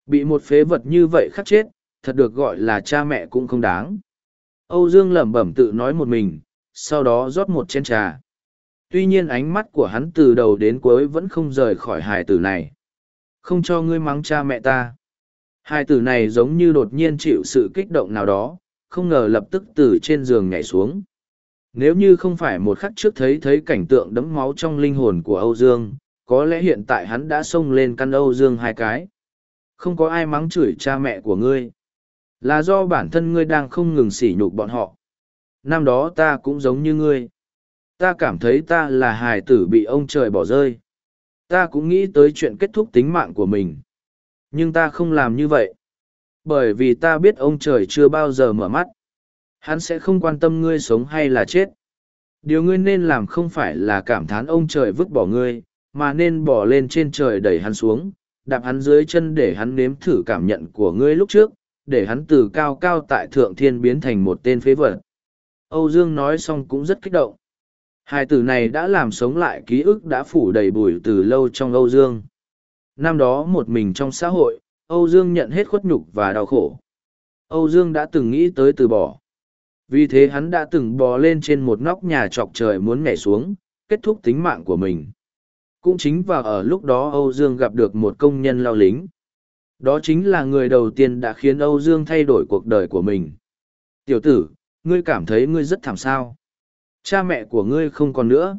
Bị một phế vật như vậy khắc chết thật được gọi là cha mẹ cũng không đáng. Âu dương lẩm bẩm tự nói một mình sau đó rót một chén trà. Tuy nhiên ánh mắt của hắn từ đầu đến cuối vẫn không rời khỏi hài tử này. Không cho ngươi mắng cha mẹ ta. Hai tử này giống như đột nhiên chịu sự kích động nào đó, không ngờ lập tức từ trên giường nhảy xuống. Nếu như không phải một khắc trước thấy thấy cảnh tượng đẫm máu trong linh hồn của Âu Dương, có lẽ hiện tại hắn đã xông lên căn Âu Dương hai cái. Không có ai mắng chửi cha mẹ của ngươi. Là do bản thân ngươi đang không ngừng sỉ nhục bọn họ. Năm đó ta cũng giống như ngươi. Ta cảm thấy ta là hài tử bị ông trời bỏ rơi. Ta cũng nghĩ tới chuyện kết thúc tính mạng của mình nhưng ta không làm như vậy bởi vì ta biết ông trời chưa bao giờ mở mắt hắn sẽ không quan tâm ngươi sống hay là chết điều ngươi nên làm không phải là cảm thán ông trời vứt bỏ ngươi mà nên bỏ lên trên trời đẩy hắn xuống đạp hắn dưới chân để hắn nếm thử cảm nhận của ngươi lúc trước để hắn từ cao cao tại thượng thiên biến thành một tên phế vật âu dương nói xong cũng rất kích động Hai từ này đã làm sống lại ký ức đã phủ đầy bụi từ lâu trong Âu Dương. Năm đó một mình trong xã hội, Âu Dương nhận hết khuất nhục và đau khổ. Âu Dương đã từng nghĩ tới từ bỏ. Vì thế hắn đã từng bò lên trên một nóc nhà trọc trời muốn nhảy xuống, kết thúc tính mạng của mình. Cũng chính vào ở lúc đó Âu Dương gặp được một công nhân lao lính. Đó chính là người đầu tiên đã khiến Âu Dương thay đổi cuộc đời của mình. Tiểu tử, ngươi cảm thấy ngươi rất thảm sao. Cha mẹ của ngươi không còn nữa.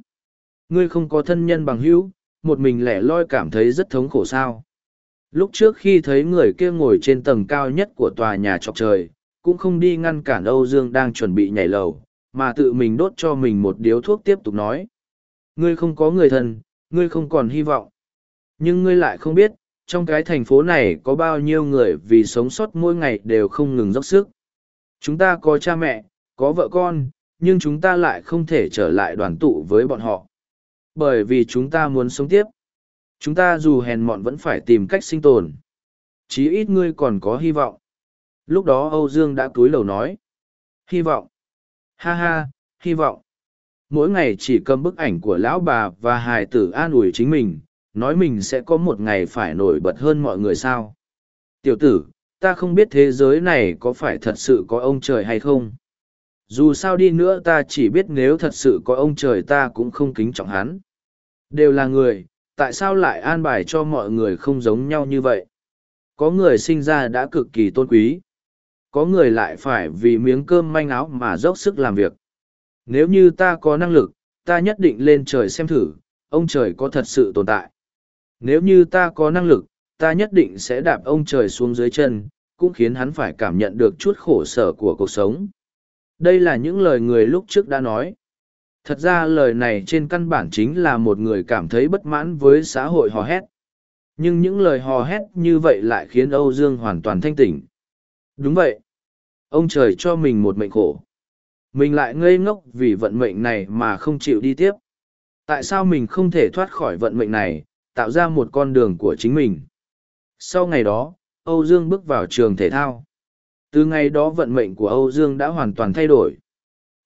Ngươi không có thân nhân bằng hữu, một mình lẻ loi cảm thấy rất thống khổ sao. Lúc trước khi thấy người kia ngồi trên tầng cao nhất của tòa nhà trọc trời, cũng không đi ngăn cản Âu Dương đang chuẩn bị nhảy lầu, mà tự mình đốt cho mình một điếu thuốc tiếp tục nói. Ngươi không có người thân, ngươi không còn hy vọng. Nhưng ngươi lại không biết, trong cái thành phố này có bao nhiêu người vì sống sót mỗi ngày đều không ngừng dốc sức. Chúng ta có cha mẹ, có vợ con, nhưng chúng ta lại không thể trở lại đoàn tụ với bọn họ. Bởi vì chúng ta muốn sống tiếp. Chúng ta dù hèn mọn vẫn phải tìm cách sinh tồn. Chí ít ngươi còn có hy vọng. Lúc đó Âu Dương đã cúi lầu nói. Hy vọng. Ha ha, hy vọng. Mỗi ngày chỉ cầm bức ảnh của lão bà và hài tử an ủi chính mình, nói mình sẽ có một ngày phải nổi bật hơn mọi người sao. Tiểu tử, ta không biết thế giới này có phải thật sự có ông trời hay không. Dù sao đi nữa ta chỉ biết nếu thật sự có ông trời ta cũng không kính trọng hắn. Đều là người, tại sao lại an bài cho mọi người không giống nhau như vậy? Có người sinh ra đã cực kỳ tôn quý. Có người lại phải vì miếng cơm manh áo mà dốc sức làm việc. Nếu như ta có năng lực, ta nhất định lên trời xem thử, ông trời có thật sự tồn tại. Nếu như ta có năng lực, ta nhất định sẽ đạp ông trời xuống dưới chân, cũng khiến hắn phải cảm nhận được chút khổ sở của cuộc sống. Đây là những lời người lúc trước đã nói. Thật ra lời này trên căn bản chính là một người cảm thấy bất mãn với xã hội hò hét. Nhưng những lời hò hét như vậy lại khiến Âu Dương hoàn toàn thanh tỉnh. Đúng vậy. Ông trời cho mình một mệnh khổ. Mình lại ngây ngốc vì vận mệnh này mà không chịu đi tiếp. Tại sao mình không thể thoát khỏi vận mệnh này, tạo ra một con đường của chính mình? Sau ngày đó, Âu Dương bước vào trường thể thao. Từ ngày đó vận mệnh của Âu Dương đã hoàn toàn thay đổi.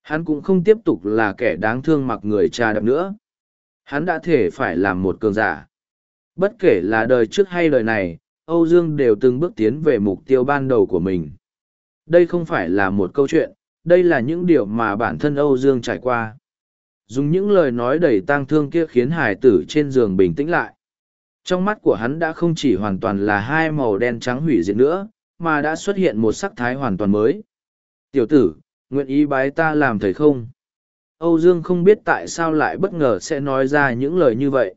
Hắn cũng không tiếp tục là kẻ đáng thương mặc người cha đập nữa. Hắn đã thể phải làm một cường giả. Bất kể là đời trước hay đời này, Âu Dương đều từng bước tiến về mục tiêu ban đầu của mình. Đây không phải là một câu chuyện, đây là những điều mà bản thân Âu Dương trải qua. Dùng những lời nói đầy tang thương kia khiến hải tử trên giường bình tĩnh lại. Trong mắt của hắn đã không chỉ hoàn toàn là hai màu đen trắng hủy diệt nữa, mà đã xuất hiện một sắc thái hoàn toàn mới. Tiểu tử, nguyện ý bái ta làm thầy không? Âu Dương không biết tại sao lại bất ngờ sẽ nói ra những lời như vậy.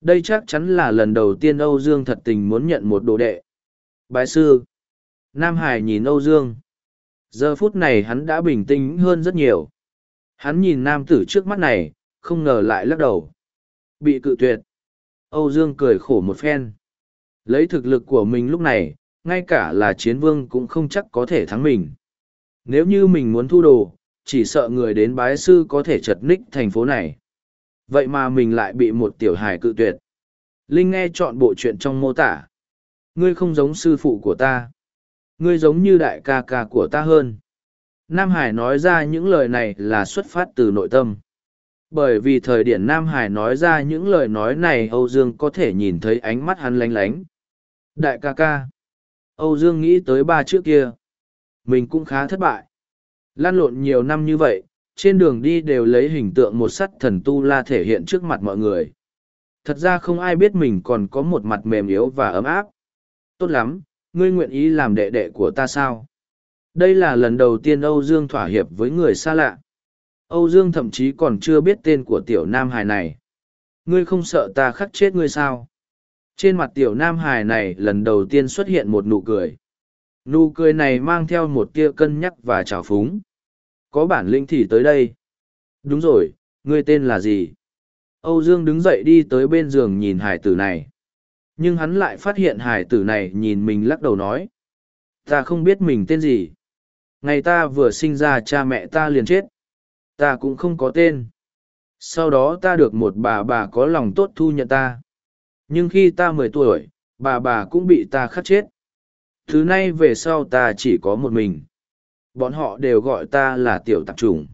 Đây chắc chắn là lần đầu tiên Âu Dương thật tình muốn nhận một đồ đệ. Bái sư. Nam Hải nhìn Âu Dương. Giờ phút này hắn đã bình tĩnh hơn rất nhiều. Hắn nhìn nam tử trước mắt này, không ngờ lại lắc đầu. Bị cự tuyệt. Âu Dương cười khổ một phen. Lấy thực lực của mình lúc này, ngay cả là chiến vương cũng không chắc có thể thắng mình. Nếu như mình muốn thu đồ, chỉ sợ người đến bái sư có thể chật ních thành phố này. Vậy mà mình lại bị một tiểu hài cự tuyệt. Linh nghe chọn bộ chuyện trong mô tả. Ngươi không giống sư phụ của ta. Ngươi giống như đại ca ca của ta hơn. Nam Hải nói ra những lời này là xuất phát từ nội tâm. Bởi vì thời điểm Nam Hải nói ra những lời nói này Âu Dương có thể nhìn thấy ánh mắt hắn lánh lánh. Đại ca ca. Âu Dương nghĩ tới ba trước kia. Mình cũng khá thất bại. Lan lộn nhiều năm như vậy, trên đường đi đều lấy hình tượng một sắt thần tu la thể hiện trước mặt mọi người. Thật ra không ai biết mình còn có một mặt mềm yếu và ấm áp. Tốt lắm, ngươi nguyện ý làm đệ đệ của ta sao? Đây là lần đầu tiên Âu Dương thỏa hiệp với người xa lạ. Âu Dương thậm chí còn chưa biết tên của tiểu nam hài này. Ngươi không sợ ta khắc chết ngươi sao? Trên mặt tiểu nam hài này lần đầu tiên xuất hiện một nụ cười. Nụ cười này mang theo một tia cân nhắc và trào phúng. Có bản lĩnh thì tới đây. Đúng rồi, ngươi tên là gì? Âu Dương đứng dậy đi tới bên giường nhìn hải tử này. Nhưng hắn lại phát hiện hải tử này nhìn mình lắc đầu nói. Ta không biết mình tên gì. Ngày ta vừa sinh ra cha mẹ ta liền chết. Ta cũng không có tên. Sau đó ta được một bà bà có lòng tốt thu nhận ta. Nhưng khi ta mười tuổi, bà bà cũng bị ta khắt chết. Thứ nay về sau ta chỉ có một mình. Bọn họ đều gọi ta là tiểu tạp chủng.